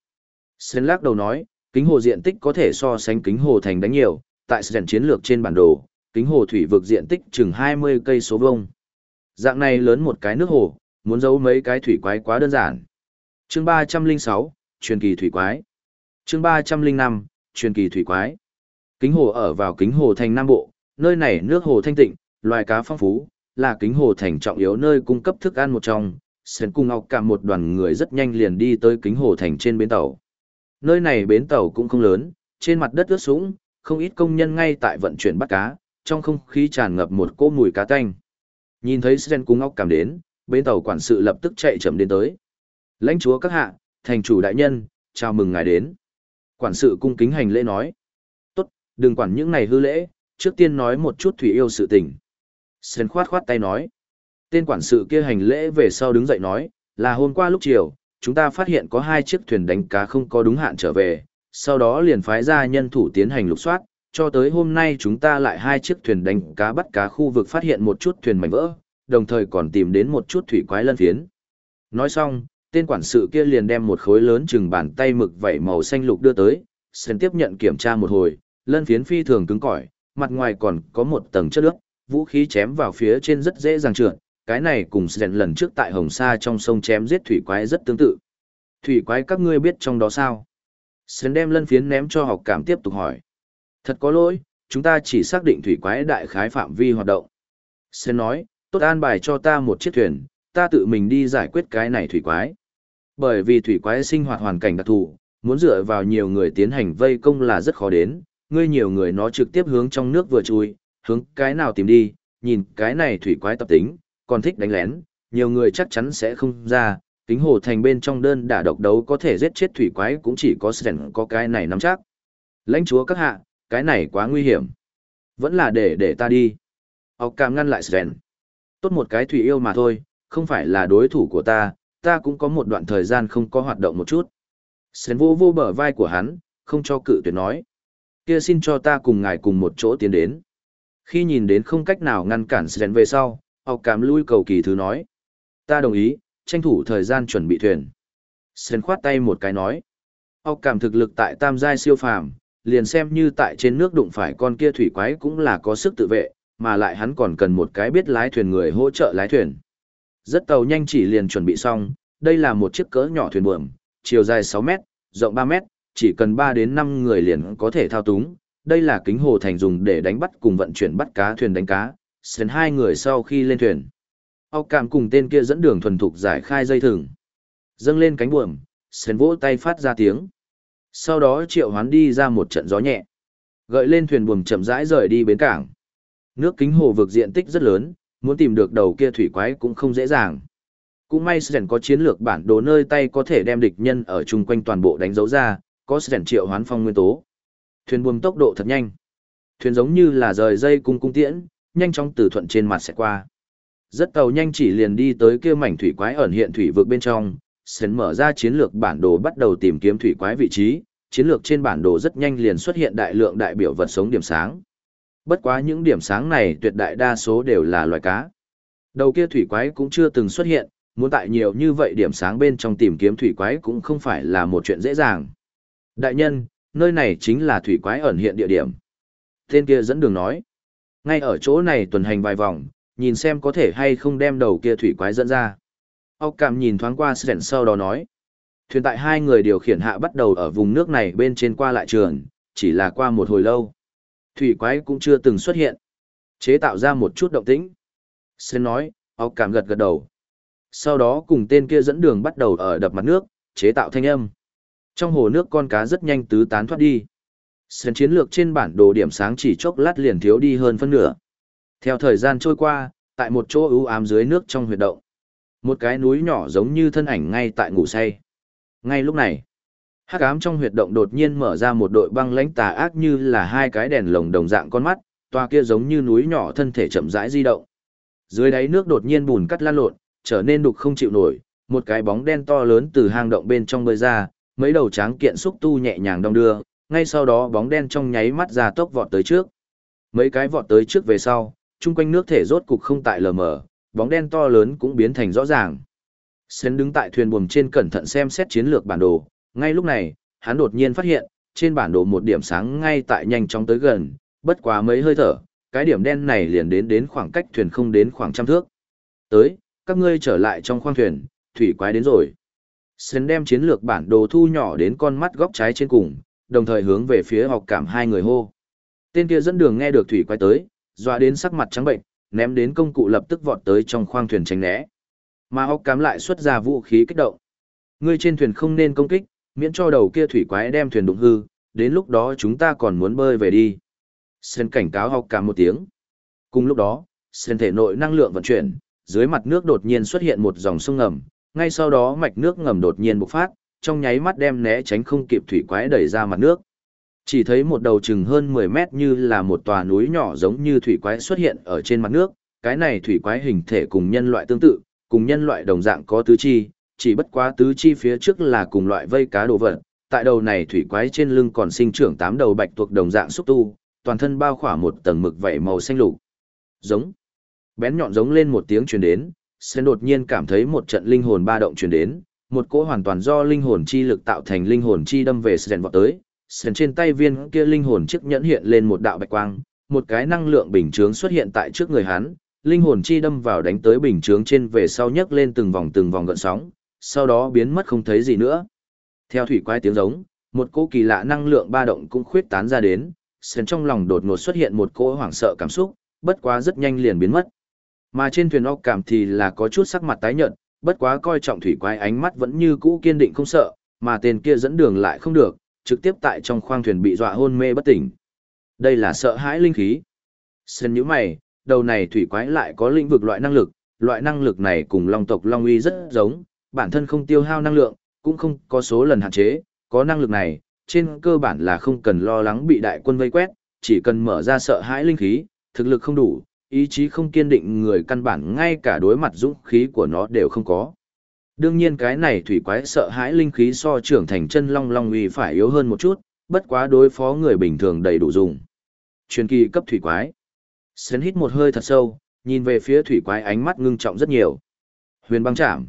Sơn lắc đầu nói, kính hồ diện tích có thể so sánh kính hồ thành đánh nhiều, tại sến chiến lược trên bản đồ, kính hồ thủy vực diện tích chừng 20 cây số vuông. Dạng này lớn một cái nước hồ, muốn giấu mấy cái thủy quái quá đơn giản. Chương 306, truyền kỳ thủy quái. Chương 305, truyền kỳ thủy quái. Kính hồ ở vào kính hồ thành Nam Bộ, nơi này nước hồ thanh tịnh, loài cá phong phú, là kính hồ thành trọng yếu nơi cung cấp thức ăn một trong. Sơn cung ngọc cả một đoàn người rất nhanh liền đi tới kính hồ thành trên bến tàu. Nơi này bến tàu cũng không lớn, trên mặt đất ướt sũng, không ít công nhân ngay tại vận chuyển bắt cá, trong không khí tràn ngập một cỗ mùi cá tanh. Nhìn thấy Sơn cung ngọc cảm đến, bên tàu quản sự lập tức chạy chậm đến tới. Lãnh chúa các hạ, thành chủ đại nhân, chào mừng ngài đến. Quản sự cung kính hành lễ nói. Tốt, đừng quản những này hư lễ, trước tiên nói một chút thủy yêu sự tình. Sơn khoát khoát tay nói. Tên quản sự kia hành lễ về sau đứng dậy nói, là hôm qua lúc chiều, chúng ta phát hiện có hai chiếc thuyền đánh cá không có đúng hạn trở về, sau đó liền phái ra nhân thủ tiến hành lục soát, cho tới hôm nay chúng ta lại hai chiếc thuyền đánh cá bắt cá khu vực phát hiện một chút thuyền mảnh vỡ, đồng thời còn tìm đến một chút thủy quái lân phiến. Nói xong, tên quản sự kia liền đem một khối lớn chừng bàn tay mực vảy màu xanh lục đưa tới, Sren tiếp nhận kiểm tra một hồi, lân phiến phi thường cứng cỏi, mặt ngoài còn có một tầng chất nước, vũ khí chém vào phía trên rất dễ dàng trượt, cái này cùng Sren lần trước tại Hồng Sa trong sông chém giết thủy quái rất tương tự. Thủy quái các ngươi biết trong đó sao? Sơn đem lân phiến ném cho học cảm tiếp tục hỏi. Thật có lỗi, chúng ta chỉ xác định thủy quái đại khái phạm vi hoạt động. Sơn nói, tốt an bài cho ta một chiếc thuyền, ta tự mình đi giải quyết cái này thủy quái. Bởi vì thủy quái sinh hoạt hoàn cảnh đặc thù, muốn dựa vào nhiều người tiến hành vây công là rất khó đến, ngươi nhiều người nó trực tiếp hướng trong nước vừa chui, hướng cái nào tìm đi, nhìn cái này thủy quái tập tính, còn thích đánh lén, nhiều người chắc chắn sẽ không ra, kính hồ thành bên trong đơn đả độc đấu có thể giết chết thủy quái cũng chỉ có Sren có cái này nắm chắc. Lãnh chúa các hạ, cái này quá nguy hiểm. Vẫn là để để ta đi. Ốc cảm ngăn lại Sren. Tốt một cái thủy yêu mà thôi, không phải là đối thủ của ta, ta cũng có một đoạn thời gian không có hoạt động một chút. Sến vô vô bờ vai của hắn, không cho cự tuyệt nói. Kia xin cho ta cùng ngài cùng một chỗ tiến đến. Khi nhìn đến không cách nào ngăn cản Sến về sau, Ốc cảm lui cầu kỳ thứ nói. Ta đồng ý, tranh thủ thời gian chuẩn bị thuyền. Sến khoát tay một cái nói. Học cảm thực lực tại tam giai siêu phàm, liền xem như tại trên nước đụng phải con kia thủy quái cũng là có sức tự vệ, mà lại hắn còn cần một cái biết lái thuyền người hỗ trợ lái thuyền. Rất tàu nhanh chỉ liền chuẩn bị xong, đây là một chiếc cỡ nhỏ thuyền buồm, chiều dài 6 mét, rộng 3 mét, chỉ cần 3 đến 5 người liền có thể thao túng. Đây là kính hồ thành dùng để đánh bắt cùng vận chuyển bắt cá thuyền đánh cá, sến hai người sau khi lên thuyền. Ốc cảm cùng tên kia dẫn đường thuần thục giải khai dây thừng. Dâng lên cánh buồm, sến vỗ tay phát ra tiếng. Sau đó triệu hoán đi ra một trận gió nhẹ. Gợi lên thuyền buồm chậm rãi rời đi bến cảng. Nước kính hồ vực diện tích rất lớn, muốn tìm được đầu kia thủy quái cũng không dễ dàng. Cũng may Sren có chiến lược bản đồ nơi tay có thể đem địch nhân ở chung quanh toàn bộ đánh dấu ra, có Sren triệu hoán phong nguyên tố. Thuyền buồm tốc độ thật nhanh. Thuyền giống như là rời dây cung cung tiễn, nhanh chóng từ thuận trên mặt sẽ qua. Rất tàu nhanh chỉ liền đi tới kia mảnh thủy quái ẩn hiện thủy vực bên trong, Sren mở ra chiến lược bản đồ bắt đầu tìm kiếm thủy quái vị trí, chiến lược trên bản đồ rất nhanh liền xuất hiện đại lượng đại biểu vật sống điểm sáng. Bất quá những điểm sáng này tuyệt đại đa số đều là loài cá. Đầu kia thủy quái cũng chưa từng xuất hiện, muốn tại nhiều như vậy điểm sáng bên trong tìm kiếm thủy quái cũng không phải là một chuyện dễ dàng. Đại nhân, nơi này chính là thủy quái ẩn hiện địa điểm. Tên kia dẫn đường nói. Ngay ở chỗ này tuần hành vài vòng, nhìn xem có thể hay không đem đầu kia thủy quái dẫn ra. Ốc cảm nhìn thoáng qua sẻn sau đó nói. Thuyền tại hai người điều khiển hạ bắt đầu ở vùng nước này bên trên qua lại trường, chỉ là qua một hồi lâu. Thủy quái cũng chưa từng xuất hiện. Chế tạo ra một chút động tĩnh. Sơn nói, ốc cảm gật gật đầu. Sau đó cùng tên kia dẫn đường bắt đầu ở đập mặt nước, chế tạo thanh âm. Trong hồ nước con cá rất nhanh tứ tán thoát đi. Sơn chiến lược trên bản đồ điểm sáng chỉ chốc lát liền thiếu đi hơn phân nửa. Theo thời gian trôi qua, tại một chỗ ưu ám dưới nước trong huyệt động. Một cái núi nhỏ giống như thân ảnh ngay tại ngủ say. Ngay lúc này, hắc ám trong huyệt động đột nhiên mở ra một đội băng lãnh tà ác như là hai cái đèn lồng đồng dạng con mắt, toa kia giống như núi nhỏ thân thể chậm rãi di động. Dưới đáy nước đột nhiên bùn cắt lan lộn, trở nên đục không chịu nổi, một cái bóng đen to lớn từ hang động bên trong bơi ra, mấy đầu tráng kiện xúc tu nhẹ nhàng đong đưa, ngay sau đó bóng đen trong nháy mắt ra tốc vọt tới trước. Mấy cái vọt tới trước về sau, chung quanh nước thể rốt cục không tại lờ mờ, bóng đen to lớn cũng biến thành rõ ràng. Sến đứng tại thuyền buồm trên cẩn thận xem xét chiến lược bản đồ, ngay lúc này, hắn đột nhiên phát hiện, trên bản đồ một điểm sáng ngay tại nhanh chóng tới gần, bất quá mấy hơi thở, cái điểm đen này liền đến đến khoảng cách thuyền không đến khoảng trăm thước. Tới, các ngươi trở lại trong khoang thuyền, thủy quái đến rồi. Sến đem chiến lược bản đồ thu nhỏ đến con mắt góc trái trên cùng, đồng thời hướng về phía học cảm hai người hô. Tên kia dẫn đường nghe được thủy quái tới, dọa đến sắc mặt trắng bệnh, ném đến công cụ lập tức vọt tới trong khoang thuyền tránh né. Mà học cảm lại xuất ra vũ khí kích động. Ngươi trên thuyền không nên công kích, miễn cho đầu kia thủy quái đem thuyền đụng hư, đến lúc đó chúng ta còn muốn bơi về đi. Sơn cảnh cáo học cả một tiếng. Cùng lúc đó, sơn thể nội năng lượng vận chuyển, dưới mặt nước đột nhiên xuất hiện một dòng sông ngầm, ngay sau đó mạch nước ngầm đột nhiên bộc phát, trong nháy mắt đem né tránh không kịp thủy quái đẩy ra mặt nước. Chỉ thấy một đầu chừng hơn 10 mét như là một tòa núi nhỏ giống như thủy quái xuất hiện ở trên mặt nước, cái này thủy quái hình thể cùng nhân loại tương tự, cùng nhân loại đồng dạng có tứ chi, chỉ bất quá tứ chi phía trước là cùng loại vây cá đồ vật. Tại đầu này thủy quái trên lưng còn sinh trưởng tám đầu bạch tuộc đồng dạng xúc tu, toàn thân bao khỏa một tầng mực vảy màu xanh lục. Giống. Bén nhọn giống lên một tiếng truyền đến, Sen đột nhiên cảm thấy một trận linh hồn ba động truyền đến, một cỗ hoàn toàn do linh hồn chi lực tạo thành linh hồn chi đâm về Sen vọt tới. Sen trên tay viên kia linh hồn chiếc nhẫn hiện lên một đạo bạch quang, một cái năng lượng bình chướng xuất hiện tại trước người hắn, linh hồn chi đâm vào đánh tới bình chướng trên về sau nhấc lên từng vòng từng vòng gợn sóng, sau đó biến mất không thấy gì nữa. Theo thủy quái tiếng giống, một cỗ kỳ lạ năng lượng ba động cũng khuyết tán ra đến, Sen trong lòng đột ngột xuất hiện một cỗ hoảng sợ cảm xúc, bất quá rất nhanh liền biến mất. Mà trên thuyền óc cảm thì là có chút sắc mặt tái nhợt, bất quá coi trọng thủy quái ánh mắt vẫn như cũ kiên định không sợ, mà tên kia dẫn đường lại không được, trực tiếp tại trong khoang thuyền bị dọa hôn mê bất tỉnh. Đây là sợ hãi linh khí. Sơn nhíu mày, đầu này thủy quái lại có lĩnh vực loại năng lực, loại năng lực này cùng long tộc long uy rất giống, bản thân không tiêu hao năng lượng, cũng không có số lần hạn chế, có năng lực này, trên cơ bản là không cần lo lắng bị đại quân vây quét, chỉ cần mở ra sợ hãi linh khí, thực lực không đủ, ý chí không kiên định người căn bản ngay cả đối mặt dũng khí của nó đều không có. Đương nhiên cái này thủy quái sợ hãi linh khí so trưởng thành chân long long uy phải yếu hơn một chút, bất quá đối phó người bình thường đầy đủ dùng. Truyền kỳ cấp thủy quái. Sến hít một hơi thật sâu, nhìn về phía thủy quái ánh mắt ngưng trọng rất nhiều. Huyền băng chạm.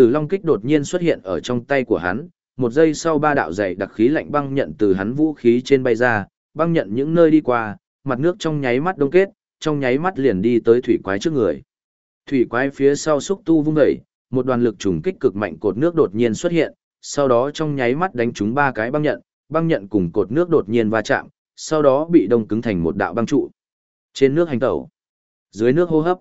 Tử long kích đột nhiên xuất hiện ở trong tay của hắn, một giây sau ba đạo dày đặc khí lạnh băng nhận từ hắn vũ khí trên bay ra, băng nhận những nơi đi qua, mặt nước trong nháy mắt đông kết, trong nháy mắt liền đi tới thủy quái trước người. Thủy quái phía sau xúc tu vung dậy, một đoàn lực trùng kích cực mạnh cột nước đột nhiên xuất hiện, sau đó trong nháy mắt đánh trúng ba cái băng nhận, băng nhận cùng cột nước đột nhiên va chạm, sau đó bị đông cứng thành một đạo băng trụ. Trên nước hành tẩu, dưới nước hô hấp,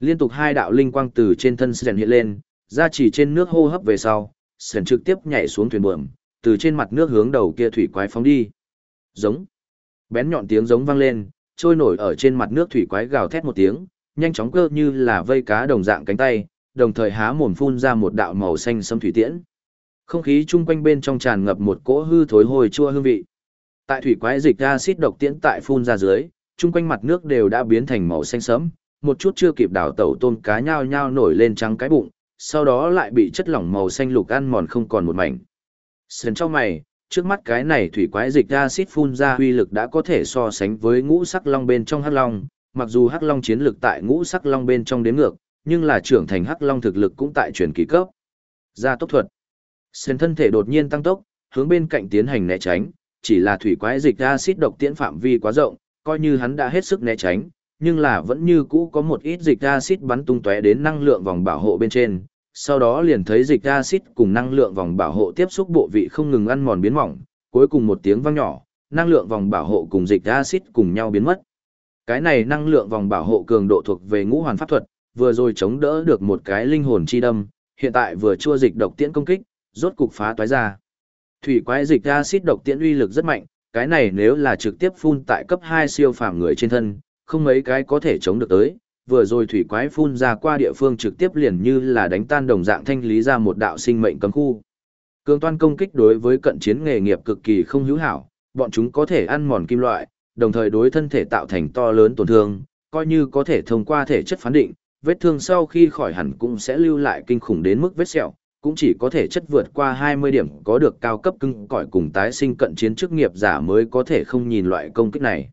liên tục hai đạo linh quang từ trên thân Sren hiện lên, ra chỉ trên nước hô hấp về sau, sần trực tiếp nhảy xuống thuyền buồm, từ trên mặt nước hướng đầu kia thủy quái phóng đi. Giống. Bén nhọn tiếng giống vang lên, trôi nổi ở trên mặt nước thủy quái gào thét một tiếng, nhanh chóng cơ như là vây cá đồng dạng cánh tay, đồng thời há mồm phun ra một đạo màu xanh sẫm thủy tiễn. Không khí chung quanh bên trong tràn ngập một cỗ hư thối hồi chua hương vị. Tại thủy quái dịch axit độc tiễn tại phun ra dưới, chung quanh mặt nước đều đã biến thành màu xanh sẫm, một chút chưa kịp đảo tẩu tôm cá nhao nhao nổi lên trắng cái bụng, sau đó lại bị chất lỏng màu xanh lục ăn mòn không còn một mảnh. Sơn trong mày, trước mắt cái này thủy quái dịch acid phun ra uy lực đã có thể so sánh với ngũ sắc long bên trong hắc long, mặc dù hắc long chiến lực tại ngũ sắc long bên trong đến ngược, nhưng là trưởng thành hắc long thực lực cũng tại truyền kỳ cấp. Gia tốc thuật. Sơn thân thể đột nhiên tăng tốc, hướng bên cạnh tiến hành né tránh, chỉ là thủy quái dịch acid độc tiễn phạm vi quá rộng, coi như hắn đã hết sức né tránh, nhưng là vẫn như cũ có một ít dịch acid bắn tung tóe đến năng lượng vòng bảo hộ bên trên, sau đó liền thấy dịch acid cùng năng lượng vòng bảo hộ tiếp xúc bộ vị không ngừng ăn mòn biến mỏng, cuối cùng một tiếng vang nhỏ, năng lượng vòng bảo hộ cùng dịch acid cùng nhau biến mất. Cái này năng lượng vòng bảo hộ cường độ thuộc về ngũ hoàn pháp thuật, vừa rồi chống đỡ được một cái linh hồn chi đâm, hiện tại vừa chua dịch độc tiễn công kích, rốt cục phá toái ra. Thủy quái dịch acid độc tiễn uy lực rất mạnh, cái này nếu là trực tiếp phun tại cấp 2 siêu phàm người trên thân, không mấy cái có thể chống được tới, vừa rồi thủy quái phun ra qua địa phương trực tiếp liền như là đánh tan đồng dạng thanh lý ra một đạo sinh mệnh cấm khu. Cường toan công kích đối với cận chiến nghề nghiệp cực kỳ không hữu hảo, bọn chúng có thể ăn mòn kim loại, đồng thời đối thân thể tạo thành to lớn tổn thương, coi như có thể thông qua thể chất phán định, vết thương sau khi khỏi hẳn cũng sẽ lưu lại kinh khủng đến mức vết sẹo, cũng chỉ có thể chất vượt qua 20 điểm có được cao cấp cưng cõi cùng tái sinh cận chiến chức nghiệp giả mới có thể không nhìn loại công kích này.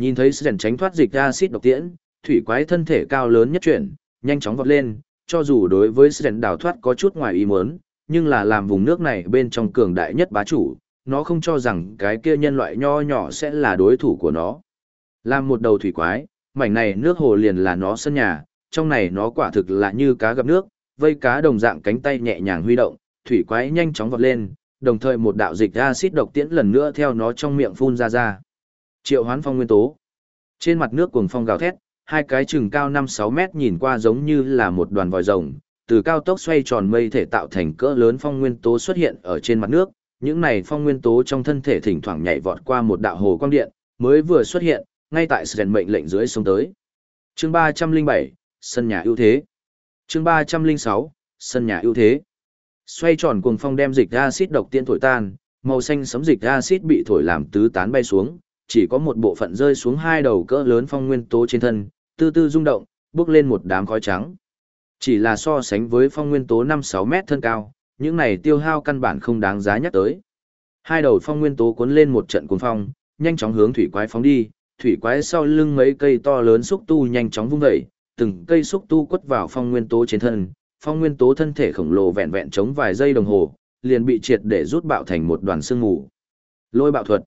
Nhìn thấy Sren tránh thoát dịch acid độc tiễn, thủy quái thân thể cao lớn nhất chuyển, nhanh chóng vọt lên, cho dù đối với Sren đào thoát có chút ngoài ý muốn, nhưng là làm vùng nước này bên trong cường đại nhất bá chủ, nó không cho rằng cái kia nhân loại nho nhỏ sẽ là đối thủ của nó. Làm một đầu thủy quái, mảnh này nước hồ liền là nó sân nhà, trong này nó quả thực là như cá gặp nước, vây cá đồng dạng cánh tay nhẹ nhàng huy động, thủy quái nhanh chóng vọt lên, đồng thời một đạo dịch acid độc tiễn lần nữa theo nó trong miệng phun ra ra. Triệu hoán phong nguyên tố. Trên mặt nước cuồng phong gào thét, hai cái chừng cao 5-6 mét nhìn qua giống như là một đoàn vòi rồng, từ cao tốc xoay tròn mây thể tạo thành cỡ lớn phong nguyên tố xuất hiện ở trên mặt nước, những này phong nguyên tố trong thân thể thỉnh thoảng nhảy vọt qua một đạo hồ quang điện, mới vừa xuất hiện, ngay tại sền mệnh lệnh dưới sông tới. Chương 307, sân nhà ưu thế. Chương 306, sân nhà ưu thế. Xoay tròn cuồng phong đem dịch axit độc tiên thổi tan, màu xanh sấm dịch axit bị thổi làm tứ tán bay xuống, chỉ có một bộ phận rơi xuống hai đầu cỡ lớn phong nguyên tố trên thân, tư tư rung động, bước lên một đám khói trắng. Chỉ là so sánh với phong nguyên tố 5-6 mét thân cao, những này tiêu hao căn bản không đáng giá nhắc tới. Hai đầu phong nguyên tố cuốn lên một trận cuồng phong, nhanh chóng hướng thủy quái phóng đi, thủy quái sau lưng mấy cây to lớn xúc tu nhanh chóng vung dậy, từng cây xúc tu quất vào phong nguyên tố trên thân, phong nguyên tố thân thể khổng lồ vẹn vẹn chống vài giây đồng hồ, liền bị triệt để rút bạo thành một đoàn sương mù. Lôi bạo thuật.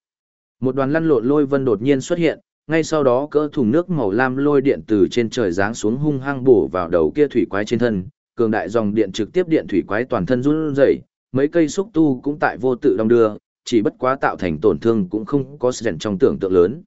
Một đoàn lăn lộn lôi vân đột nhiên xuất hiện, ngay sau đó cỡ thùng nước màu lam lôi điện từ trên trời giáng xuống hung hăng bổ vào đầu kia thủy quái trên thân, cường đại dòng điện trực tiếp điện thủy quái toàn thân run rẩy, mấy cây xúc tu cũng tại vô tự đong đưa, chỉ bất quá tạo thành tổn thương cũng không có sự trong tưởng tượng lớn.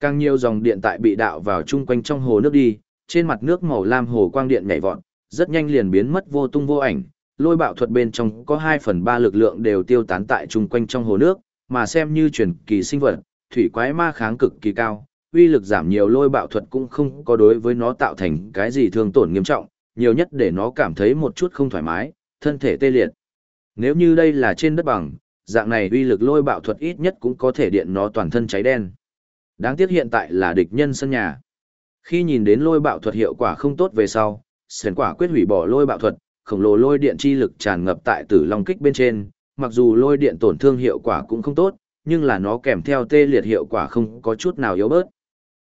Càng nhiều dòng điện tại bị đạo vào chung quanh trong hồ nước đi, trên mặt nước màu lam hồ quang điện nhảy vọt, rất nhanh liền biến mất vô tung vô ảnh, lôi bạo thuật bên trong có 2 phần 3 lực lượng đều tiêu tán tại chung quanh trong hồ nước, mà xem như truyền kỳ sinh vật, thủy quái ma kháng cực kỳ cao, uy lực giảm nhiều lôi bạo thuật cũng không có đối với nó tạo thành cái gì thương tổn nghiêm trọng, nhiều nhất để nó cảm thấy một chút không thoải mái, thân thể tê liệt. Nếu như đây là trên đất bằng, dạng này uy lực lôi bạo thuật ít nhất cũng có thể điện nó toàn thân cháy đen. Đáng tiếc hiện tại là địch nhân sân nhà. Khi nhìn đến lôi bạo thuật hiệu quả không tốt về sau, Sến quả quyết hủy bỏ lôi bạo thuật, khổng lồ lôi điện chi lực tràn ngập tại tử long kích bên trên, mặc dù lôi điện tổn thương hiệu quả cũng không tốt, nhưng là nó kèm theo tê liệt hiệu quả không có chút nào yếu bớt.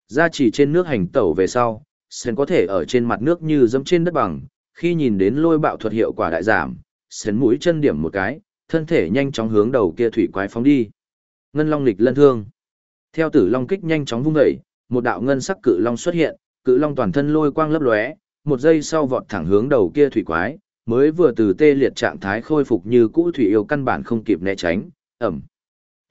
Ra chỉ trên nước hành tẩu về sau, Sen có thể ở trên mặt nước như dẫm trên đất bằng, khi nhìn đến lôi bạo thuật hiệu quả đại giảm, Sen mũi chân điểm một cái, thân thể nhanh chóng hướng đầu kia thủy quái phóng đi. Ngân long lịch lân thương. Theo tử long kích nhanh chóng vung dậy, một đạo ngân sắc cự long xuất hiện, cự long toàn thân lôi quang lấp lóe, một giây sau vọt thẳng hướng đầu kia thủy quái, mới vừa từ tê liệt trạng thái khôi phục như cũ thủy yêu căn bản không kịp né tránh, ẩm.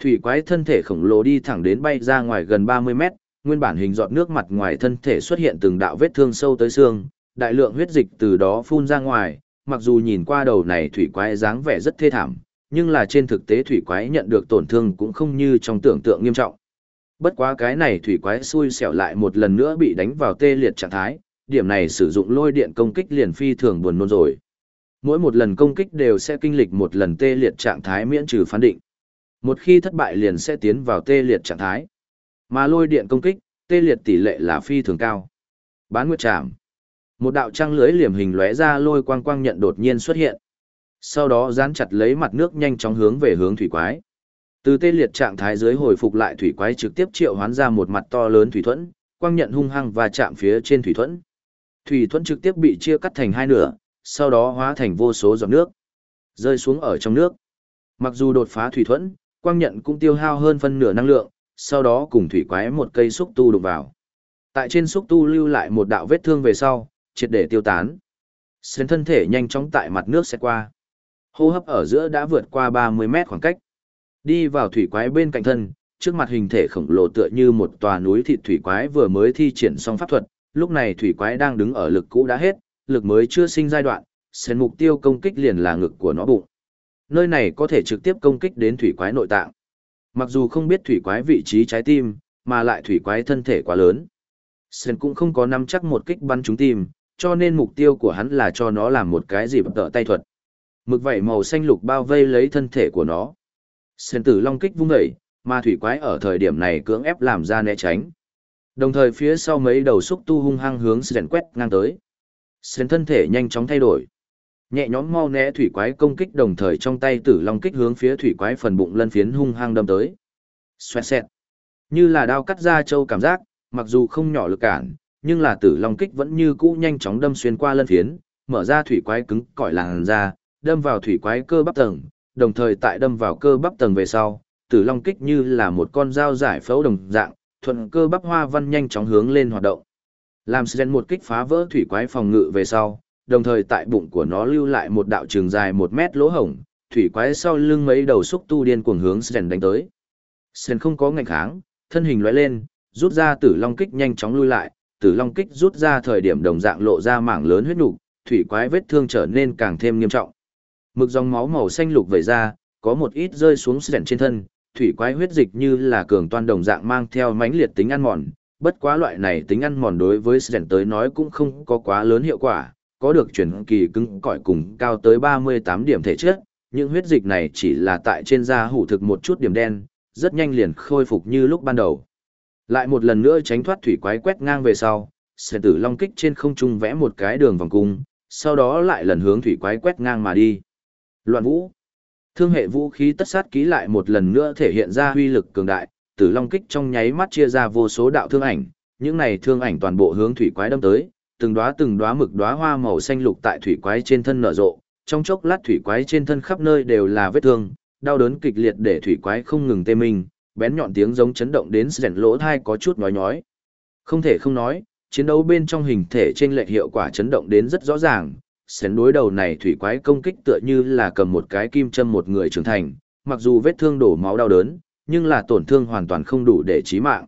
Thủy quái thân thể khổng lồ đi thẳng đến bay ra ngoài gần 30 mét, nguyên bản hình giọt nước mặt ngoài thân thể xuất hiện từng đạo vết thương sâu tới xương, đại lượng huyết dịch từ đó phun ra ngoài, mặc dù nhìn qua đầu này thủy quái dáng vẻ rất thê thảm, nhưng là trên thực tế thủy quái nhận được tổn thương cũng không như trong tưởng tượng nghiêm trọng. Bất quá cái này thủy quái xui xẻo lại một lần nữa bị đánh vào tê liệt trạng thái, điểm này sử dụng lôi điện công kích liền phi thường buồn nôn rồi. Mỗi một lần công kích đều sẽ kinh lịch một lần tê liệt trạng thái miễn trừ phán định. Một khi thất bại liền sẽ tiến vào tê liệt trạng thái. Mà lôi điện công kích, tê liệt tỷ lệ là phi thường cao. Bán nguyệt trảm. Một đạo trăng lưới liềm hình lóe ra lôi quang quang nhận đột nhiên xuất hiện. Sau đó dán chặt lấy mặt nước nhanh chóng hướng về hướng thủy quái. Từ tê liệt trạng thái dưới hồi phục lại thủy quái trực tiếp triệu hoán ra một mặt to lớn thủy thuẫn, quang nhận hung hăng và chạm phía trên thủy thuẫn. Thủy thuẫn trực tiếp bị chia cắt thành hai nửa, sau đó hóa thành vô số giọt nước, rơi xuống ở trong nước. Mặc dù đột phá thủy thuẫn, quang nhận cũng tiêu hao hơn phân nửa năng lượng, sau đó cùng thủy quái một cây xúc tu đụng vào. Tại trên xúc tu lưu lại một đạo vết thương về sau, triệt để tiêu tán. xuyên thân thể nhanh chóng tại mặt nước sẽ qua. Hô hấp ở giữa đã vượt qua 30 mét khoảng cách. Đi vào thủy quái bên cạnh thân, trước mặt hình thể khổng lồ tựa như một tòa núi thịt thủy quái vừa mới thi triển xong pháp thuật, lúc này thủy quái đang đứng ở lực cũ đã hết, lực mới chưa sinh giai đoạn, sến mục tiêu công kích liền là ngực của nó bụng. Nơi này có thể trực tiếp công kích đến thủy quái nội tạng. Mặc dù không biết thủy quái vị trí trái tim, mà lại thủy quái thân thể quá lớn. Sến cũng không có nắm chắc một kích bắn trúng tim, cho nên mục tiêu của hắn là cho nó làm một cái gì tợ tay thuật. Mực vảy màu xanh lục bao vây lấy thân thể của nó. Sến tử long kích vung dậy, mà thủy quái ở thời điểm này cưỡng ép làm ra né tránh. Đồng thời phía sau mấy đầu xúc tu hung hăng hướng Sến quét ngang tới. Sến thân thể nhanh chóng thay đổi. Nhẹ nhõm mau né thủy quái công kích đồng thời trong tay tử long kích hướng phía thủy quái phần bụng lân phiến hung hăng đâm tới. Xoẹt xẹt. Như là đao cắt ra châu cảm giác, mặc dù không nhỏ lực cản, nhưng là tử long kích vẫn như cũ nhanh chóng đâm xuyên qua lân phiến, mở ra thủy quái cứng cỏi làn ra, đâm vào thủy quái cơ bắp tầng, đồng thời tại đâm vào cơ bắp tầng về sau, tử long kích như là một con dao giải phẫu đồng dạng, thuận cơ bắp hoa văn nhanh chóng hướng lên hoạt động. Làm Sren một kích phá vỡ thủy quái phòng ngự về sau, đồng thời tại bụng của nó lưu lại một đạo trường dài một mét lỗ hổng, thủy quái sau lưng mấy đầu xúc tu điên cuồng hướng Sren đánh tới. Sren không có ngạnh kháng, thân hình lóe lên, rút ra tử long kích nhanh chóng lui lại, tử long kích rút ra thời điểm đồng dạng lộ ra mảng lớn huyết nục, thủy quái vết thương trở nên càng thêm nghiêm trọng. Mực dòng máu màu xanh lục vẩy ra, có một ít rơi xuống Sren trên thân, thủy quái huyết dịch như là cường toan đồng dạng mang theo mãnh liệt tính ăn mòn, bất quá loại này tính ăn mòn đối với Sren tới nói cũng không có quá lớn hiệu quả, có được chuyển kỳ cứng cỏi cùng cao tới 38 điểm thể chất, những huyết dịch này chỉ là tại trên da hủ thực một chút điểm đen, rất nhanh liền khôi phục như lúc ban đầu. Lại một lần nữa tránh thoát thủy quái quét ngang về sau, Sren tử long kích trên không trung vẽ một cái đường vòng cung, sau đó lại lần hướng thủy quái quét ngang mà đi. Loạn vũ Thương hệ vũ khí tất sát ký lại một lần nữa thể hiện ra huy lực cường đại, tử long kích trong nháy mắt chia ra vô số đạo thương ảnh, những này thương ảnh toàn bộ hướng thủy quái đâm tới, từng đóa từng đóa mực đóa hoa màu xanh lục tại thủy quái trên thân nở rộ, trong chốc lát thủy quái trên thân khắp nơi đều là vết thương, đau đớn kịch liệt để thủy quái không ngừng tê mình, bén nhọn tiếng giống chấn động đến rèn lỗ thai có chút nói nhói. Không thể không nói, chiến đấu bên trong hình thể trên lệch hiệu quả chấn động đến rất rõ ràng, sến đối đầu này thủy quái công kích tựa như là cầm một cái kim châm một người trưởng thành, mặc dù vết thương đổ máu đau đớn, nhưng là tổn thương hoàn toàn không đủ để chí mạng.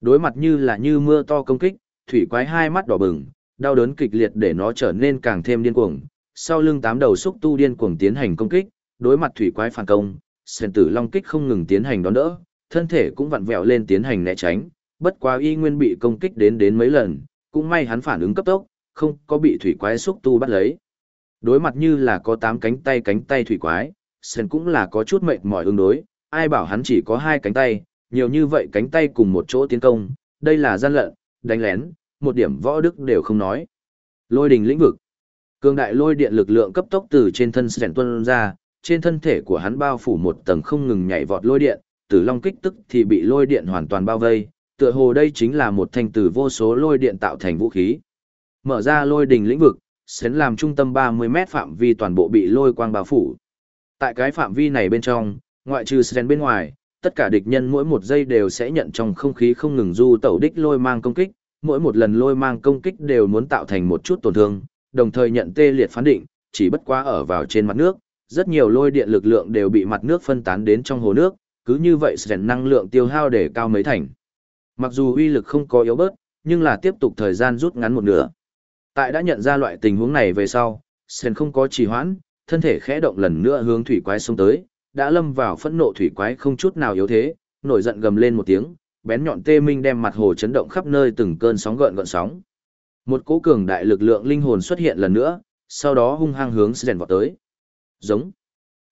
Đối mặt như là như mưa to công kích, thủy quái hai mắt đỏ bừng, đau đớn kịch liệt để nó trở nên càng thêm điên cuồng. Sau lưng tám đầu xúc tu điên cuồng tiến hành công kích, đối mặt thủy quái phản công, sen tử long kích không ngừng tiến hành đón đỡ, thân thể cũng vặn vẹo lên tiến hành né tránh, bất quá y nguyên bị công kích đến đến mấy lần, cũng may hắn phản ứng cấp tốc, không có bị thủy quái xúc tu bắt lấy. Đối mặt như là có tám cánh tay cánh tay thủy quái, Sen cũng là có chút mệt mỏi ứng đối, ai bảo hắn chỉ có hai cánh tay, nhiều như vậy cánh tay cùng một chỗ tiến công, đây là gian lận, đánh lén, một điểm võ đức đều không nói. Lôi đình lĩnh vực. Cường đại lôi điện lực lượng cấp tốc từ trên thân Sen tuôn ra, trên thân thể của hắn bao phủ một tầng không ngừng nhảy vọt lôi điện, tử long kích tức thì bị lôi điện hoàn toàn bao vây, tựa hồ đây chính là một thanh từ vô số lôi điện tạo thành vũ khí. Mở ra lôi đình lĩnh vực, xến làm trung tâm 30 mét phạm vi toàn bộ bị lôi quang bao phủ. Tại cái phạm vi này bên trong, ngoại trừ Sren bên ngoài, tất cả địch nhân mỗi một giây đều sẽ nhận trong không khí không ngừng du tẩu đích lôi mang công kích, mỗi một lần lôi mang công kích đều muốn tạo thành một chút tổn thương, đồng thời nhận tê liệt phán định, chỉ bất quá ở vào trên mặt nước, rất nhiều lôi điện lực lượng đều bị mặt nước phân tán đến trong hồ nước, cứ như vậy Sren năng lượng tiêu hao để cao mấy thành. Mặc dù uy lực không có yếu bớt, nhưng là tiếp tục thời gian rút ngắn một nửa. Tại đã nhận ra loại tình huống này về sau, Sren không có trì hoãn, thân thể khẽ động lần nữa hướng thủy quái xông tới, đã lâm vào phẫn nộ thủy quái không chút nào yếu thế, nổi giận gầm lên một tiếng, bén nhọn tê minh đem mặt hồ chấn động khắp nơi từng cơn sóng gợn gợn sóng. Một cỗ cường đại lực lượng linh hồn xuất hiện lần nữa, sau đó hung hăng hướng Sen vọt tới. Giống.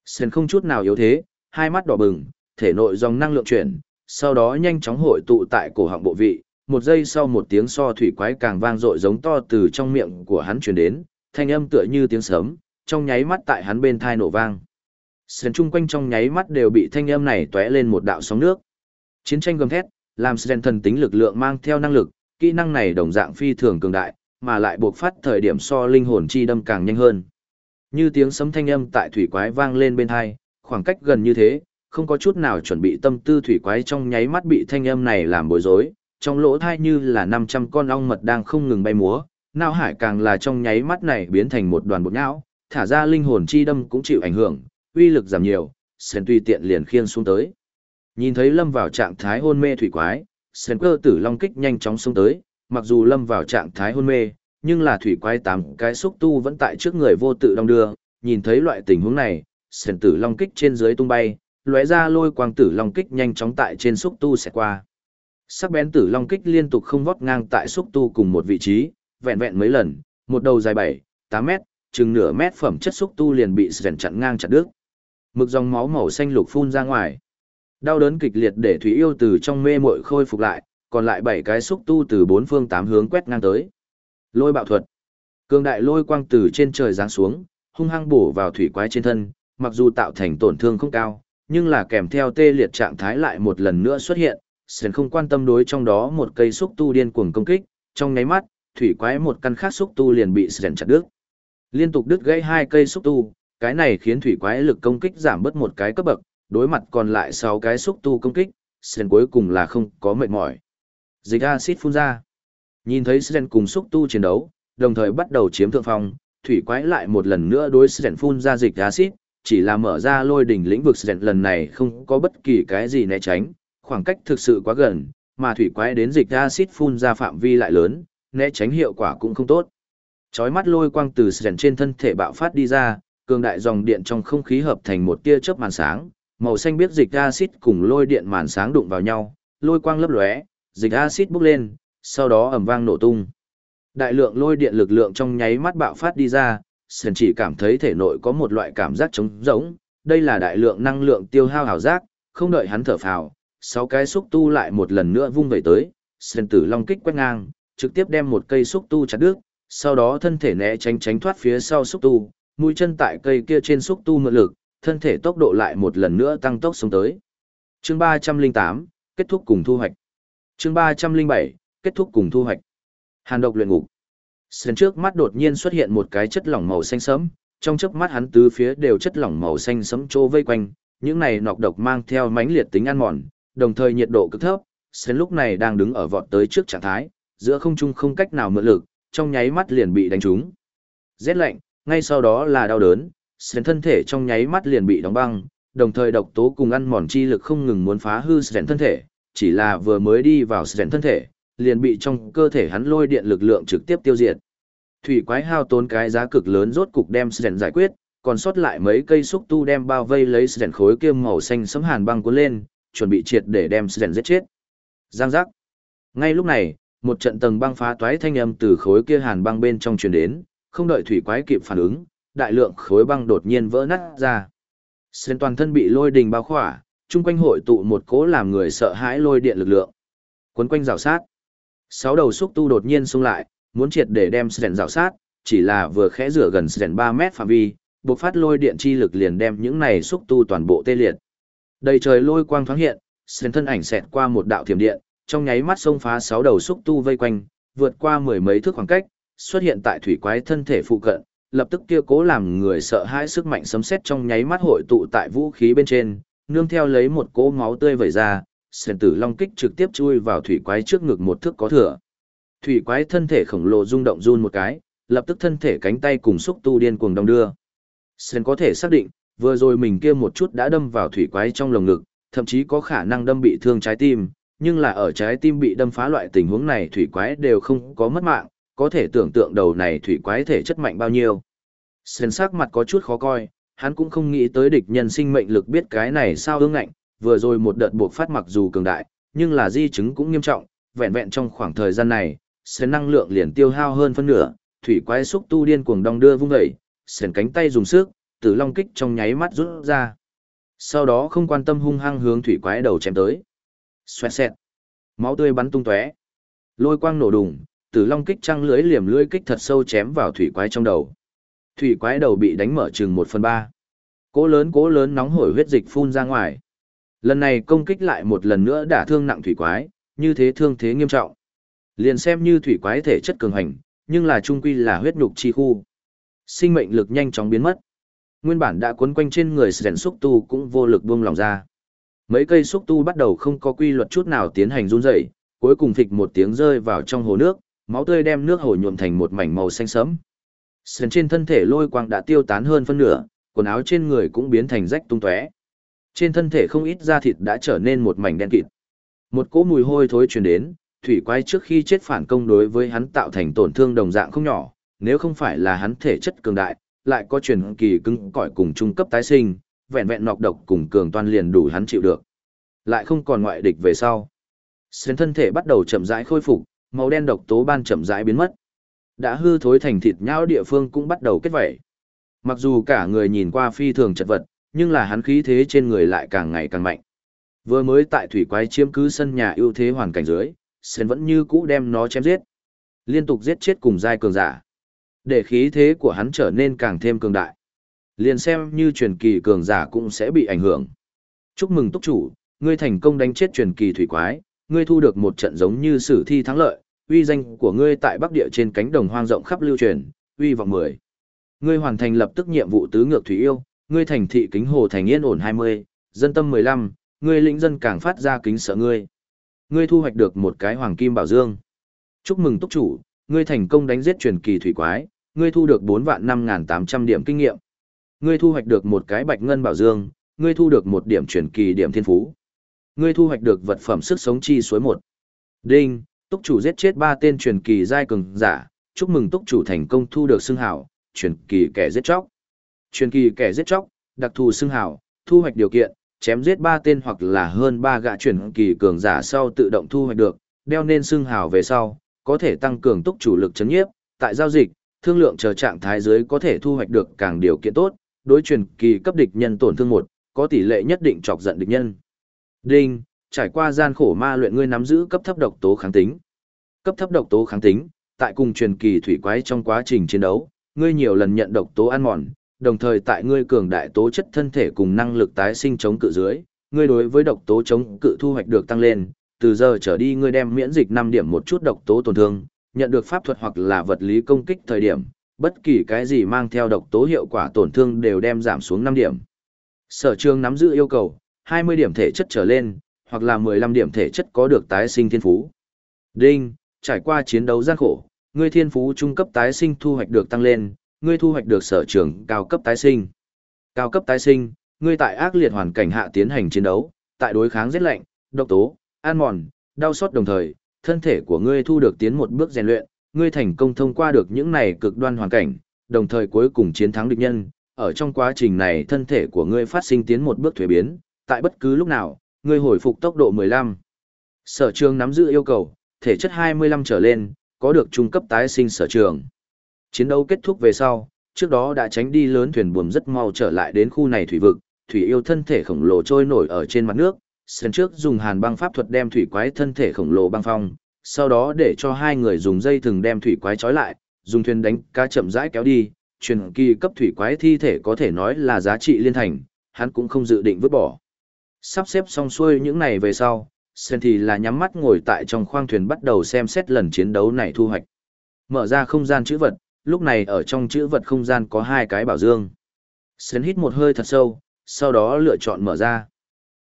Sen không chút nào yếu thế, hai mắt đỏ bừng, thể nội dòng năng lượng chuyển, sau đó nhanh chóng hội tụ tại cổ họng bộ vị, một giây sau một tiếng so thủy quái càng vang dội giống to từ trong miệng của hắn truyền đến, thanh âm tựa như tiếng sấm, trong nháy mắt tại hắn bên thai nổ vang. Sền chung quanh trong nháy mắt đều bị thanh âm này tóe lên một đạo sóng nước. Chiến tranh gầm thét, làm Sren thần tính lực lượng mang theo năng lực, kỹ năng này đồng dạng phi thường cường đại, mà lại buộc phát thời điểm so linh hồn chi đâm càng nhanh hơn. Như tiếng sấm thanh âm tại thủy quái vang lên bên hai, khoảng cách gần như thế, không có chút nào chuẩn bị tâm tư thủy quái trong nháy mắt bị thanh âm này làm bối rối, trong lỗ thai như là 500 con ong mật đang không ngừng bay múa, não hải càng là trong nháy mắt này biến thành một đoàn bột não, thả ra linh hồn chi đâm cũng chịu ảnh hưởng, uy lực giảm nhiều, sen tùy tiện liền khiên xuống tới. Nhìn thấy lâm vào trạng thái hôn mê thủy quái, sen cơ tử long kích nhanh chóng xuống tới, mặc dù lâm vào trạng thái hôn mê, nhưng là thủy quái tám cái xúc tu vẫn tại trước người vô tự đong đưa, nhìn thấy loại tình huống này, sen tử long kích trên dưới tung bay, lóe ra lôi quang tử long kích nhanh chóng tại trên xúc tu sẽ qua. Sắc bén tử long kích liên tục không vót ngang tại xúc tu cùng một vị trí, vẹn vẹn mấy lần, một đầu dài 7, 8 mét, chừng nửa mét phẩm chất xúc tu liền bị sèn chặn ngang chặt đứt. Mực dòng máu màu xanh lục phun ra ngoài. Đau đớn kịch liệt để Thủy Yêu từ trong mê muội khôi phục lại, còn lại bảy cái xúc tu từ bốn phương tám hướng quét ngang tới. Lôi bạo thuật. Cương đại lôi quang từ trên trời giáng xuống, hung hăng bổ vào thủy quái trên thân, mặc dù tạo thành tổn thương không cao, nhưng là kèm theo tê liệt trạng thái lại một lần nữa xuất hiện, Sền không quan tâm đối trong đó một cây xúc tu điên cuồng công kích, trong nháy mắt, thủy quái một căn khác xúc tu liền bị Sền chặt đứt. Liên tục đứt gãy hai cây xúc tu, cái này khiến thủy quái lực công kích giảm bớt một cái cấp bậc, đối mặt còn lại sáu cái xúc tu công kích, Sren cuối cùng là không có mệt mỏi. Dịch acid phun ra. Nhìn thấy Sren cùng xúc tu chiến đấu, đồng thời bắt đầu chiếm thượng phong, thủy quái lại một lần nữa đối Sren phun ra dịch acid, chỉ là mở ra lôi đỉnh lĩnh vực Sren lần này không có bất kỳ cái gì né tránh, khoảng cách thực sự quá gần, mà thủy quái đến dịch acid phun ra phạm vi lại lớn, né tránh hiệu quả cũng không tốt. Chói mắt lôi quang từ Sren trên thân thể bạo phát đi ra, cường đại dòng điện trong không khí hợp thành một tia chớp màn sáng, màu xanh biết dịch axit cùng lôi điện màn sáng đụng vào nhau, lôi quang lấp lóe, dịch axit bốc lên, sau đó ầm vang nổ tung. Đại lượng lôi điện lực lượng trong nháy mắt bạo phát đi ra, sơn chỉ cảm thấy thể nội có một loại cảm giác trống rỗng, đây là đại lượng năng lượng tiêu hao hào giác, không đợi hắn thở phào, sáu cái xúc tu lại một lần nữa vung về tới, sơn tử long kích quét ngang, trực tiếp đem một cây xúc tu chặt đứt, sau đó thân thể né tránh tránh thoát phía sau xúc tu, mũi chân tại cây kia trên xúc tu mượn lực, thân thể tốc độ lại một lần nữa tăng tốc xuống tới. Chương 308, kết thúc cùng thu hoạch. Chương 307, kết thúc cùng thu hoạch. Hàn độc luyện ngục. Sân trước mắt đột nhiên xuất hiện một cái chất lỏng màu xanh sẫm, trong chớp mắt hắn tứ phía đều chất lỏng màu xanh sẫm trô vây quanh, những này nọc độc mang theo mãnh liệt tính ăn mòn, đồng thời nhiệt độ cực thấp, Sân lúc này đang đứng ở vọt tới trước trạng thái, giữa không trung không cách nào mượn lực, trong nháy mắt liền bị đánh trúng. Rét lạnh, ngay sau đó là đau đớn, Sren thân thể trong nháy mắt liền bị đóng băng, đồng thời độc tố cùng ăn mòn chi lực không ngừng muốn phá hư Sren thân thể, chỉ là vừa mới đi vào Sren thân thể, liền bị trong cơ thể hắn lôi điện lực lượng trực tiếp tiêu diệt. Thủy quái hao tốn cái giá cực lớn rốt cục đem Sren giải quyết, còn sót lại mấy cây xúc tu đem bao vây lấy Sren khối kia màu xanh sấm hàn băng cuốn lên, chuẩn bị triệt để đem Sren giết chết. Giang giác. Ngay lúc này, một trận tầng băng phá toái thanh âm từ khối kia hàn băng bên trong truyền đến, không đợi thủy quái kịp phản ứng, đại lượng khối băng đột nhiên vỡ nát ra. Xuyên toàn thân bị lôi đình bao khỏa, chung quanh hội tụ một cỗ làm người sợ hãi lôi điện lực lượng. Quấn quanh rào sát. Sáu đầu xúc tu đột nhiên xung lại, muốn triệt để đem Sren rào sát, chỉ là vừa khẽ rửa gần Sren 3 mét phạm vi, bộc phát lôi điện chi lực liền đem những này xúc tu toàn bộ tê liệt. Đầy trời lôi quang thoáng hiện, Sren thân ảnh xẹt qua một đạo thiểm điện, trong nháy mắt xông phá sáu đầu xúc tu vây quanh, vượt qua mười mấy thước khoảng cách, xuất hiện tại thủy quái thân thể phụ cận, lập tức kia cố làm người sợ hãi sức mạnh sấm sét trong nháy mắt hội tụ tại vũ khí bên trên, nương theo lấy một cỗ máu tươi vẩy ra, sền tử long kích trực tiếp chui vào thủy quái trước ngực một thước có thừa. Thủy quái thân thể khổng lồ rung động run một cái, lập tức thân thể cánh tay cùng xúc tu điên cuồng đong đưa. Sen có thể xác định, vừa rồi mình kia một chút đã đâm vào thủy quái trong lồng ngực, thậm chí có khả năng đâm bị thương trái tim, nhưng là ở trái tim bị đâm phá loại tình huống này thủy quái đều không có mất mạng, có thể tưởng tượng đầu này thủy quái thể chất mạnh bao nhiêu. Sơn sắc mặt có chút khó coi, hắn cũng không nghĩ tới địch nhân sinh mệnh lực biết cái này sao ương ngạnh, vừa rồi một đợt buộc phát mặc dù cường đại, nhưng là di chứng cũng nghiêm trọng, vẹn vẹn trong khoảng thời gian này, sơn năng lượng liền tiêu hao hơn phân nửa, thủy quái xúc tu điên cuồng đong đưa vung dậy, sơn cánh tay dùng sức, tử long kích trong nháy mắt rút ra. Sau đó không quan tâm hung hăng hướng thủy quái đầu chém tới. Xoẹt xẹt. Máu tươi bắn tung tóe. Lôi quang nổ đùng, tử long kích trăng lưới liềm lưỡi kích thật sâu chém vào thủy quái trong đầu. Thủy quái đầu bị đánh mở chừng một phần ba. Cố lớn cố lớn nóng hổi huyết dịch phun ra ngoài. Lần này công kích lại một lần nữa đả thương nặng thủy quái, như thế thương thế nghiêm trọng. Liền xem như thủy quái thể chất cường hành, nhưng là trung quy là huyết nhục chi khu. Sinh mệnh lực nhanh chóng biến mất. Nguyên bản đã cuốn quanh trên người sẻn xúc tu cũng vô lực buông lòng ra. Mấy cây xúc tu bắt đầu không có quy luật chút nào tiến hành run rẩy, cuối cùng phịch một tiếng rơi vào trong hồ nước, máu tươi đem nước hồ nhuộm thành một mảnh màu xanh sẫm. Sườn trên thân thể lôi quang đã tiêu tán hơn phân nửa, quần áo trên người cũng biến thành rách tung tóe. Trên thân thể không ít da thịt đã trở nên một mảnh đen kịt. Một cỗ mùi hôi thối truyền đến, thủy quái trước khi chết phản công đối với hắn tạo thành tổn thương đồng dạng không nhỏ, nếu không phải là hắn thể chất cường đại, lại có truyền kỳ cứng cỏi cùng trung cấp tái sinh, vẹn vẹn nọc độc cùng cường toan liền đủ hắn chịu được. Lại không còn ngoại địch về sau. Sến thân thể bắt đầu chậm rãi khôi phục, màu đen độc tố ban chậm rãi biến mất. Đã hư thối thành thịt nhau địa phương cũng bắt đầu kết vẩy. Mặc dù cả người nhìn qua phi thường chật vật, nhưng là hắn khí thế trên người lại càng ngày càng mạnh. Vừa mới tại thủy quái chiếm cứ sân nhà ưu thế hoàn cảnh dưới, Sen vẫn như cũ đem nó chém giết. Liên tục giết chết cùng giai cường giả. Để khí thế của hắn trở nên càng thêm cường đại. Liền xem như truyền kỳ cường giả cũng sẽ bị ảnh hưởng. Chúc mừng túc chủ, ngươi thành công đánh chết truyền kỳ thủy quái, ngươi thu được một trận giống như sử thi thắng lợi, uy danh của ngươi tại Bắc Địa trên cánh đồng hoang rộng khắp lưu truyền, uy vọng 10. Ngươi hoàn thành lập tức nhiệm vụ tứ ngược thủy yêu, ngươi thành thị kính hồ thành yên ổn 20, dân tâm 15, ngươi lĩnh dân càng phát ra kính sợ ngươi. Ngươi thu hoạch được một cái hoàng kim bảo dương. Chúc mừng túc chủ, ngươi thành công đánh giết truyền kỳ thủy quái, ngươi thu được 4 vạn 5.800 điểm kinh nghiệm. Ngươi thu hoạch được một cái bạch ngân bảo dương, ngươi thu được một điểm truyền kỳ điểm thiên phú. Ngươi thu hoạch được vật phẩm sức sống chi suối một. Đinh, túc chủ giết chết ba tên truyền kỳ giai cường giả, chúc mừng túc chủ thành công thu được xưng hào, truyền kỳ kẻ giết chóc. Truyền kỳ kẻ giết chóc, đặc thù xưng hào, thu hoạch điều kiện, chém giết ba tên hoặc là hơn ba gã truyền kỳ cường giả sau tự động thu hoạch được, đeo nên xưng hào về sau, có thể tăng cường túc chủ lực chấn nhiếp, tại giao dịch, thương lượng chờ trạng thái dưới có thể thu hoạch được càng điều kiện tốt, đối truyền kỳ cấp địch nhân tổn thương một, có tỷ lệ nhất định chọc giận địch nhân. Đinh, trải qua gian khổ ma luyện ngươi nắm giữ cấp thấp độc tố kháng tính. Cấp thấp độc tố kháng tính, tại cùng truyền kỳ thủy quái trong quá trình chiến đấu, ngươi nhiều lần nhận độc tố ăn mòn, đồng thời tại ngươi cường đại tố chất thân thể cùng năng lực tái sinh chống cự dưới, ngươi đối với độc tố chống cự thu hoạch được tăng lên, từ giờ trở đi ngươi đem miễn dịch 5 điểm một chút độc tố tổn thương, nhận được pháp thuật hoặc là vật lý công kích thời điểm, bất kỳ cái gì mang theo độc tố hiệu quả tổn thương đều đem giảm xuống 5 điểm. Sở trường nắm giữ yêu cầu, 20 điểm thể chất trở lên, hoặc là 15 điểm thể chất có được tái sinh thiên phú. Đinh, trải qua chiến đấu gian khổ, ngươi thiên phú trung cấp tái sinh thu hoạch được tăng lên, ngươi thu hoạch được sở trường cao cấp tái sinh. Cao cấp tái sinh, ngươi tại ác liệt hoàn cảnh hạ tiến hành chiến đấu, tại đối kháng rét lạnh, độc tố, an mòn, đau sót đồng thời, thân thể của ngươi thu được tiến một bước rèn luyện, ngươi thành công thông qua được những này cực đoan hoàn cảnh, đồng thời cuối cùng chiến thắng địch nhân. Ở trong quá trình này thân thể của ngươi phát sinh tiến một bước thuế biến, tại bất cứ lúc nào, ngươi hồi phục tốc độ 15. Sở trường nắm giữ yêu cầu, thể chất 25 trở lên, có được trung cấp tái sinh sở trường. Chiến đấu kết thúc về sau, trước đó đã tránh đi lớn thuyền buồm rất mau trở lại đến khu này thủy vực, thủy yêu thân thể khổng lồ trôi nổi ở trên mặt nước, sân trước dùng hàn băng pháp thuật đem thủy quái thân thể khổng lồ băng phong, sau đó để cho hai người dùng dây thừng đem thủy quái trói lại, dùng thuyền đánh cá chậm rãi kéo đi, truyền kỳ cấp thủy quái thi thể có thể nói là giá trị liên thành, hắn cũng không dự định vứt bỏ. Sắp xếp xong xuôi những này về sau, Sen thì là nhắm mắt ngồi tại trong khoang thuyền bắt đầu xem xét lần chiến đấu này thu hoạch. Mở ra không gian chữ vật, lúc này ở trong chữ vật không gian có hai cái bảo dương. Sen hít một hơi thật sâu, sau đó lựa chọn mở ra.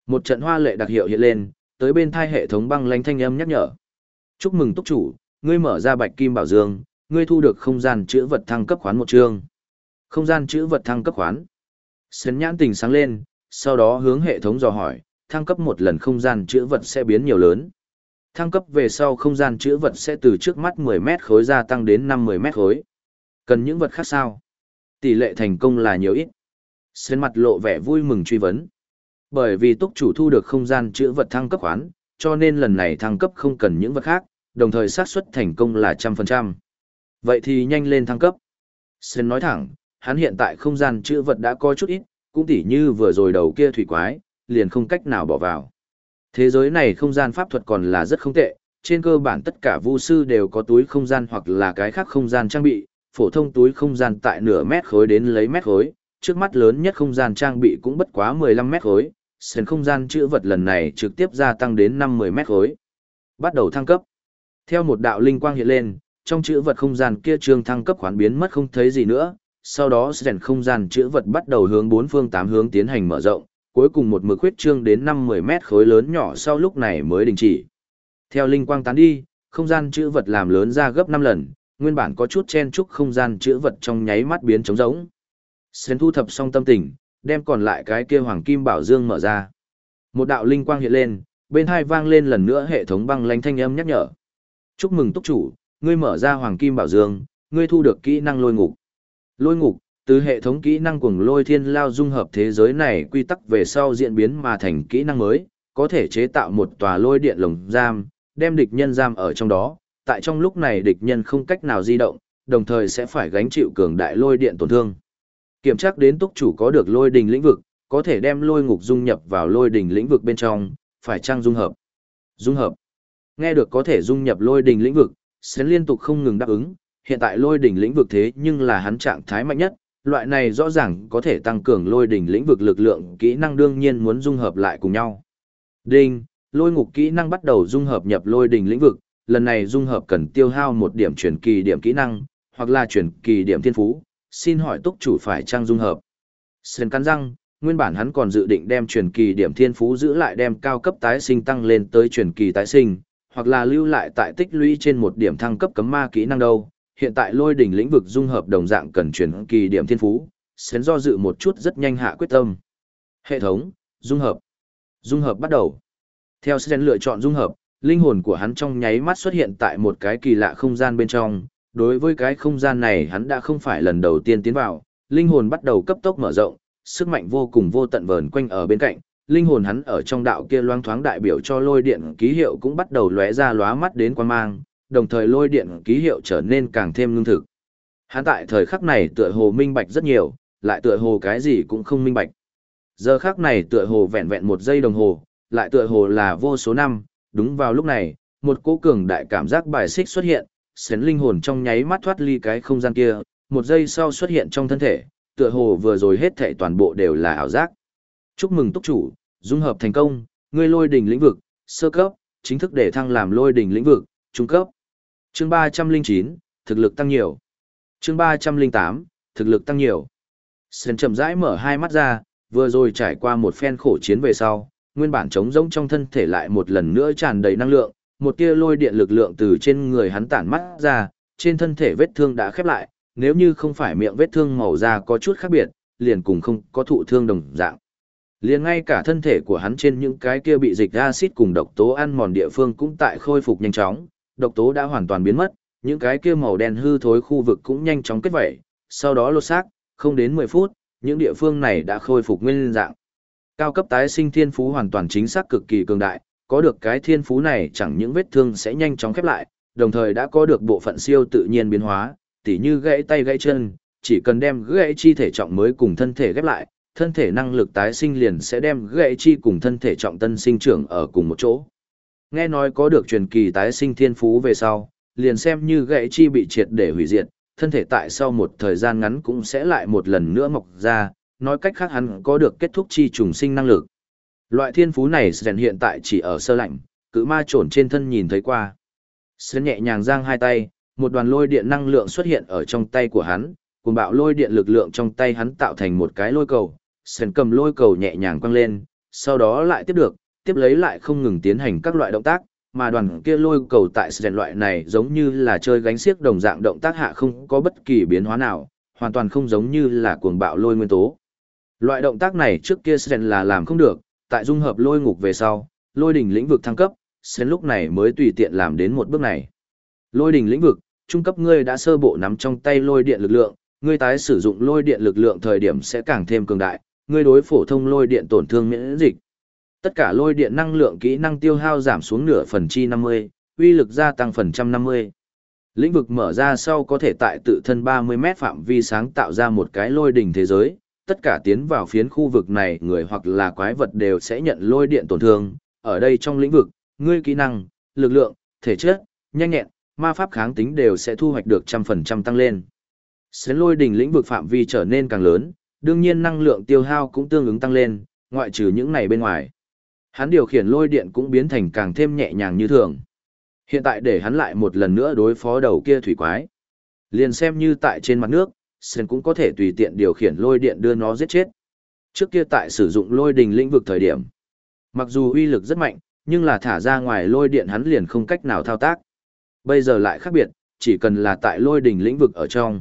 Một trận hoa lệ đặc hiệu hiện lên, tới bên thai hệ thống băng lanh thanh âm nhắc nhở. Chúc mừng túc chủ, ngươi mở ra bạch kim bảo dương, ngươi thu được không gian chữ vật thăng cấp khoán một chương. Không gian chữ vật thăng cấp khoán. Sến nhãn tình sáng lên, sau đó hướng hệ thống dò hỏi, thăng cấp một lần không gian chữ vật sẽ biến nhiều lớn. Thăng cấp về sau không gian chữ vật sẽ từ trước mắt 10 mét khối gia tăng đến 50 mét khối. Cần những vật khác sao? Tỷ lệ thành công là nhiều ít. Xên mặt lộ vẻ vui mừng truy vấn. Bởi vì túc chủ thu được không gian chữ vật thăng cấp khoán, cho nên lần này thăng cấp không cần những vật khác, đồng thời xác suất thành công là trăm phần trăm. Vậy thì nhanh lên thăng cấp. Xên nói thẳng, hắn hiện tại không gian chữ vật đã có chút ít, cũng tỉ như vừa rồi đầu kia thủy quái, liền không cách nào bỏ vào. Thế giới này không gian pháp thuật còn là rất không tệ, trên cơ bản tất cả vu sư đều có túi không gian hoặc là cái khác không gian trang bị, phổ thông túi không gian tại nửa mét khối đến lấy mét khối, trước mắt lớn nhất không gian trang bị cũng bất quá 15 mét khối, sền không gian chữ vật lần này trực tiếp gia tăng đến 50 mét khối. Bắt đầu thăng cấp. Theo một đạo linh quang hiện lên, trong chữ vật không gian kia trương thăng cấp khoán biến mất không thấy gì nữa, sau đó rèn không gian chữ vật bắt đầu hướng bốn phương tám hướng tiến hành mở rộng, cuối cùng một mực huyết trương đến 5-10 mét khối lớn nhỏ sau lúc này mới đình chỉ. Theo linh quang tán đi, không gian chữ vật làm lớn ra gấp 5 lần, nguyên bản có chút chen chúc không gian chữ vật trong nháy mắt biến trống rỗng. Sến thu thập xong tâm tình, đem còn lại cái kia hoàng kim bảo dương mở ra. Một đạo linh quang hiện lên, bên hai vang lên lần nữa hệ thống băng lanh thanh âm nhắc nhở. Chúc mừng túc chủ, ngươi mở ra hoàng kim bảo dương, ngươi thu được kỹ năng lôi ngục. Lôi ngục, từ hệ thống kỹ năng cuồng lôi thiên lao dung hợp thế giới này quy tắc về sau diễn biến mà thành kỹ năng mới, có thể chế tạo một tòa lôi điện lồng giam, đem địch nhân giam ở trong đó, tại trong lúc này địch nhân không cách nào di động, đồng thời sẽ phải gánh chịu cường đại lôi điện tổn thương. Kiểm tra đến túc chủ có được lôi đình lĩnh vực, có thể đem lôi ngục dung nhập vào lôi đình lĩnh vực bên trong, phải trang dung hợp. Dung hợp. Nghe được có thể dung nhập lôi đình lĩnh vực, sẽ liên tục không ngừng đáp ứng, hiện tại lôi đỉnh lĩnh vực thế nhưng là hắn trạng thái mạnh nhất, loại này rõ ràng có thể tăng cường lôi đỉnh lĩnh vực lực lượng kỹ năng đương nhiên muốn dung hợp lại cùng nhau. Đinh, lôi ngục kỹ năng bắt đầu dung hợp nhập lôi đỉnh lĩnh vực, lần này dung hợp cần tiêu hao một điểm chuyển kỳ điểm kỹ năng, hoặc là chuyển kỳ điểm thiên phú, xin hỏi túc chủ phải trang dung hợp. Sơn cắn răng, nguyên bản hắn còn dự định đem chuyển kỳ điểm thiên phú giữ lại đem cao cấp tái sinh tăng lên tới chuyển kỳ tái sinh, hoặc là lưu lại tại tích lũy trên một điểm thăng cấp cấm ma kỹ năng đâu. Hiện tại lôi đỉnh lĩnh vực dung hợp đồng dạng cần chuyển kỳ điểm thiên phú, xén do dự một chút rất nhanh hạ quyết tâm. Hệ thống, dung hợp. Dung hợp bắt đầu. Theo Sren lựa chọn dung hợp, linh hồn của hắn trong nháy mắt xuất hiện tại một cái kỳ lạ không gian bên trong. Đối với cái không gian này hắn đã không phải lần đầu tiên tiến vào, linh hồn bắt đầu cấp tốc mở rộng, sức mạnh vô cùng vô tận vờn quanh ở bên cạnh, linh hồn hắn ở trong đạo kia loang thoáng đại biểu cho lôi điện ký hiệu cũng bắt đầu lóe ra lóa mắt đến quan mang, đồng thời lôi điện ký hiệu trở nên càng thêm lương thực. Hắn tại thời khắc này tựa hồ minh bạch rất nhiều, lại tựa hồ cái gì cũng không minh bạch. Giờ khắc này tựa hồ vẹn vẹn một giây đồng hồ, lại tựa hồ là vô số năm, đúng vào lúc này, một cỗ cường đại cảm giác bài xích xuất hiện, xén linh hồn trong nháy mắt thoát ly cái không gian kia, một giây sau xuất hiện trong thân thể, tựa hồ vừa rồi hết thảy toàn bộ đều là ảo giác. Chúc mừng túc chủ, dung hợp thành công, ngươi lôi đỉnh lĩnh vực, sơ cấp, chính thức để thăng làm lôi đỉnh lĩnh vực, trung cấp. Chương 309, thực lực tăng nhiều. Chương 308, thực lực tăng nhiều. Sơn chậm rãi mở hai mắt ra, vừa rồi trải qua một phen khổ chiến về sau, nguyên bản trống rỗng trong thân thể lại một lần nữa tràn đầy năng lượng, một tia lôi điện lực lượng từ trên người hắn tản mắt ra, trên thân thể vết thương đã khép lại, nếu như không phải miệng vết thương màu da có chút khác biệt, liền cùng không có thụ thương đồng dạng. Liền ngay cả thân thể của hắn trên những cái kia bị dịch axit cùng độc tố ăn mòn địa phương cũng tại khôi phục nhanh chóng, độc tố đã hoàn toàn biến mất, những cái kia màu đen hư thối khu vực cũng nhanh chóng kết vẩy, sau đó lột xác, không đến 10 phút, những địa phương này đã khôi phục nguyên dạng. Cao cấp tái sinh thiên phú hoàn toàn chính xác cực kỳ cường đại, có được cái thiên phú này chẳng những vết thương sẽ nhanh chóng khép lại, đồng thời đã có được bộ phận siêu tự nhiên biến hóa, tỉ như gãy tay gãy chân, chỉ cần đem gãy chi thể trọng mới cùng thân thể ghép lại, thân thể năng lực tái sinh liền sẽ đem gãy chi cùng thân thể trọng tân sinh trưởng ở cùng một chỗ. Nghe nói có được truyền kỳ tái sinh thiên phú về sau, liền xem như gãy chi bị triệt để hủy diệt, thân thể tại sau một thời gian ngắn cũng sẽ lại một lần nữa mọc ra, nói cách khác hắn có được kết thúc chi trùng sinh năng lực. Loại thiên phú này Sren hiện tại chỉ ở sơ lạnh, cự ma trồn trên thân nhìn thấy qua. Sren nhẹ nhàng giang hai tay, một đoàn lôi điện năng lượng xuất hiện ở trong tay của hắn, cùng bạo lôi điện lực lượng trong tay hắn tạo thành một cái lôi cầu. Sren cầm lôi cầu nhẹ nhàng quăng lên, sau đó lại tiếp được, tiếp lấy lại không ngừng tiến hành các loại động tác, mà đoàn kia lôi cầu tại sàn loại này giống như là chơi gánh xiếc đồng dạng động tác hạ không có bất kỳ biến hóa nào, hoàn toàn không giống như là cuồng bạo lôi nguyên tố. Loại động tác này trước kia sàn là làm không được, tại dung hợp lôi ngục về sau, lôi đỉnh lĩnh vực thăng cấp, sàn lúc này mới tùy tiện làm đến một bước này. Lôi đỉnh lĩnh vực, trung cấp ngươi đã sơ bộ nắm trong tay lôi điện lực lượng, ngươi tái sử dụng lôi điện lực lượng thời điểm sẽ càng thêm cường đại, ngươi đối phổ thông lôi điện tổn thương miễn dịch. Tất cả lôi điện năng lượng kỹ năng tiêu hao giảm xuống nửa phần chi 50, uy lực gia tăng phần trăm 50. Lĩnh vực mở ra sau có thể tại tự thân 30 mét phạm vi sáng tạo ra một cái lôi đỉnh thế giới, tất cả tiến vào phiến khu vực này người hoặc là quái vật đều sẽ nhận lôi điện tổn thương. Ở đây trong lĩnh vực, ngươi kỹ năng, lực lượng, thể chất, nhanh nhẹn, ma pháp kháng tính đều sẽ thu hoạch được trăm phần trăm tăng lên. Xến lôi đỉnh lĩnh vực phạm vi trở nên càng lớn, đương nhiên năng lượng tiêu hao cũng tương ứng tăng lên, ngoại trừ những này bên ngoài. Hắn điều khiển lôi điện cũng biến thành càng thêm nhẹ nhàng như thường. Hiện tại để hắn lại một lần nữa đối phó đầu kia thủy quái. Liền xem như tại trên mặt nước, Sen cũng có thể tùy tiện điều khiển lôi điện đưa nó giết chết. Trước kia tại sử dụng lôi đình lĩnh vực thời điểm. Mặc dù uy lực rất mạnh, nhưng là thả ra ngoài lôi điện hắn liền không cách nào thao tác. Bây giờ lại khác biệt, chỉ cần là tại lôi đỉnh lĩnh vực ở trong.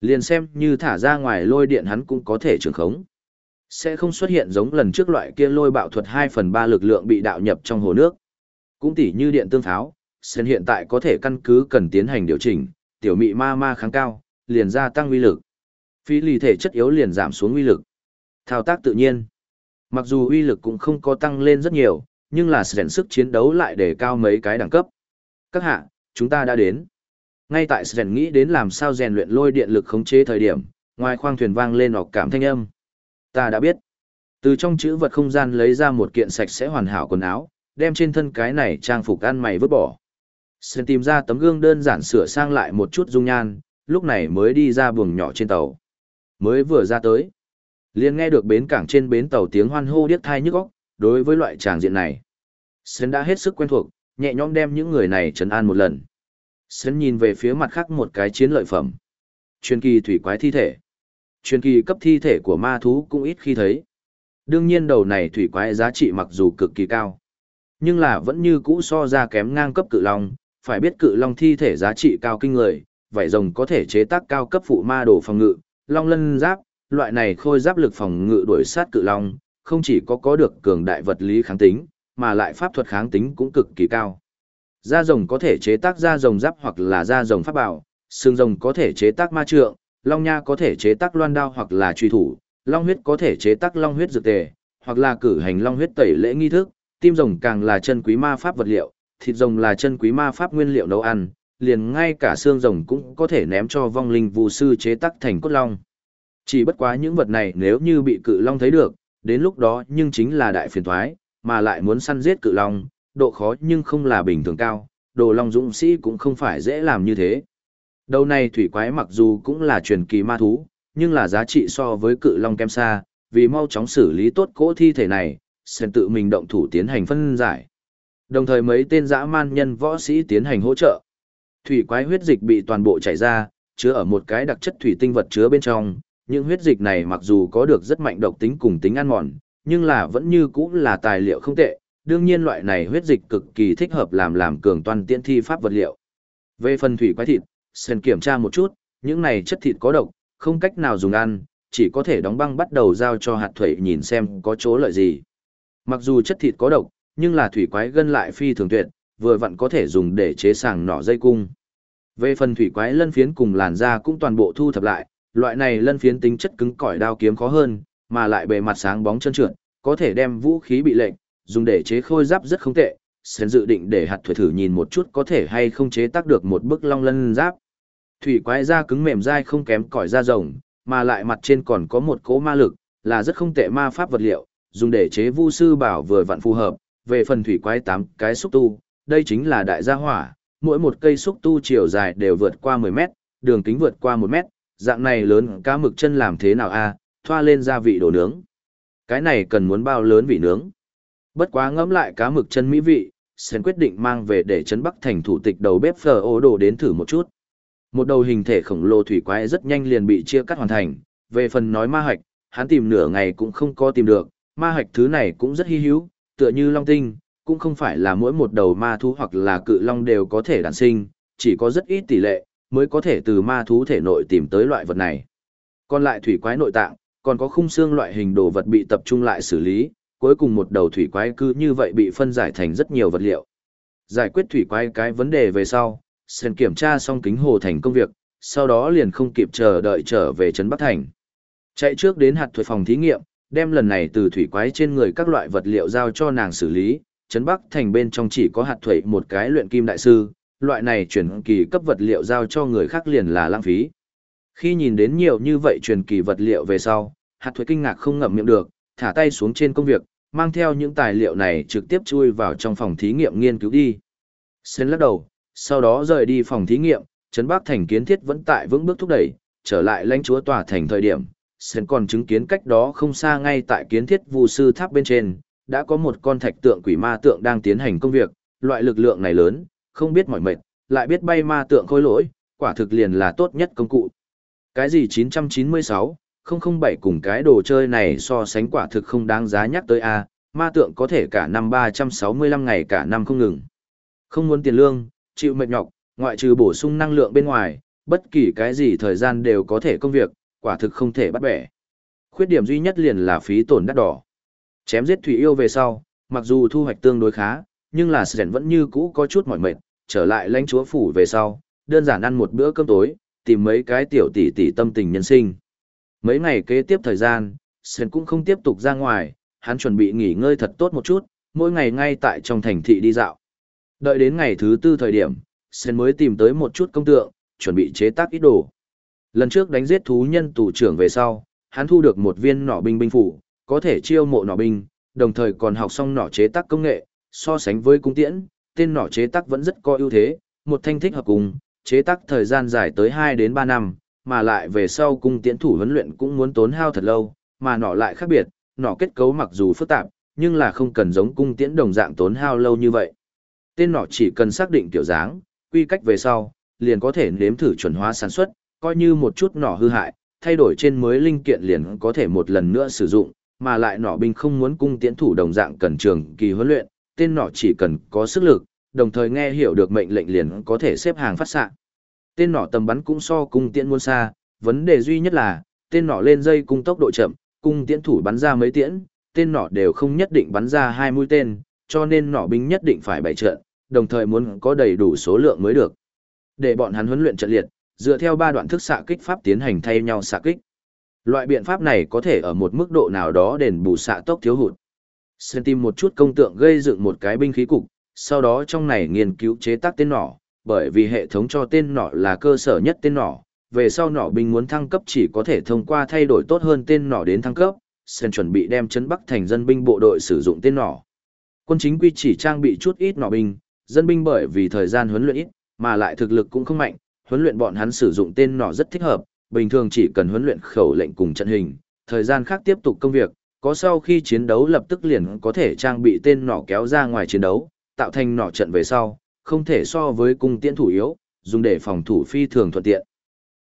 Liền xem như thả ra ngoài lôi điện hắn cũng có thể trường khống. Sẽ không xuất hiện giống lần trước loại kia lôi bạo thuật 2 phần 3 lực lượng bị đạo nhập trong hồ nước. Cũng tỉ như điện tương tháo, sen hiện tại có thể căn cứ cần tiến hành điều chỉnh, tiểu mị ma ma kháng cao, liền gia tăng uy lực. Phi lì thể chất yếu liền giảm xuống uy lực. Thao tác tự nhiên. Mặc dù uy lực cũng không có tăng lên rất nhiều, nhưng là sẻn sức chiến đấu lại để cao mấy cái đẳng cấp. Các hạ, chúng ta đã đến. Ngay tại sẻn nghĩ đến làm sao rèn luyện lôi điện lực khống chế thời điểm, ngoài khoang thuyền vang lên ọc cảm thanh âm. Ta đã biết. Từ trong chữ vật không gian lấy ra một kiện sạch sẽ hoàn hảo quần áo, đem trên thân cái này trang phục ăn mày vứt bỏ. sơn tìm ra tấm gương đơn giản sửa sang lại một chút dung nhan, lúc này mới đi ra buồng nhỏ trên tàu. Mới vừa ra tới, liền nghe được bến cảng trên bến tàu tiếng hoan hô điếc thai nhức óc, đối với loại tràng diện này. sơn đã hết sức quen thuộc, nhẹ nhõm đem những người này trấn an một lần. sơn nhìn về phía mặt khác một cái chiến lợi phẩm. Truyền kỳ thủy quái thi thể. Truyền kỳ cấp thi thể của ma thú cũng ít khi thấy. Đương nhiên đầu này thủy quái giá trị mặc dù cực kỳ cao. Nhưng là vẫn như cũ so ra kém ngang cấp cự long, phải biết cự long thi thể giá trị cao kinh người, vảy rồng có thể chế tác cao cấp phụ ma đồ phòng ngự, long lân giáp, loại này khôi giáp lực phòng ngự đuổi sát cự long, không chỉ có có được cường đại vật lý kháng tính, mà lại pháp thuật kháng tính cũng cực kỳ cao. Da rồng có thể chế tác da rồng giáp hoặc là da rồng pháp bảo, xương rồng có thể chế tác ma trượng, long nha có thể chế tác loan đao hoặc là truy thủ, long huyết có thể chế tác long huyết dược tề, hoặc là cử hành long huyết tẩy lễ nghi thức, tim rồng càng là chân quý ma pháp vật liệu, thịt rồng là chân quý ma pháp nguyên liệu nấu ăn, liền ngay cả xương rồng cũng có thể ném cho vong linh vù sư chế tác thành cốt long. Chỉ bất quá những vật này nếu như bị cự long thấy được, đến lúc đó nhưng chính là đại phiền thoái, mà lại muốn săn giết cự long, độ khó nhưng không là bình thường cao, đồ long dũng sĩ cũng không phải dễ làm như thế. Đầu này thủy quái mặc dù cũng là truyền kỳ ma thú, nhưng là giá trị so với cự long kem xa, vì mau chóng xử lý tốt cỗ thi thể này, sen tự mình động thủ tiến hành phân giải. Đồng thời mấy tên dã man nhân võ sĩ tiến hành hỗ trợ. Thủy quái huyết dịch bị toàn bộ chảy ra, chứa ở một cái đặc chất thủy tinh vật chứa bên trong, những huyết dịch này mặc dù có được rất mạnh độc tính cùng tính ăn mòn, nhưng là vẫn như cũ là tài liệu không tệ, đương nhiên loại này huyết dịch cực kỳ thích hợp làm làm cường toàn tiễn thi pháp vật liệu. Về phần thủy quái thịt, sen kiểm tra một chút, những này chất thịt có độc, không cách nào dùng ăn, chỉ có thể đóng băng bắt đầu giao cho hạt thủy nhìn xem có chỗ lợi gì. Mặc dù chất thịt có độc, nhưng là thủy quái gân lại phi thường tuyệt, vừa vặn có thể dùng để chế sàng nỏ dây cung. Về phần thủy quái lân phiến cùng làn da cũng toàn bộ thu thập lại, loại này lân phiến tính chất cứng cỏi đao kiếm khó hơn, mà lại bề mặt sáng bóng trơn trượt, có thể đem vũ khí bị lệnh, dùng để chế khôi giáp rất không tệ. Sen dự định để hạt thủy thử nhìn một chút có thể hay không chế tác được một bức long lân giáp. Thủy quái da cứng mềm dai không kém cỏi da rồng, mà lại mặt trên còn có một cỗ ma lực, là rất không tệ ma pháp vật liệu, dùng để chế vu sư bảo vừa vặn phù hợp. Về phần thủy quái tám cái xúc tu, đây chính là đại gia hỏa, mỗi một cây xúc tu chiều dài đều vượt qua 10 mét, đường kính vượt qua 1 mét, dạng này lớn cá mực chân làm thế nào a thoa lên gia vị đồ nướng. Cái này cần muốn bao lớn vị nướng. Bất quá ngẫm lại cá mực chân mỹ vị, Sen quyết định mang về để chấn Bắc thành thủ tịch đầu bếp phở ô đồ đến thử một chút. Một đầu hình thể khổng lồ thủy quái rất nhanh liền bị chia cắt hoàn thành, về phần nói ma hạch, hắn tìm nửa ngày cũng không có tìm được, ma hạch thứ này cũng rất hy hữu, tựa như long tinh, cũng không phải là mỗi một đầu ma thú hoặc là cự long đều có thể đản sinh, chỉ có rất ít tỷ lệ, mới có thể từ ma thú thể nội tìm tới loại vật này. Còn lại thủy quái nội tạng, còn có khung xương loại hình đồ vật bị tập trung lại xử lý, cuối cùng một đầu thủy quái cứ như vậy bị phân giải thành rất nhiều vật liệu. Giải quyết thủy quái cái vấn đề về sau, Sơn kiểm tra xong kính hồ thành công việc, sau đó liền không kịp chờ đợi trở về Trấn Bắc Thành. Chạy trước đến hạt thuật phòng thí nghiệm, đem lần này từ thủy quái trên người các loại vật liệu giao cho nàng xử lý. Trấn Bắc Thành bên trong chỉ có hạt thủy một cái luyện kim đại sư, loại này chuyển kỳ cấp vật liệu giao cho người khác liền là lãng phí. Khi nhìn đến nhiều như vậy truyền kỳ vật liệu về sau, hạt thuế kinh ngạc không ngậm miệng được, thả tay xuống trên công việc, mang theo những tài liệu này trực tiếp chui vào trong phòng thí nghiệm nghiên cứu đi. Sơn lắc đầu, sau đó rời đi phòng thí nghiệm, Trấn Bắc Thành kiến thiết vẫn tại vững bước thúc đẩy, trở lại lãnh chúa tòa thành thời điểm, Sen còn chứng kiến cách đó không xa ngay tại kiến thiết vu sư tháp bên trên, đã có một con thạch tượng quỷ ma tượng đang tiến hành công việc, loại lực lượng này lớn, không biết mỏi mệt, lại biết bay ma tượng khôi lỗi, quả thực liền là tốt nhất công cụ. Cái gì 996, 007 cùng cái đồ chơi này so sánh quả thực không đáng giá nhắc tới a ma tượng có thể cả năm 365 ngày cả năm không ngừng. Không muốn tiền lương, chịu mệt nhọc, ngoại trừ bổ sung năng lượng bên ngoài, bất kỳ cái gì thời gian đều có thể công việc, quả thực không thể bắt bẻ. Khuyết điểm duy nhất liền là phí tổn đắt đỏ. Chém giết thủy yêu về sau, mặc dù thu hoạch tương đối khá, nhưng là Sren vẫn như cũ có chút mỏi mệt, trở lại lãnh chúa phủ về sau, đơn giản ăn một bữa cơm tối, tìm mấy cái tiểu tỷ tỷ tâm tình nhân sinh. Mấy ngày kế tiếp thời gian, Sren cũng không tiếp tục ra ngoài, hắn chuẩn bị nghỉ ngơi thật tốt một chút, mỗi ngày ngay tại trong thành thị đi dạo. Đợi đến ngày thứ tư thời điểm, Sen mới tìm tới một chút công tượng, chuẩn bị chế tác ít đồ. Lần trước đánh giết thú nhân tù trưởng về sau, hắn thu được một viên nỏ binh binh phủ, có thể chiêu mộ nỏ binh, đồng thời còn học xong nỏ chế tác công nghệ, so sánh với cung tiễn, tên nỏ chế tác vẫn rất có ưu thế, một thanh thích hợp cùng, chế tác thời gian dài tới 2 đến 3 năm, mà lại về sau cung tiễn thủ huấn luyện cũng muốn tốn hao thật lâu, mà nỏ lại khác biệt, nỏ kết cấu mặc dù phức tạp, nhưng là không cần giống cung tiễn đồng dạng tốn hao lâu như vậy. Tên nỏ chỉ cần xác định kiểu dáng, quy cách về sau, liền có thể nếm thử chuẩn hóa sản xuất, coi như một chút nỏ hư hại, thay đổi trên mới linh kiện liền có thể một lần nữa sử dụng, mà lại nỏ binh không muốn cung tiễn thủ đồng dạng cần trường kỳ huấn luyện, tên nỏ chỉ cần có sức lực, đồng thời nghe hiểu được mệnh lệnh liền có thể xếp hàng phát xạ. Tên nỏ tầm bắn cũng so cung tiễn muôn xa, vấn đề duy nhất là, tên nỏ lên dây cung tốc độ chậm, cung tiễn thủ bắn ra mấy tiễn, tên nỏ đều không nhất định bắn ra hai mũi tên, cho nên nỏ binh nhất định phải bày trận, đồng thời muốn có đầy đủ số lượng mới được. Để bọn hắn huấn luyện trận liệt, dựa theo ba đoạn thức xạ kích pháp tiến hành thay nhau xạ kích. Loại biện pháp này có thể ở một mức độ nào đó đền bù xạ tốc thiếu hụt. Sơn tìm một chút công tượng gây dựng một cái binh khí cục, sau đó trong này nghiên cứu chế tác tên nỏ, bởi vì hệ thống cho tên nỏ là cơ sở nhất tên nỏ, về sau nỏ binh muốn thăng cấp chỉ có thể thông qua thay đổi tốt hơn tên nỏ đến thăng cấp, Sơn chuẩn bị đem chấn Bắc thành dân binh bộ đội sử dụng tên nỏ. Quân chính quy chỉ trang bị chút ít nỏ binh, dân binh bởi vì thời gian huấn luyện ít, mà lại thực lực cũng không mạnh, huấn luyện bọn hắn sử dụng tên nỏ rất thích hợp, bình thường chỉ cần huấn luyện khẩu lệnh cùng trận hình, thời gian khác tiếp tục công việc, có sau khi chiến đấu lập tức liền có thể trang bị tên nỏ kéo ra ngoài chiến đấu, tạo thành nỏ trận về sau, không thể so với cung tiễn thủ yếu, dùng để phòng thủ phi thường thuận tiện.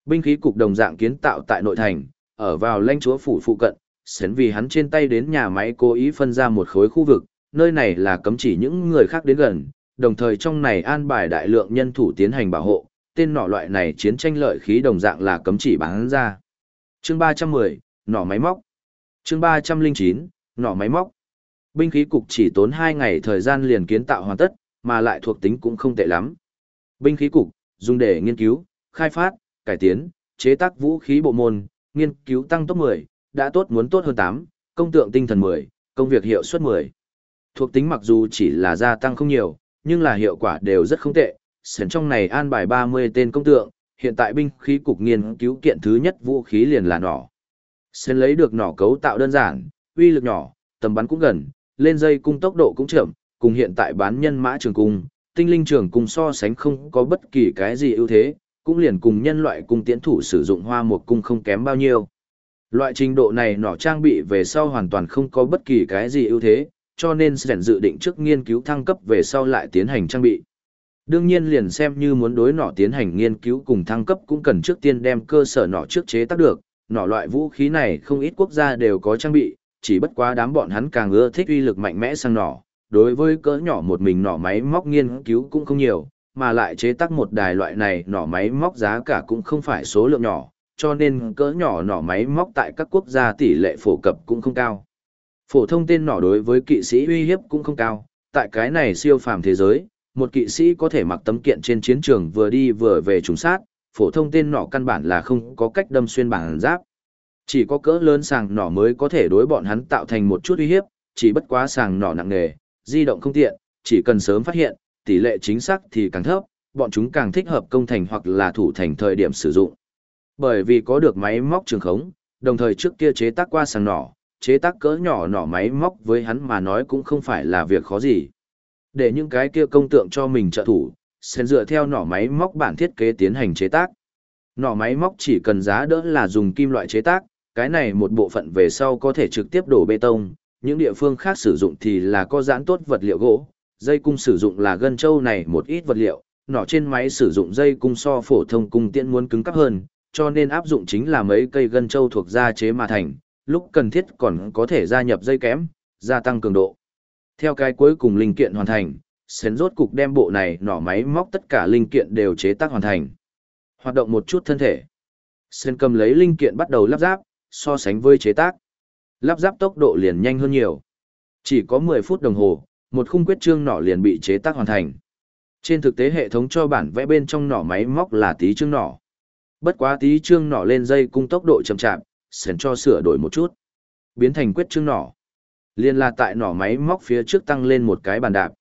Binh khí cục đồng dạng kiến tạo tại nội thành, ở vào lãnh chúa phủ phụ cận, xén vì hắn trên tay đến nhà máy cố ý phân ra một khối khu vực, nơi này là cấm chỉ những người khác đến gần, đồng thời trong này an bài đại lượng nhân thủ tiến hành bảo hộ, tên nỏ loại này chiến tranh lợi khí đồng dạng là cấm chỉ bán ra. Chương 310, nỏ máy móc. Chương 309, nỏ máy móc. Binh khí cục chỉ tốn 2 ngày thời gian liền kiến tạo hoàn tất, mà lại thuộc tính cũng không tệ lắm. Binh khí cục, dùng để nghiên cứu, khai phát, cải tiến, chế tác vũ khí bộ môn, nghiên cứu tăng tốc 10, đã tốt muốn tốt hơn 8, công tượng tinh thần 10, công việc hiệu suất 10. Thuộc tính mặc dù chỉ là gia tăng không nhiều, nhưng là hiệu quả đều rất không tệ. Sển trong này an bài 30 tên công tượng, hiện tại binh khí cục nghiên cứu kiện thứ nhất vũ khí liền là nỏ. Sển lấy được nỏ cấu tạo đơn giản, uy lực nhỏ, tầm bắn cũng gần, lên dây cung tốc độ cũng chậm, cùng hiện tại bán nhân mã trường cung, tinh linh trường cung so sánh không có bất kỳ cái gì ưu thế, cũng liền cùng nhân loại cung tiễn thủ sử dụng hoa một cung không kém bao nhiêu. Loại trình độ này nỏ trang bị về sau hoàn toàn không có bất kỳ cái gì ưu thế, cho nên Sren dự định trước nghiên cứu thăng cấp về sau lại tiến hành trang bị. Đương nhiên liền xem như muốn đối nỏ tiến hành nghiên cứu cùng thăng cấp cũng cần trước tiên đem cơ sở nỏ trước chế tác được, nỏ loại vũ khí này không ít quốc gia đều có trang bị, chỉ bất quá đám bọn hắn càng ưa thích uy lực mạnh mẽ sang nỏ, đối với cỡ nhỏ một mình nỏ máy móc nghiên cứu cũng không nhiều, mà lại chế tác một đài loại này nỏ máy móc giá cả cũng không phải số lượng nhỏ, cho nên cỡ nhỏ nỏ máy móc tại các quốc gia tỷ lệ phổ cập cũng không cao. Phổ thông tên nỏ đối với kỵ sĩ uy hiếp cũng không cao, tại cái này siêu phàm thế giới, một kỵ sĩ có thể mặc tấm kiện trên chiến trường vừa đi vừa về trùng sát, phổ thông tên nỏ căn bản là không có cách đâm xuyên bản giáp. Chỉ có cỡ lớn sàng nỏ mới có thể đối bọn hắn tạo thành một chút uy hiếp, chỉ bất quá sàng nỏ nặng nghề, di động không tiện, chỉ cần sớm phát hiện, tỷ lệ chính xác thì càng thấp, bọn chúng càng thích hợp công thành hoặc là thủ thành thời điểm sử dụng. Bởi vì có được máy móc trường khống, đồng thời trước kia chế tác qua sàng nỏ, chế tác cỡ nhỏ nỏ máy móc với hắn mà nói cũng không phải là việc khó gì. Để những cái kia công tượng cho mình trợ thủ, sẽ dựa theo nỏ máy móc bản thiết kế tiến hành chế tác. Nỏ máy móc chỉ cần giá đỡ là dùng kim loại chế tác, cái này một bộ phận về sau có thể trực tiếp đổ bê tông, những địa phương khác sử dụng thì là có giãn tốt vật liệu gỗ, dây cung sử dụng là gân châu này một ít vật liệu, nỏ trên máy sử dụng dây cung so phổ thông cung tiện muốn cứng cáp hơn, cho nên áp dụng chính là mấy cây gân châu thuộc da chế mà thành, lúc cần thiết còn có thể gia nhập dây kém, gia tăng cường độ. Theo cái cuối cùng linh kiện hoàn thành, Sến rốt cục đem bộ này nỏ máy móc tất cả linh kiện đều chế tác hoàn thành. Hoạt động một chút thân thể. Sến cầm lấy linh kiện bắt đầu lắp ráp, so sánh với chế tác. Lắp ráp tốc độ liền nhanh hơn nhiều. Chỉ có 10 phút đồng hồ, một khung quyết trương nỏ liền bị chế tác hoàn thành. Trên thực tế hệ thống cho bản vẽ bên trong nỏ máy móc là tí trương nỏ. Bất quá tí trương nỏ lên dây cung tốc độ chậm chạp, sèn cho sửa đổi một chút. Biến thành quyết chương nỏ. Liên là tại nỏ máy móc phía trước tăng lên một cái bàn đạp.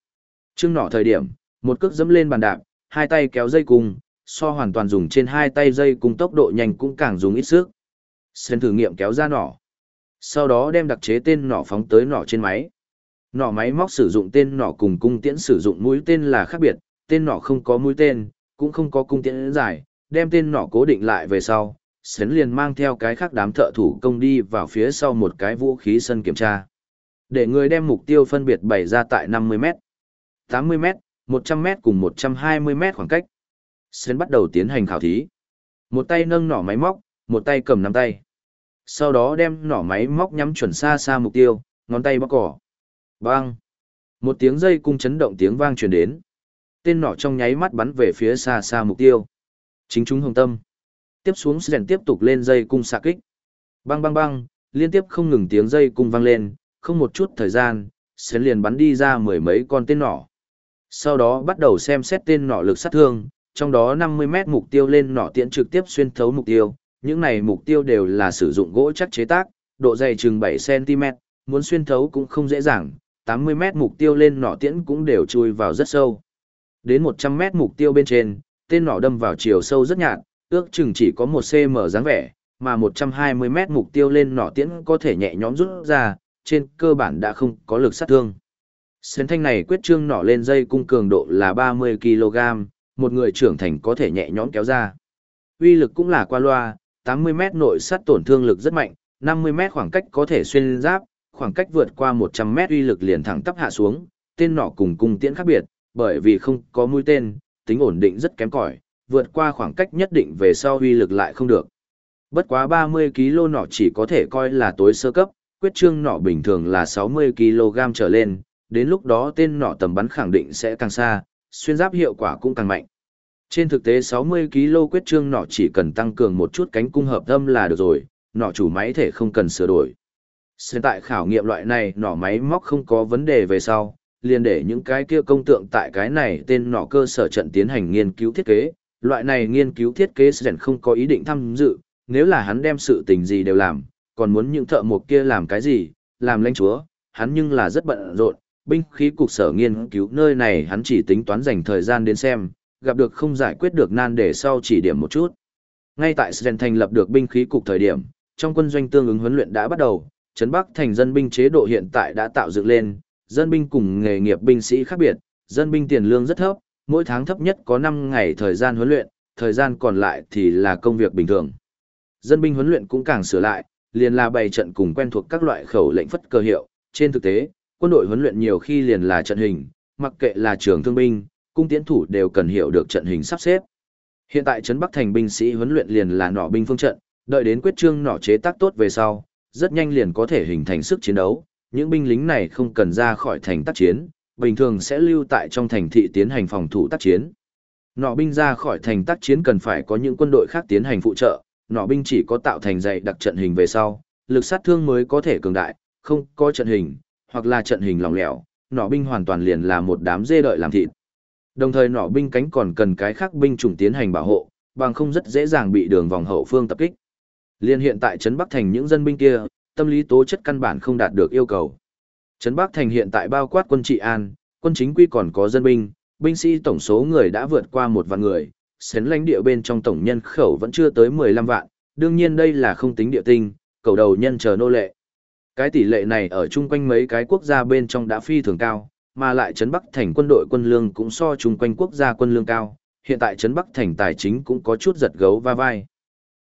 Chương nỏ thời điểm, một cước dẫm lên bàn đạp, hai tay kéo dây cung, so hoàn toàn dùng trên hai tay dây cung tốc độ nhanh cũng càng dùng ít sức. Sèn thử nghiệm kéo ra nỏ. Sau đó đem đặc chế tên nỏ phóng tới nỏ trên máy. Nỏ máy móc sử dụng tên nỏ cùng cung tiễn sử dụng mũi tên là khác biệt, tên nỏ không có mũi tên, cũng không có cung tiễn dài, đem tên nỏ cố định lại về sau, Sến liền mang theo cái khác đám thợ thủ công đi vào phía sau một cái vũ khí sân kiểm tra. Để người đem mục tiêu phân biệt bày ra tại 50m, 80m, 100m cùng 120m khoảng cách. Sến bắt đầu tiến hành khảo thí. Một tay nâng nỏ máy móc, một tay cầm nắm tay. Sau đó đem nỏ máy móc nhắm chuẩn xa xa mục tiêu, ngón tay bóc cỏ. Bang! Một tiếng dây cung chấn động tiếng vang truyền đến. Tên nỏ trong nháy mắt bắn về phía xa xa mục tiêu. Chính chúng hồng tâm. Tiếp xuống Sren tiếp tục lên dây cung xạ kích. Bang bang bang, liên tiếp không ngừng tiếng dây cung vang lên, không một chút thời gian, sẽ liền bắn đi ra mười mấy con tên nỏ. Sau đó bắt đầu xem xét tên nỏ lực sát thương, trong đó 50 mét mục tiêu lên nỏ tiễn trực tiếp xuyên thấu mục tiêu. Những này mục tiêu đều là sử dụng gỗ chắc chế tác, độ dày chừng 7cm, muốn xuyên thấu cũng không dễ dàng, 80 mét mục tiêu lên nỏ tiễn cũng đều chui vào rất sâu. Đến 100 mét mục tiêu bên trên, tên nỏ đâm vào chiều sâu rất nhạt, ước chừng chỉ có một cm dáng vẻ, mà 120 mét mục tiêu lên nỏ tiễn có thể nhẹ nhõm rút ra, trên cơ bản đã không có lực sát thương. Xén thanh này quyết trương nỏ lên dây cung cường độ là 30 kg, một người trưởng thành có thể nhẹ nhõm kéo ra. Uy lực cũng là qua loa, 80 mét nội sát tổn thương lực rất mạnh, 50 mét khoảng cách có thể xuyên giáp, khoảng cách vượt qua 100 mét uy lực liền thẳng tắp hạ xuống, tên nỏ cùng cung tiễn khác biệt, bởi vì không có mũi tên, tính ổn định rất kém cỏi, vượt qua khoảng cách nhất định về sau uy lực lại không được. Bất quá 30 kg nỏ chỉ có thể coi là tối sơ cấp, quyết trương nỏ bình thường là 60 kg trở lên, đến lúc đó tên nỏ tầm bắn khẳng định sẽ càng xa, xuyên giáp hiệu quả cũng càng mạnh. Trên thực tế 60 kg quyết trương nỏ chỉ cần tăng cường một chút cánh cung hợp âm là được rồi, nỏ chủ máy thể không cần sửa đổi. Hiện tại khảo nghiệm loại này nỏ máy móc không có vấn đề về sau, liền để những cái kia công tượng tại cái này tên nỏ cơ sở trận tiến hành nghiên cứu thiết kế. Loại này nghiên cứu thiết kế Sren không có ý định tham dự, nếu là hắn đem sự tình gì đều làm, còn muốn những thợ mộc kia làm cái gì, làm lãnh chúa, hắn nhưng là rất bận rộn, binh khí cục sở nghiên cứu nơi này hắn chỉ tính toán dành thời gian đến xem, gặp được không giải quyết được nan để sau chỉ điểm một chút. Ngay tại Sren thành lập được binh khí cục thời điểm, trong quân doanh tương ứng huấn luyện đã bắt đầu, Trấn Bắc thành dân binh chế độ hiện tại đã tạo dựng lên, dân binh cùng nghề nghiệp binh sĩ khác biệt, dân binh tiền lương rất thấp, mỗi tháng thấp nhất có 5 ngày thời gian huấn luyện, thời gian còn lại thì là công việc bình thường. Dân binh huấn luyện cũng càng sửa lại, liền là bày trận cùng quen thuộc các loại khẩu lệnh phất cơ hiệu, trên thực tế, quân đội huấn luyện nhiều khi liền là trận hình, mặc kệ là trường thương binh, cung tiến thủ đều cần hiểu được trận hình sắp xếp. Hiện tại trấn Bắc thành binh sĩ huấn luyện liền là nỏ binh phương trận, đợi đến quyết trương nỏ chế tác tốt về sau, rất nhanh liền có thể hình thành sức chiến đấu, những binh lính này không cần ra khỏi thành tác chiến, bình thường sẽ lưu tại trong thành thị tiến hành phòng thủ tác chiến. Nọ binh ra khỏi thành tác chiến cần phải có những quân đội khác tiến hành phụ trợ, nọ binh chỉ có tạo thành dày đặc trận hình về sau, lực sát thương mới có thể cường đại, không có trận hình, hoặc là trận hình lỏng lẻo, nọ binh hoàn toàn liền là một đám dê đợi làm thịt. Đồng thời nọ binh cánh còn cần cái khác binh chủng tiến hành bảo hộ, bằng không rất dễ dàng bị đường vòng hậu phương tập kích. Liên hiện tại Trấn Bắc Thành những dân binh kia, tâm lý tố chất căn bản không đạt được yêu cầu. Trấn Bắc Thành hiện tại bao quát quân trị an, quân chính quy còn có dân binh, binh sĩ tổng số người đã vượt qua một vạn người, xến lãnh địa bên trong tổng nhân khẩu vẫn chưa tới 15 vạn, đương nhiên đây là không tính địa tinh, cầu đầu nhân chờ nô lệ. Cái tỷ lệ này ở chung quanh mấy cái quốc gia bên trong đã phi thường cao, mà lại Trấn Bắc Thành quân đội quân lương cũng so chung quanh quốc gia quân lương cao, hiện tại Trấn Bắc Thành tài chính cũng có chút giật gấu va vai.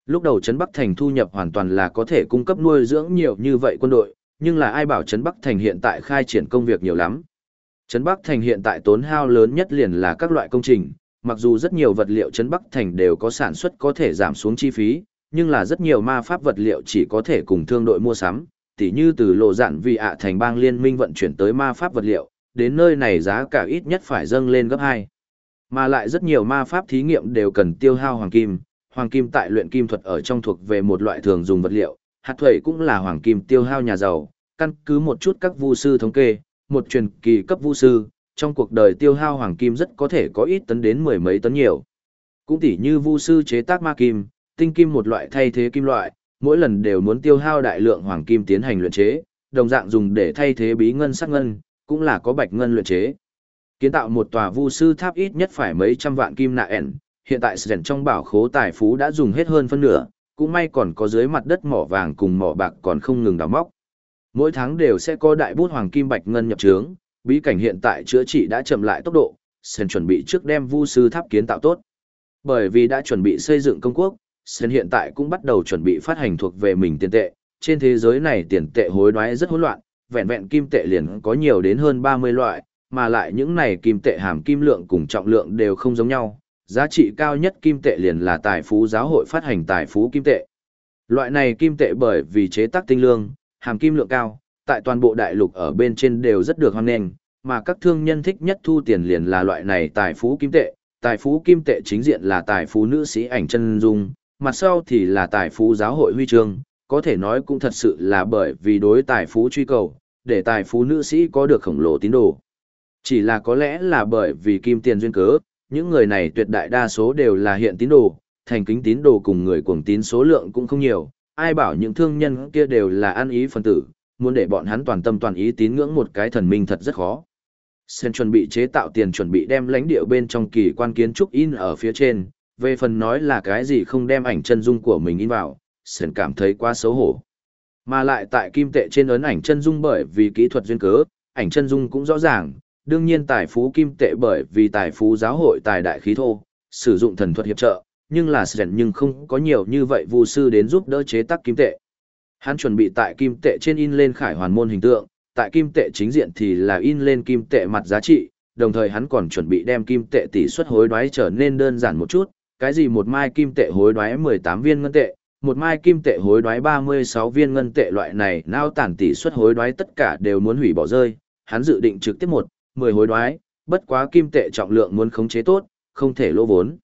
Lúc đầu Trấn Bắc Thành thu nhập hoàn toàn là có thể cung cấp nuôi dưỡng nhiều như vậy quân đội, nhưng là ai bảo Trấn Bắc Thành hiện tại khai triển công việc nhiều lắm. Trấn Bắc Thành hiện tại tốn hao lớn nhất liền là các loại công trình, mặc dù rất nhiều vật liệu Trấn Bắc Thành đều có sản xuất có thể giảm xuống chi phí, nhưng là rất nhiều ma pháp vật liệu chỉ có thể cùng thương đội mua sắm, tỉ như từ lộ dạn vì ạ thành bang liên minh vận chuyển tới ma pháp vật liệu, đến nơi này giá cả ít nhất phải dâng lên gấp 2. Mà lại rất nhiều ma pháp thí nghiệm đều cần tiêu hao hoàng kim, hoàng kim tại luyện kim thuật ở trong thuộc về một loại thường dùng vật liệu, hạt thuẩy cũng là hoàng kim tiêu hao nhà giàu, căn cứ một chút các vu sư thống kê, một truyền kỳ cấp vu sư, trong cuộc đời tiêu hao hoàng kim rất có thể có ít tấn đến mười mấy tấn nhiều. Cũng tỉ như vu sư chế tác ma kim, tinh kim một loại thay thế kim loại, mỗi lần đều muốn tiêu hao đại lượng hoàng kim tiến hành luyện chế, đồng dạng dùng để thay thế bí ngân sắc ngân, cũng là có bạch ngân luyện chế. Kiến tạo một tòa vu sư tháp ít nhất phải mấy trăm vạn kim nạ ẻn, hiện tại sẻn trong bảo khố tài phú đã dùng hết hơn phân nửa, cũng may còn có dưới mặt đất mỏ vàng cùng mỏ bạc còn không ngừng đào móc. Mỗi tháng đều sẽ có đại bút hoàng kim bạch ngân nhập trướng, bí cảnh hiện tại chữa trị đã chậm lại tốc độ, Sen chuẩn bị trước đem vu sư tháp kiến tạo tốt. Bởi vì đã chuẩn bị xây dựng công quốc, Sen hiện tại cũng bắt đầu chuẩn bị phát hành thuộc về mình tiền tệ. Trên thế giới này tiền tệ hối đoái rất hỗn loạn, vẹn vẹn kim tệ liền có nhiều đến hơn 30 loại, mà lại những này kim tệ hàm kim lượng cùng trọng lượng đều không giống nhau, giá trị cao nhất kim tệ liền là tài phú giáo hội phát hành tài phú kim tệ. Loại này kim tệ bởi vì chế tác tinh lương, hàm kim lượng cao, tại toàn bộ đại lục ở bên trên đều rất được hoan nghênh, mà các thương nhân thích nhất thu tiền liền là loại này tài phú kim tệ, tài phú kim tệ chính diện là tài phú nữ sĩ ảnh chân dung, mặt sau thì là tài phú giáo hội huy chương, có thể nói cũng thật sự là bởi vì đối tài phú truy cầu, để tài phú nữ sĩ có được khổng lồ tín đồ. Chỉ là có lẽ là bởi vì kim tiền duyên cớ, những người này tuyệt đại đa số đều là hiện tín đồ, thành kính tín đồ cùng người cuồng tín số lượng cũng không nhiều, ai bảo những thương nhân kia đều là ăn ý phần tử, muốn để bọn hắn toàn tâm toàn ý tín ngưỡng một cái thần minh thật rất khó. Sen chuẩn bị chế tạo tiền chuẩn bị đem lãnh địa bên trong kỳ quan kiến trúc in ở phía trên, về phần nói là cái gì không đem ảnh chân dung của mình in vào, Sen cảm thấy quá xấu hổ. Mà lại tại kim tệ trên ấn ảnh chân dung bởi vì kỹ thuật duyên cớ, ảnh chân dung cũng rõ ràng, đương nhiên tài phú kim tệ bởi vì tài phú giáo hội tài đại khí thô, sử dụng thần thuật hiệp trợ, nhưng là sẻn nhưng không có nhiều như vậy vu sư đến giúp đỡ chế tác kim tệ. Hắn chuẩn bị tại kim tệ trên in lên khải hoàn môn hình tượng, tại kim tệ chính diện thì là in lên kim tệ mặt giá trị, đồng thời hắn còn chuẩn bị đem kim tệ tỷ suất hối đoái trở nên đơn giản một chút, cái gì một mai kim tệ hối đoái 18 viên ngân tệ, một mai kim tệ hối đoái 36 viên ngân tệ loại này nao tản tỷ suất hối đoái tất cả đều muốn hủy bỏ rơi, hắn dự định trực tiếp một, 10 hối đoái, bất quá kim tệ trọng lượng muốn khống chế tốt, không thể lỗ vốn.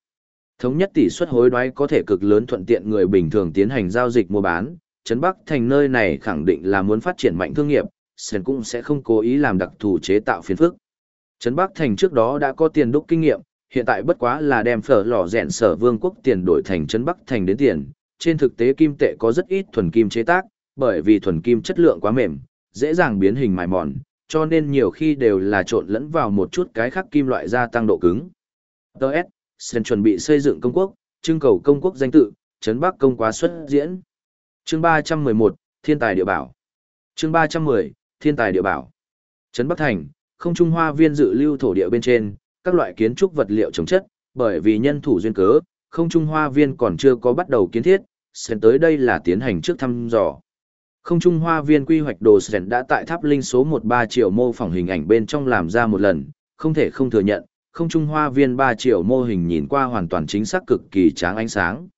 Thống nhất tỷ suất hối đoái có thể cực lớn thuận tiện người bình thường tiến hành giao dịch mua bán, Trấn Bắc thành nơi này khẳng định là muốn phát triển mạnh thương nghiệp, Sen cũng sẽ không cố ý làm đặc thù chế tạo phiền phức. Trấn Bắc thành trước đó đã có tiền đúc kinh nghiệm, hiện tại bất quá là đem phở lò rèn sở vương quốc tiền đổi thành Trấn Bắc thành đến tiền. Trên thực tế kim tệ có rất ít thuần kim chế tác, bởi vì thuần kim chất lượng quá mềm, dễ dàng biến hình mài mòn, cho nên nhiều khi đều là trộn lẫn vào một chút cái khác kim loại gia tăng độ cứng. Đợt, Sen chuẩn bị xây dựng công quốc, trưng cầu công quốc danh tự, Trấn Bắc công quá xuất diễn. Chương 311, Thiên tài địa bảo. Chương 310, Thiên tài địa bảo. Trấn Bắc Thành, không trung hoa viên dự lưu thổ địa bên trên, các loại kiến trúc vật liệu chống chất, bởi vì nhân thủ duyên cớ, không trung hoa viên còn chưa có bắt đầu kiến thiết, sẽ tới đây là tiến hành trước thăm dò. Không trung hoa viên quy hoạch đồ sẻn đã tại tháp linh số 13 triệu mô phỏng hình ảnh bên trong làm ra một lần, không thể không thừa nhận, không trung hoa viên 3 triệu mô hình nhìn qua hoàn toàn chính xác cực kỳ tráng ánh sáng.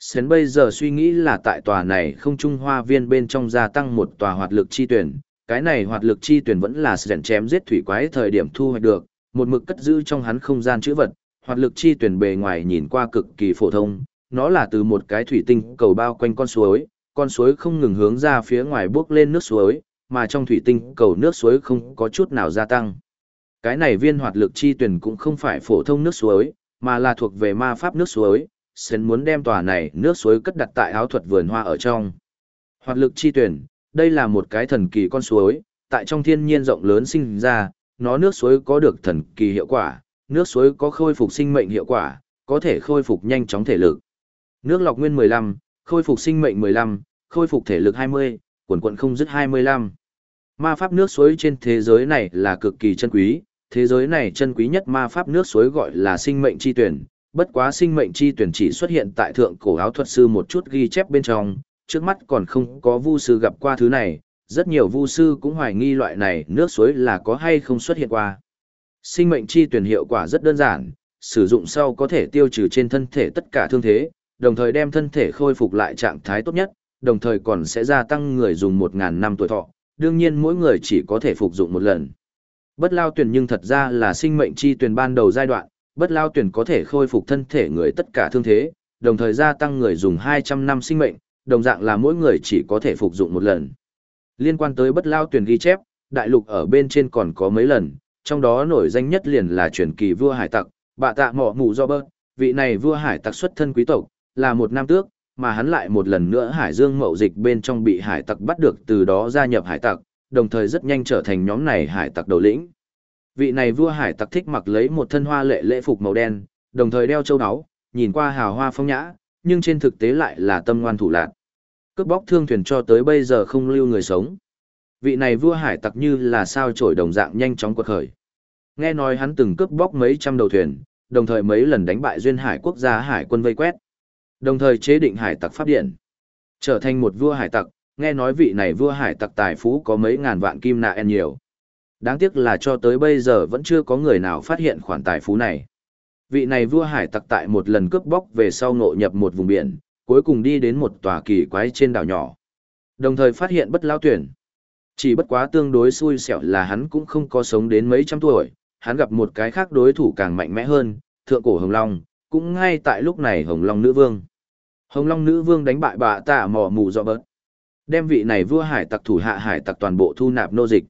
Sến bây giờ suy nghĩ là tại tòa này không trung hoa viên bên trong gia tăng một tòa hoạt lực chi tuyển, cái này hoạt lực chi tuyển vẫn là Sến chém giết thủy quái thời điểm thu hoạch được, một mực cất giữ trong hắn không gian chữ vật, hoạt lực chi tuyển bề ngoài nhìn qua cực kỳ phổ thông, nó là từ một cái thủy tinh cầu bao quanh con suối, con suối không ngừng hướng ra phía ngoài bước lên nước suối, mà trong thủy tinh cầu nước suối không có chút nào gia tăng. Cái này viên hoạt lực chi tuyển cũng không phải phổ thông nước suối, mà là thuộc về ma pháp nước suối, Sến muốn đem tòa này nước suối cất đặt tại áo thuật vườn hoa ở trong. Hoạt lực chi tuyển, đây là một cái thần kỳ con suối, tại trong thiên nhiên rộng lớn sinh ra, nó nước suối có được thần kỳ hiệu quả, nước suối có khôi phục sinh mệnh hiệu quả, có thể khôi phục nhanh chóng thể lực. Nước lọc nguyên 15, khôi phục sinh mệnh 15, khôi phục thể lực 20, quần quận không dứt 25. Ma pháp nước suối trên thế giới này là cực kỳ chân quý, thế giới này chân quý nhất ma pháp nước suối gọi là sinh mệnh chi tuyển, bất quá sinh mệnh chi tuyển chỉ xuất hiện tại thượng cổ áo thuật sư một chút ghi chép bên trong, trước mắt còn không có vu sư gặp qua thứ này, rất nhiều vu sư cũng hoài nghi loại này nước suối là có hay không xuất hiện qua. Sinh mệnh chi tuyển hiệu quả rất đơn giản, sử dụng sau có thể tiêu trừ trên thân thể tất cả thương thế, đồng thời đem thân thể khôi phục lại trạng thái tốt nhất, đồng thời còn sẽ gia tăng người dùng 1.000 năm tuổi thọ, đương nhiên mỗi người chỉ có thể phục dụng một lần. Bất lao tuyển nhưng thật ra là sinh mệnh chi tuyển ban đầu giai đoạn, bất lao tuyển có thể khôi phục thân thể người tất cả thương thế, đồng thời gia tăng người dùng 200 năm sinh mệnh, đồng dạng là mỗi người chỉ có thể phục dụng một lần. Liên quan tới bất lao tuyển ghi chép, đại lục ở bên trên còn có mấy lần, trong đó nổi danh nhất liền là truyền kỳ vua hải tặc, bạ tạ mỏ mù do bơ, vị này vua hải tặc xuất thân quý tộc, là một nam tước, mà hắn lại một lần nữa hải dương mậu dịch bên trong bị hải tặc bắt được từ đó gia nhập hải tặc, đồng thời rất nhanh trở thành nhóm này hải tặc đầu lĩnh. Vị này vua hải tặc thích mặc lấy một thân hoa lệ lễ phục màu đen, đồng thời đeo châu áo, nhìn qua hào hoa phong nhã, nhưng trên thực tế lại là tâm ngoan thủ lạn. Cướp bóc thương thuyền cho tới bây giờ không lưu người sống. Vị này vua hải tặc như là sao trổi đồng dạng nhanh chóng quật khởi. Nghe nói hắn từng cướp bóc mấy trăm đầu thuyền, đồng thời mấy lần đánh bại duyên hải quốc gia hải quân vây quét. Đồng thời chế định hải tặc pháp điện. Trở thành một vua hải tặc, nghe nói vị này vua hải tặc tài phú có mấy ngàn vạn kim nạ en nhiều. Đáng tiếc là cho tới bây giờ vẫn chưa có người nào phát hiện khoản tài phú này. Vị này vua hải tặc tại một lần cướp bóc về sau ngộ nhập một vùng biển, cuối cùng đi đến một tòa kỳ quái trên đảo nhỏ. Đồng thời phát hiện bất lao tuyển. Chỉ bất quá tương đối xui xẻo là hắn cũng không có sống đến mấy trăm tuổi, hắn gặp một cái khác đối thủ càng mạnh mẽ hơn, thượng cổ Hồng Long, cũng ngay tại lúc này Hồng Long Nữ Vương. Hồng Long Nữ Vương đánh bại bà tạ Mò mù Dọ bớt. Đem vị này vua hải tặc thủ hạ hải tặc toàn bộ thu nạp nô dịch.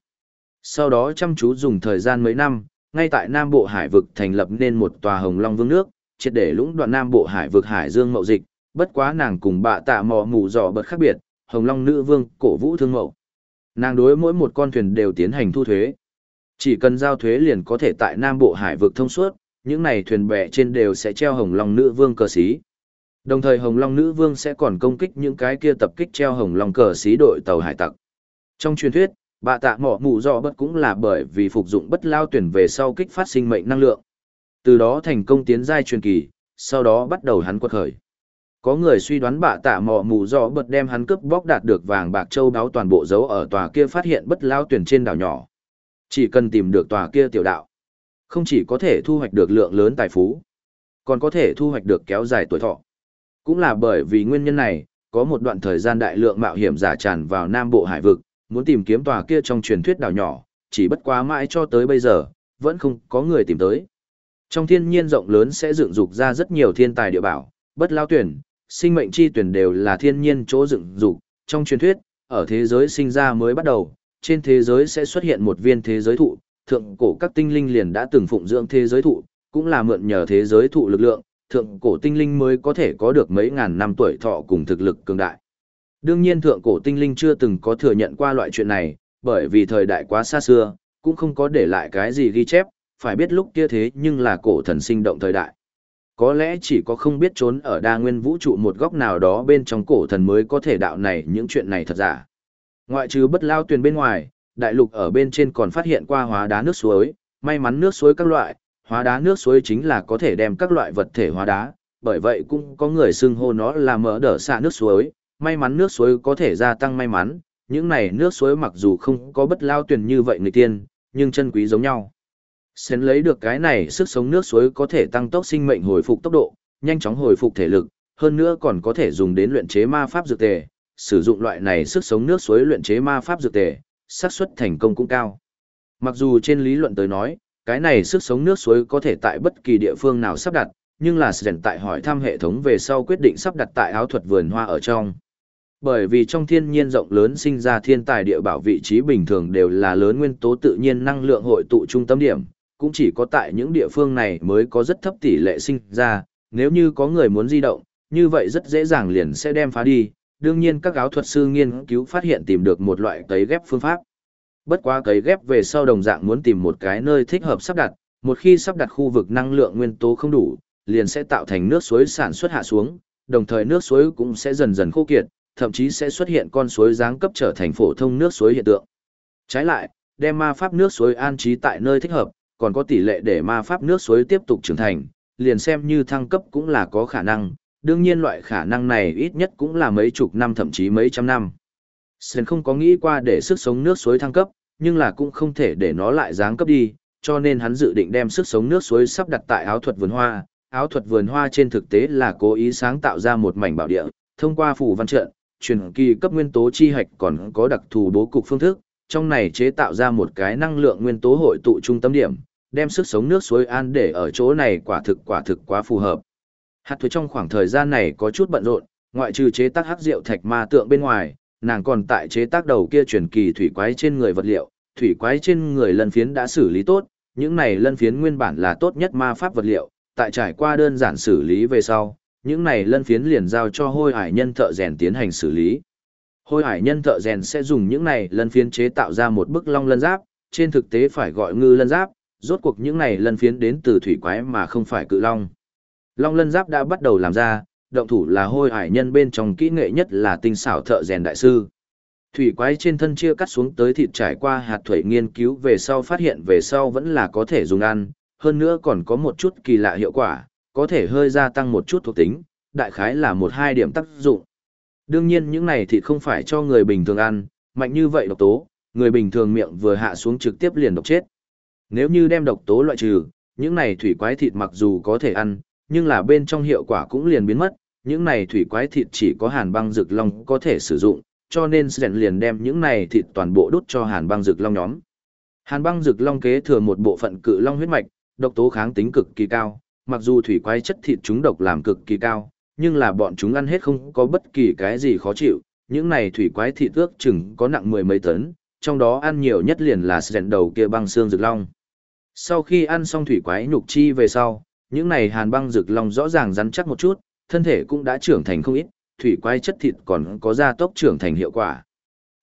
Sau đó chăm chú dùng thời gian mấy năm, ngay tại Nam Bộ Hải vực thành lập nên một tòa Hồng Long Vương nước, triệt để lũng đoạn Nam Bộ Hải vực Hải Dương mậu dịch, bất quá nàng cùng bạ tạ mò mù dọ bớt khác biệt, Hồng Long Nữ Vương cổ vũ thương mậu. Nàng đối mỗi một con thuyền đều tiến hành thu thuế. Chỉ cần giao thuế liền có thể tại Nam Bộ Hải vực thông suốt, những này thuyền bè trên đều sẽ treo Hồng Long Nữ Vương cờ xí. Đồng thời Hồng Long Nữ Vương sẽ còn công kích những cái kia tập kích treo Hồng Long cờ xí đội tàu hải tặc. Trong truyền thuyết, bạ tạ mỏ mù do bất cũng là bởi vì phục dụng bất lao tuyển về sau kích phát sinh mệnh năng lượng. Từ đó thành công tiến giai truyền kỳ, sau đó bắt đầu hắn quật khởi. Có người suy đoán bạ tạ mỏ mù do bật đem hắn cướp bóc đạt được vàng bạc châu đáo toàn bộ dấu ở tòa kia phát hiện bất lao tuyển trên đảo nhỏ. Chỉ cần tìm được tòa kia tiểu đạo, không chỉ có thể thu hoạch được lượng lớn tài phú, còn có thể thu hoạch được kéo dài tuổi thọ. Cũng là bởi vì nguyên nhân này, có một đoạn thời gian đại lượng mạo hiểm giả tràn vào Nam Bộ Hải vực, muốn tìm kiếm tòa kia trong truyền thuyết đảo nhỏ, chỉ bất quá mãi cho tới bây giờ, vẫn không có người tìm tới. Trong thiên nhiên rộng lớn sẽ dựng dục ra rất nhiều thiên tài địa bảo, bất lao tuyển, sinh mệnh chi tuyển đều là thiên nhiên chỗ dựng dục, trong truyền thuyết, ở thế giới sinh ra mới bắt đầu, trên thế giới sẽ xuất hiện một viên thế giới thụ, thượng cổ các tinh linh liền đã từng phụng dưỡng thế giới thụ, cũng là mượn nhờ thế giới thụ lực lượng, thượng cổ tinh linh mới có thể có được mấy ngàn năm tuổi thọ cùng thực lực cường đại. Đương nhiên thượng cổ tinh linh chưa từng có thừa nhận qua loại chuyện này, bởi vì thời đại quá xa xưa, cũng không có để lại cái gì ghi chép, phải biết lúc kia thế nhưng là cổ thần sinh động thời đại. Có lẽ chỉ có không biết trốn ở đa nguyên vũ trụ một góc nào đó bên trong cổ thần mới có thể đạo này những chuyện này thật giả. Ngoại trừ bất lao tuyền bên ngoài, đại lục ở bên trên còn phát hiện qua hóa đá nước suối, may mắn nước suối các loại, hóa đá nước suối chính là có thể đem các loại vật thể hóa đá, bởi vậy cũng có người xưng hô nó là mỡ đỡ xạ nước suối, may mắn nước suối có thể gia tăng may mắn, những này nước suối mặc dù không có bất lao tuyển như vậy người tiên, nhưng chân quý giống nhau. Xén lấy được cái này sức sống nước suối có thể tăng tốc sinh mệnh hồi phục tốc độ, nhanh chóng hồi phục thể lực, hơn nữa còn có thể dùng đến luyện chế ma pháp dược tề, sử dụng loại này sức sống nước suối luyện chế ma pháp dược tề, xác suất thành công cũng cao. Mặc dù trên lý luận tới nói, cái này sức sống nước suối có thể tại bất kỳ địa phương nào sắp đặt, nhưng là Sren tại hỏi thăm hệ thống về sau quyết định sắp đặt tại áo thuật vườn hoa ở trong. Bởi vì trong thiên nhiên rộng lớn sinh ra thiên tài địa bảo vị trí bình thường đều là lớn nguyên tố tự nhiên năng lượng hội tụ trung tâm điểm, cũng chỉ có tại những địa phương này mới có rất thấp tỷ lệ sinh ra, nếu như có người muốn di động, như vậy rất dễ dàng liền sẽ đem phá đi. Đương nhiên các áo thuật sư nghiên cứu phát hiện tìm được một loại cấy ghép phương pháp. Bất quá cấy ghép về sau đồng dạng muốn tìm một cái nơi thích hợp sắp đặt, một khi sắp đặt khu vực năng lượng nguyên tố không đủ, liền sẽ tạo thành nước suối sản xuất hạ xuống, đồng thời nước suối cũng sẽ dần dần khô kiệt, thậm chí sẽ xuất hiện con suối giáng cấp trở thành phổ thông nước suối hiện tượng. Trái lại, đem ma pháp nước suối an trí tại nơi thích hợp, còn có tỷ lệ để ma pháp nước suối tiếp tục trưởng thành, liền xem như thăng cấp cũng là có khả năng, đương nhiên loại khả năng này ít nhất cũng là mấy chục năm thậm chí mấy trăm năm. Sơn không có nghĩ qua để sức sống nước suối thăng cấp, nhưng là cũng không thể để nó lại giáng cấp đi, cho nên hắn dự định đem sức sống nước suối sắp đặt tại áo thuật vườn hoa. Áo thuật vườn hoa trên thực tế là cố ý sáng tạo ra một mảnh bảo địa, thông qua phủ văn trận, truyền kỳ cấp nguyên tố chi hạch còn có đặc thù bố cục phương thức, trong này chế tạo ra một cái năng lượng nguyên tố hội tụ trung tâm điểm, đem sức sống nước suối an để ở chỗ này quả thực quả thực quá phù hợp. Hạt thuế trong khoảng thời gian này có chút bận rộn, ngoại trừ chế tác hắc rượu thạch ma tượng bên ngoài, nàng còn tại chế tác đầu kia truyền kỳ thủy quái trên người vật liệu, thủy quái trên người lân phiến đã xử lý tốt, những này lân phiến nguyên bản là tốt nhất ma pháp vật liệu, tại trải qua đơn giản xử lý về sau, những này lân phiến liền giao cho hôi hải nhân thợ rèn tiến hành xử lý. Hôi hải nhân thợ rèn sẽ dùng những này lân phiến chế tạo ra một bức long lân giáp, trên thực tế phải gọi ngư lân giáp, rốt cuộc những này lân phiến đến từ thủy quái mà không phải cự long. Long lân giáp đã bắt đầu làm ra, động thủ là hôi hải nhân bên trong kỹ nghệ nhất là tinh xảo thợ rèn đại sư. Thủy quái trên thân chia cắt xuống tới thịt trải qua hạt thủy nghiên cứu về sau phát hiện về sau vẫn là có thể dùng ăn, hơn nữa còn có một chút kỳ lạ hiệu quả, có thể hơi gia tăng một chút thuộc tính, đại khái là một hai điểm tác dụng. Đương nhiên những này thịt không phải cho người bình thường ăn, mạnh như vậy độc tố, người bình thường miệng vừa hạ xuống trực tiếp liền độc chết. Nếu như đem độc tố loại trừ, những này thủy quái thịt mặc dù có thể ăn, nhưng là bên trong hiệu quả cũng liền biến mất, những này thủy quái thịt chỉ có hàn băng rực long có thể sử dụng, cho nên Sren liền đem những này thịt toàn bộ đốt cho Hàn Băng Dực Long nhóm. Hàn Băng Dực Long kế thừa một bộ phận cự long huyết mạch, độc tố kháng tính cực kỳ cao, mặc dù thủy quái chất thịt chúng độc làm cực kỳ cao, nhưng là bọn chúng ăn hết không có bất kỳ cái gì khó chịu, những này thủy quái thịt ước chừng có nặng mười mấy tấn, trong đó ăn nhiều nhất liền là Sren đầu kia băng xương Dực Long. Sau khi ăn xong thủy quái nhục chi về sau, những này hàn băng rực long rõ ràng rắn chắc một chút, thân thể cũng đã trưởng thành không ít, thủy quái chất thịt còn có gia tốc trưởng thành hiệu quả.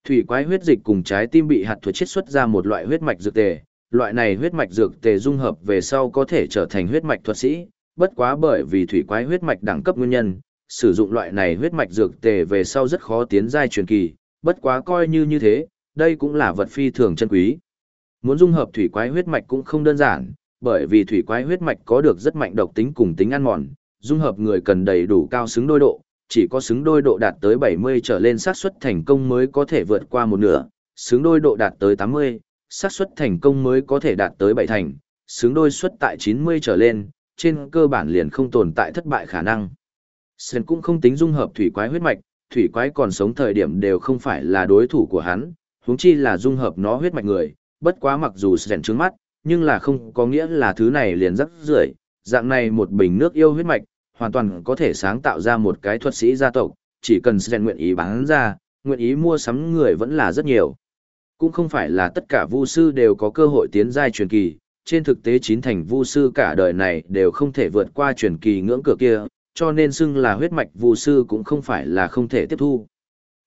Thủy quái huyết dịch cùng trái tim bị hạt thuật chiết xuất ra một loại huyết mạch dược tề, loại này huyết mạch dược tề dung hợp về sau có thể trở thành huyết mạch thuật sĩ, bất quá bởi vì thủy quái huyết mạch đẳng cấp nguyên nhân, sử dụng loại này huyết mạch dược tề về sau rất khó tiến giai truyền kỳ, bất quá coi như như thế, đây cũng là vật phi thường chân quý. Muốn dung hợp thủy quái huyết mạch cũng không đơn giản, bởi vì thủy quái huyết mạch có được rất mạnh độc tính cùng tính ăn mòn, dung hợp người cần đầy đủ cao xứng đôi độ, chỉ có xứng đôi độ đạt tới 70 trở lên xác suất thành công mới có thể vượt qua một nửa, xứng đôi độ đạt tới 80, xác suất thành công mới có thể đạt tới 7 thành, xứng đôi suất tại 90 trở lên, trên cơ bản liền không tồn tại thất bại khả năng. Sen cũng không tính dung hợp thủy quái huyết mạch, thủy quái còn sống thời điểm đều không phải là đối thủ của hắn, huống chi là dung hợp nó huyết mạch người, bất quá mặc dù Sen trướng mắt, nhưng là không có nghĩa là thứ này liền rắc rưởi dạng này một bình nước yêu huyết mạch, hoàn toàn có thể sáng tạo ra một cái thuật sĩ gia tộc, chỉ cần Sren nguyện ý bán ra, nguyện ý mua sắm người vẫn là rất nhiều. Cũng không phải là tất cả vu sư đều có cơ hội tiến giai truyền kỳ, trên thực tế chín thành vu sư cả đời này đều không thể vượt qua truyền kỳ ngưỡng cửa kia, cho nên xưng là huyết mạch vu sư cũng không phải là không thể tiếp thu.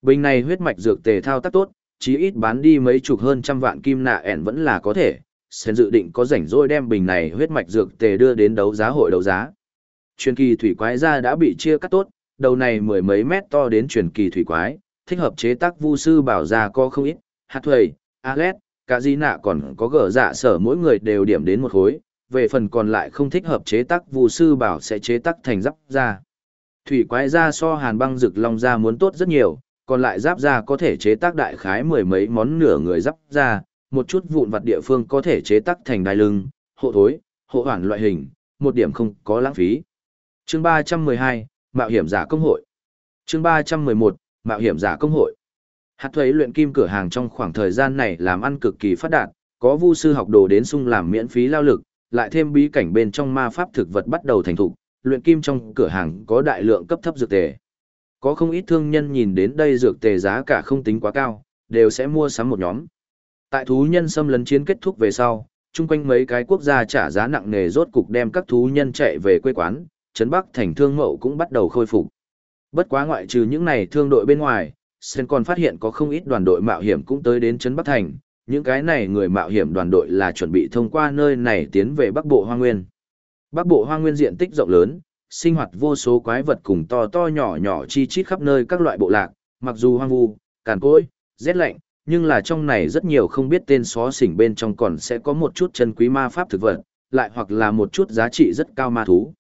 Bình này huyết mạch dược tề thao tác tốt, chí ít bán đi mấy chục hơn trăm vạn kim nạ ẻn vẫn là có thể, Sen dự định có rảnh rỗi đem bình này huyết mạch dược tề đưa đến đấu giá hội đấu giá. Truyền kỳ thủy quái ra đã bị chia cắt tốt, đầu này mười mấy mét to đến truyền kỳ thủy quái, thích hợp chế tác vu sư bảo ra co không ít, hạt thuầy, alet, cả di nạ còn có gở dạ sở mỗi người đều điểm đến một khối, về phần còn lại không thích hợp chế tác vu sư bảo sẽ chế tác thành giáp ra. Thủy quái ra so hàn băng rực long ra muốn tốt rất nhiều, còn lại giáp ra có thể chế tác đại khái mười mấy món nửa người giáp ra, một chút vụn vặt địa phương có thể chế tác thành đai lưng, hộ thối, hộ hoàn loại hình, một điểm không có lãng phí. Chương 312, Mạo hiểm giả công hội. Chương 311, Mạo hiểm giả công hội. Hạt thuế luyện kim cửa hàng trong khoảng thời gian này làm ăn cực kỳ phát đạt, có vu sư học đồ đến sung làm miễn phí lao lực, lại thêm bí cảnh bên trong ma pháp thực vật bắt đầu thành thục, luyện kim trong cửa hàng có đại lượng cấp thấp dược tề. Có không ít thương nhân nhìn đến đây dược tề giá cả không tính quá cao, đều sẽ mua sắm một nhóm. Tại thú nhân xâm lấn chiến kết thúc về sau, chung quanh mấy cái quốc gia trả giá nặng nề rốt cục đem các thú nhân chạy về quê quán, trấn Bắc thành thương mậu cũng bắt đầu khôi phục. Bất quá ngoại trừ những này thương đội bên ngoài, Sen còn phát hiện có không ít đoàn đội mạo hiểm cũng tới đến trấn Bắc thành, những cái này người mạo hiểm đoàn đội là chuẩn bị thông qua nơi này tiến về Bắc Bộ Hoang Nguyên. Bắc Bộ Hoang Nguyên diện tích rộng lớn, sinh hoạt vô số quái vật cùng to to nhỏ nhỏ chi chít khắp nơi các loại bộ lạc, mặc dù hoang vu, càn cỗi, rét lạnh, nhưng là trong này rất nhiều không biết tên xó xỉnh bên trong còn sẽ có một chút chân quý ma pháp thực vật, lại hoặc là một chút giá trị rất cao ma thú.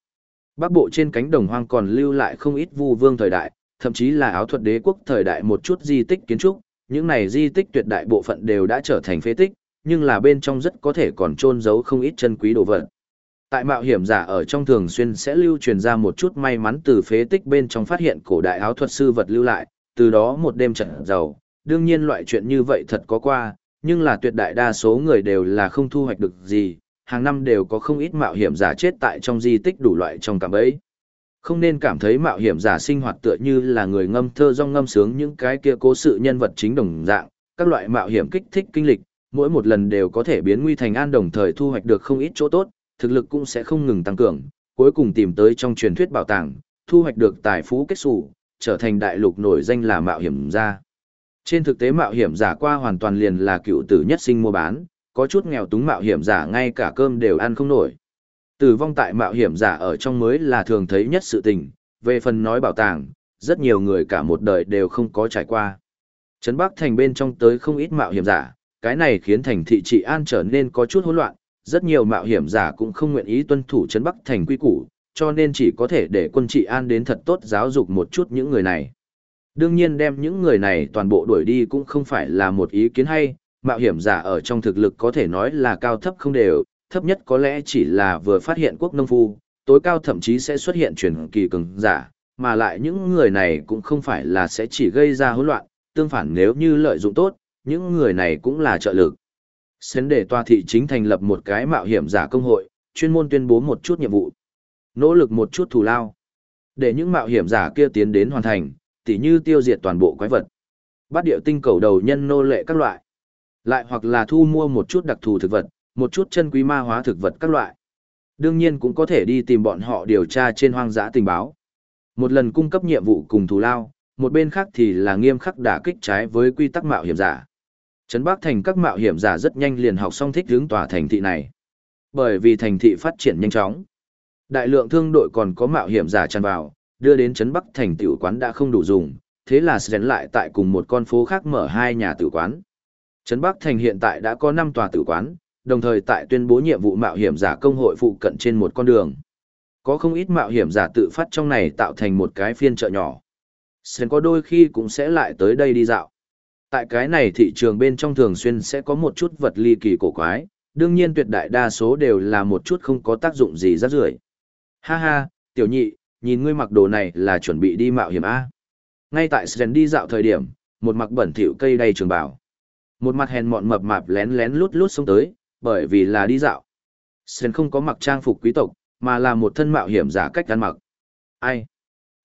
Bắc bộ trên cánh đồng hoang còn lưu lại không ít vu vương thời đại, thậm chí là áo thuật đế quốc thời đại một chút di tích kiến trúc, những này di tích tuyệt đại bộ phận đều đã trở thành phế tích, nhưng là bên trong rất có thể còn trôn giấu không ít chân quý đồ vật. Tại mạo hiểm giả ở trong thường xuyên sẽ lưu truyền ra một chút may mắn từ phế tích bên trong phát hiện cổ đại áo thuật sư vật lưu lại, từ đó một đêm trận giàu, đương nhiên loại chuyện như vậy thật có qua, nhưng là tuyệt đại đa số người đều là không thu hoạch được gì, hàng năm đều có không ít mạo hiểm giả chết tại trong di tích đủ loại trong cạm bẫy. Không nên cảm thấy mạo hiểm giả sinh hoạt tựa như là người ngâm thơ rong ngâm sướng những cái kia cố sự nhân vật chính đồng dạng, các loại mạo hiểm kích thích kinh lịch, mỗi một lần đều có thể biến nguy thành an đồng thời thu hoạch được không ít chỗ tốt, thực lực cũng sẽ không ngừng tăng cường, cuối cùng tìm tới trong truyền thuyết bảo tàng, thu hoạch được tài phú kết xù, trở thành đại lục nổi danh là mạo hiểm gia. Trên thực tế mạo hiểm giả qua hoàn toàn liền là cựu tử nhất sinh mua bán, có chút nghèo túng mạo hiểm giả ngay cả cơm đều ăn không nổi. Tử vong tại mạo hiểm giả ở trong mới là thường thấy nhất sự tình, về phần nói bảo tàng, rất nhiều người cả một đời đều không có trải qua. Trấn Bắc thành bên trong tới không ít mạo hiểm giả, cái này khiến thành thị trị an trở nên có chút hỗn loạn, rất nhiều mạo hiểm giả cũng không nguyện ý tuân thủ Trấn Bắc thành quy củ, cho nên chỉ có thể để quân trị an đến thật tốt giáo dục một chút những người này. Đương nhiên đem những người này toàn bộ đuổi đi cũng không phải là một ý kiến hay, mạo hiểm giả ở trong thực lực có thể nói là cao thấp không đều, thấp nhất có lẽ chỉ là vừa phát hiện quốc nông phu, tối cao thậm chí sẽ xuất hiện truyền kỳ cường giả, mà lại những người này cũng không phải là sẽ chỉ gây ra hỗn loạn, tương phản nếu như lợi dụng tốt, những người này cũng là trợ lực. Xến để tòa thị chính thành lập một cái mạo hiểm giả công hội, chuyên môn tuyên bố một chút nhiệm vụ. Nỗ lực một chút thù lao. Để những mạo hiểm giả kia tiến đến hoàn thành, tỉ như tiêu diệt toàn bộ quái vật. Bắt điệu tinh cầu đầu nhân nô lệ các loại. Lại hoặc là thu mua một chút đặc thù thực vật, một chút chân quý ma hóa thực vật các loại. Đương nhiên cũng có thể đi tìm bọn họ điều tra trên hoang dã tình báo. Một lần cung cấp nhiệm vụ cùng thù lao, một bên khác thì là nghiêm khắc đả kích trái với quy tắc mạo hiểm giả. Trấn Bắc thành các mạo hiểm giả rất nhanh liền học xong thích hướng tòa thành thị này. Bởi vì thành thị phát triển nhanh chóng. Đại lượng thương đội còn có mạo hiểm giả tràn vào, đưa đến Trấn Bắc thành tiểu quán đã không đủ dùng, thế là Sren lại tại cùng một con phố khác mở hai nhà tử quán. Trấn Bắc thành hiện tại đã có 5 tòa tử quán, đồng thời tại tuyên bố nhiệm vụ mạo hiểm giả công hội phụ cận trên một con đường. Có không ít mạo hiểm giả tự phát trong này tạo thành một cái phiên chợ nhỏ. Sren có đôi khi cũng sẽ lại tới đây đi dạo. Tại cái này thị trường bên trong thường xuyên sẽ có một chút vật ly kỳ cổ quái, đương nhiên tuyệt đại đa số đều là một chút không có tác dụng gì rác rưởi. Ha ha, tiểu nhị, nhìn ngươi mặc đồ này là chuẩn bị đi mạo hiểm A. Ngay tại Sren đi dạo thời điểm, một mặc bẩn thỉu cây đầy trường bảo. Một mặt hèn mọn mập mạp lén lén lút lút xông tới, bởi vì là đi dạo. Sren không có mặc trang phục quý tộc, mà là một thân mạo hiểm giả cách ăn mặc. Ai?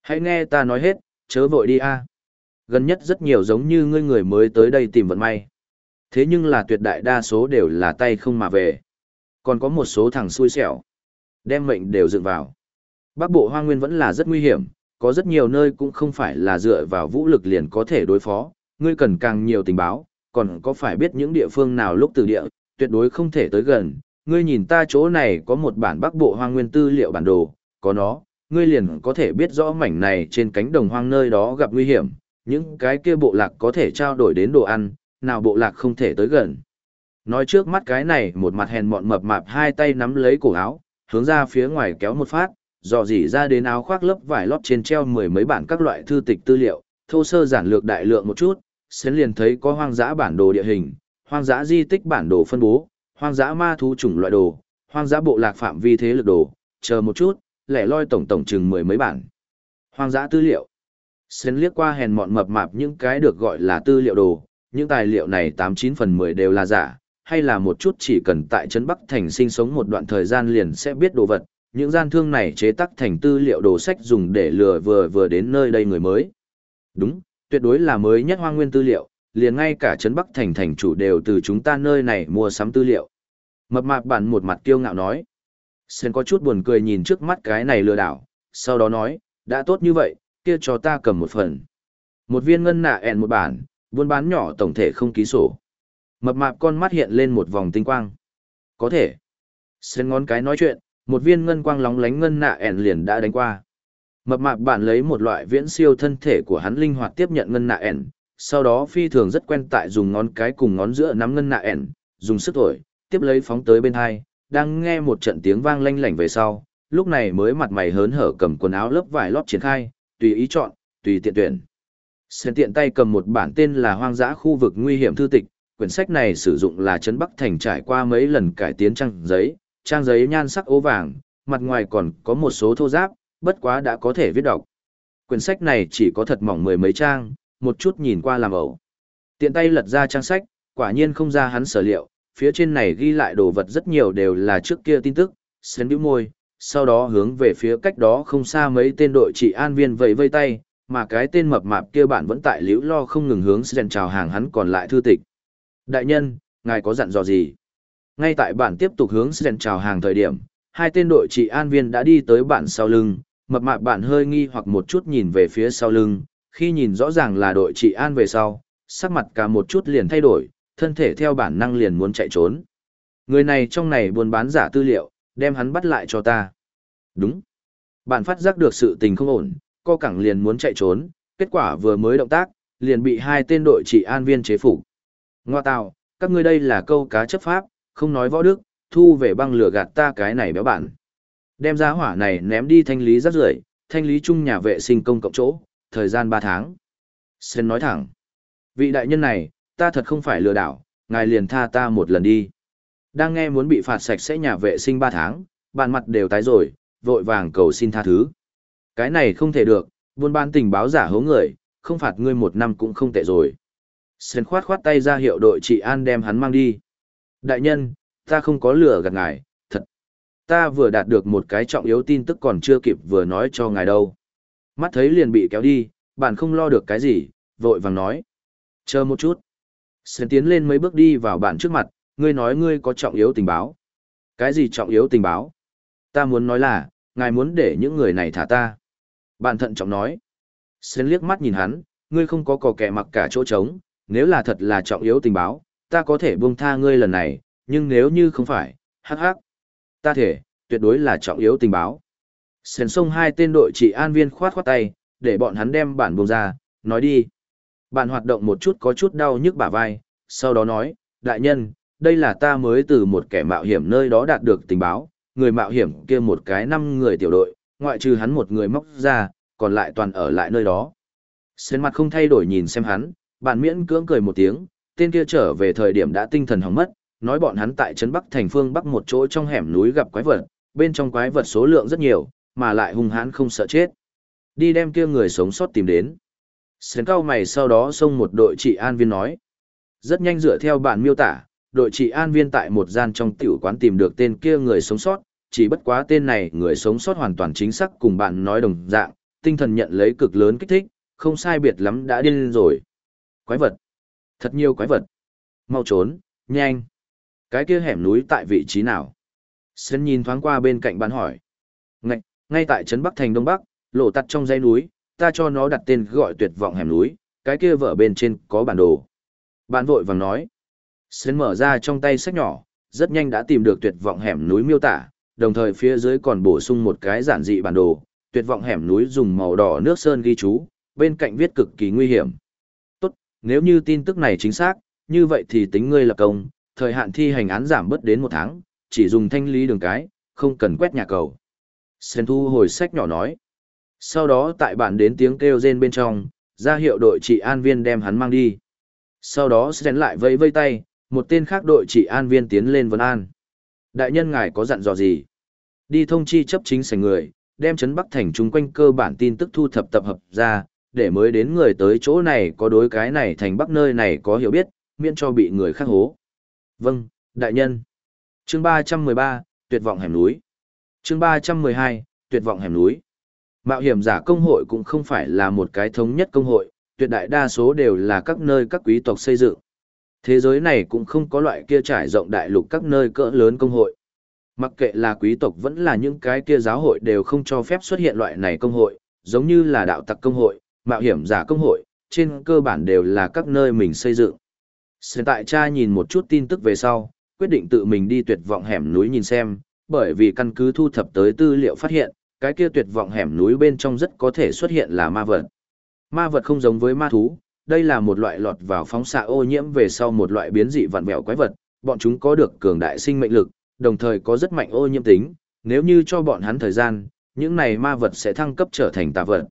Hãy nghe ta nói hết, chớ vội đi a. Gần nhất rất nhiều giống như ngươi người mới tới đây tìm vận may. Thế nhưng là tuyệt đại đa số đều là tay không mà về. Còn có một số thằng xui xẻo. Đem mệnh đều dựng vào. Bắc bộ hoang nguyên vẫn là rất nguy hiểm, có rất nhiều nơi cũng không phải là dựa vào vũ lực liền có thể đối phó, ngươi cần càng nhiều tình báo, còn có phải biết những địa phương nào lúc từ địa, tuyệt đối không thể tới gần. Ngươi nhìn ta chỗ này có một bản bắc bộ hoang nguyên tư liệu bản đồ, có nó, ngươi liền có thể biết rõ mảnh này trên cánh đồng hoang nơi đó gặp nguy hiểm, những cái kia bộ lạc có thể trao đổi đến đồ ăn, nào bộ lạc không thể tới gần. Nói trước mắt cái này một mặt hèn mọn mập mạp hai tay nắm lấy cổ áo, hướng ra phía ngoài kéo một phát, dò dỉ ra đến áo khoác lớp vải lót trên treo mười mấy bản các loại thư tịch tư liệu, thô sơ giản lược đại lượng một chút, sến liền thấy có hoang dã bản đồ địa hình, hoang dã di tích bản đồ phân bố, hoang dã ma thú chủng loại đồ, hoang dã bộ lạc phạm vi thế lực đồ, chờ một chút, lẻ loi tổng tổng chừng mười mấy bản. Hoang dã tư liệu. sến liếc qua hèn mọn mập mạp những cái được gọi là tư liệu đồ, những tài liệu này 89 phần 10 đều là giả, hay là một chút chỉ cần tại Trấn Bắc Thành sinh sống một đoạn thời gian liền sẽ biết đồ vật. Những gian thương này chế tác thành tư liệu đồ sách dùng để lừa vừa vừa đến nơi đây người mới. Đúng, tuyệt đối là mới nhất hoang nguyên tư liệu, liền ngay cả Trấn Bắc Thành thành chủ đều từ chúng ta nơi này mua sắm tư liệu. Mập mạp bản một mặt kiêu ngạo nói. Sen có chút buồn cười nhìn trước mắt cái này lừa đảo, sau đó nói, đã tốt như vậy, kia cho ta cầm một phần. Một viên ngân nạ ẹn một bản, buôn bán nhỏ tổng thể không ký sổ. Mập mạp con mắt hiện lên một vòng tinh quang. Có thể. Sen ngón cái nói chuyện, một viên ngân quang lóng lánh ngân nạ ẻn liền đã đánh qua. Mập mạp bản lấy một loại viễn siêu thân thể của hắn linh hoạt tiếp nhận ngân nạ ẻn, sau đó phi thường rất quen tại dùng ngón cái cùng ngón giữa nắm ngân nạ ẻn, dùng sức thổi, tiếp lấy phóng tới bên hai, đang nghe một trận tiếng vang lanh lảnh về sau, lúc này mới mặt mày hớn hở cầm quần áo lớp vải lót triển khai, tùy ý chọn, tùy tiện tuyển. Sen tiện tay cầm một bản tên là Hoang dã khu vực nguy hiểm thư tịch, quyển sách này sử dụng là chấn Bắc Thành trải qua mấy lần cải tiến trang giấy, trang giấy nhan sắc ố vàng, mặt ngoài còn có một số thô giáp, bất quá đã có thể viết đọc. Quyển sách này chỉ có thật mỏng mười mấy trang, một chút nhìn qua làm ẩu. Tiện tay lật ra trang sách, quả nhiên không ra hắn sở liệu, phía trên này ghi lại đồ vật rất nhiều đều là trước kia tin tức, sến bĩu môi, sau đó hướng về phía cách đó không xa mấy tên đội trị an viên vẫy vây tay, mà cái tên mập mạp kia bạn vẫn tại liễu lo không ngừng hướng sến chào hàng hắn còn lại thư tịch. Đại nhân, ngài có dặn dò gì? Ngay tại bạn tiếp tục hướng Sren chào hàng thời điểm, hai tên đội trị an viên đã đi tới bạn sau lưng, mập mạp bạn hơi nghi hoặc một chút nhìn về phía sau lưng, khi nhìn rõ ràng là đội trị an về sau, sắc mặt cả một chút liền thay đổi, thân thể theo bản năng liền muốn chạy trốn. Người này trong này buôn bán giả tư liệu, đem hắn bắt lại cho ta. Đúng. Bạn phát giác được sự tình không ổn, co cẳng liền muốn chạy trốn, kết quả vừa mới động tác, liền bị hai tên đội trị an viên chế phục. Ngoa tào, các ngươi đây là câu cá chấp pháp, không nói võ đức, thu về băng lửa gạt ta cái này béo bạn. Đem ra hỏa này ném đi thanh lý rất rưởi, thanh lý chung nhà vệ sinh công cộng chỗ, thời gian 3 tháng. Sen nói thẳng. Vị đại nhân này, ta thật không phải lừa đảo, ngài liền tha ta một lần đi. Đang nghe muốn bị phạt sạch sẽ nhà vệ sinh 3 tháng, bàn mặt đều tái rồi, vội vàng cầu xin tha thứ. Cái này không thể được, buôn bán tình báo giả hố người, không phạt ngươi một năm cũng không tệ rồi. sơn khoát khoát tay ra hiệu đội trị an đem hắn mang đi. Đại nhân, ta không có lửa gạt ngài, thật. Ta vừa đạt được một cái trọng yếu tin tức còn chưa kịp vừa nói cho ngài đâu. Mắt thấy liền bị kéo đi, bạn không lo được cái gì, vội vàng nói. Chờ một chút. Sơn tiến lên mấy bước đi vào bạn trước mặt, ngươi nói ngươi có trọng yếu tình báo. Cái gì trọng yếu tình báo? Ta muốn nói là, ngài muốn để những người này thả ta. Bạn thận trọng nói. Sơn liếc mắt nhìn hắn, ngươi không có cò kẻ mặc cả chỗ trống, nếu là thật là trọng yếu tình báo, ta có thể buông tha ngươi lần này, nhưng nếu như không phải, hắc hắc. Ta thể, tuyệt đối là trọng yếu tình báo. Sền sông hai tên đội trị an viên khoát khoát tay, để bọn hắn đem bản buông ra, nói đi. Bạn hoạt động một chút có chút đau nhức bả vai, sau đó nói, đại nhân, đây là ta mới từ một kẻ mạo hiểm nơi đó đạt được tình báo, người mạo hiểm kia một cái năm người tiểu đội, ngoại trừ hắn một người móc ra, còn lại toàn ở lại nơi đó. Sến mặt không thay đổi nhìn xem hắn, bạn miễn cưỡng cười một tiếng, tên kia trở về thời điểm đã tinh thần hỏng mất, nói bọn hắn tại trấn Bắc thành phương Bắc một chỗ trong hẻm núi gặp quái vật, bên trong quái vật số lượng rất nhiều, mà lại hung hãn không sợ chết. Đi đem kia người sống sót tìm đến. Sến cao mày sau đó xông một đội trị an viên nói. Rất nhanh dựa theo bản miêu tả, đội trị an viên tại một gian trong tiểu quán tìm được tên kia người sống sót, chỉ bất quá tên này người sống sót hoàn toàn chính xác cùng bạn nói đồng dạng, tinh thần nhận lấy cực lớn kích thích, không sai biệt lắm đã điên lên rồi. Quái vật. Thật nhiều quái vật. Mau trốn, nhanh. Cái kia hẻm núi tại vị trí nào? Sơn nhìn thoáng qua bên cạnh bán hỏi. Ngay, ngay tại trấn Bắc Thành Đông Bắc, lộ tắt trong dãy núi, ta cho nó đặt tên gọi tuyệt vọng hẻm núi, cái kia vở bên trên có bản đồ. Bạn vội vàng nói. Sơn mở ra trong tay sách nhỏ, rất nhanh đã tìm được tuyệt vọng hẻm núi miêu tả, đồng thời phía dưới còn bổ sung một cái giản dị bản đồ, tuyệt vọng hẻm núi dùng màu đỏ nước sơn ghi chú, bên cạnh viết cực kỳ nguy hiểm. Nếu như tin tức này chính xác, như vậy thì tính ngươi lập công, thời hạn thi hành án giảm bớt đến một tháng, chỉ dùng thanh lý đường cái, không cần quét nhà cầu. Sen thu hồi sách nhỏ nói. Sau đó tại bản đến tiếng kêu rên bên trong, ra hiệu đội trị an viên đem hắn mang đi. Sau đó Sen lại vẫy vây tay, một tên khác đội trị an viên tiến lên vấn an. Đại nhân ngài có dặn dò gì? Đi thông chi chấp chính sảnh người, đem chấn Bắc Thành chung quanh cơ bản tin tức thu thập tập hợp ra, để mới đến người tới chỗ này có đối cái này thành Bắc nơi này có hiểu biết, miễn cho bị người khác hố. Vâng, đại nhân. Chương 313, tuyệt vọng hẻm núi. Chương 312, tuyệt vọng hẻm núi. Mạo hiểm giả công hội cũng không phải là một cái thống nhất công hội, tuyệt đại đa số đều là các nơi các quý tộc xây dựng. Thế giới này cũng không có loại kia trải rộng đại lục các nơi cỡ lớn công hội. Mặc kệ là quý tộc vẫn là những cái kia giáo hội đều không cho phép xuất hiện loại này công hội, giống như là đạo tặc công hội, mạo hiểm giả công hội, trên cơ bản đều là các nơi mình xây dựng. Hiện tại cha nhìn một chút tin tức về sau, quyết định tự mình đi tuyệt vọng hẻm núi nhìn xem, bởi vì căn cứ thu thập tới tư liệu phát hiện, cái kia tuyệt vọng hẻm núi bên trong rất có thể xuất hiện là ma vật. Ma vật không giống với ma thú, đây là một loại lọt vào phóng xạ ô nhiễm về sau một loại biến dị vặn vẹo quái vật, bọn chúng có được cường đại sinh mệnh lực, đồng thời có rất mạnh ô nhiễm tính, nếu như cho bọn hắn thời gian, những này ma vật sẽ thăng cấp trở thành tà vật.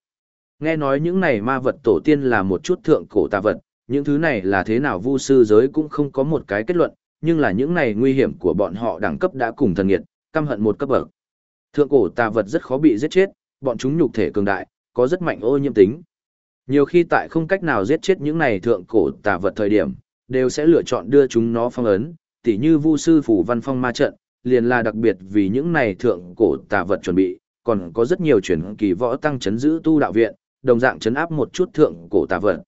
Nghe nói những này ma vật tổ tiên là một chút thượng cổ tà vật, những thứ này là thế nào vu sư giới cũng không có một cái kết luận, nhưng là những này nguy hiểm của bọn họ đẳng cấp đã cùng thần nghiệt, căm hận một cấp bậc. Thượng cổ tà vật rất khó bị giết chết, bọn chúng nhục thể cường đại, có rất mạnh ô nhiễm tính. Nhiều khi tại không cách nào giết chết những này thượng cổ tà vật thời điểm, đều sẽ lựa chọn đưa chúng nó phong ấn, tỉ như vu sư phủ văn phong ma trận, liền là đặc biệt vì những này thượng cổ tà vật chuẩn bị, còn có rất nhiều chuyển kỳ võ tăng chấn giữ tu đạo viện, đồng dạng chấn áp một chút thượng cổ tà vật.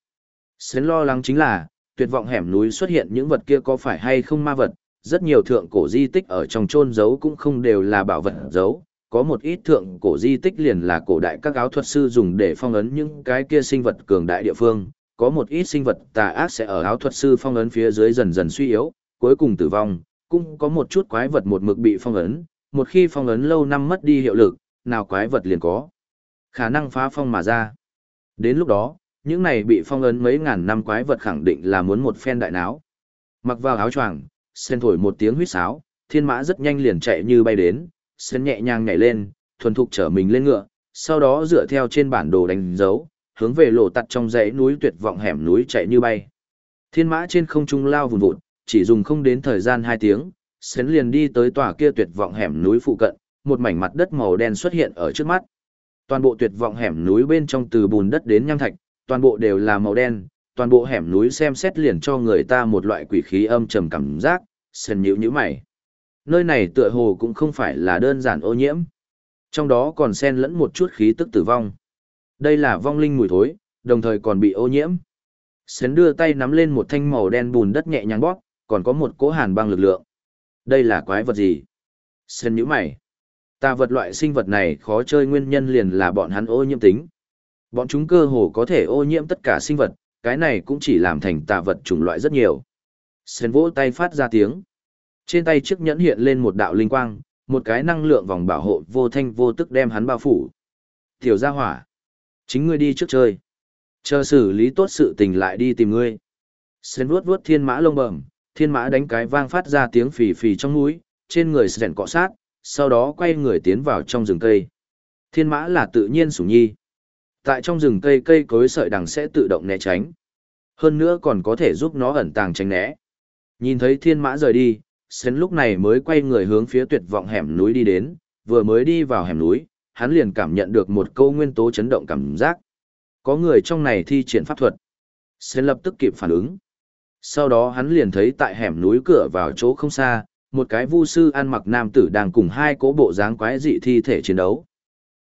Sến lo lắng chính là, tuyệt vọng hẻm núi xuất hiện những vật kia có phải hay không ma vật, rất nhiều thượng cổ di tích ở trong chôn giấu cũng không đều là bảo vật giấu, có một ít thượng cổ di tích liền là cổ đại các áo thuật sư dùng để phong ấn những cái kia sinh vật cường đại địa phương, có một ít sinh vật tà ác sẽ ở áo thuật sư phong ấn phía dưới dần dần suy yếu, cuối cùng tử vong, cũng có một chút quái vật một mực bị phong ấn, một khi phong ấn lâu năm mất đi hiệu lực, nào quái vật liền có khả năng phá phong mà ra. Đến lúc đó, những này bị phong ấn mấy ngàn năm quái vật khẳng định là muốn một phen đại náo. Mặc vào áo choàng, sen thổi một tiếng huýt sáo, thiên mã rất nhanh liền chạy như bay đến, sen nhẹ nhàng nhảy lên, thuần thục trở mình lên ngựa, sau đó dựa theo trên bản đồ đánh dấu, hướng về lộ tặt trong dãy núi tuyệt vọng hẻm núi chạy như bay. Thiên mã trên không trung lao vùn vụt, chỉ dùng không đến thời gian 2 tiếng, Sến liền đi tới tòa kia tuyệt vọng hẻm núi phụ cận, một mảnh mặt đất màu đen xuất hiện ở trước mắt. Toàn bộ tuyệt vọng hẻm núi bên trong từ bùn đất đến nham thạch, toàn bộ đều là màu đen, toàn bộ hẻm núi xem xét liền cho người ta một loại quỷ khí âm trầm cảm giác, sần nhữ nhíu mày. Nơi này tựa hồ cũng không phải là đơn giản ô nhiễm. Trong đó còn xen lẫn một chút khí tức tử vong. Đây là vong linh mùi thối, đồng thời còn bị ô nhiễm. Sến đưa tay nắm lên một thanh màu đen bùn đất nhẹ nhàng bóp, còn có một cỗ hàn băng lực lượng. Đây là quái vật gì? Sến nhíu mày. Tà vật loại sinh vật này khó chơi nguyên nhân liền là bọn hắn ô nhiễm tính. Bọn chúng cơ hồ có thể ô nhiễm tất cả sinh vật, cái này cũng chỉ làm thành tà vật chủng loại rất nhiều. Sến vỗ tay phát ra tiếng. Trên tay chiếc nhẫn hiện lên một đạo linh quang, một cái năng lượng vòng bảo hộ vô thanh vô tức đem hắn bao phủ. Tiểu gia hỏa. Chính ngươi đi trước chơi. Chờ xử lý tốt sự tình lại đi tìm ngươi. Sến vuốt vuốt thiên mã lông bẩm, thiên mã đánh cái vang phát ra tiếng phì phì trong mũi, trên người sẻn cọ sát, sau đó quay người tiến vào trong rừng cây. Thiên mã là tự nhiên sủng nhi. Tại trong rừng cây cây cối sợi đằng sẽ tự động né tránh. Hơn nữa còn có thể giúp nó ẩn tàng tránh né. Nhìn thấy thiên mã rời đi, Sến lúc này mới quay người hướng phía tuyệt vọng hẻm núi đi đến, vừa mới đi vào hẻm núi, hắn liền cảm nhận được một câu nguyên tố chấn động cảm giác. Có người trong này thi triển pháp thuật. Sến lập tức kịp phản ứng. Sau đó hắn liền thấy tại hẻm núi cửa vào chỗ không xa, một cái vu sư ăn mặc nam tử đang cùng hai cố bộ dáng quái dị thi thể chiến đấu.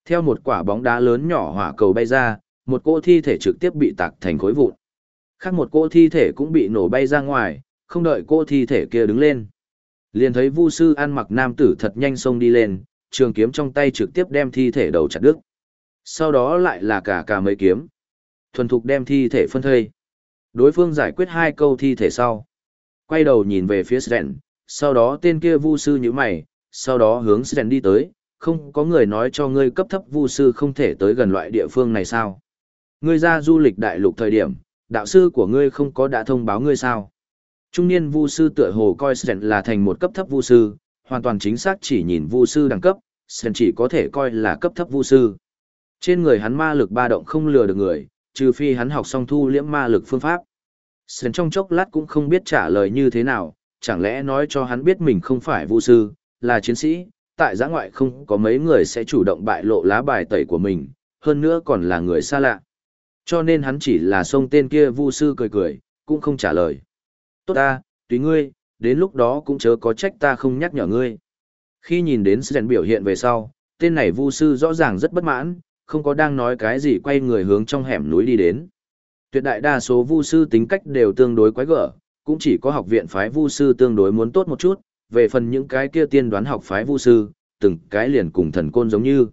Theo một quả bóng đá lớn nhỏ hỏa cầu bay ra, một cỗ thi thể trực tiếp bị tạc thành khối vụn. Khác một cỗ thi thể cũng bị nổ bay ra ngoài, không đợi cỗ thi thể kia đứng lên. Liền thấy Vu sư ăn mặc nam tử thật nhanh xông đi lên, trường kiếm trong tay trực tiếp đem thi thể đầu chặt đứt. Sau đó lại là cả cả mấy kiếm. Thuần thục đem thi thể phân thây. Đối phương giải quyết hai câu thi thể sau. Quay đầu nhìn về phía Sren, sau đó tên kia Vu sư như mày, sau đó hướng Sren đi tới, không có người nói cho ngươi cấp thấp Vu sư không thể tới gần loại địa phương này sao? Ngươi ra du lịch đại lục thời điểm, đạo sư của ngươi không có đã thông báo ngươi sao? Trung niên vu sư tựa hồ coi Sren là thành một cấp thấp vu sư, hoàn toàn chính xác chỉ nhìn vu sư đẳng cấp, Sren chỉ có thể coi là cấp thấp vu sư. Trên người hắn ma lực ba động không lừa được người, trừ phi hắn học xong thu liễm ma lực phương pháp. Sren trong chốc lát cũng không biết trả lời như thế nào, chẳng lẽ nói cho hắn biết mình không phải vu sư, là chiến sĩ, tại giã ngoại không có mấy người sẽ chủ động bại lộ lá bài tẩy của mình, hơn nữa còn là người xa lạ. Cho nên hắn chỉ là xông tên kia vu sư cười cười, cũng không trả lời. Tốt ta, tùy ngươi, đến lúc đó cũng chớ có trách ta không nhắc nhở ngươi. Khi nhìn đến Sren biểu hiện về sau, tên này vu sư rõ ràng rất bất mãn, không có đang nói cái gì quay người hướng trong hẻm núi đi đến. Tuyệt đại đa số vu sư tính cách đều tương đối quái gở, cũng chỉ có học viện phái vu sư tương đối muốn tốt một chút, về phần những cái kia tiên đoán học phái vu sư, từng cái liền cùng thần côn giống như.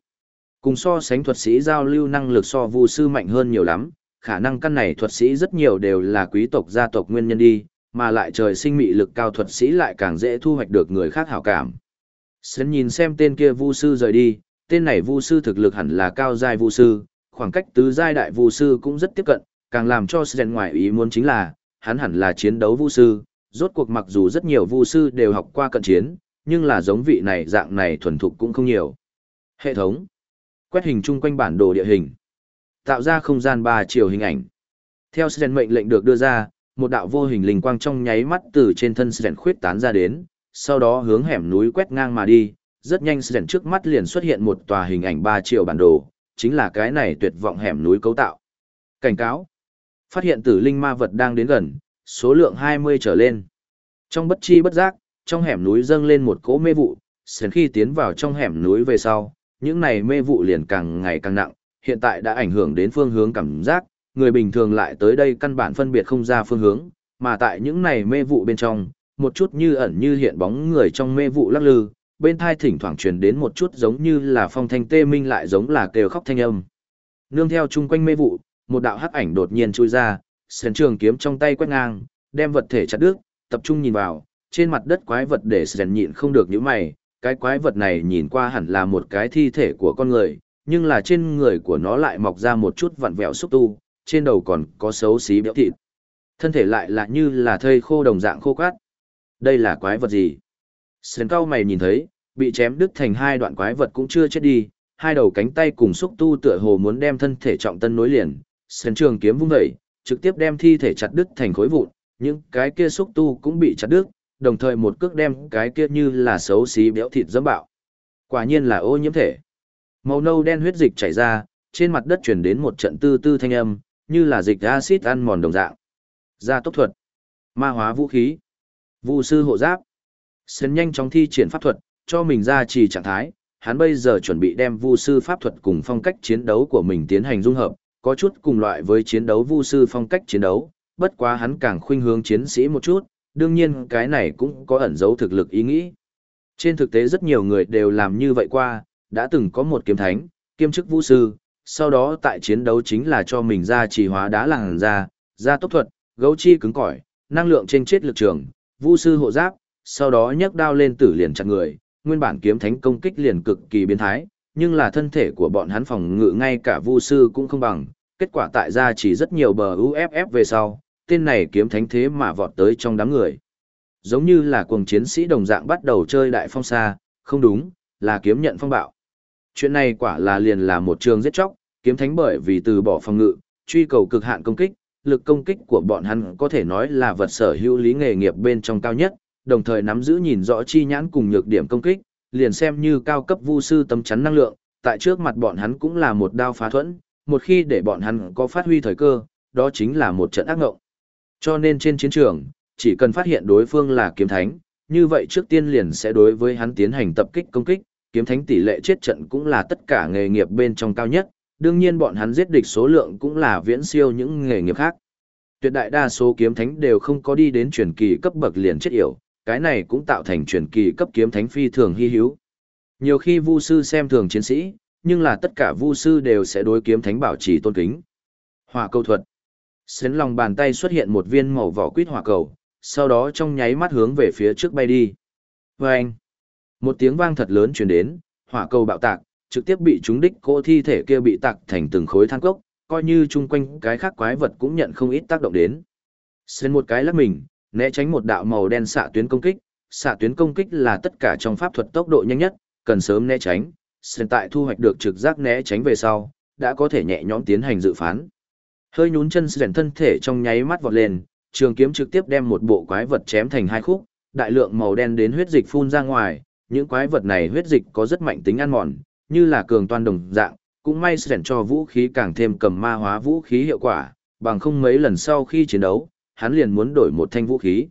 Cùng so sánh thuật sĩ giao lưu năng lực so vu sư mạnh hơn nhiều lắm, khả năng căn này thuật sĩ rất nhiều đều là quý tộc gia tộc nguyên nhân đi, mà lại trời sinh mị lực cao thuật sĩ lại càng dễ thu hoạch được người khác hảo cảm. Sến nhìn xem tên kia vu sư rời đi, tên này vu sư thực lực hẳn là cao giai vu sư, khoảng cách tứ giai đại vu sư cũng rất tiếp cận, càng làm cho Sến ngoài ý muốn chính là, hắn hẳn là chiến đấu vu sư, rốt cuộc mặc dù rất nhiều vu sư đều học qua cận chiến, nhưng là giống vị này dạng này thuần thục cũng không nhiều. Hệ thống. Quét hình chung quanh bản đồ địa hình. Tạo ra không gian ba chiều hình ảnh. Theo Sren mệnh lệnh được đưa ra, một đạo vô hình linh quang trong nháy mắt từ trên thân Sren khuyết tán ra đến, sau đó hướng hẻm núi quét ngang mà đi, rất nhanh Sren trước mắt liền xuất hiện một tòa hình ảnh ba chiều bản đồ, chính là cái này tuyệt vọng hẻm núi cấu tạo. Cảnh cáo. Phát hiện tử linh ma vật đang đến gần, số lượng 20 trở lên. Trong bất chi bất giác, trong hẻm núi dâng lên một cỗ mê vụ, sến khi tiến vào trong hẻm núi về sau, những này mê vụ liền càng ngày càng nặng, hiện tại đã ảnh hưởng đến phương hướng cảm giác, người bình thường lại tới đây căn bản phân biệt không ra phương hướng, mà tại những này mê vụ bên trong, một chút như ẩn như hiện bóng người trong mê vụ lắc lư, bên thai thỉnh thoảng truyền đến một chút giống như là phong thanh tê minh lại giống là kêu khóc thanh âm. Nương theo chung quanh mê vụ, một đạo hắc ảnh đột nhiên chui ra, sền trường kiếm trong tay quét ngang, đem vật thể chặt đứt, tập trung nhìn vào, trên mặt đất quái vật để sền nhịn không được nhíu mày, cái quái vật này nhìn qua hẳn là một cái thi thể của con người, nhưng là trên người của nó lại mọc ra một chút vặn vẹo xúc tu, trên đầu còn có xấu xí béo thịt. Thân thể lại là như là thây khô đồng dạng khô cát. Đây là quái vật gì? sền cao mày nhìn thấy, bị chém đứt thành hai đoạn quái vật cũng chưa chết đi, hai đầu cánh tay cùng xúc tu tựa hồ muốn đem thân thể trọng tân nối liền sân trường kiếm vung dậy, trực tiếp đem thi thể chặt đứt thành khối vụn, những cái kia xúc tu cũng bị chặt đứt, đồng thời một cước đem cái kia như là xấu xí béo thịt dẫm bạo. Quả nhiên là ô nhiễm thể. Màu nâu đen huyết dịch chảy ra, trên mặt đất truyền đến một trận tư tư thanh âm, như là dịch acid ăn mòn đồng dạng. Gia tốc thuật. Ma hóa vũ khí. Vu sư hộ giáp. Sến nhanh chóng thi triển pháp thuật, cho mình ra trì trạng thái. Hắn bây giờ chuẩn bị đem vu sư pháp thuật cùng phong cách chiến đấu của mình tiến hành dung hợp, có chút cùng loại với chiến đấu vu sư phong cách chiến đấu, bất quá hắn càng khuynh hướng chiến sĩ một chút, đương nhiên cái này cũng có ẩn dấu thực lực ý nghĩ. Trên thực tế rất nhiều người đều làm như vậy qua, đã từng có một kiếm thánh, kiêm chức vũ sư, sau đó tại chiến đấu chính là cho mình ra trì hóa đá làng ra, ra tốc thuật, gấu chi cứng cỏi, năng lượng trên chết lực trường, vũ sư hộ giáp, sau đó nhấc đao lên tử liền chặt người, nguyên bản kiếm thánh công kích liền cực kỳ biến thái, nhưng là thân thể của bọn hắn phòng ngự ngay cả vu sư cũng không bằng, kết quả tại ra chỉ rất nhiều bờ UFF về sau, tên này kiếm thánh thế mà vọt tới trong đám người. Giống như là cuồng chiến sĩ đồng dạng bắt đầu chơi đại phong xa, không đúng, là kiếm nhận phong bạo. Chuyện này quả là liền là một trường giết chóc, kiếm thánh bởi vì từ bỏ phòng ngự, truy cầu cực hạn công kích, lực công kích của bọn hắn có thể nói là vật sở hữu lý nghề nghiệp bên trong cao nhất, đồng thời nắm giữ nhìn rõ chi nhãn cùng nhược điểm công kích, liền xem như cao cấp vu sư tâm chắn năng lượng, tại trước mặt bọn hắn cũng là một đao phá thuẫn, một khi để bọn hắn có phát huy thời cơ, đó chính là một trận ác ngộng. Cho nên trên chiến trường, chỉ cần phát hiện đối phương là kiếm thánh, như vậy trước tiên liền sẽ đối với hắn tiến hành tập kích công kích, kiếm thánh tỷ lệ chết trận cũng là tất cả nghề nghiệp bên trong cao nhất, đương nhiên bọn hắn giết địch số lượng cũng là viễn siêu những nghề nghiệp khác. Tuyệt đại đa số kiếm thánh đều không có đi đến truyền kỳ cấp bậc liền chết yểu, cái này cũng tạo thành truyền kỳ cấp kiếm thánh phi thường hy hữu. Nhiều khi vu sư xem thường chiến sĩ, nhưng là tất cả vu sư đều sẽ đối kiếm thánh bảo trì tôn kính. Hỏa cầu thuật. Xến lòng bàn tay xuất hiện một viên màu vỏ quýt hỏa cầu, sau đó trong nháy mắt hướng về phía trước bay đi. Vâng! anh, một tiếng vang thật lớn truyền đến, hỏa cầu bạo tạc, trực tiếp bị trúng đích cô thi thể kia bị tạc thành từng khối than cốc, coi như chung quanh cái khác quái vật cũng nhận không ít tác động đến. Xến một cái lắc mình, né tránh một đạo màu đen xạ tuyến công kích, xạ tuyến công kích là tất cả trong pháp thuật tốc độ nhanh nhất, cần sớm né tránh, Xến tại thu hoạch được trực giác né tránh về sau, đã có thể nhẹ nhõm tiến hành dự phán. Hơi nhún chân rèn thân thể trong nháy mắt vọt lên, trường kiếm trực tiếp đem một bộ quái vật chém thành hai khúc, đại lượng màu đen đến huyết dịch phun ra ngoài, những quái vật này huyết dịch có rất mạnh tính ăn mòn, như là cường toan đồng dạng, cũng may rèn cho vũ khí càng thêm cầm ma hóa vũ khí hiệu quả, bằng không mấy lần sau khi chiến đấu, hắn liền muốn đổi một thanh vũ khí.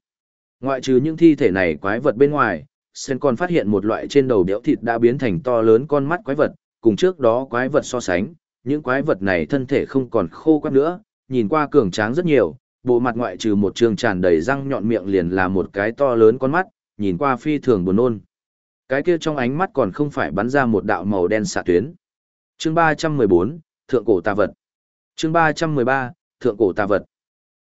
Ngoại trừ những thi thể này quái vật bên ngoài, Sen còn phát hiện một loại trên đầu béo thịt đã biến thành to lớn con mắt quái vật, cùng trước đó quái vật so sánh, những quái vật này thân thể không còn khô quắt nữa, nhìn qua cường tráng rất nhiều, bộ mặt ngoại trừ một trường tràn đầy răng nhọn miệng liền là một cái to lớn con mắt, nhìn qua phi thường buồn nôn. Cái kia trong ánh mắt còn không phải bắn ra một đạo màu đen xạ tuyến. Chương 314, Thượng cổ tà vật. Chương 313, Thượng cổ tà vật.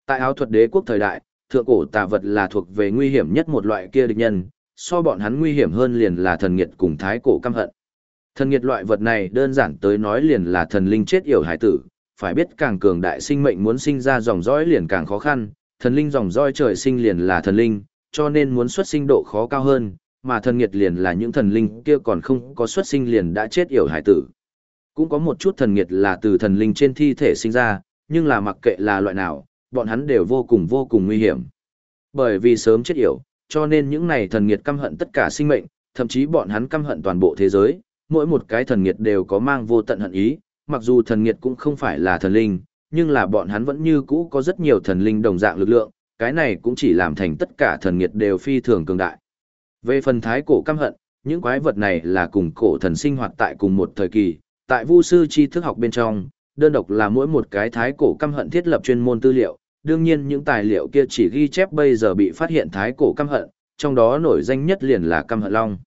Tại áo thuật đế quốc thời đại, thượng cổ tà vật là thuộc về nguy hiểm nhất một loại kia địch nhân, so bọn hắn nguy hiểm hơn liền là thần nghiệt cùng thái cổ căm hận. Thần nghiệt loại vật này đơn giản tới nói liền là thần linh chết yểu hải tử, phải biết càng cường đại sinh mệnh muốn sinh ra dòng dõi liền càng khó khăn, thần linh dòng dõi trời sinh liền là thần linh, cho nên muốn xuất sinh độ khó cao hơn, mà thần nghiệt liền là những thần linh kia còn không có xuất sinh liền đã chết yểu hải tử. Cũng có một chút thần nghiệt là từ thần linh trên thi thể sinh ra, nhưng là mặc kệ là loại nào, bọn hắn đều vô cùng vô cùng nguy hiểm. Bởi vì sớm chết yểu, cho nên những này thần nghiệt căm hận tất cả sinh mệnh, thậm chí bọn hắn căm hận toàn bộ thế giới, mỗi một cái thần nghiệt đều có mang vô tận hận ý, mặc dù thần nghiệt cũng không phải là thần linh, nhưng là bọn hắn vẫn như cũ có rất nhiều thần linh đồng dạng lực lượng, cái này cũng chỉ làm thành tất cả thần nghiệt đều phi thường cường đại. Về phần thái cổ căm hận, những quái vật này là cùng cổ thần sinh hoạt tại cùng một thời kỳ, tại vu sư tri thức học bên trong, đơn độc là mỗi một cái thái cổ căm hận thiết lập chuyên môn tư liệu, đương nhiên những tài liệu kia chỉ ghi chép bây giờ bị phát hiện thái cổ căm hận, trong đó nổi danh nhất liền là căm hận long.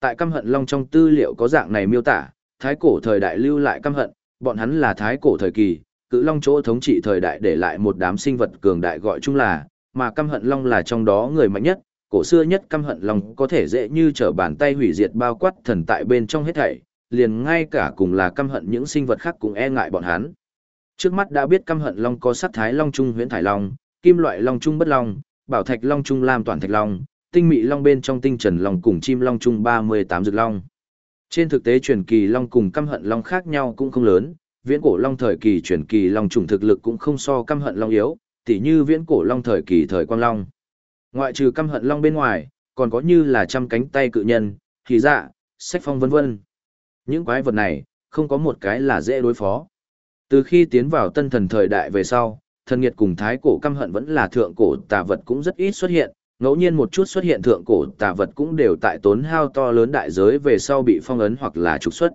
Tại căm hận long trong tư liệu có dạng này miêu tả, thái cổ thời đại lưu lại căm hận, bọn hắn là thái cổ thời kỳ, cự long chỗ thống trị thời đại để lại một đám sinh vật cường đại gọi chung là, mà căm hận long là trong đó người mạnh nhất, cổ xưa nhất căm hận long có thể dễ như trở bàn tay hủy diệt bao quát thần tại bên trong hết thảy, liền ngay cả cùng là căm hận những sinh vật khác cũng e ngại bọn hắn. Trước mắt đã biết căm hận long có sát thái long trung huyễn thải long, kim loại long trung bất long, bảo thạch long trung lam toàn thạch long, tinh mị long bên trong tinh trần long cùng chim long trung 38 dược long. Trên thực tế truyền kỳ long cùng căm hận long khác nhau cũng không lớn, viễn cổ long thời kỳ truyền kỳ long trùng thực lực cũng không so căm hận long yếu, tỉ như viễn cổ long thời kỳ thời quang long. Ngoại trừ căm hận long bên ngoài, còn có như là trăm cánh tay cự nhân, khí dạ, sách phong vân vân. Những quái vật này, không có một cái là dễ đối phó. Từ khi tiến vào tân thần thời đại về sau, thần nghiệt cùng thái cổ căm hận vẫn là thượng cổ tà vật cũng rất ít xuất hiện, ngẫu nhiên một chút xuất hiện thượng cổ tà vật cũng đều tại tốn hao to lớn đại giới về sau bị phong ấn hoặc là trục xuất.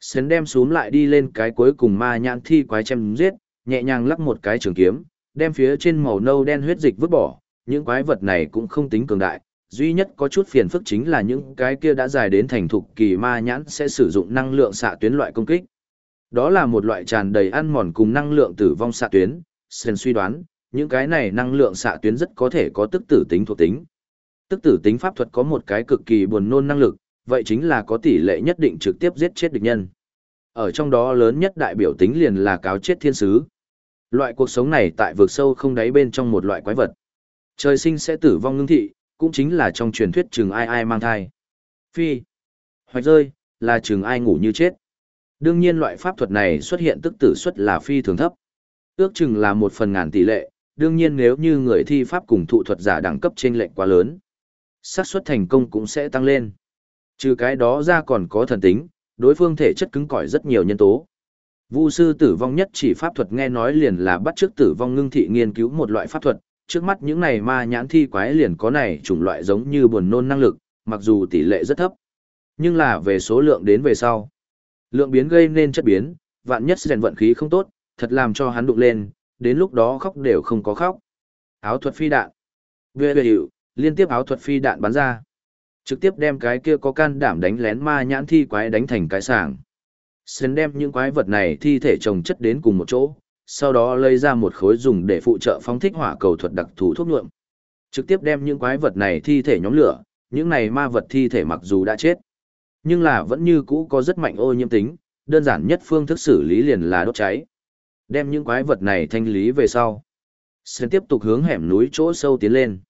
Sến đem xuống lại đi lên cái cuối cùng ma nhãn thi quái chém giết, nhẹ nhàng lắc một cái trường kiếm, đem phía trên màu nâu đen huyết dịch vứt bỏ, những quái vật này cũng không tính cường đại, duy nhất có chút phiền phức chính là những cái kia đã dài đến thành thục kỳ ma nhãn sẽ sử dụng năng lượng xạ tuyến loại công kích. Đó là một loại tràn đầy ăn mòn cùng năng lượng tử vong xạ tuyến, Sen suy đoán, những cái này năng lượng xạ tuyến rất có thể có tức tử tính thuộc tính. Tức tử tính pháp thuật có một cái cực kỳ buồn nôn năng lực, vậy chính là có tỷ lệ nhất định trực tiếp giết chết địch nhân. Ở trong đó lớn nhất đại biểu tính liền là cáo chết thiên sứ. Loại cuộc sống này tại vực sâu không đáy bên trong một loại quái vật. Trời sinh sẽ tử vong ngưng thị, cũng chính là trong truyền thuyết chừng ai ai mang thai. Phi. Hoạch rơi, là chừng ai ngủ như chết. Đương nhiên loại pháp thuật này xuất hiện tức tử suất là phi thường thấp. Ước chừng là một phần ngàn tỷ lệ, đương nhiên nếu như người thi pháp cùng thụ thuật giả đẳng cấp trên lệnh quá lớn, xác suất thành công cũng sẽ tăng lên. Trừ cái đó ra còn có thần tính, đối phương thể chất cứng cỏi rất nhiều nhân tố. Vu sư tử vong nhất chỉ pháp thuật nghe nói liền là bắt trước tử vong ngưng thị nghiên cứu một loại pháp thuật, trước mắt những này ma nhãn thi quái liền có này chủng loại giống như buồn nôn năng lực, mặc dù tỷ lệ rất thấp. Nhưng là về số lượng đến về sau. Lượng biến gây nên chất biến, vạn nhất rèn vận khí không tốt, thật làm cho hắn đụng lên, đến lúc đó khóc đều không có khóc. Áo thuật phi đạn. Về về hiệu, liên tiếp áo thuật phi đạn bắn ra. Trực tiếp đem cái kia có can đảm đánh lén ma nhãn thi quái đánh thành cái sàng. Sến đem những quái vật này thi thể chồng chất đến cùng một chỗ, sau đó lấy ra một khối dùng để phụ trợ phóng thích hỏa cầu thuật đặc thù thuốc nhuộm. Trực tiếp đem những quái vật này thi thể nhóm lửa, những này ma vật thi thể mặc dù đã chết, nhưng là vẫn như cũ có rất mạnh ô nhiễm tính, đơn giản nhất phương thức xử lý liền là đốt cháy. Đem những quái vật này thanh lý về sau. Sơn tiếp tục hướng hẻm núi chỗ sâu tiến lên.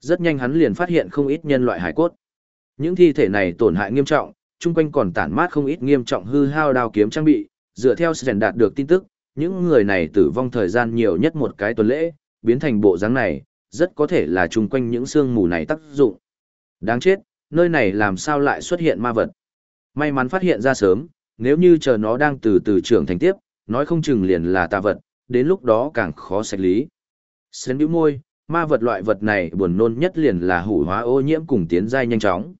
Rất nhanh hắn liền phát hiện không ít nhân loại hải cốt. Những thi thể này tổn hại nghiêm trọng, chung quanh còn tản mát không ít nghiêm trọng hư hao đao kiếm trang bị. Dựa theo Sơn đạt được tin tức, những người này tử vong thời gian nhiều nhất một cái tuần lễ, biến thành bộ dáng này, rất có thể là chung quanh những xương mù này tác dụng. Đáng chết, nơi này làm sao lại xuất hiện ma vật. May mắn phát hiện ra sớm, nếu như chờ nó đang từ từ trưởng thành tiếp, nói không chừng liền là tà vật, đến lúc đó càng khó sạch lý. Xến bĩu môi, ma vật loại vật này buồn nôn nhất liền là hủ hóa ô nhiễm cùng tiến giai nhanh chóng.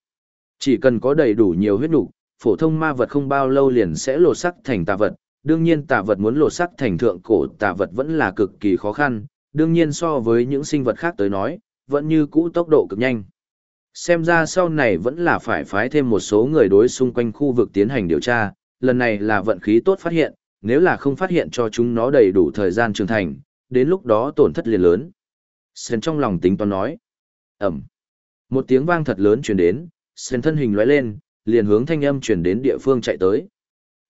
Chỉ cần có đầy đủ nhiều huyết nục, phổ thông ma vật không bao lâu liền sẽ lột sắc thành tà vật, đương nhiên tà vật muốn lột sắc thành thượng cổ tà vật vẫn là cực kỳ khó khăn, đương nhiên so với những sinh vật khác tới nói, vẫn như cũ tốc độ cực nhanh. Xem ra sau này vẫn là phải phái thêm một số người đối xung quanh khu vực tiến hành điều tra, lần này là vận khí tốt phát hiện, nếu là không phát hiện cho chúng nó đầy đủ thời gian trưởng thành, đến lúc đó tổn thất liền lớn. Sen trong lòng tính toán nói. Ẩm. Một tiếng vang thật lớn truyền đến, Sen thân hình lóe lên, liền hướng thanh âm truyền đến địa phương chạy tới.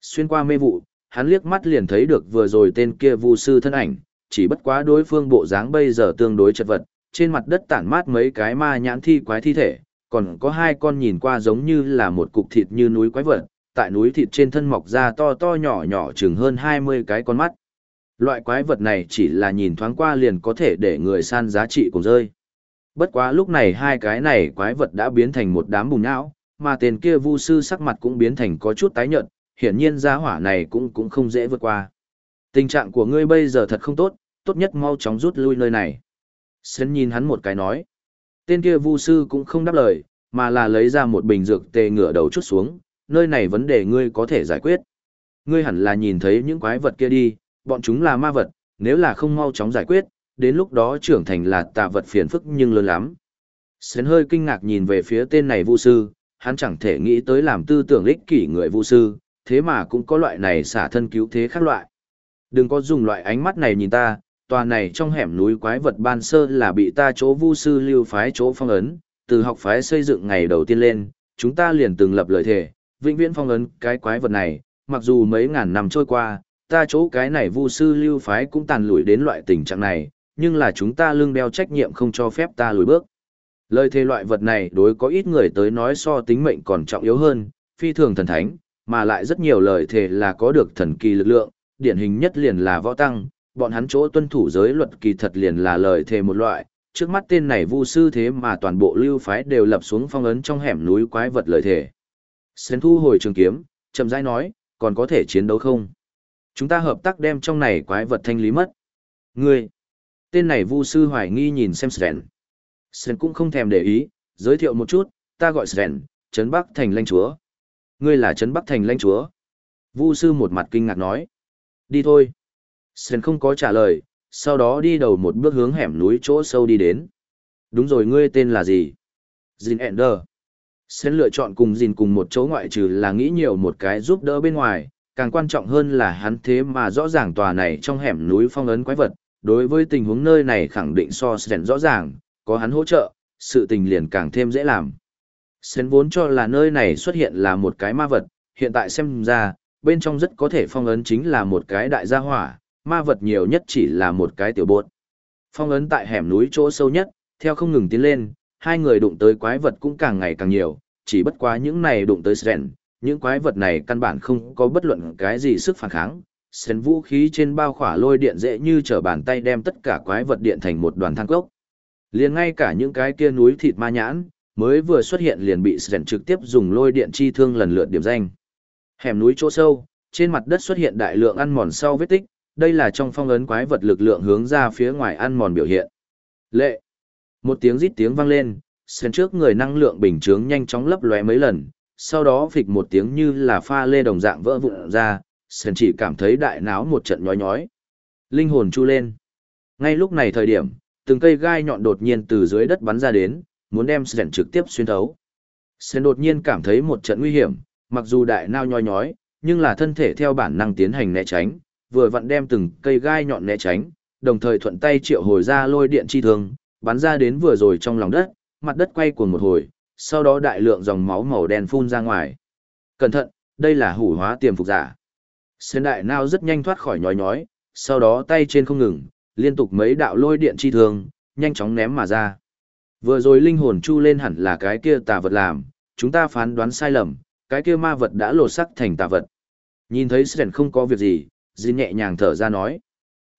Xuyên qua mê vụ, hắn liếc mắt liền thấy được vừa rồi tên kia vu sư thân ảnh, chỉ bất quá đối phương bộ dáng bây giờ tương đối chật vật, trên mặt đất tản mát mấy cái ma nhãn thi quái thi thể, còn có hai con nhìn qua giống như là một cục thịt như núi quái vật, tại núi thịt trên thân mọc ra to to nhỏ nhỏ chừng hơn 20 cái con mắt. Loại quái vật này chỉ là nhìn thoáng qua liền có thể để người san giá trị cùng rơi. Bất quá lúc này hai cái này quái vật đã biến thành một đám bùn não, mà tên kia vu sư sắc mặt cũng biến thành có chút tái nhợt, hiển nhiên giá hỏa này cũng cũng không dễ vượt qua. Tình trạng của ngươi bây giờ thật không tốt, tốt nhất mau chóng rút lui nơi này. Sơn nhìn hắn một cái nói. Tên kia vu sư cũng không đáp lời, mà là lấy ra một bình dược tê ngửa đầu chút xuống, nơi này vấn đề ngươi có thể giải quyết. Ngươi hẳn là nhìn thấy những quái vật kia đi, bọn chúng là ma vật, nếu là không mau chóng giải quyết, đến lúc đó trưởng thành là tà vật phiền phức nhưng lớn lắm. Sến hơi kinh ngạc nhìn về phía tên này vu sư, hắn chẳng thể nghĩ tới làm tư tưởng ích kỷ người vu sư, thế mà cũng có loại này xả thân cứu thế khác loại. Đừng có dùng loại ánh mắt này nhìn ta, tòa này trong hẻm núi quái vật ban sơ là bị ta chỗ vu sư lưu phái chỗ phong ấn, từ học phái xây dựng ngày đầu tiên lên, chúng ta liền từng lập lời thề, vĩnh viễn phong ấn cái quái vật này, mặc dù mấy ngàn năm trôi qua, ta chỗ cái này vu sư lưu phái cũng tàn lùi đến loại tình trạng này, nhưng là chúng ta lương đeo trách nhiệm không cho phép ta lùi bước. Lời thề loại vật này đối có ít người tới nói so tính mệnh còn trọng yếu hơn, phi thường thần thánh, mà lại rất nhiều lời thề là có được thần kỳ lực lượng, điển hình nhất liền là võ tăng, bọn hắn chỗ tuân thủ giới luật kỳ thật liền là lời thề một loại, trước mắt tên này vu sư thế mà toàn bộ lưu phái đều lập xuống phong ấn trong hẻm núi quái vật lời thề. Sến thu hồi trường kiếm, chậm rãi nói, còn có thể chiến đấu không? Chúng ta hợp tác đem trong này quái vật thanh lý mất. Ngươi! Tên này vu sư hoài nghi nhìn xem Sven. Sven cũng không thèm để ý, giới thiệu một chút, ta gọi Sven, Trấn Bắc Thành lãnh chúa. Ngươi là Trấn Bắc Thành lãnh chúa. Vu sư một mặt kinh ngạc nói. Đi thôi. Sơn không có trả lời, sau đó đi đầu một bước hướng hẻm núi chỗ sâu đi đến. Đúng rồi ngươi tên là gì? Jin Ender. Sơn lựa chọn cùng Jin cùng một chỗ ngoại trừ là nghĩ nhiều một cái giúp đỡ bên ngoài, càng quan trọng hơn là hắn thế mà rõ ràng tòa này trong hẻm núi phong ấn quái vật, đối với tình huống nơi này khẳng định so Sơn rõ ràng, có hắn hỗ trợ, sự tình liền càng thêm dễ làm. Sơn vốn cho là nơi này xuất hiện là một cái ma vật, hiện tại xem ra, bên trong rất có thể phong ấn chính là một cái đại gia hỏa, ma vật nhiều nhất chỉ là một cái tiểu bột. Phong ấn tại hẻm núi chỗ sâu nhất, theo không ngừng tiến lên, hai người đụng tới quái vật cũng càng ngày càng nhiều, chỉ bất quá những này đụng tới Sren, những quái vật này căn bản không có bất luận cái gì sức phản kháng. Sren vũ khí trên bao khỏa lôi điện dễ như trở bàn tay đem tất cả quái vật điện thành một đoàn thang cốc. Liền ngay cả những cái kia núi thịt ma nhãn, mới vừa xuất hiện liền bị Sren trực tiếp dùng lôi điện chi thương lần lượt điểm danh. Hẻm núi chỗ sâu, trên mặt đất xuất hiện đại lượng ăn mòn sau vết tích, đây là trong phong ấn quái vật lực lượng hướng ra phía ngoài ăn mòn biểu hiện. Lệ. Một tiếng rít tiếng vang lên, Sven trước người năng lượng bình chướng nhanh chóng lấp lóe mấy lần, sau đó phịch một tiếng như là pha lê đồng dạng vỡ vụn ra, Sven chỉ cảm thấy đại náo một trận nhói nhói. Linh hồn chu lên. Ngay lúc này thời điểm, từng cây gai nhọn đột nhiên từ dưới đất bắn ra đến, muốn đem Sven trực tiếp xuyên thấu. Sven đột nhiên cảm thấy một trận nguy hiểm, mặc dù đại nao nhói nhói, nhưng là thân thể theo bản năng tiến hành né tránh, vừa vặn đem từng cây gai nhọn né tránh, đồng thời thuận tay triệu hồi ra lôi điện chi thương, bắn ra đến vừa rồi trong lòng đất, mặt đất quay cuồng một hồi, sau đó đại lượng dòng máu màu đen phun ra ngoài. Cẩn thận, đây là hủ hóa tiềm phục giả. Xuyên đại nao rất nhanh thoát khỏi nhói nhói, sau đó tay trên không ngừng, liên tục mấy đạo lôi điện chi thương, nhanh chóng ném mà ra. Vừa rồi linh hồn chu lên hẳn là cái kia tà vật làm, chúng ta phán đoán sai lầm, cái kia ma vật đã lột sắc thành tà vật. Nhìn thấy Sren không có việc gì, Jin nhẹ nhàng thở ra nói.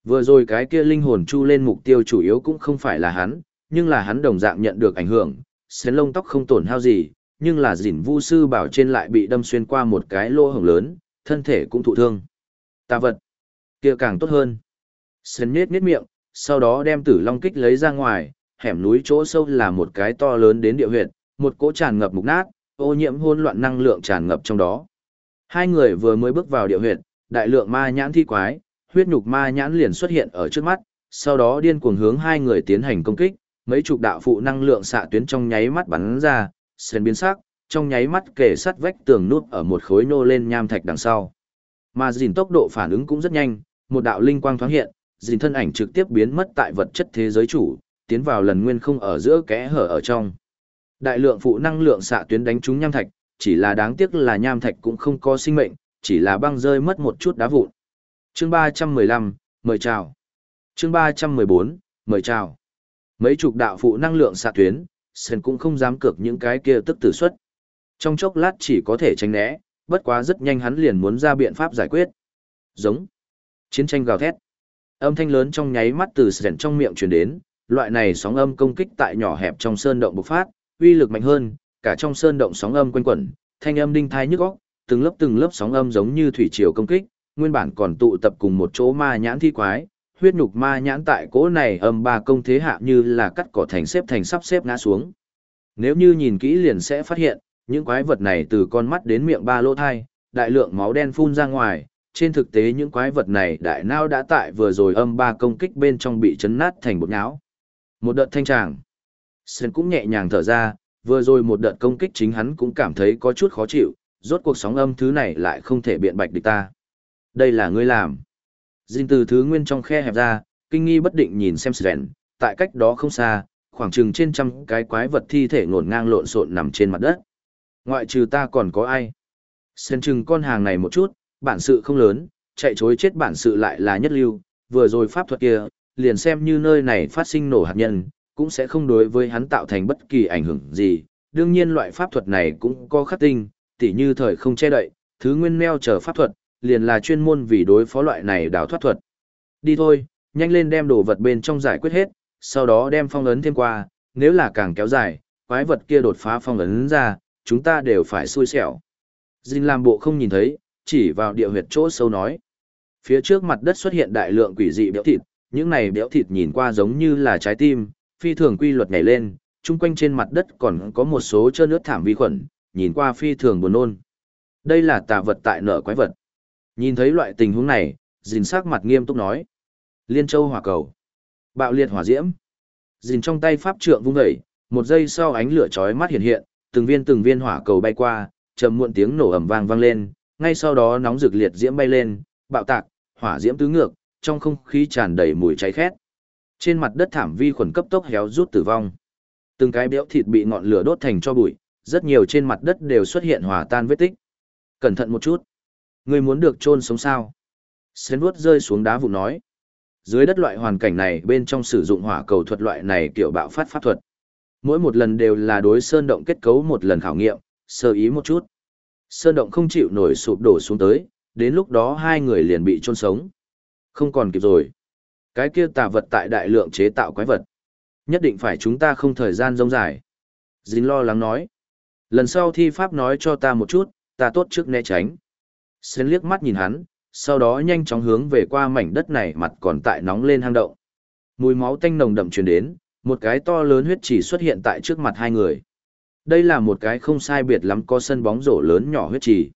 Vừa rồi cái kia linh hồn chu lên mục tiêu chủ yếu cũng không phải là hắn, nhưng là hắn đồng dạng nhận được ảnh hưởng, xén lông tóc không tổn hao gì, nhưng là dỉn vu sư bảo trên lại bị đâm xuyên qua một cái lỗ hổng lớn, thân thể cũng thụ thương. Tà vật, kia càng tốt hơn. Xén nhết nhết miệng, sau đó đem tử long kích lấy ra ngoài, hẻm núi chỗ sâu là một cái to lớn đến địa huyệt, một cỗ tràn ngập mục nát, ô nhiễm hỗn loạn năng lượng tràn ngập trong đó. Hai người vừa mới bước vào địa huyệt, đại lượng ma nhãn thi quái, huyết nhục ma nhãn liền xuất hiện ở trước mắt, sau đó điên cuồng hướng hai người tiến hành công kích, mấy chục đạo phụ năng lượng xạ tuyến trong nháy mắt bắn ra, sền biến sắc, trong nháy mắt kề sắt vách tường nút ở một khối nô lên nham thạch đằng sau. Mà dìn tốc độ phản ứng cũng rất nhanh, một đạo linh quang thoáng hiện, dìn thân ảnh trực tiếp biến mất tại vật chất thế giới chủ, tiến vào lần nguyên không ở giữa kẽ hở ở trong. Đại lượng phụ năng lượng xạ tuyến đánh trúng nham thạch, chỉ là đáng tiếc là nham thạch cũng không có sinh mệnh, chỉ là băng rơi mất một chút đá vụn. Chương 315, mời chào. Chương 314, mời chào. Mấy chục đạo phụ năng lượng xạ tuyến, Sen cũng không dám cược những cái kia tức tử xuất. Trong chốc lát chỉ có thể tránh né, bất quá rất nhanh hắn liền muốn ra biện pháp giải quyết. Giống. Chiến tranh gào thét. Âm thanh lớn trong nháy mắt từ Sen trong miệng truyền đến, loại này sóng âm công kích tại nhỏ hẹp trong sơn động bộc phát, uy lực mạnh hơn, cả trong sơn động sóng âm quanh quẩn, thanh âm đinh thai nhức óc, từng lớp từng lớp sóng âm giống như thủy triều công kích, nguyên bản còn tụ tập cùng một chỗ ma nhãn thi quái, huyết nhục ma nhãn tại cỗ này âm ba công thế hạ như là cắt cỏ thành xếp thành sắp xếp ngã xuống. Nếu như nhìn kỹ liền sẽ phát hiện, những quái vật này từ con mắt đến miệng ba lỗ thai, đại lượng máu đen phun ra ngoài, trên thực tế những quái vật này đại nao đã tại vừa rồi âm ba công kích bên trong bị chấn nát thành bột nháo. Một đợt thanh tràng. Sơn cũng nhẹ nhàng thở ra, vừa rồi một đợt công kích chính hắn cũng cảm thấy có chút khó chịu, rốt cuộc sóng âm thứ này lại không thể biện bạch địch ta. Đây là ngươi làm. Dinh từ thứ nguyên trong khe hẹp ra, kinh nghi bất định nhìn xem Sven, tại cách đó không xa, khoảng chừng trên trăm cái quái vật thi thể ngổn ngang lộn xộn nằm trên mặt đất. Ngoại trừ ta còn có ai? Sen chừng con hàng này một chút, bản sự không lớn, chạy chối chết bản sự lại là nhất lưu, vừa rồi pháp thuật kia, liền xem như nơi này phát sinh nổ hạt nhân, cũng sẽ không đối với hắn tạo thành bất kỳ ảnh hưởng gì. Đương nhiên loại pháp thuật này cũng có khắc tinh, tỉ như thời không che đậy, thứ nguyên meo chờ pháp thuật, liền là chuyên môn vì đối phó loại này đào thoát thuật. Đi thôi, nhanh lên đem đồ vật bên trong giải quyết hết, sau đó đem phong ấn thêm qua, nếu là càng kéo dài, quái vật kia đột phá phong ấn ra, chúng ta đều phải xui xẻo. Jin làm bộ không nhìn thấy, chỉ vào địa huyệt chỗ sâu nói. Phía trước mặt đất xuất hiện đại lượng quỷ dị béo thịt, những này béo thịt nhìn qua giống như là trái tim, phi thường quy luật nhảy lên, chung quanh trên mặt đất còn có một số trơn nước thảm vi khuẩn, nhìn qua phi thường buồn nôn. Đây là tà vật tại nợ quái vật. Nhìn thấy loại tình huống này, dìn sắc mặt nghiêm túc nói. Liên châu hỏa cầu. Bạo liệt hỏa diễm. Dìn trong tay pháp trượng vung dậy, một giây sau ánh lửa chói mắt hiện hiện, từng viên từng viên hỏa cầu bay qua, trầm muộn tiếng nổ ầm vang vang lên, ngay sau đó nóng rực liệt diễm bay lên, bạo tạc, hỏa diễm tứ ngược, trong không khí tràn đầy mùi cháy khét. Trên mặt đất thảm vi khuẩn cấp tốc héo rút tử vong. Từng cái béo thịt bị ngọn lửa đốt thành cho bụi, rất nhiều trên mặt đất đều xuất hiện hòa tan vết tích. Cẩn thận một chút. Người muốn được chôn sống sao? Sến vuốt rơi xuống đá vụ nói. Dưới đất loại hoàn cảnh này bên trong sử dụng hỏa cầu thuật loại này kiểu bạo phát pháp thuật. Mỗi một lần đều là đối sơn động kết cấu một lần khảo nghiệm, sơ ý một chút. Sơn động không chịu nổi sụp đổ xuống tới, đến lúc đó hai người liền bị chôn sống. Không còn kịp rồi. Cái kia tà vật tại đại lượng chế tạo quái vật. Nhất định phải chúng ta không thời gian rông dài. Dính lo lắng nói. Lần sau thi pháp nói cho ta một chút, ta tốt trước né tránh. xen liếc mắt nhìn hắn, sau đó nhanh chóng hướng về qua mảnh đất này mặt còn tại nóng lên hang động. Mùi máu tanh nồng đậm truyền đến, một cái to lớn huyết chỉ xuất hiện tại trước mặt hai người. Đây là một cái không sai biệt lắm có sân bóng rổ lớn nhỏ huyết chỉ.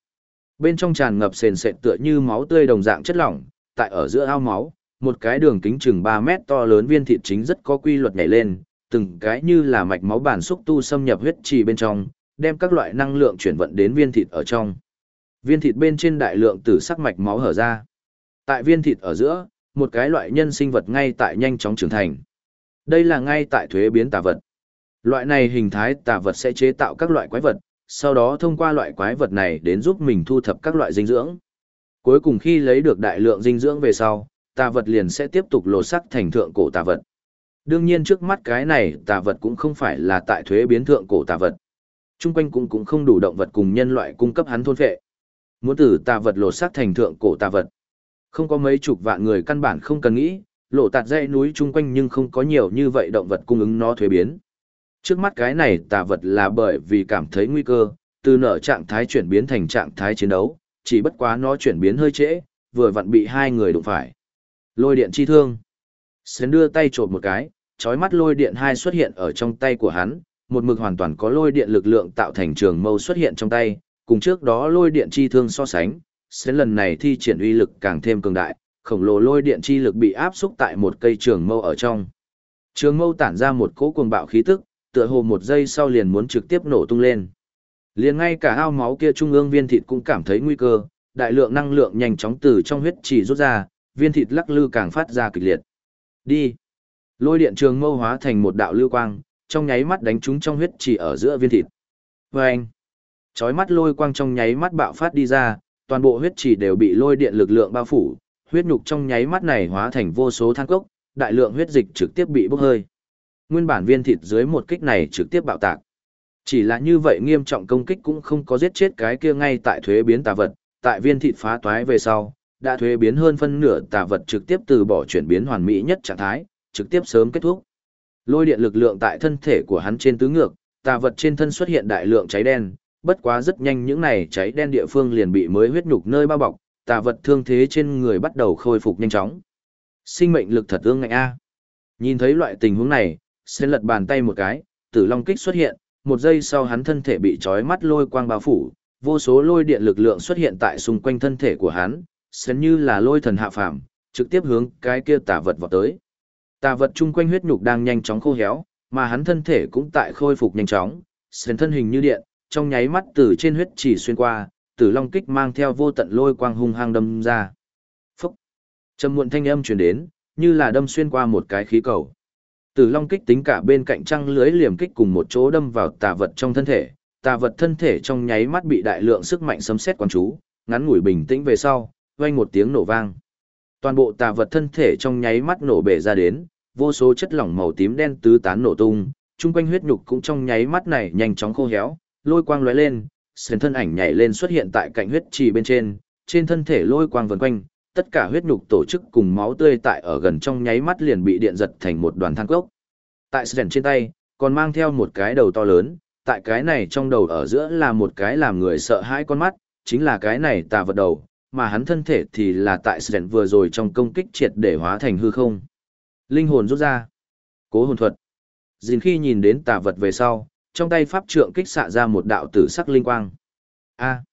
Bên trong tràn ngập sền sệt tựa như máu tươi đồng dạng chất lỏng, tại ở giữa ao máu, một cái đường kính chừng 3 mét to lớn viên thịt chính rất có quy luật nhảy lên, từng cái như là mạch máu bản xúc tu xâm nhập huyết trì bên trong, đem các loại năng lượng chuyển vận đến viên thịt ở trong. Viên thịt bên trên đại lượng từ sắc mạch máu hở ra. Tại viên thịt ở giữa, một cái loại nhân sinh vật ngay tại nhanh chóng trưởng thành. Đây là ngay tại thuế biến tà vật. Loại này hình thái tà vật sẽ chế tạo các loại quái vật, sau đó thông qua loại quái vật này đến giúp mình thu thập các loại dinh dưỡng. Cuối cùng khi lấy được đại lượng dinh dưỡng về sau, tà vật liền sẽ tiếp tục lột sắc thành thượng cổ tà vật. Đương nhiên trước mắt cái này tà vật cũng không phải là tại thuế biến thượng cổ tà vật. Trung quanh cũng cũng không đủ động vật cùng nhân loại cung cấp hắn thôn phệ. Muốn từ tà vật lột xác thành thượng cổ tà vật. Không có mấy chục vạn người căn bản không cần nghĩ, lộ tạt dãy núi chung quanh nhưng không có nhiều như vậy động vật cung ứng nó thuế biến. Trước mắt cái này tà vật là bởi vì cảm thấy nguy cơ, từ nở trạng thái chuyển biến thành trạng thái chiến đấu, chỉ bất quá nó chuyển biến hơi trễ, vừa vặn bị hai người đụng phải. Lôi điện chi thương. Sến đưa tay trộm một cái, chói mắt lôi điện hai xuất hiện ở trong tay của hắn, một mực hoàn toàn có lôi điện lực lượng tạo thành trường mâu xuất hiện trong tay, cùng trước đó lôi điện chi thương so sánh, sẽ lần này thi triển uy lực càng thêm cường đại, khổng lồ lôi điện chi lực bị áp xúc tại một cây trường mâu ở trong. Trường mâu tản ra một cỗ cuồng bạo khí tức, tựa hồ một giây sau liền muốn trực tiếp nổ tung lên. Liền ngay cả ao máu kia trung ương viên thịt cũng cảm thấy nguy cơ, đại lượng năng lượng nhanh chóng từ trong huyết chỉ rút ra, viên thịt lắc lư càng phát ra kịch liệt. Đi. Lôi điện trường mâu hóa thành một đạo lưu quang, trong nháy mắt đánh trúng trong huyết chỉ ở giữa viên thịt. Và anh. Chói mắt lôi quang trong nháy mắt bạo phát đi ra, toàn bộ huyết chỉ đều bị lôi điện lực lượng bao phủ, huyết nhục trong nháy mắt này hóa thành vô số than cốc, đại lượng huyết dịch trực tiếp bị bốc hơi. Nguyên bản viên thịt dưới một kích này trực tiếp bạo tạc. Chỉ là như vậy nghiêm trọng công kích cũng không có giết chết cái kia ngay tại thuế biến tà vật, tại viên thịt phá toái về sau, đã thuế biến hơn phân nửa tà vật trực tiếp từ bỏ chuyển biến hoàn mỹ nhất trạng thái, trực tiếp sớm kết thúc. Lôi điện lực lượng tại thân thể của hắn trên tứ ngược, tà vật trên thân xuất hiện đại lượng cháy đen, bất quá rất nhanh những này cháy đen địa phương liền bị mới huyết nhục nơi bao bọc, tà vật thương thế trên người bắt đầu khôi phục nhanh chóng. Sinh mệnh lực thật ương ngạnh a. Nhìn thấy loại tình huống này, sẽ lật bàn tay một cái, tử long kích xuất hiện, một giây sau hắn thân thể bị trói mắt lôi quang bao phủ, vô số lôi điện lực lượng xuất hiện tại xung quanh thân thể của hắn, xem như là lôi thần hạ phàm, trực tiếp hướng cái kia tà vật vào tới. Tà vật chung quanh huyết nhục đang nhanh chóng khô héo, mà hắn thân thể cũng tại khôi phục nhanh chóng, sến thân hình như điện, trong nháy mắt từ trên huyết chỉ xuyên qua, tử long kích mang theo vô tận lôi quang hung hăng đâm ra. Phúc! Trầm muộn thanh âm truyền đến, như là đâm xuyên qua một cái khí cầu. Tử long kích tính cả bên cạnh trăng lưới liềm kích cùng một chỗ đâm vào tà vật trong thân thể, tà vật thân thể trong nháy mắt bị đại lượng sức mạnh sấm sét quán chú, ngắn ngủi bình tĩnh về sau, vang một tiếng nổ vang. Toàn bộ tà vật thân thể trong nháy mắt nổ bể ra đến, vô số chất lỏng màu tím đen tứ tán nổ tung, chung quanh huyết nhục cũng trong nháy mắt này nhanh chóng khô héo, lôi quang lóe lên, sến thân ảnh nhảy lên xuất hiện tại cạnh huyết trì bên trên, trên thân thể lôi quang vần quanh, tất cả huyết nhục tổ chức cùng máu tươi tại ở gần trong nháy mắt liền bị điện giật thành một đoàn than cốc. Tại sến trên tay, còn mang theo một cái đầu to lớn, tại cái này trong đầu ở giữa là một cái làm người sợ hãi con mắt, chính là cái này tà vật đầu, mà hắn thân thể thì là tại Sren vừa rồi trong công kích triệt để hóa thành hư không. Linh hồn rút ra. Cố hồn thuật. Dìn khi nhìn đến tà vật về sau, trong tay pháp trượng kích xạ ra một đạo tử sắc linh quang. A.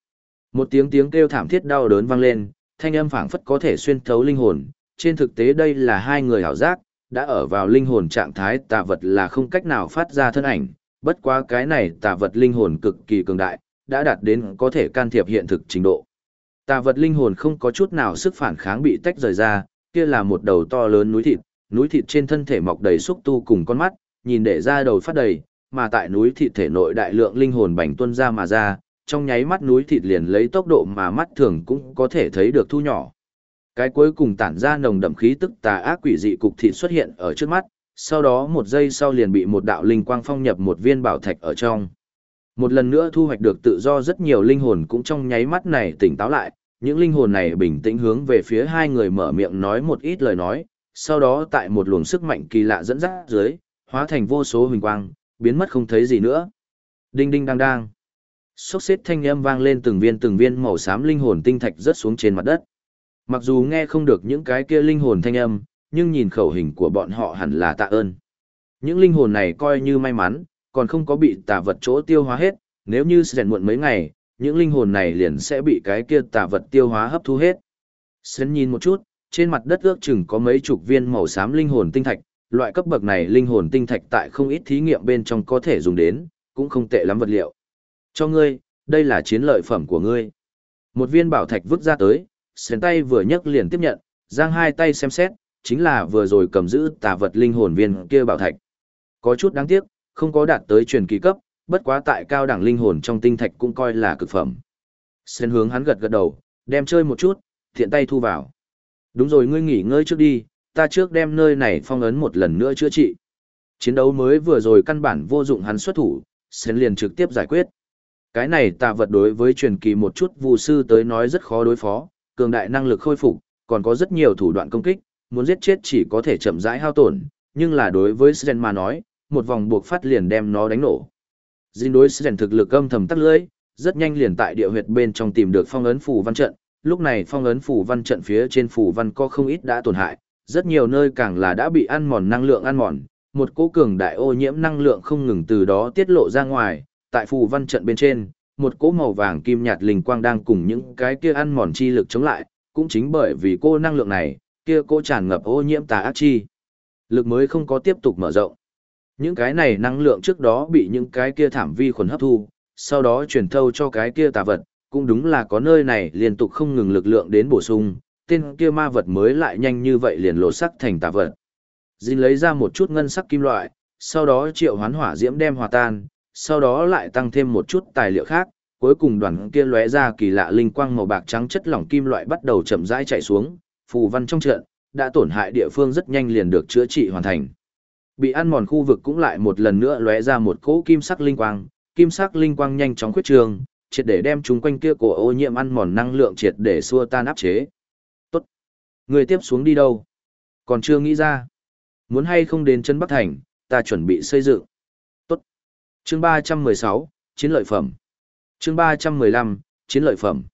Một tiếng tiếng kêu thảm thiết đau đớn vang lên, thanh âm phảng phất có thể xuyên thấu linh hồn. Trên thực tế đây là hai người hảo giác, đã ở vào linh hồn trạng thái tà vật là không cách nào phát ra thân ảnh, bất quá cái này tà vật linh hồn cực kỳ cường đại, đã đạt đến có thể can thiệp hiện thực trình độ. Tà vật linh hồn không có chút nào sức phản kháng bị tách rời ra, kia là một đầu to lớn núi thịt, núi thịt trên thân thể mọc đầy xúc tu cùng con mắt, nhìn để ra đầu phát đầy, mà tại núi thịt thể nội đại lượng linh hồn bành tuân ra mà ra, trong nháy mắt núi thịt liền lấy tốc độ mà mắt thường cũng có thể thấy được thu nhỏ. Cái cuối cùng tản ra nồng đậm khí tức tà ác quỷ dị cục thịt xuất hiện ở trước mắt, sau đó một giây sau liền bị một đạo linh quang phong nhập một viên bảo thạch ở trong. Một lần nữa thu hoạch được tự do rất nhiều linh hồn cũng trong nháy mắt này tỉnh táo lại, những linh hồn này bình tĩnh hướng về phía hai người mở miệng nói một ít lời nói, sau đó tại một luồng sức mạnh kỳ lạ dẫn dắt dưới, hóa thành vô số huỳnh quang, biến mất không thấy gì nữa. Đinh đinh đang đang. Xốc xếp thanh âm vang lên từng viên từng viên màu xám linh hồn tinh thạch rớt xuống trên mặt đất. Mặc dù nghe không được những cái kia linh hồn thanh âm, nhưng nhìn khẩu hình của bọn họ hẳn là tạ ơn. Những linh hồn này coi như may mắn, còn không có bị tà vật chỗ tiêu hóa hết, nếu như rèn muộn mấy ngày, những linh hồn này liền sẽ bị cái kia tà vật tiêu hóa hấp thu hết. Sến nhìn một chút, trên mặt đất ước chừng có mấy chục viên màu xám linh hồn tinh thạch, loại cấp bậc này linh hồn tinh thạch tại không ít thí nghiệm bên trong có thể dùng đến, cũng không tệ lắm vật liệu. Cho ngươi, đây là chiến lợi phẩm của ngươi. Một viên bảo thạch vứt ra tới, sến tay vừa nhấc liền tiếp nhận, giang hai tay xem xét, chính là vừa rồi cầm giữ tà vật linh hồn viên kia bảo thạch. Có chút đáng tiếc, không có đạt tới truyền kỳ cấp, bất quá tại cao đẳng linh hồn trong tinh thạch cũng coi là cực phẩm. Sen hướng hắn gật gật đầu, đem chơi một chút, thiện tay thu vào. Đúng rồi ngươi nghỉ ngơi trước đi, ta trước đem nơi này phong ấn một lần nữa chữa trị. Chiến đấu mới vừa rồi căn bản vô dụng hắn xuất thủ, Sen liền trực tiếp giải quyết. Cái này tà vật đối với truyền kỳ một chút vụ sư tới nói rất khó đối phó, cường đại năng lực khôi phục, còn có rất nhiều thủ đoạn công kích, muốn giết chết chỉ có thể chậm rãi hao tổn, nhưng là đối với Sen mà nói, một vòng buộc phát liền đem nó đánh nổ. Jin đối Sen thực lực âm thầm tắt lưỡi, rất nhanh liền tại địa huyệt bên trong tìm được phong ấn phù văn trận, lúc này phong ấn phù văn trận phía trên phù văn có không ít đã tổn hại, rất nhiều nơi càng là đã bị ăn mòn năng lượng ăn mòn, một cỗ cường đại ô nhiễm năng lượng không ngừng từ đó tiết lộ ra ngoài, tại phù văn trận bên trên, một cỗ màu vàng kim nhạt linh quang đang cùng những cái kia ăn mòn chi lực chống lại, cũng chính bởi vì cô năng lượng này, kia cô tràn ngập ô nhiễm tà ác chi, lực mới không có tiếp tục mở rộng. Những cái này năng lượng trước đó bị những cái kia thảm vi khuẩn hấp thu, sau đó truyền thâu cho cái kia tà vật, cũng đúng là có nơi này liên tục không ngừng lực lượng đến bổ sung, tên kia ma vật mới lại nhanh như vậy liền lộ sắc thành tà vật. Dinh lấy ra một chút ngân sắc kim loại, sau đó triệu hoán hỏa diễm đem hòa tan, sau đó lại tăng thêm một chút tài liệu khác, cuối cùng đoàn kia lóe ra kỳ lạ linh quang màu bạc trắng chất lỏng kim loại bắt đầu chậm rãi chạy xuống, phù văn trong trận, đã tổn hại địa phương rất nhanh liền được chữa trị hoàn thành. Bị ăn mòn khu vực cũng lại một lần nữa lóe ra một cỗ kim sắc linh quang, kim sắc linh quang nhanh chóng khuyết trường, triệt để đem chúng quanh kia cổ ô nhiễm ăn mòn năng lượng triệt để xua tan áp chế. Tốt. Người tiếp xuống đi đâu? Còn chưa nghĩ ra. Muốn hay không đến chân Bắc Thành, ta chuẩn bị xây dựng. Tốt. Chương 316, chiến lợi phẩm. Chương 315, chiến lợi phẩm.